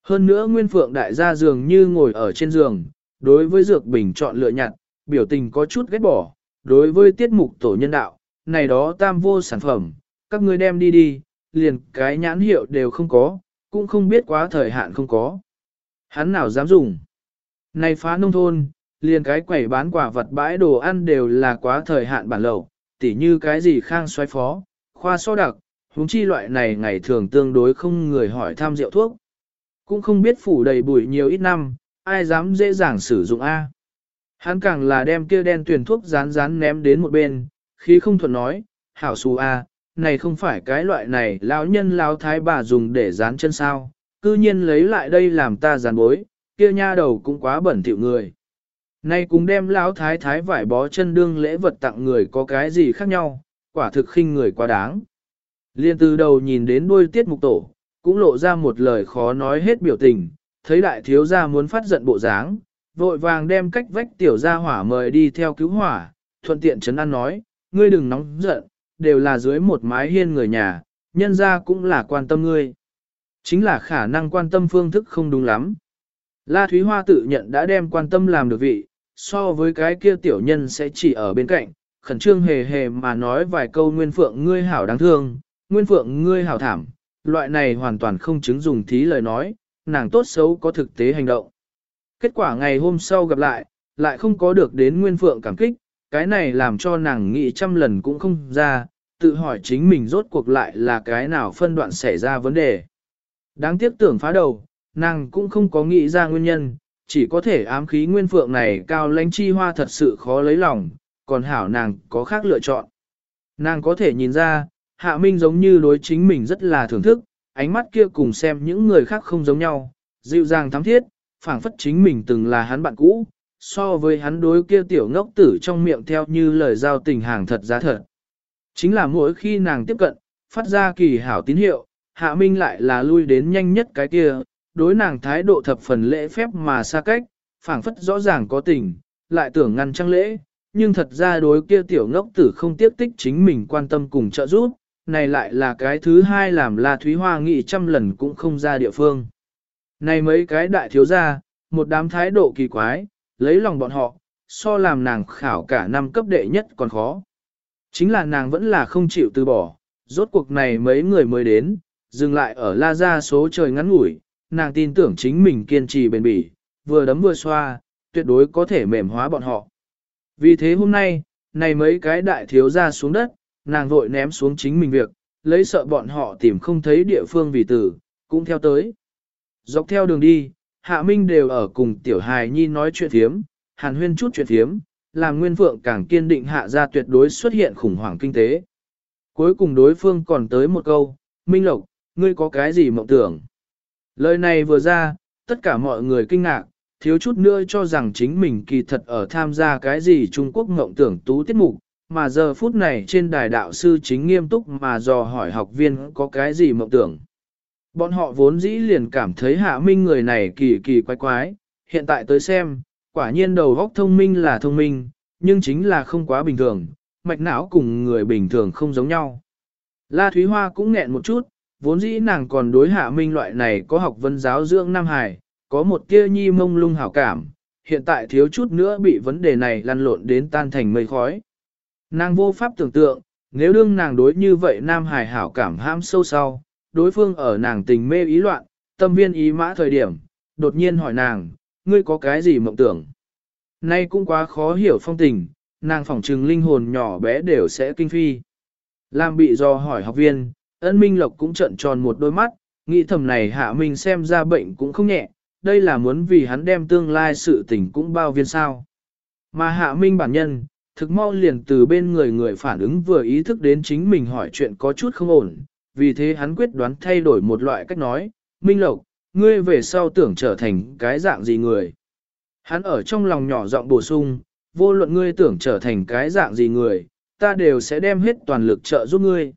Hơn nữa Nguyên Phượng đại gia dường như ngồi ở trên giường, đối với dược bình chọn lựa nhặt, biểu tình có chút ghét bỏ, đối với tiết mục tổ nhân đạo, này đó tam vô sản phẩm, các ngươi đem đi đi, liền cái nhãn hiệu đều không có, cũng không biết quá thời hạn không có. Hắn nào dám dùng? Này phá nông thôn, liền cái quẩy bán quả vật bãi đồ ăn đều là quá thời hạn bản lậu, tỉ như cái gì khang xoay phó, khoa so đặc, huống chi loại này ngày thường tương đối không người hỏi tham rượu thuốc. Cũng không biết phủ đầy bụi nhiều ít năm, ai dám dễ dàng sử dụng A. Hắn càng là đem kia đen tuyển thuốc rán rán ném đến một bên, khi không thuận nói, hảo xù A, này không phải cái loại này lão nhân lão thái bà dùng để dán chân sao, cư nhiên lấy lại đây làm ta dán bối, kia nha đầu cũng quá bẩn thỉu người. Nay cũng đem lão thái thái vải bó chân đương lễ vật tặng người có cái gì khác nhau, quả thực khinh người quá đáng. Liên từ đầu nhìn đến đuôi tiết mục tổ, cũng lộ ra một lời khó nói hết biểu tình, thấy đại thiếu gia muốn phát giận bộ dáng, vội vàng đem cách vách tiểu gia hỏa mời đi theo cứu hỏa, thuận tiện chấn an nói, ngươi đừng nóng giận, đều là dưới một mái hiên người nhà, nhân gia cũng là quan tâm ngươi. Chính là khả năng quan tâm phương thức không đúng lắm. La Thúy Hoa tự nhận đã đem quan tâm làm được vị, so với cái kia tiểu nhân sẽ chỉ ở bên cạnh, khẩn trương hề hề mà nói vài câu nguyên phượng ngươi hảo đáng thương, nguyên phượng ngươi hảo thảm, loại này hoàn toàn không chứng dùng thí lời nói, nàng tốt xấu có thực tế hành động. Kết quả ngày hôm sau gặp lại, lại không có được đến nguyên phượng cảm kích, cái này làm cho nàng nghĩ trăm lần cũng không ra, tự hỏi chính mình rốt cuộc lại là cái nào phân đoạn xảy ra vấn đề. Đáng tiếc tưởng phá đầu, nàng cũng không có nghĩ ra nguyên nhân, chỉ có thể ám khí nguyên phượng này cao lãnh chi hoa thật sự khó lấy lòng, còn hảo nàng có khác lựa chọn. Nàng có thể nhìn ra, hạ minh giống như đối chính mình rất là thưởng thức, ánh mắt kia cùng xem những người khác không giống nhau, dịu dàng thắm thiết, phảng phất chính mình từng là hắn bạn cũ, so với hắn đối kia tiểu ngốc tử trong miệng theo như lời giao tình hàng thật giá thật. Chính là mỗi khi nàng tiếp cận, phát ra kỳ hảo tín hiệu, hạ minh lại là lui đến nhanh nhất cái kia, đối nàng thái độ thập phần lễ phép mà xa cách, phảng phất rõ ràng có tình, lại tưởng ngăn trăng lễ, nhưng thật ra đối kia tiểu ngốc tử không tiếc tích chính mình quan tâm cùng trợ giúp, này lại là cái thứ hai làm La Thúy Hoa nghĩ trăm lần cũng không ra địa phương. Này mấy cái đại thiếu gia, một đám thái độ kỳ quái, lấy lòng bọn họ, so làm nàng khảo cả năm cấp đệ nhất còn khó. Chính là nàng vẫn là không chịu từ bỏ, rốt cuộc này mấy người mới đến, dừng lại ở La Gia số trời ngắn ngủi, nàng tin tưởng chính mình kiên trì bền bỉ, vừa đấm vừa xoa, tuyệt đối có thể mềm hóa bọn họ. Vì thế hôm nay, này mấy cái đại thiếu gia xuống đất, nàng vội ném xuống chính mình việc, lấy sợ bọn họ tìm không thấy địa phương vì tử, cũng theo tới. Dọc theo đường đi, Hạ Minh đều ở cùng Tiểu Hài Nhi nói chuyện thiếm, hàn huyên chút chuyện thiếm, làm Nguyên Phượng càng kiên định hạ ra tuyệt đối xuất hiện khủng hoảng kinh tế. Cuối cùng đối phương còn tới một câu, Minh Lộc, ngươi có cái gì mộng tưởng? Lời này vừa ra, tất cả mọi người kinh ngạc, thiếu chút nữa cho rằng chính mình kỳ thật ở tham gia cái gì Trung Quốc mộng tưởng tú tiết mục, mà giờ phút này trên đài đạo sư chính nghiêm túc mà dò hỏi học viên có cái gì mộng tưởng. Bọn họ vốn dĩ liền cảm thấy hạ minh người này kỳ kỳ quái quái, hiện tại tới xem, quả nhiên đầu óc thông minh là thông minh, nhưng chính là không quá bình thường, mạch não cùng người bình thường không giống nhau. La Thúy Hoa cũng nghẹn một chút, vốn dĩ nàng còn đối hạ minh loại này có học vấn giáo dưỡng Nam Hải, có một tia nhi mông lung hảo cảm, hiện tại thiếu chút nữa bị vấn đề này lăn lộn đến tan thành mây khói. Nàng vô pháp tưởng tượng, nếu đương nàng đối như vậy Nam Hải hảo cảm ham sâu sau, đối phương ở nàng tình mê ý loạn, tâm viên ý mã thời điểm, đột nhiên hỏi nàng, ngươi có cái gì mộng tưởng? Nay cũng quá khó hiểu phong tình, nàng phỏng trừng linh hồn nhỏ bé đều sẽ kinh phi. Làm bị do hỏi học viên, ân minh lộc cũng trận tròn một đôi mắt, nghĩ thầm này hạ mình xem ra bệnh cũng không nhẹ, đây là muốn vì hắn đem tương lai sự tình cũng bao viên sao. Mà hạ minh bản nhân, thực mau liền từ bên người người phản ứng vừa ý thức đến chính mình hỏi chuyện có chút không ổn, vì thế hắn quyết đoán thay đổi một loại cách nói, Minh Lộc, ngươi về sau tưởng trở thành cái dạng gì người. Hắn ở trong lòng nhỏ giọng bổ sung, vô luận ngươi tưởng trở thành cái dạng gì người, ta đều sẽ đem hết toàn lực trợ giúp ngươi.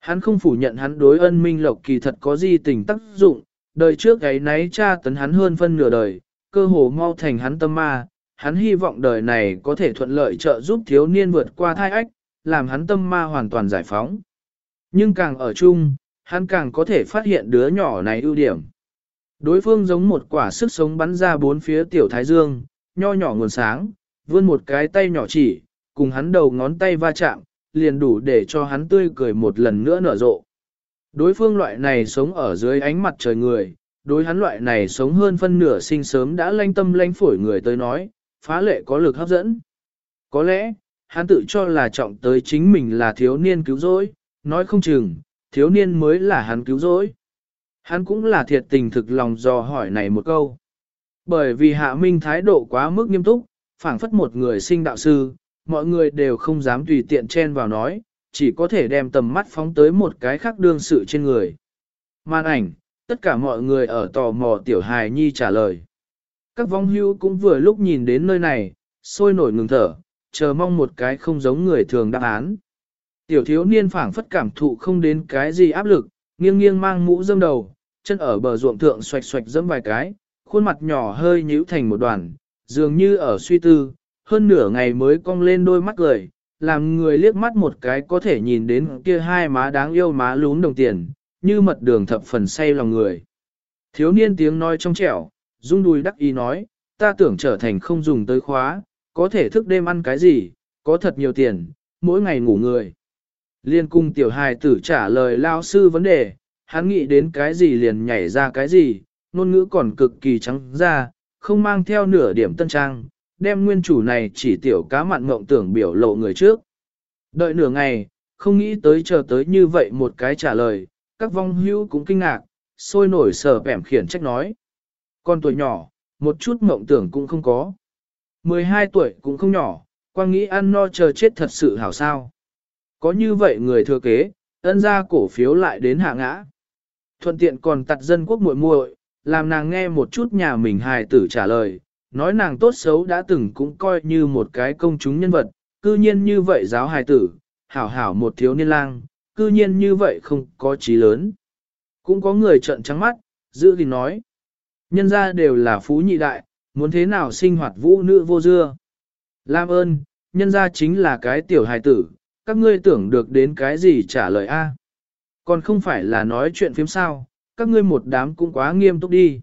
Hắn không phủ nhận hắn đối ân Minh Lộc kỳ thật có gì tình tác dụng, đời trước ấy nấy cha tấn hắn hơn phân nửa đời, cơ hồ mau thành hắn tâm ma, hắn hy vọng đời này có thể thuận lợi trợ giúp thiếu niên vượt qua thai ách, làm hắn tâm ma hoàn toàn giải phóng. Nhưng càng ở chung, hắn càng có thể phát hiện đứa nhỏ này ưu điểm. Đối phương giống một quả sức sống bắn ra bốn phía tiểu thái dương, nho nhỏ nguồn sáng, vươn một cái tay nhỏ chỉ, cùng hắn đầu ngón tay va chạm, liền đủ để cho hắn tươi cười một lần nữa nở rộ. Đối phương loại này sống ở dưới ánh mặt trời người, đối hắn loại này sống hơn phân nửa sinh sớm đã lanh tâm lanh phổi người tới nói, phá lệ có lực hấp dẫn. Có lẽ, hắn tự cho là trọng tới chính mình là thiếu niên cứu rỗi, nói không chừng, thiếu niên mới là hắn cứu rỗi. Hắn cũng là thiệt tình thực lòng dò hỏi này một câu. Bởi vì hạ minh thái độ quá mức nghiêm túc, phảng phất một người sinh đạo sư, mọi người đều không dám tùy tiện chen vào nói, chỉ có thể đem tầm mắt phóng tới một cái khác đương sự trên người. Màn ảnh, tất cả mọi người ở tò mò tiểu hài nhi trả lời. Các vong hưu cũng vừa lúc nhìn đến nơi này, sôi nổi ngừng thở, chờ mong một cái không giống người thường đáp án. Tiểu thiếu niên phảng phất cảm thụ không đến cái gì áp lực, nghiêng nghiêng mang mũ dâm đầu, chân ở bờ ruộng thượng xoạch xoạch dẫm vài cái, khuôn mặt nhỏ hơi nhíu thành một đoàn, dường như ở suy tư, hơn nửa ngày mới cong lên đôi mắt cười, làm người liếc mắt một cái có thể nhìn đến kia hai má đáng yêu má lún đồng tiền, như mật đường thập phần say lòng người. Thiếu niên tiếng nói trong trẻo, rung đùi đắc ý nói, ta tưởng trở thành không dùng tới khóa, có thể thức đêm ăn cái gì, có thật nhiều tiền, mỗi ngày ngủ người. Liên cung tiểu hài tử trả lời lao sư vấn đề, hắn nghĩ đến cái gì liền nhảy ra cái gì, ngôn ngữ còn cực kỳ trắng ra, không mang theo nửa điểm tân trang, đem nguyên chủ này chỉ tiểu cá mặn mộng tưởng biểu lộ người trước. Đợi nửa ngày, không nghĩ tới chờ tới như vậy một cái trả lời, các vong hữu cũng kinh ngạc, sôi nổi sở bẻm khiển trách nói. Con tuổi nhỏ, một chút mộng tưởng cũng không có. 12 tuổi cũng không nhỏ, quang nghĩ ăn no chờ chết thật sự hảo sao. Có như vậy người thừa kế, ân ra cổ phiếu lại đến hạ ngã. Thuận tiện còn tặt dân quốc muội muội, làm nàng nghe một chút nhà mình hài tử trả lời, nói nàng tốt xấu đã từng cũng coi như một cái công chúng nhân vật, cư nhiên như vậy giáo hài tử, hảo hảo một thiếu niên lang, cư nhiên như vậy không có trí lớn. Cũng có người trợn trắng mắt, giữ thì nói, nhân ra đều là phú nhị đại, muốn thế nào sinh hoạt vũ nữ vô dưa. Lam ơn, nhân ra chính là cái tiểu hài tử, các ngươi tưởng được đến cái gì trả lời a? Còn không phải là nói chuyện phiếm sao, các ngươi một đám cũng quá nghiêm túc đi.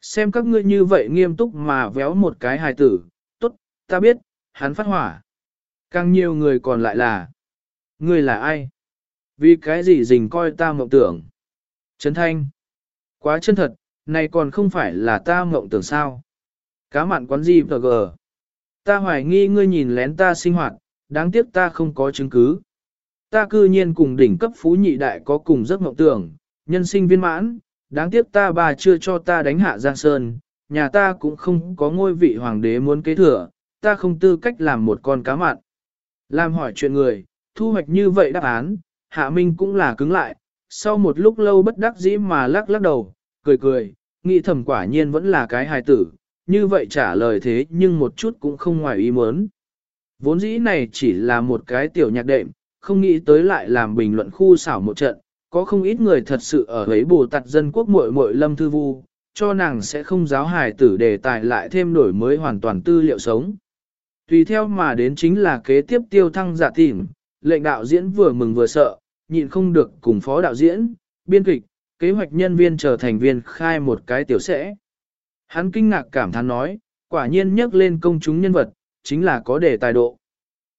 Xem các ngươi như vậy nghiêm túc mà véo một cái hài tử, tốt, ta biết, hắn phát hỏa. Càng nhiều người còn lại là, ngươi là ai? Vì cái gì dình coi ta mộng tưởng? Trấn thanh, quá chân thật, này còn không phải là ta mộng tưởng sao? Cá mặn quán gì vờ gờ? Ta hoài nghi ngươi nhìn lén ta sinh hoạt, đáng tiếc ta không có chứng cứ. Ta cư nhiên cùng đỉnh cấp phú nhị đại có cùng giấc mộng tưởng, nhân sinh viên mãn, đáng tiếc ta bà chưa cho ta đánh hạ Giang Sơn, nhà ta cũng không có ngôi vị hoàng đế muốn kế thừa, ta không tư cách làm một con cá mặn. Làm hỏi chuyện người, thu hoạch như vậy đáp án, Hạ Minh cũng là cứng lại, sau một lúc lâu bất đắc dĩ mà lắc lắc đầu, cười cười, nghĩ thầm quả nhiên vẫn là cái hài tử, như vậy trả lời thế nhưng một chút cũng không ngoài ý muốn. Vốn dĩ này chỉ là một cái tiểu nhạc đệm, không nghĩ tới lại làm bình luận khu xảo một trận, có không ít người thật sự ở ấy bồ tạt dân quốc muội muội lâm thư vu, cho nàng sẽ không giáo hài tử đề tài lại thêm đổi mới hoàn toàn tư liệu sống. Tùy theo mà đến chính là kế tiếp tiêu thăng giả tìm, lệnh đạo diễn vừa mừng vừa sợ, nhịn không được cùng phó đạo diễn, biên kịch, kế hoạch nhân viên trở thành viên khai một cái tiểu sẽ. Hắn kinh ngạc cảm thán nói, quả nhiên nhắc lên công chúng nhân vật, chính là có đề tài độ.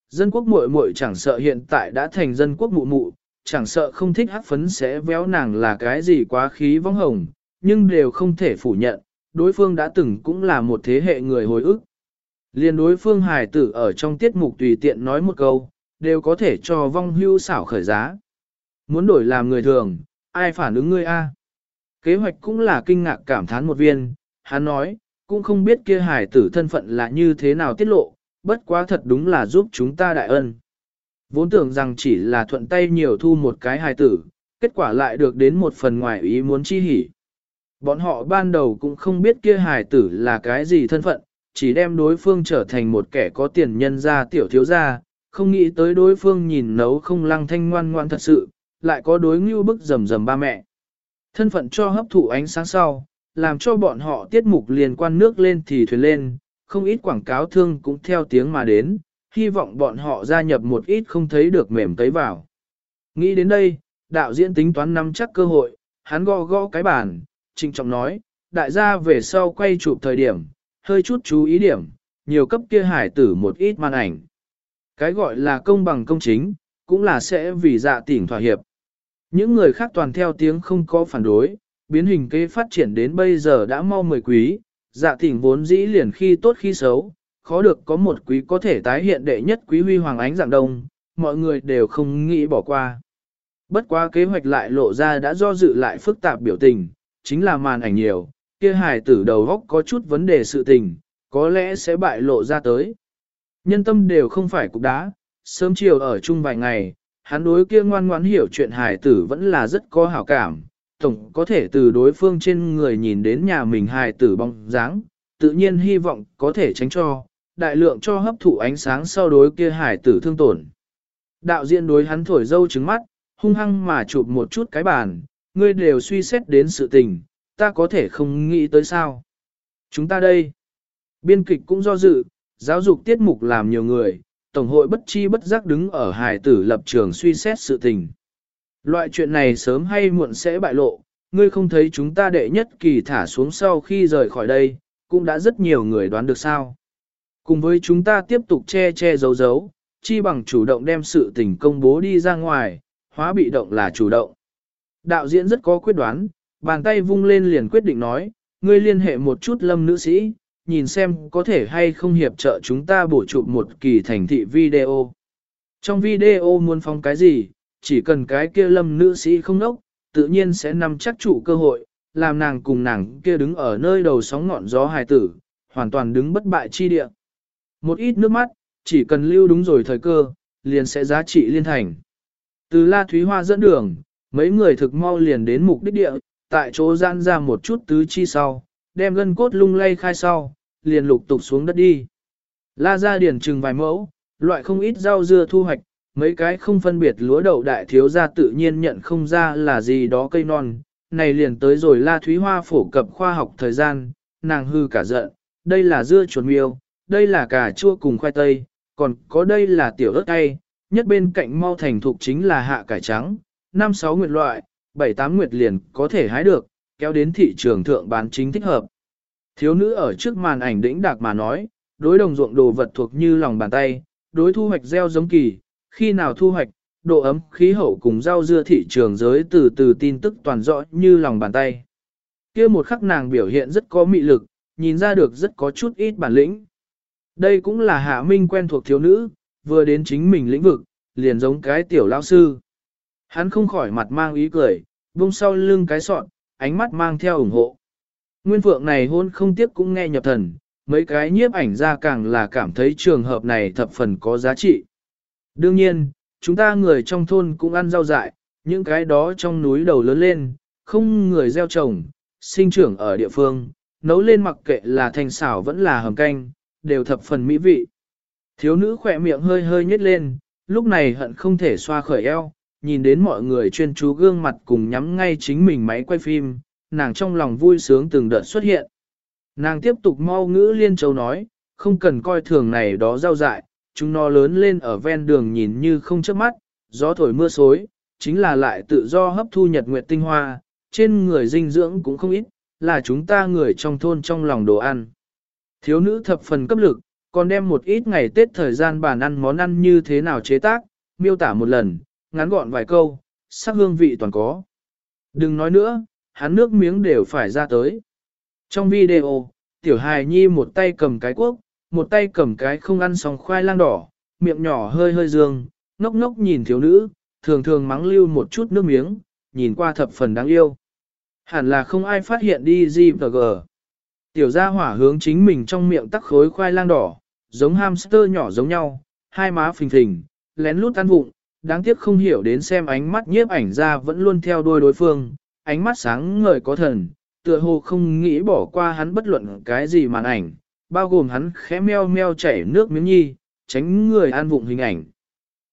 Dân quốc muội muội chẳng sợ hiện tại đã thành dân quốc mụ mụ, chẳng sợ không thích hát phấn sẽ véo nàng là cái gì quá khí vong hồng, nhưng đều không thể phủ nhận, đối phương đã từng cũng là một thế hệ người hồi ức. Liên đối phương hài tử ở trong tiết mục tùy tiện nói một câu, đều có thể cho vong hưu xảo khởi giá. Muốn đổi làm người thường, ai phản ứng ngươi a? Kế hoạch cũng là kinh ngạc cảm thán một viên, hắn nói, cũng không biết kia hải tử thân phận là như thế nào tiết lộ, bất quá thật đúng là giúp chúng ta đại ân. Vốn tưởng rằng chỉ là thuận tay nhiều thu một cái hài tử, kết quả lại được đến một phần ngoài ý muốn chi hỉ. Bọn họ ban đầu cũng không biết kia hài tử là cái gì thân phận, chỉ đem đối phương trở thành một kẻ có tiền nhân gia tiểu thiếu gia, không nghĩ tới đối phương nhìn nấu không lăng thanh ngoan ngoan thật sự, lại có đối ngưu bức rầm rầm ba mẹ. Thân phận cho hấp thụ ánh sáng sau, làm cho bọn họ tiết mục liên quan nước lên thì thuyền lên, không ít quảng cáo thương cũng theo tiếng mà đến, hy vọng bọn họ gia nhập một ít không thấy được mềm tấy vào. Nghĩ đến đây, đạo diễn tính toán nắm chắc cơ hội, hắn gõ gõ cái bàn, trinh trọng nói, đại gia về sau quay chụp thời điểm, hơi chút chú ý điểm, nhiều cấp kia hải tử một ít màn ảnh. Cái gọi là công bằng công chính, cũng là sẽ vì dạ tỉnh thỏa hiệp. Những người khác toàn theo tiếng không có phản đối, biến hình kế phát triển đến bây giờ đã mau mười quý, dạ thỉnh vốn dĩ liền khi tốt khi xấu, khó được có một quý có thể tái hiện đệ nhất quý huy hoàng ánh dạng đông, mọi người đều không nghĩ bỏ qua. Bất quá kế hoạch lại lộ ra đã do dự lại phức tạp biểu tình, chính là màn ảnh nhiều, kia hài tử đầu góc có chút vấn đề sự tình, có lẽ sẽ bại lộ ra tới. Nhân tâm đều không phải cục đá, sớm chiều ở chung vài ngày, hắn đối kia ngoan ngoãn hiểu chuyện hài tử vẫn là rất có hảo cảm, tổng có thể từ đối phương trên người nhìn đến nhà mình hài tử bóng dáng, tự nhiên hy vọng có thể tránh cho, đại lượng cho hấp thụ ánh sáng sau đối kia hải tử thương tổn. Đạo diễn đối hắn thổi dâu trứng mắt, hung hăng mà chụp một chút cái bàn, ngươi đều suy xét đến sự tình, ta có thể không nghĩ tới sao. Chúng ta đây, biên kịch cũng do dự, giáo dục tiết mục làm nhiều người, Tổng hội bất chi bất giác đứng ở hải tử lập trường suy xét sự tình. Loại chuyện này sớm hay muộn sẽ bại lộ, ngươi không thấy chúng ta đệ nhất kỳ thả xuống sau khi rời khỏi đây, cũng đã rất nhiều người đoán được sao. Cùng với chúng ta tiếp tục che che giấu giấu, chi bằng chủ động đem sự tình công bố đi ra ngoài, hóa bị động là chủ động. Đạo diễn rất có quyết đoán, bàn tay vung lên liền quyết định nói, ngươi liên hệ một chút lâm nữ sĩ, nhìn xem có thể hay không hiệp trợ chúng ta bổ chụp một kỳ thành thị video. Trong video muốn phóng cái gì, chỉ cần cái kia lâm nữ sĩ không nốc, tự nhiên sẽ nằm chắc chủ cơ hội, làm nàng cùng nàng kia đứng ở nơi đầu sóng ngọn gió hài tử, hoàn toàn đứng bất bại chi địa. Một ít nước mắt, chỉ cần lưu đúng rồi thời cơ, liền sẽ giá trị liên thành. Từ La Thúy Hoa dẫn đường, mấy người thực mau liền đến mục đích địa, tại chỗ gian ra một chút tứ chi sau, đem gân cốt lung lay khai sau, liền lục tục xuống đất đi. La ra điển trừng vài mẫu, loại không ít rau dưa thu hoạch, mấy cái không phân biệt lúa đậu đại thiếu gia tự nhiên nhận không ra là gì đó cây non. Này liền tới rồi La Thúy Hoa phổ cập khoa học thời gian, nàng hư cả giận, đây là dưa chuột miêu, đây là cà chua cùng khoai tây, còn có đây là tiểu ớt cay, nhất bên cạnh mau thành thục chính là hạ cải trắng, năm sáu nguyệt loại, bảy tám nguyệt liền có thể hái được, kéo đến thị trường thượng bán chính thích hợp. Thiếu nữ ở trước màn ảnh đĩnh đạc mà nói, đối đồng ruộng đồ vật thuộc như lòng bàn tay, đối thu hoạch gieo giống kỳ, khi nào thu hoạch, độ ấm, khí hậu cùng rau dưa thị trường giới từ từ tin tức toàn rõ như lòng bàn tay. kia một khắc nàng biểu hiện rất có mị lực, nhìn ra được rất có chút ít bản lĩnh. Đây cũng là hạ minh quen thuộc thiếu nữ, vừa đến chính mình lĩnh vực, liền giống cái tiểu lao sư. Hắn không khỏi mặt mang ý cười, buông sau lưng cái sọn, ánh mắt mang theo ủng hộ. Nguyên phượng này hôn không tiếc cũng nghe nhập thần, mấy cái nhiếp ảnh ra càng là cảm thấy trường hợp này thập phần có giá trị. Đương nhiên, chúng ta người trong thôn cũng ăn rau dại, những cái đó trong núi đầu lớn lên, không người gieo trồng, sinh trưởng ở địa phương, nấu lên mặc kệ là thành xảo vẫn là hầm canh, đều thập phần mỹ vị. Thiếu nữ khỏe miệng hơi hơi nhếch lên, lúc này hận không thể xoa khởi eo, nhìn đến mọi người chuyên chú gương mặt cùng nhắm ngay chính mình máy quay phim, nàng trong lòng vui sướng từng đợt xuất hiện. Nàng tiếp tục mau ngữ liên châu nói, không cần coi thường này đó rau dại, chúng nó lớn lên ở ven đường nhìn như không chớp mắt, gió thổi mưa xối, chính là lại tự do hấp thu nhật nguyệt tinh hoa, trên người dinh dưỡng cũng không ít, là chúng ta người trong thôn trong lòng đồ ăn. Thiếu nữ thập phần cấp lực, còn đem một ít ngày Tết thời gian bàn ăn món ăn như thế nào chế tác, miêu tả một lần, ngắn gọn vài câu, sắc hương vị toàn có. Đừng nói nữa, hắn nước miếng đều phải ra tới. Trong video, tiểu hài nhi một tay cầm cái cuốc, một tay cầm cái không ăn xong khoai lang đỏ, miệng nhỏ hơi hơi dương, ngốc ngốc nhìn thiếu nữ, thường thường mắng lưu một chút nước miếng, nhìn qua thập phần đáng yêu. Hẳn là không ai phát hiện đi gì và gờ. Tiểu gia hỏa hướng chính mình trong miệng tắc khối khoai lang đỏ, giống hamster nhỏ giống nhau, hai má phình phình, lén lút ăn vụng, đáng tiếc không hiểu đến xem ánh mắt nhiếp ảnh ra vẫn luôn theo đuôi đối phương, ánh mắt sáng ngời có thần, tựa hồ không nghĩ bỏ qua hắn bất luận cái gì màn ảnh, bao gồm hắn khẽ meo meo chảy nước miếng nhi, tránh người an vụng hình ảnh.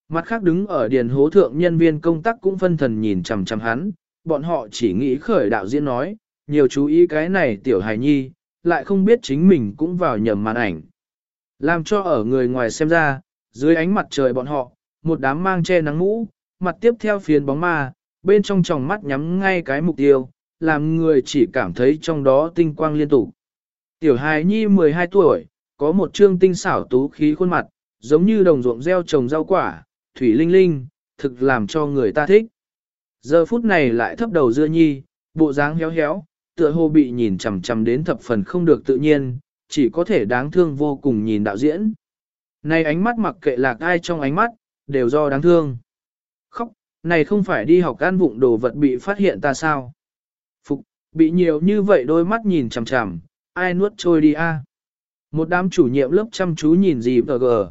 Mặt khác đứng ở điền hố thượng nhân viên công tác cũng phân thần nhìn chằm chằm hắn, bọn họ chỉ nghĩ khởi đạo diễn nói, nhiều chú ý cái này tiểu hài nhi, lại không biết chính mình cũng vào nhầm màn ảnh. Làm cho ở người ngoài xem ra, dưới ánh mặt trời bọn họ, một đám mang che nắng mũ, mặt tiếp theo phiến bóng ma, bên trong tròng mắt nhắm ngay cái mục tiêu, làm người chỉ cảm thấy trong đó tinh quang liên tục. Tiểu hài nhi 12 tuổi, có một trương tinh xảo tú khí khuôn mặt, giống như đồng ruộng gieo trồng rau quả, thủy linh linh, thực làm cho người ta thích. Giờ phút này lại thấp đầu dưa nhi, bộ dáng héo héo, tựa hồ bị nhìn chằm chằm đến thập phần không được tự nhiên, chỉ có thể đáng thương vô cùng nhìn đạo diễn. Này ánh mắt mặc kệ lạc ai trong ánh mắt, đều do đáng thương. Khóc, này không phải đi học ăn vụng đồ vật bị phát hiện ta sao? Phục, bị nhiều như vậy đôi mắt nhìn chằm chằm, ai nuốt trôi đi a? Một đám chủ nhiệm lớp chăm chú nhìn gì vờ gờ.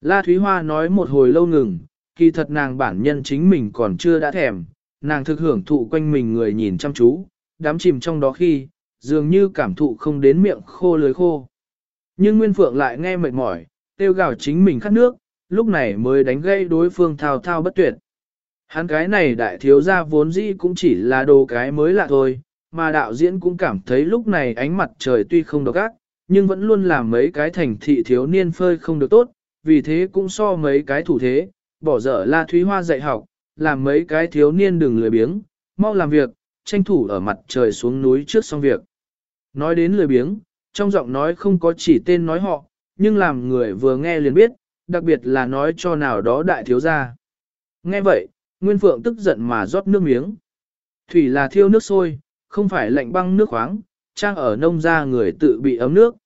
La Thúy Hoa nói một hồi lâu ngừng, kỳ thật nàng bản nhân chính mình còn chưa đã thèm, nàng thực hưởng thụ quanh mình người nhìn chăm chú, đám chìm trong đó khi, dường như cảm thụ không đến miệng khô lưới khô. Nhưng Nguyên Phượng lại nghe mệt mỏi, tiêu gào chính mình khát nước, lúc này mới đánh gây đối phương thao thao bất tuyệt. Hắn cái này đại thiếu gia vốn dĩ cũng chỉ là đồ cái mới lạ thôi, mà đạo diễn cũng cảm thấy lúc này ánh mặt trời tuy không độc ác, nhưng vẫn luôn làm mấy cái thành thị thiếu niên phơi không được tốt, vì thế cũng so mấy cái thủ thế, bỏ dở la thúy hoa dạy học, làm mấy cái thiếu niên đừng lười biếng, mau làm việc, tranh thủ ở mặt trời xuống núi trước xong việc. Nói đến lười biếng, trong giọng nói không có chỉ tên nói họ, nhưng làm người vừa nghe liền biết, đặc biệt là nói cho nào đó đại thiếu gia. Nghe vậy, Nguyên Phượng tức giận mà rót nước miếng. Thủy là thiêu nước sôi, không phải lạnh băng nước khoáng, trang ở nông gia người tự bị ấm nước.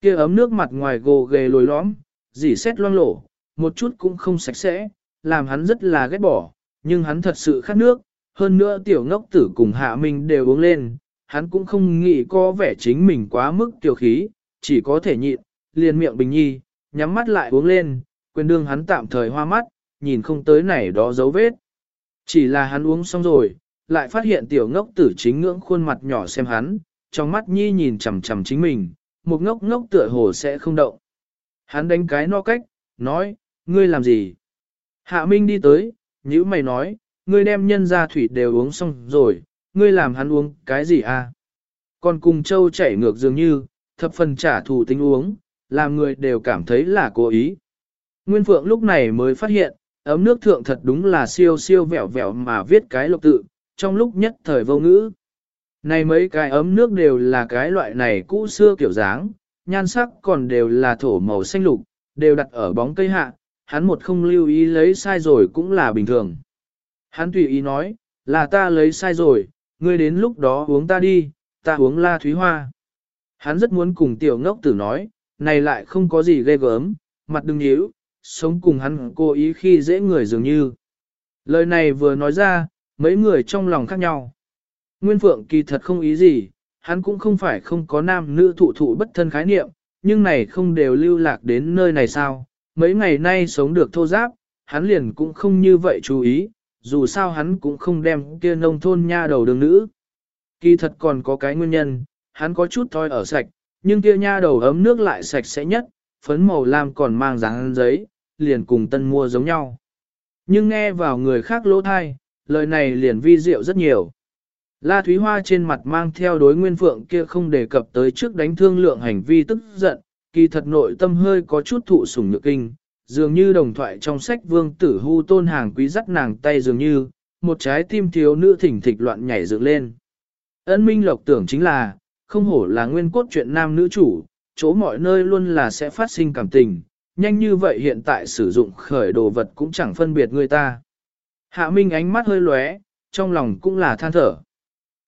kia ấm nước mặt ngoài gồ ghề lồi lõm, dỉ xét loang lổ, một chút cũng không sạch sẽ, làm hắn rất là ghét bỏ, nhưng hắn thật sự khát nước, hơn nữa tiểu ngốc tử cùng hạ mình đều uống lên, hắn cũng không nghĩ có vẻ chính mình quá mức tiểu khí, chỉ có thể nhịn, liền miệng bình nhi, nhắm mắt lại uống lên, quên đương hắn tạm thời hoa mắt, nhìn không tới này đó dấu vết. Chỉ là hắn uống xong rồi, lại phát hiện tiểu ngốc tử chính ngưỡng khuôn mặt nhỏ xem hắn, trong mắt nhi nhìn chằm chằm chính mình, một ngốc ngốc tựa hồ sẽ không động. Hắn đánh cái no cách, nói, ngươi làm gì? Hạ Minh đi tới, nhữ mày nói, ngươi đem nhân ra thủy đều uống xong rồi, ngươi làm hắn uống cái gì à? Còn cùng châu chảy ngược dường như, thập phần trả thù tính uống, làm người đều cảm thấy là cố ý. Nguyên Phượng lúc này mới phát hiện, ấm nước thượng thật đúng là siêu siêu vẹo vẹo mà viết cái lộc tự, trong lúc nhất thời vô ngữ. Này mấy cái ấm nước đều là cái loại này cũ xưa kiểu dáng, nhan sắc còn đều là thổ màu xanh lục, đều đặt ở bóng cây hạ, hắn một không lưu ý lấy sai rồi cũng là bình thường. Hắn tùy ý nói, là ta lấy sai rồi, ngươi đến lúc đó uống ta đi, ta uống la thúy hoa. Hắn rất muốn cùng tiểu ngốc tử nói, này lại không có gì ghê gớm, mặt đừng nhíu, sống cùng hắn cố ý khi dễ người dường như. Lời này vừa nói ra, mấy người trong lòng khác nhau. Nguyên Phượng kỳ thật không ý gì, hắn cũng không phải không có nam nữ thụ thụ bất thân khái niệm, nhưng này không đều lưu lạc đến nơi này sao, mấy ngày nay sống được thô giáp, hắn liền cũng không như vậy chú ý, dù sao hắn cũng không đem kia nông thôn nha đầu đường nữ. Kỳ thật còn có cái nguyên nhân, hắn có chút thôi ở sạch, nhưng kia nha đầu ấm nước lại sạch sẽ nhất, phấn màu lam còn mang dáng giấy, liền cùng tân mua giống nhau. Nhưng nghe vào người khác lỗ thai, lời này liền vi diệu rất nhiều. La Thúy Hoa trên mặt mang theo đối nguyên phượng kia không đề cập tới trước đánh thương lượng hành vi tức giận, kỳ thật nội tâm hơi có chút thụ sủng nhược kinh, dường như đồng thoại trong sách vương tử hưu tôn hàng quý dắt nàng tay dường như, một trái tim thiếu nữ thỉnh thịch loạn nhảy dựng lên. Ấn Minh Lộc tưởng chính là, không hổ là nguyên cốt chuyện nam nữ chủ, chỗ mọi nơi luôn là sẽ phát sinh cảm tình, nhanh như vậy hiện tại sử dụng khởi đồ vật cũng chẳng phân biệt người ta. Hạ Minh ánh mắt hơi lóe, trong lòng cũng là than thở.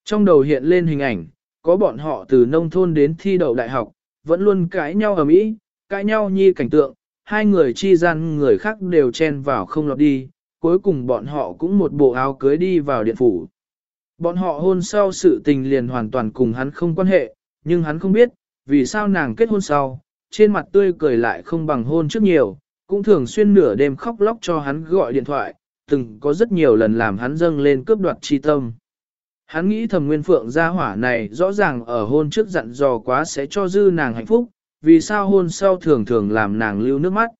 Trong đầu hiện lên hình ảnh, có bọn họ từ nông thôn đến thi đậu đại học, vẫn luôn cãi nhau ở mỹ, cãi nhau nhi cảnh tượng, hai người chi gian người khác đều chen vào không lọt đi, cuối cùng bọn họ cũng một bộ áo cưới đi vào điện phủ. Bọn họ hôn sau sự tình liền hoàn toàn cùng hắn không quan hệ, nhưng hắn không biết, vì sao nàng kết hôn sau, trên mặt tươi cười lại không bằng hôn trước nhiều, cũng thường xuyên nửa đêm khóc lóc cho hắn gọi điện thoại, từng có rất nhiều lần làm hắn dâng lên cướp đoạt chi tâm. Hắn nghĩ thầm nguyên phượng gia hỏa này rõ ràng ở hôn trước dặn dò quá sẽ cho dư nàng hạnh phúc, vì sao hôn sau thường thường làm nàng lưu nước mắt.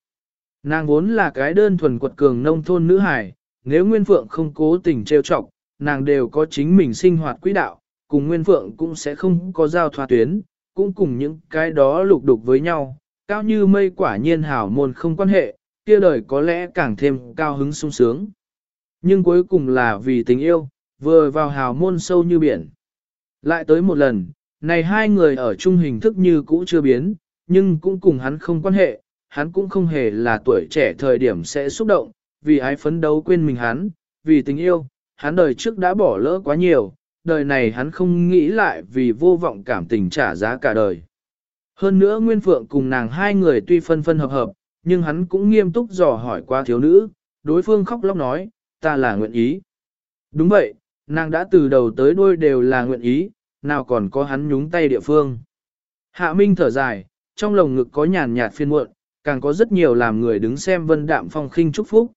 Nàng vốn là cái đơn thuần quật cường nông thôn nữ hài, nếu nguyên phượng không cố tình trêu chọc, nàng đều có chính mình sinh hoạt quỹ đạo, cùng nguyên phượng cũng sẽ không có giao thoa tuyến, cũng cùng những cái đó lục đục với nhau, cao như mây quả nhiên hảo môn không quan hệ, kia đời có lẽ càng thêm cao hứng sung sướng. Nhưng cuối cùng là vì tình yêu, vừa vào hào môn sâu như biển. Lại tới một lần, này hai người ở chung hình thức như cũ chưa biến, nhưng cũng cùng hắn không quan hệ, hắn cũng không hề là tuổi trẻ thời điểm sẽ xúc động, vì ái phấn đấu quên mình hắn, vì tình yêu, hắn đời trước đã bỏ lỡ quá nhiều, đời này hắn không nghĩ lại vì vô vọng cảm tình trả giá cả đời. Hơn nữa Nguyên Phượng cùng nàng hai người tuy phân phân hợp hợp, nhưng hắn cũng nghiêm túc dò hỏi qua thiếu nữ, đối phương khóc lóc nói, ta là nguyện ý. Đúng vậy, nàng đã từ đầu tới đuôi đều là nguyện ý, nào còn có hắn nhúng tay địa phương. Hạ Minh thở dài, trong lồng ngực có nhàn nhạt phiên muộn, càng có rất nhiều làm người đứng xem vân đạm phong khinh chúc phúc.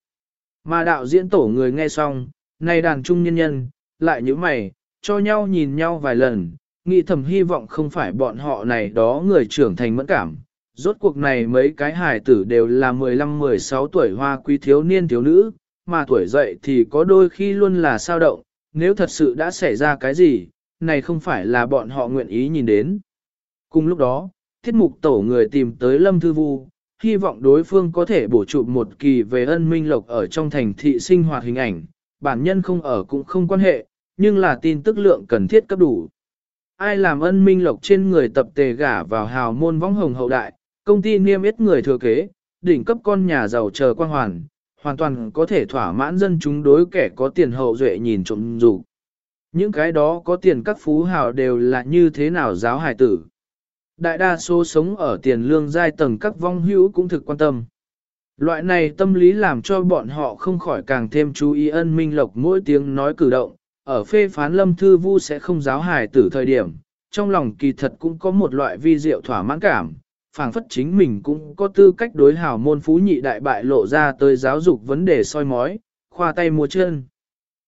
Mà đạo diễn tổ người nghe xong, nay đàn trung nhân nhân, lại như mày, cho nhau nhìn nhau vài lần, nghĩ thầm hy vọng không phải bọn họ này đó người trưởng thành mẫn cảm. Rốt cuộc này mấy cái hài tử đều là 15-16 tuổi hoa quý thiếu niên thiếu nữ, mà tuổi dậy thì có đôi khi luôn là sao động, nếu thật sự đã xảy ra cái gì, này không phải là bọn họ nguyện ý nhìn đến. Cùng lúc đó, tiết mục tổ người tìm tới Lâm Thư Vu, hy vọng đối phương có thể bổ chụp một kỳ về ân minh lộc ở trong thành thị sinh hoạt hình ảnh, bản nhân không ở cũng không quan hệ, nhưng là tin tức lượng cần thiết cấp đủ. Ai làm ân minh lộc trên người tập tề gả vào hào môn võng hồng hậu đại, công ty niêm yết người thừa kế, đỉnh cấp con nhà giàu chờ quan hoàn, hoàn toàn có thể thỏa mãn dân chúng đối kẻ có tiền hậu duệ nhìn trộm dù. Những cái đó có tiền các phú hào đều là như thế nào giáo hài tử. Đại đa số sống ở tiền lương giai tầng các vong hữu cũng thực quan tâm. Loại này tâm lý làm cho bọn họ không khỏi càng thêm chú ý ân minh lộc mỗi tiếng nói cử động, ở phê phán lâm thư vu sẽ không giáo hài tử thời điểm, trong lòng kỳ thật cũng có một loại vi diệu thỏa mãn cảm, phảng phất chính mình cũng có tư cách đối hảo môn phú nhị đại bại lộ ra tới giáo dục vấn đề soi mói, khoa tay mua chân.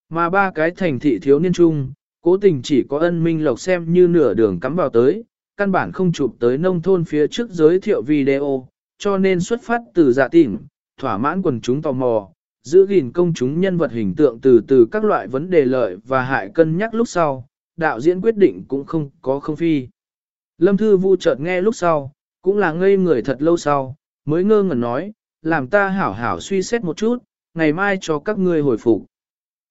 Mà ba cái thành thị thiếu niên trung, cố tình chỉ có ân minh lộc xem như nửa đường cắm vào tới, căn bản không chụp tới nông thôn phía trước giới thiệu video, cho nên xuất phát từ dạ tìm, thỏa mãn quần chúng tò mò, giữ gìn công chúng nhân vật hình tượng từ từ các loại vấn đề lợi và hại cân nhắc lúc sau, đạo diễn quyết định cũng không có không phi. Lâm Thư Vu chợt nghe lúc sau, cũng là ngây người thật lâu sau, mới ngơ ngẩn nói, làm ta hảo hảo suy xét một chút, ngày mai cho các ngươi hồi phục.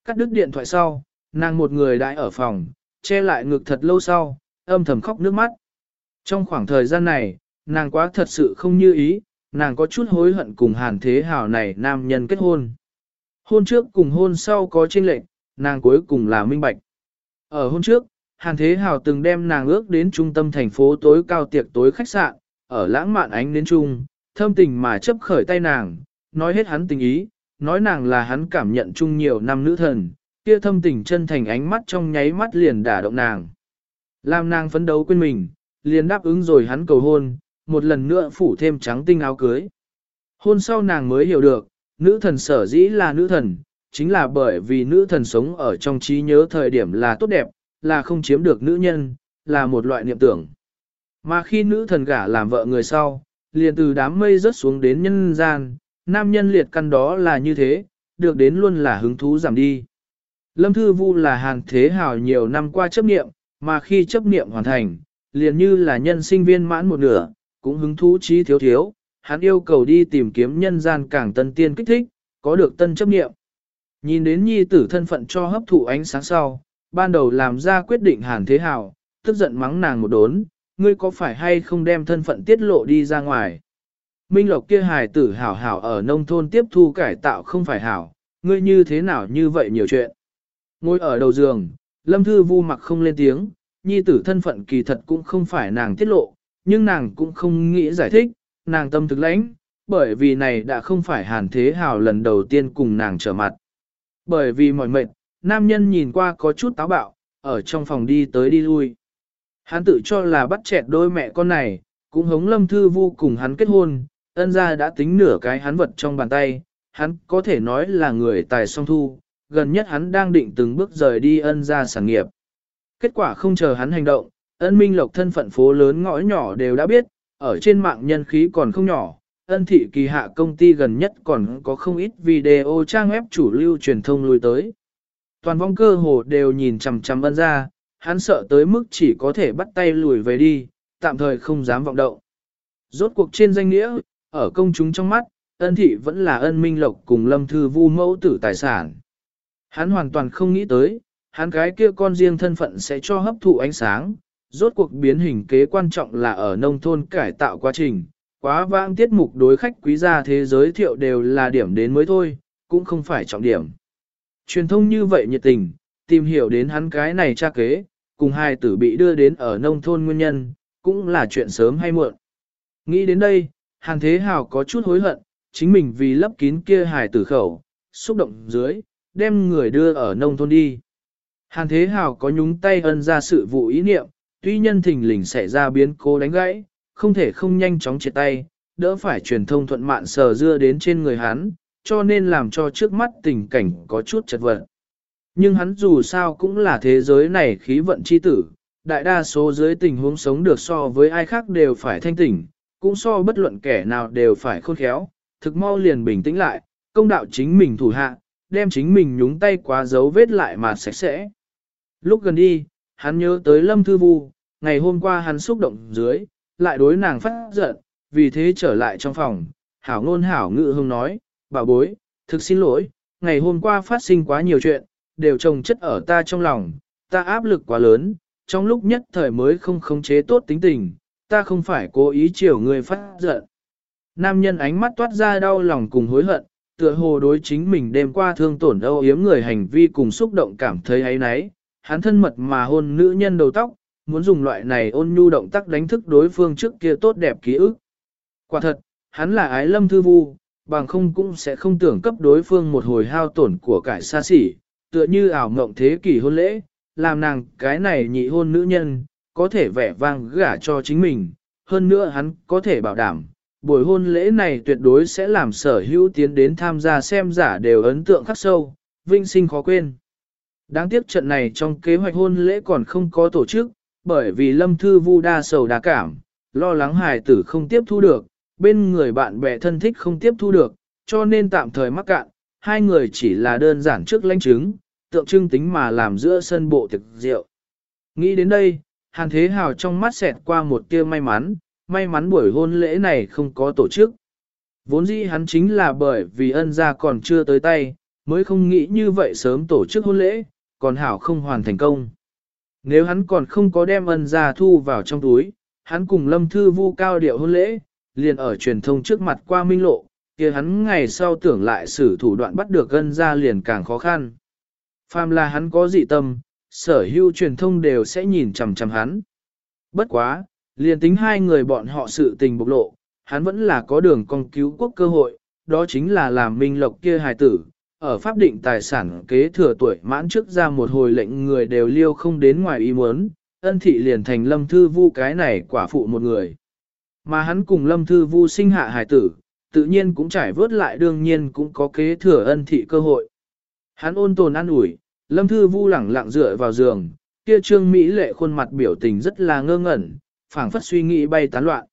Cắt đứt điện thoại sau, nàng một người đại ở phòng, che lại ngực thật lâu sau, âm thầm khóc nước mắt. Trong khoảng thời gian này, nàng quá thật sự không như ý, nàng có chút hối hận cùng hàn thế hảo này nam nhân kết hôn. Hôn trước cùng hôn sau có chênh lệnh, nàng cuối cùng là minh bạch. Ở hôn trước, hàn thế hảo từng đem nàng ước đến trung tâm thành phố tối cao tiệc tối khách sạn, ở lãng mạn ánh đến chung, thâm tình mà chấp khởi tay nàng, nói hết hắn tình ý, nói nàng là hắn cảm nhận chung nhiều năm nữ thần, kia thâm tình chân thành ánh mắt trong nháy mắt liền đả động nàng. Làm nàng phấn đấu quên mình, liền đáp ứng rồi hắn cầu hôn, một lần nữa phủ thêm trắng tinh áo cưới. Hôn sau nàng mới hiểu được, nữ thần sở dĩ là nữ thần, chính là bởi vì nữ thần sống ở trong trí nhớ thời điểm là tốt đẹp, là không chiếm được nữ nhân, là một loại niệm tưởng. Mà khi nữ thần gả làm vợ người sau, liền từ đám mây rớt xuống đến nhân gian, nam nhân liệt căn đó là như thế, được đến luôn là hứng thú giảm đi. Lâm Thư Vu là hàng thế hào nhiều năm qua chấp niệm, mà khi chấp niệm hoàn thành, liền như là nhân sinh viên mãn một nửa, cũng hứng thú trí thiếu thiếu, hắn yêu cầu đi tìm kiếm nhân gian càng tân tiên kích thích, có được tân chấp niệm. Nhìn đến nhi tử thân phận cho hấp thụ ánh sáng sau, ban đầu làm ra quyết định hàn thế hào, tức giận mắng nàng một đốn, ngươi có phải hay không đem thân phận tiết lộ đi ra ngoài? Minh Lộc kia hài tử hảo hảo ở nông thôn tiếp thu cải tạo không phải hảo, ngươi như thế nào như vậy nhiều chuyện. Ngồi ở đầu giường, Lâm Thư Vu mặc không lên tiếng, nhi tử thân phận kỳ thật cũng không phải nàng tiết lộ, nhưng nàng cũng không nghĩ giải thích, nàng tâm thực lãnh, bởi vì này đã không phải hàn thế hào lần đầu tiên cùng nàng trở mặt. Bởi vì mỏi mệt, nam nhân nhìn qua có chút táo bạo, ở trong phòng đi tới đi lui. Hắn tự cho là bắt chẹt đôi mẹ con này, cũng hống lâm thư vu cùng hắn kết hôn, ân gia đã tính nửa cái hắn vật trong bàn tay, hắn có thể nói là người tài song thu, gần nhất hắn đang định từng bước rời đi ân gia sản nghiệp. Kết quả không chờ hắn hành động, ân minh lộc thân phận phố lớn ngõ nhỏ đều đã biết, ở trên mạng nhân khí còn không nhỏ, ân thị kỳ hạ công ty gần nhất còn có không ít video trang web chủ lưu truyền thông lui tới. Toàn vong cơ hồ đều nhìn chằm chằm ân ra, hắn sợ tới mức chỉ có thể bắt tay lùi về đi, tạm thời không dám vọng động. Rốt cuộc trên danh nghĩa, ở công chúng trong mắt, ân thị vẫn là ân minh lộc cùng lâm thư vu mẫu tử tài sản. Hắn hoàn toàn không nghĩ tới, hắn cái kia con riêng thân phận sẽ cho hấp thụ ánh sáng, rốt cuộc biến hình kế quan trọng là ở nông thôn cải tạo quá trình, quá vãng tiết mục đối khách quý gia thế giới thiệu đều là điểm đến mới thôi, cũng không phải trọng điểm. Truyền thông như vậy nhiệt tình, tìm hiểu đến hắn cái này cha kế, cùng hai tử bị đưa đến ở nông thôn nguyên nhân, cũng là chuyện sớm hay muộn. Nghĩ đến đây, Hàn Thế Hào có chút hối hận, chính mình vì lấp kín kia hài tử khẩu, xúc động dưới, đem người đưa ở nông thôn đi. Hàn Thế Hào có nhúng tay ân ra sự vụ ý niệm, tuy nhân thình lình xảy ra biến cố đánh gãy, không thể không nhanh chóng chia tay, đỡ phải truyền thông thuận mạn sờ dưa đến trên người hắn, cho nên làm cho trước mắt tình cảnh có chút chật vật. Nhưng hắn dù sao cũng là thế giới này khí vận chi tử, đại đa số dưới tình huống sống được so với ai khác đều phải thanh tỉnh, cũng so bất luận kẻ nào đều phải khôn khéo, thực mau liền bình tĩnh lại, công đạo chính mình thủ hạ, đem chính mình nhúng tay quá dấu vết lại mà sạch sẽ. Lúc gần đi, hắn nhớ tới Lâm Thư Vu, ngày hôm qua hắn xúc động dưới, lại đối nàng phát giận, vì thế trở lại trong phòng, hảo ngôn hảo ngự hương nói, bảo bối, thực xin lỗi, ngày hôm qua phát sinh quá nhiều chuyện, đều trồng chất ở ta trong lòng, ta áp lực quá lớn, trong lúc nhất thời mới không khống chế tốt tính tình, ta không phải cố ý chiều người phát giận. Nam nhân ánh mắt toát ra đau lòng cùng hối hận, tựa hồ đối chính mình đêm qua thương tổn âu yếm người hành vi cùng xúc động cảm thấy ấy nấy, hắn thân mật mà hôn nữ nhân đầu tóc, muốn dùng loại này ôn nhu động tác đánh thức đối phương trước kia tốt đẹp ký ức. Quả thật, hắn là ái lâm thư vu, bằng không cũng sẽ không tưởng cấp đối phương một hồi hao tổn của cải xa xỉ, tựa như ảo mộng thế kỷ hôn lễ, làm nàng cái này nhị hôn nữ nhân, có thể vẻ vang gả cho chính mình, hơn nữa hắn có thể bảo đảm, buổi hôn lễ này tuyệt đối sẽ làm sở hữu tiến đến tham gia xem giả đều ấn tượng khắc sâu, vinh sinh khó quên. Đáng tiếc trận này trong kế hoạch hôn lễ còn không có tổ chức, bởi vì Lâm Thư Vu đa sầu đa cảm, lo lắng hài tử không tiếp thu được, bên người bạn bè thân thích không tiếp thu được, cho nên tạm thời mắc cạn, hai người chỉ là đơn giản trước lãnh chứng, tượng trưng tính mà làm giữa sân bộ thực rượu. Nghĩ đến đây, Hàn Thế Hào trong mắt xẹt qua một tia may mắn, may mắn buổi hôn lễ này không có tổ chức. Vốn dĩ hắn chính là bởi vì ân gia còn chưa tới tay, mới không nghĩ như vậy sớm tổ chức hôn lễ, còn hảo không hoàn thành công. Nếu hắn còn không có đem ân gia thu vào trong túi, hắn cùng lâm thư vu cao điệu hôn lễ, liền ở truyền thông trước mặt qua minh lộ, kia hắn ngày sau tưởng lại sử thủ đoạn bắt được gân gia liền càng khó khăn. Phàm là hắn có dị tâm, sở hữu truyền thông đều sẽ nhìn chằm chằm hắn. Bất quá, liền tính hai người bọn họ sự tình bộc lộ, hắn vẫn là có đường con cứu quốc cơ hội, đó chính là làm minh lộc kia hài tử, ở pháp định tài sản kế thừa tuổi mãn trước ra một hồi lệnh người đều liêu không đến ngoài ý muốn, ân thị liền thành lâm thư vu cái này quả phụ một người. Mà hắn cùng lâm thư vu sinh hạ hài tử, tự nhiên cũng trải vớt lại đương nhiên cũng có kế thừa ân thị cơ hội. Hắn ôn tồn an ủi, lâm thư vu lẳng lặng dựa vào giường, kia trương Mỹ lệ khuôn mặt biểu tình rất là ngơ ngẩn, phảng phất suy nghĩ bay tán loạn.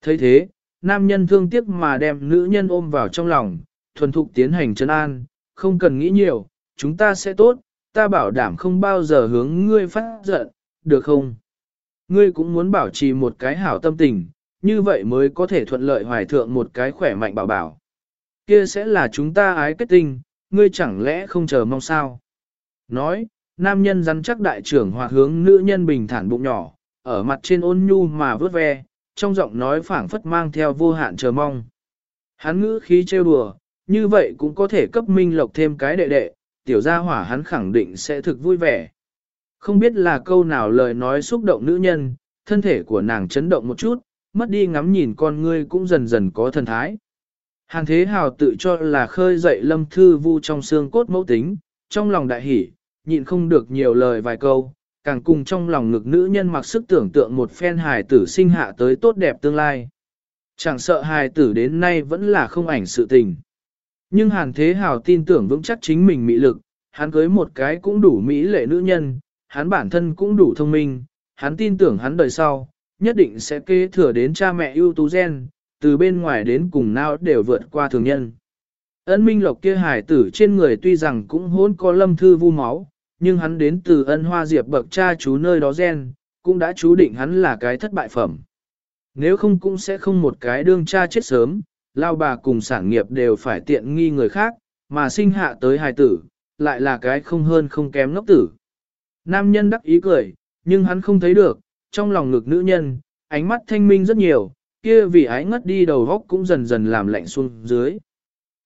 thấy thế, nam nhân thương tiếc mà đem nữ nhân ôm vào trong lòng, thuần thục tiến hành chân an, không cần nghĩ nhiều, chúng ta sẽ tốt, ta bảo đảm không bao giờ hướng ngươi phát giận, được không? Ngươi cũng muốn bảo trì một cái hảo tâm tình, như vậy mới có thể thuận lợi hoài thượng một cái khỏe mạnh bảo bảo. Kia sẽ là chúng ta ái kết tinh, ngươi chẳng lẽ không chờ mong sao? Nói, nam nhân rắn chắc đại trưởng hòa hướng nữ nhân bình thản bụng nhỏ, ở mặt trên ôn nhu mà vớt ve, trong giọng nói phảng phất mang theo vô hạn chờ mong. Hắn ngữ khí trêu đùa, như vậy cũng có thể cấp minh lộc thêm cái đệ đệ, tiểu gia hỏa hắn khẳng định sẽ thực vui vẻ. Không biết là câu nào lời nói xúc động nữ nhân, thân thể của nàng chấn động một chút, mất đi ngắm nhìn con ngươi cũng dần dần có thần thái. Hàn Thế Hào tự cho là khơi dậy lâm thư vu trong xương cốt mẫu tính, trong lòng đại hỉ, nhịn không được nhiều lời vài câu, càng cùng trong lòng ngực nữ nhân mặc sức tưởng tượng một phen hài tử sinh hạ tới tốt đẹp tương lai. Chẳng sợ hài tử đến nay vẫn là không ảnh sự tình. Nhưng Hàn Thế Hào tin tưởng vững chắc chính mình mỹ lực, hắn cưới một cái cũng đủ mỹ lệ nữ nhân, hắn bản thân cũng đủ thông minh, hắn tin tưởng hắn đời sau, nhất định sẽ kế thừa đến cha mẹ ưu tú gen, từ bên ngoài đến cùng nào đều vượt qua thường nhân. Ân Minh Lộc kia hải tử trên người tuy rằng cũng hỗn có lâm thư vu máu, nhưng hắn đến từ ân hoa diệp bậc cha chú nơi đó gen, cũng đã chú định hắn là cái thất bại phẩm. Nếu không cũng sẽ không một cái đương cha chết sớm, lao bà cùng sản nghiệp đều phải tiện nghi người khác, mà sinh hạ tới hài tử, lại là cái không hơn không kém ngốc tử. Nam nhân đắc ý cười, nhưng hắn không thấy được, trong lòng ngực nữ nhân, ánh mắt thanh minh rất nhiều, kia vì ái ngất đi đầu góc cũng dần dần làm lạnh xuống dưới.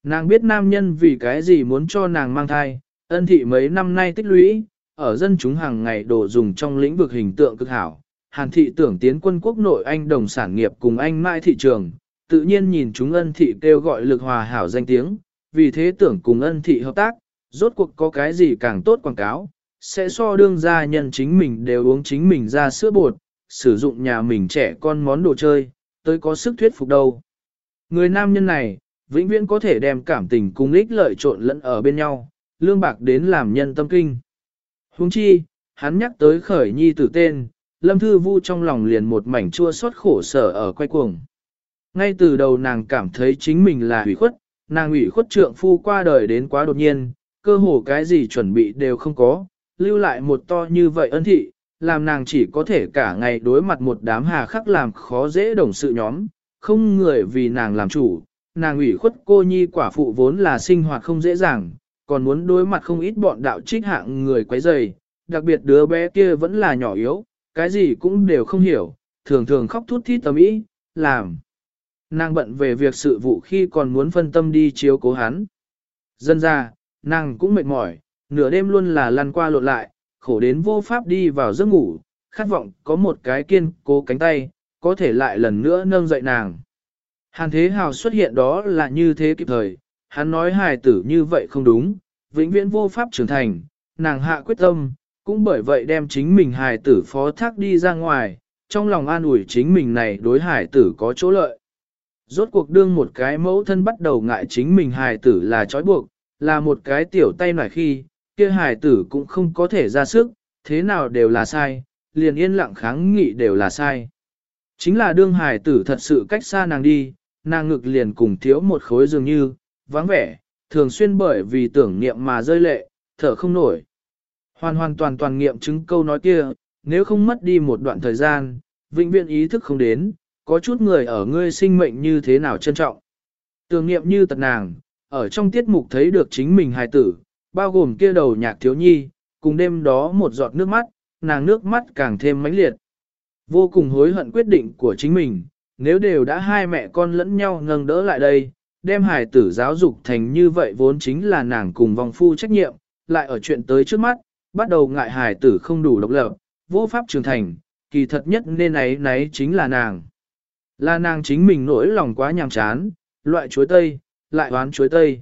Nàng biết nam nhân vì cái gì muốn cho nàng mang thai, ân thị mấy năm nay tích lũy, ở dân chúng hàng ngày đồ dùng trong lĩnh vực hình tượng cực hảo. Hàn thị tưởng tiến quân quốc nội anh đồng sản nghiệp cùng anh mai thị trường, tự nhiên nhìn chúng ân thị kêu gọi lực hòa hảo danh tiếng, vì thế tưởng cùng ân thị hợp tác, rốt cuộc có cái gì càng tốt quảng cáo, sẽ so đương gia nhân chính mình đều uống chính mình ra sữa bột, sử dụng nhà mình trẻ con món đồ chơi, tới có sức thuyết phục đâu. Người nam nhân này, vĩnh viễn có thể đem cảm tình cùng ích lợi trộn lẫn ở bên nhau, lương bạc đến làm nhân tâm kinh. Huống chi, hắn nhắc tới khởi nhi tử tên, lâm thư vu trong lòng liền một mảnh chua xót khổ sở ở quay cuồng. Ngay từ đầu nàng cảm thấy chính mình là hủy khuất, nàng ủy khuất trượng phu qua đời đến quá đột nhiên, cơ hồ cái gì chuẩn bị đều không có, lưu lại một to như vậy ân thị, làm nàng chỉ có thể cả ngày đối mặt một đám hà khắc làm khó dễ đồng sự nhóm, không người vì nàng làm chủ, nàng ủy khuất cô nhi quả phụ vốn là sinh hoạt không dễ dàng, còn muốn đối mặt không ít bọn đạo trích hạng người quấy rầy, đặc biệt đứa bé kia vẫn là nhỏ yếu, cái gì cũng đều không hiểu, thường thường khóc thút thít tầm ý, làm. Nàng bận về việc sự vụ khi còn muốn phân tâm đi chiếu cố hắn. Dân ra, nàng cũng mệt mỏi, nửa đêm luôn là lăn qua lộn lại, khổ đến vô pháp đi vào giấc ngủ, khát vọng có một cái kiên cố cánh tay, có thể lại lần nữa nâng dậy nàng. Hàn Thế Hào xuất hiện đó là như thế kịp thời, hắn nói hài tử như vậy không đúng, vĩnh viễn vô pháp trưởng thành, nàng hạ quyết tâm, cũng bởi vậy đem chính mình hài tử phó thác đi ra ngoài, trong lòng an ủi chính mình này đối hài tử có chỗ lợi. Rốt cuộc đương một cái mẫu thân bắt đầu ngại chính mình hài tử là trói buộc, là một cái tiểu tay nải khi, kia hài tử cũng không có thể ra sức, thế nào đều là sai, liền yên lặng kháng nghị đều là sai. Chính là đương hài tử thật sự cách xa nàng đi, nàng ngực liền cùng thiếu một khối dường như, vắng vẻ, thường xuyên bởi vì tưởng niệm mà rơi lệ, thở không nổi. Hoàn hoàn toàn toàn nghiệm chứng câu nói kia, nếu không mất đi một đoạn thời gian, vĩnh viễn ý thức không đến, có chút người ở ngươi sinh mệnh như thế nào trân trọng. Tưởng niệm như tật nàng, ở trong tiết mục thấy được chính mình hài tử, bao gồm kia đầu nhạc thiếu nhi, cùng đêm đó một giọt nước mắt, nàng nước mắt càng thêm mãnh liệt. Vô cùng hối hận quyết định của chính mình, nếu đều đã hai mẹ con lẫn nhau nâng đỡ lại đây, đem hài tử giáo dục thành như vậy vốn chính là nàng cùng vòng phu trách nhiệm, lại ở chuyện tới trước mắt, bắt đầu ngại hài tử không đủ độc lập, vô pháp trưởng thành, kỳ thật nhất nên ấy nấy chính là nàng. Là nàng chính mình nỗi lòng quá nhàm chán, loại chuối tây, lại đoán chuối tây.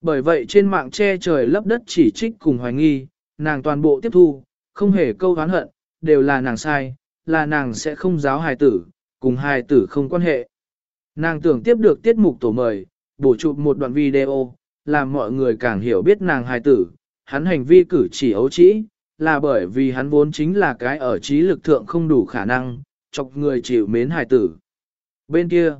Bởi vậy trên mạng che trời lấp đất chỉ trích cùng hoài nghi, nàng toàn bộ tiếp thu, không hề câu hán hận, đều là nàng sai, là nàng sẽ không giáo hài tử, cùng hài tử không quan hệ. Nàng tưởng tiếp được tiết mục tổ mời, bổ chụp một đoạn video, làm mọi người càng hiểu biết nàng hài tử, hắn hành vi cử chỉ ấu trĩ, là bởi vì hắn vốn chính là cái ở trí lực thượng không đủ khả năng, chọc người chịu mến hài tử. Bên kia,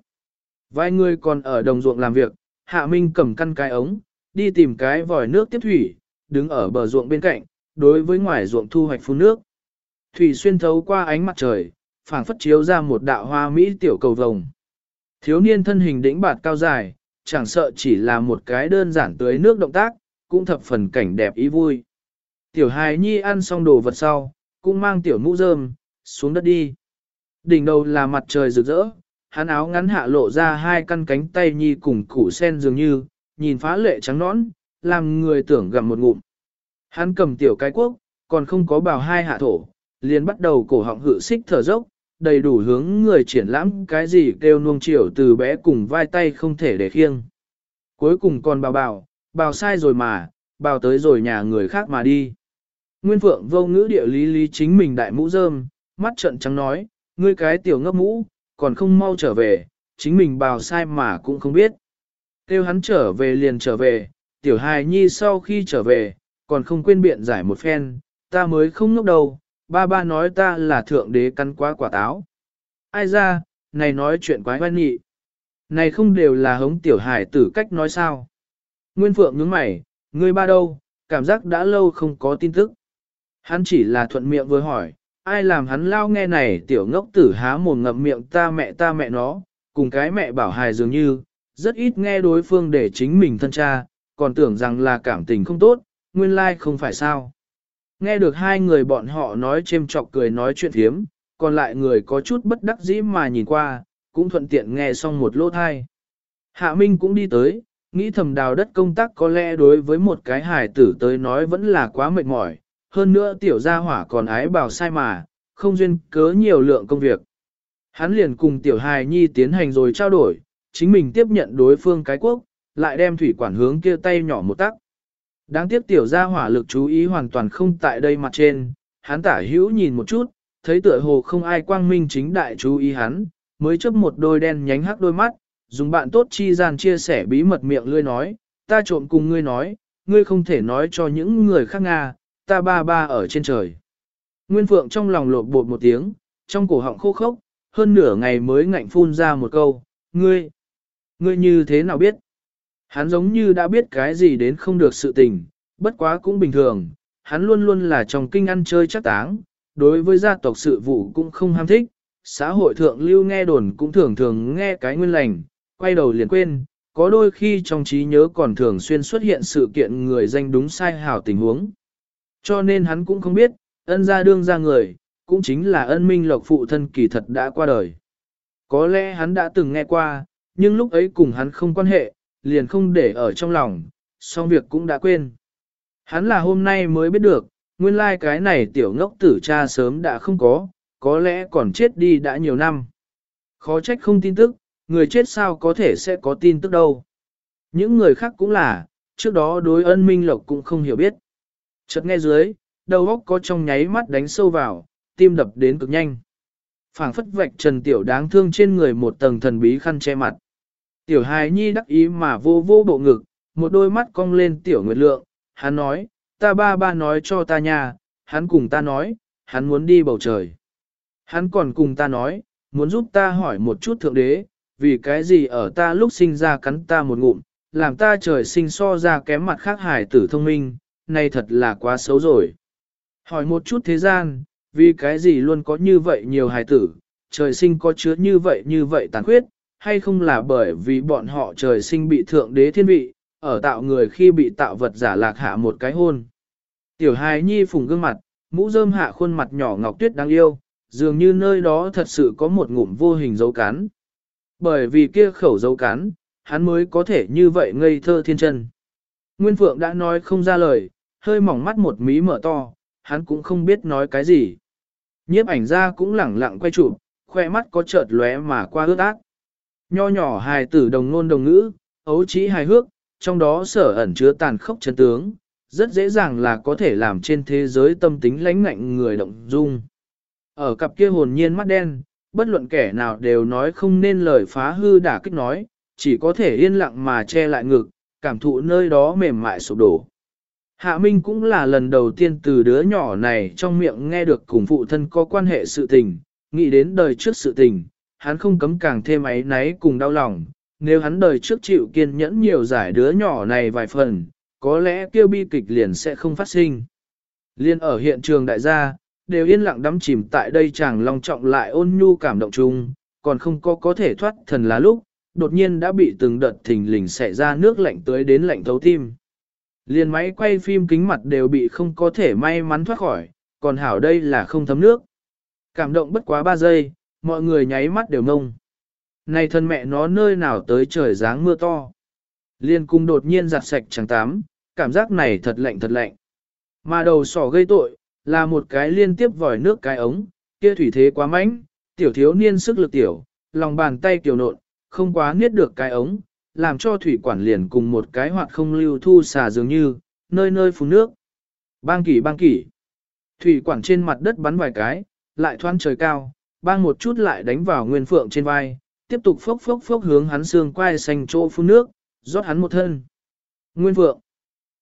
vài người còn ở đồng ruộng làm việc, Hạ Minh cầm căn cái ống, đi tìm cái vòi nước tiếp thủy, đứng ở bờ ruộng bên cạnh, đối với ngoài ruộng thu hoạch phun nước. Thủy xuyên thấu qua ánh mặt trời, phảng phất chiếu ra một đạo hoa mỹ tiểu cầu vồng. Thiếu niên thân hình đĩnh bạt cao dài, chẳng sợ chỉ là một cái đơn giản tưới nước động tác, cũng thập phần cảnh đẹp ý vui. Tiểu hài nhi ăn xong đồ vật sau, cũng mang tiểu mũ rơm, xuống đất đi. Đỉnh đầu là mặt trời rực rỡ, hắn áo ngắn hạ lộ ra hai căn cánh tay nhi cùng củ sen dường như, nhìn phá lệ trắng nõn, làm người tưởng gặm một ngụm. Hắn cầm tiểu cái quốc, còn không có bào hai hạ thổ, liền bắt đầu cổ họng hự xích thở dốc, đầy đủ hướng người triển lãm cái gì kêu nuông chiều từ bé cùng vai tay không thể để khiêng. Cuối cùng còn bào bào, bào sai rồi mà, bào tới rồi nhà người khác mà đi. Nguyên Phượng vô ngữ địa lý lý chính mình đại mũ rơm, mắt trận trắng nói, ngươi cái tiểu ngốc mũ, còn không mau trở về, chính mình bào sai mà cũng không biết. Kêu hắn trở về liền trở về, tiểu hài nhi sau khi trở về, còn không quên biện giải một phen, ta mới không ngốc đầu ba ba nói ta là thượng đế căn quá quả táo. Ai ra, này nói chuyện quái hoan nghị. Này không đều là hống tiểu hài tử cách nói sao. Nguyên Phượng nhướng mày, ngươi ba đâu, cảm giác đã lâu không có tin tức. Hắn chỉ là thuận miệng vừa hỏi, ai làm hắn lao nghe này tiểu ngốc tử há mồm ngậm miệng ta mẹ ta mẹ nó, cùng cái mẹ bảo hài dường như, rất ít nghe đối phương để chính mình thân cha, còn tưởng rằng là cảm tình không tốt, nguyên lai like không phải sao. Nghe được hai người bọn họ nói chêm chọc cười nói chuyện thiếm, còn lại người có chút bất đắc dĩ mà nhìn qua, cũng thuận tiện nghe xong một lỗ thai. Hạ Minh cũng đi tới, nghĩ thầm đào đất công tác có lẽ đối với một cái hài tử tới nói vẫn là quá mệt mỏi, hơn nữa tiểu gia hỏa còn ái bảo sai mà, không duyên cớ nhiều lượng công việc. Hắn liền cùng tiểu hài nhi tiến hành rồi trao đổi, chính mình tiếp nhận đối phương cái quốc, lại đem thủy quản hướng kia tay nhỏ một tắc. Đáng tiếc tiểu gia hỏa lực chú ý hoàn toàn không tại đây mặt trên, hắn tả hữu nhìn một chút, thấy tựa hồ không ai quang minh chính đại chú ý hắn, mới chấp một đôi đen nhánh hắc đôi mắt, dùng bạn tốt chi gian chia sẻ bí mật miệng lươi nói, ta trộm cùng ngươi nói, ngươi không thể nói cho những người khác Nga, ta ba ba ở trên trời. Nguyên Phượng trong lòng lột bột một tiếng, trong cổ họng khô khốc, hơn nửa ngày mới ngạnh phun ra một câu, ngươi, ngươi như thế nào biết? Hắn giống như đã biết cái gì đến không được sự tình, bất quá cũng bình thường, hắn luôn luôn là trong kinh ăn chơi chắc táng, đối với gia tộc sự vụ cũng không ham thích, xã hội thượng lưu nghe đồn cũng thường thường nghe cái nguyên lành, quay đầu liền quên, có đôi khi trong trí nhớ còn thường xuyên xuất hiện sự kiện người danh đúng sai hảo tình huống. Cho nên hắn cũng không biết, ân gia đương ra người, cũng chính là ân minh lộc phụ thân kỳ thật đã qua đời. Có lẽ hắn đã từng nghe qua, nhưng lúc ấy cùng hắn không quan hệ, liền không để ở trong lòng, xong việc cũng đã quên. Hắn là hôm nay mới biết được, nguyên lai like cái này tiểu ngốc tử cha sớm đã không có, có lẽ còn chết đi đã nhiều năm. Khó trách không tin tức, người chết sao có thể sẽ có tin tức đâu. Những người khác cũng là, trước đó đối ân minh lộc cũng không hiểu biết. Chợt nghe dưới, đầu óc có trong nháy mắt đánh sâu vào, tim đập đến cực nhanh. phảng phất vạch trần tiểu đáng thương trên người một tầng thần bí khăn che mặt. Tiểu hài nhi đắc ý mà vô vô bộ ngực, một đôi mắt cong lên tiểu nguyệt lượng, hắn nói, ta ba ba nói cho ta nha, hắn cùng ta nói, hắn muốn đi bầu trời. Hắn còn cùng ta nói, muốn giúp ta hỏi một chút thượng đế, vì cái gì ở ta lúc sinh ra cắn ta một ngụm, làm ta trời sinh so ra kém mặt khác hải tử thông minh, này thật là quá xấu rồi. Hỏi một chút thế gian, vì cái gì luôn có như vậy nhiều hài tử, trời sinh có chứa như vậy như vậy tàn khuyết, hay không là bởi vì bọn họ trời sinh bị thượng đế thiên vị, ở tạo người khi bị tạo vật giả lạc hạ một cái hôn. Tiểu hài nhi phùng gương mặt, mũ rơm hạ khuôn mặt nhỏ ngọc tuyết đáng yêu, dường như nơi đó thật sự có một ngụm vô hình dấu cắn. Bởi vì kia khẩu dấu cắn, hắn mới có thể như vậy ngây thơ thiên chân. Nguyên Phượng đã nói không ra lời, hơi mỏng mắt một mí mở to, hắn cũng không biết nói cái gì. Nhiếp ảnh ra cũng lẳng lặng quay chụp, khoe mắt có chợt lóe mà qua ướt ác. Nho nhỏ hài tử đồng ngôn đồng ngữ, ấu trí hài hước, trong đó sở ẩn chứa tàn khốc chân tướng, rất dễ dàng là có thể làm trên thế giới tâm tính lãnh ngạnh người động dung. Ở cặp kia hồn nhiên mắt đen, bất luận kẻ nào đều nói không nên lời phá hư đả kích nói, chỉ có thể yên lặng mà che lại ngực, cảm thụ nơi đó mềm mại sụp đổ. Hạ Minh cũng là lần đầu tiên từ đứa nhỏ này trong miệng nghe được cùng phụ thân có quan hệ sự tình, nghĩ đến đời trước sự tình, hắn không cấm càng thêm ấy náy cùng đau lòng, nếu hắn đời trước chịu kiên nhẫn nhiều giải đứa nhỏ này vài phần, có lẽ kêu bi kịch liền sẽ không phát sinh. Liên ở hiện trường đại gia, đều yên lặng đắm chìm tại đây chàng long trọng lại ôn nhu cảm động chung, còn không có có thể thoát thần là lúc, đột nhiên đã bị từng đợt thình lình xẻ ra nước lạnh tới đến lạnh thấu tim. Liên máy quay phim kính mặt đều bị không có thể may mắn thoát khỏi, còn hảo đây là không thấm nước. Cảm động bất quá 3 giây, mọi người nháy mắt đều ngông. Này thân mẹ nó nơi nào tới trời dáng mưa to. Liên cung đột nhiên giặt sạch trắng tám, cảm giác này thật lạnh thật lạnh. Mà đầu sỏ gây tội, là một cái liên tiếp vòi nước cái ống, kia thủy thế quá mạnh, tiểu thiếu niên sức lực tiểu, lòng bàn tay tiểu nộn, không quá niết được cái ống, làm cho thủy quản liền cùng một cái hoạt không lưu thu xà dường như, nơi nơi phun nước. Bang kỷ bang kỷ. Thủy quản trên mặt đất bắn vài cái, lại thoan trời cao, bang một chút lại đánh vào nguyên phượng trên vai, tiếp tục phốc phốc phốc hướng hắn xương quai xanh chỗ phun nước, rót hắn một thân. Nguyên phượng.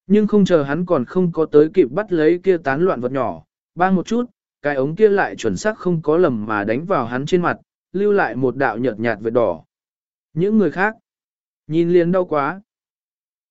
Nhưng không chờ hắn còn không có tới kịp bắt lấy kia tán loạn vật nhỏ, bang một chút, cái ống kia lại chuẩn xác không có lầm mà đánh vào hắn trên mặt, lưu lại một đạo nhợt nhạt vệt đỏ. Những người khác, nhìn liền đau quá,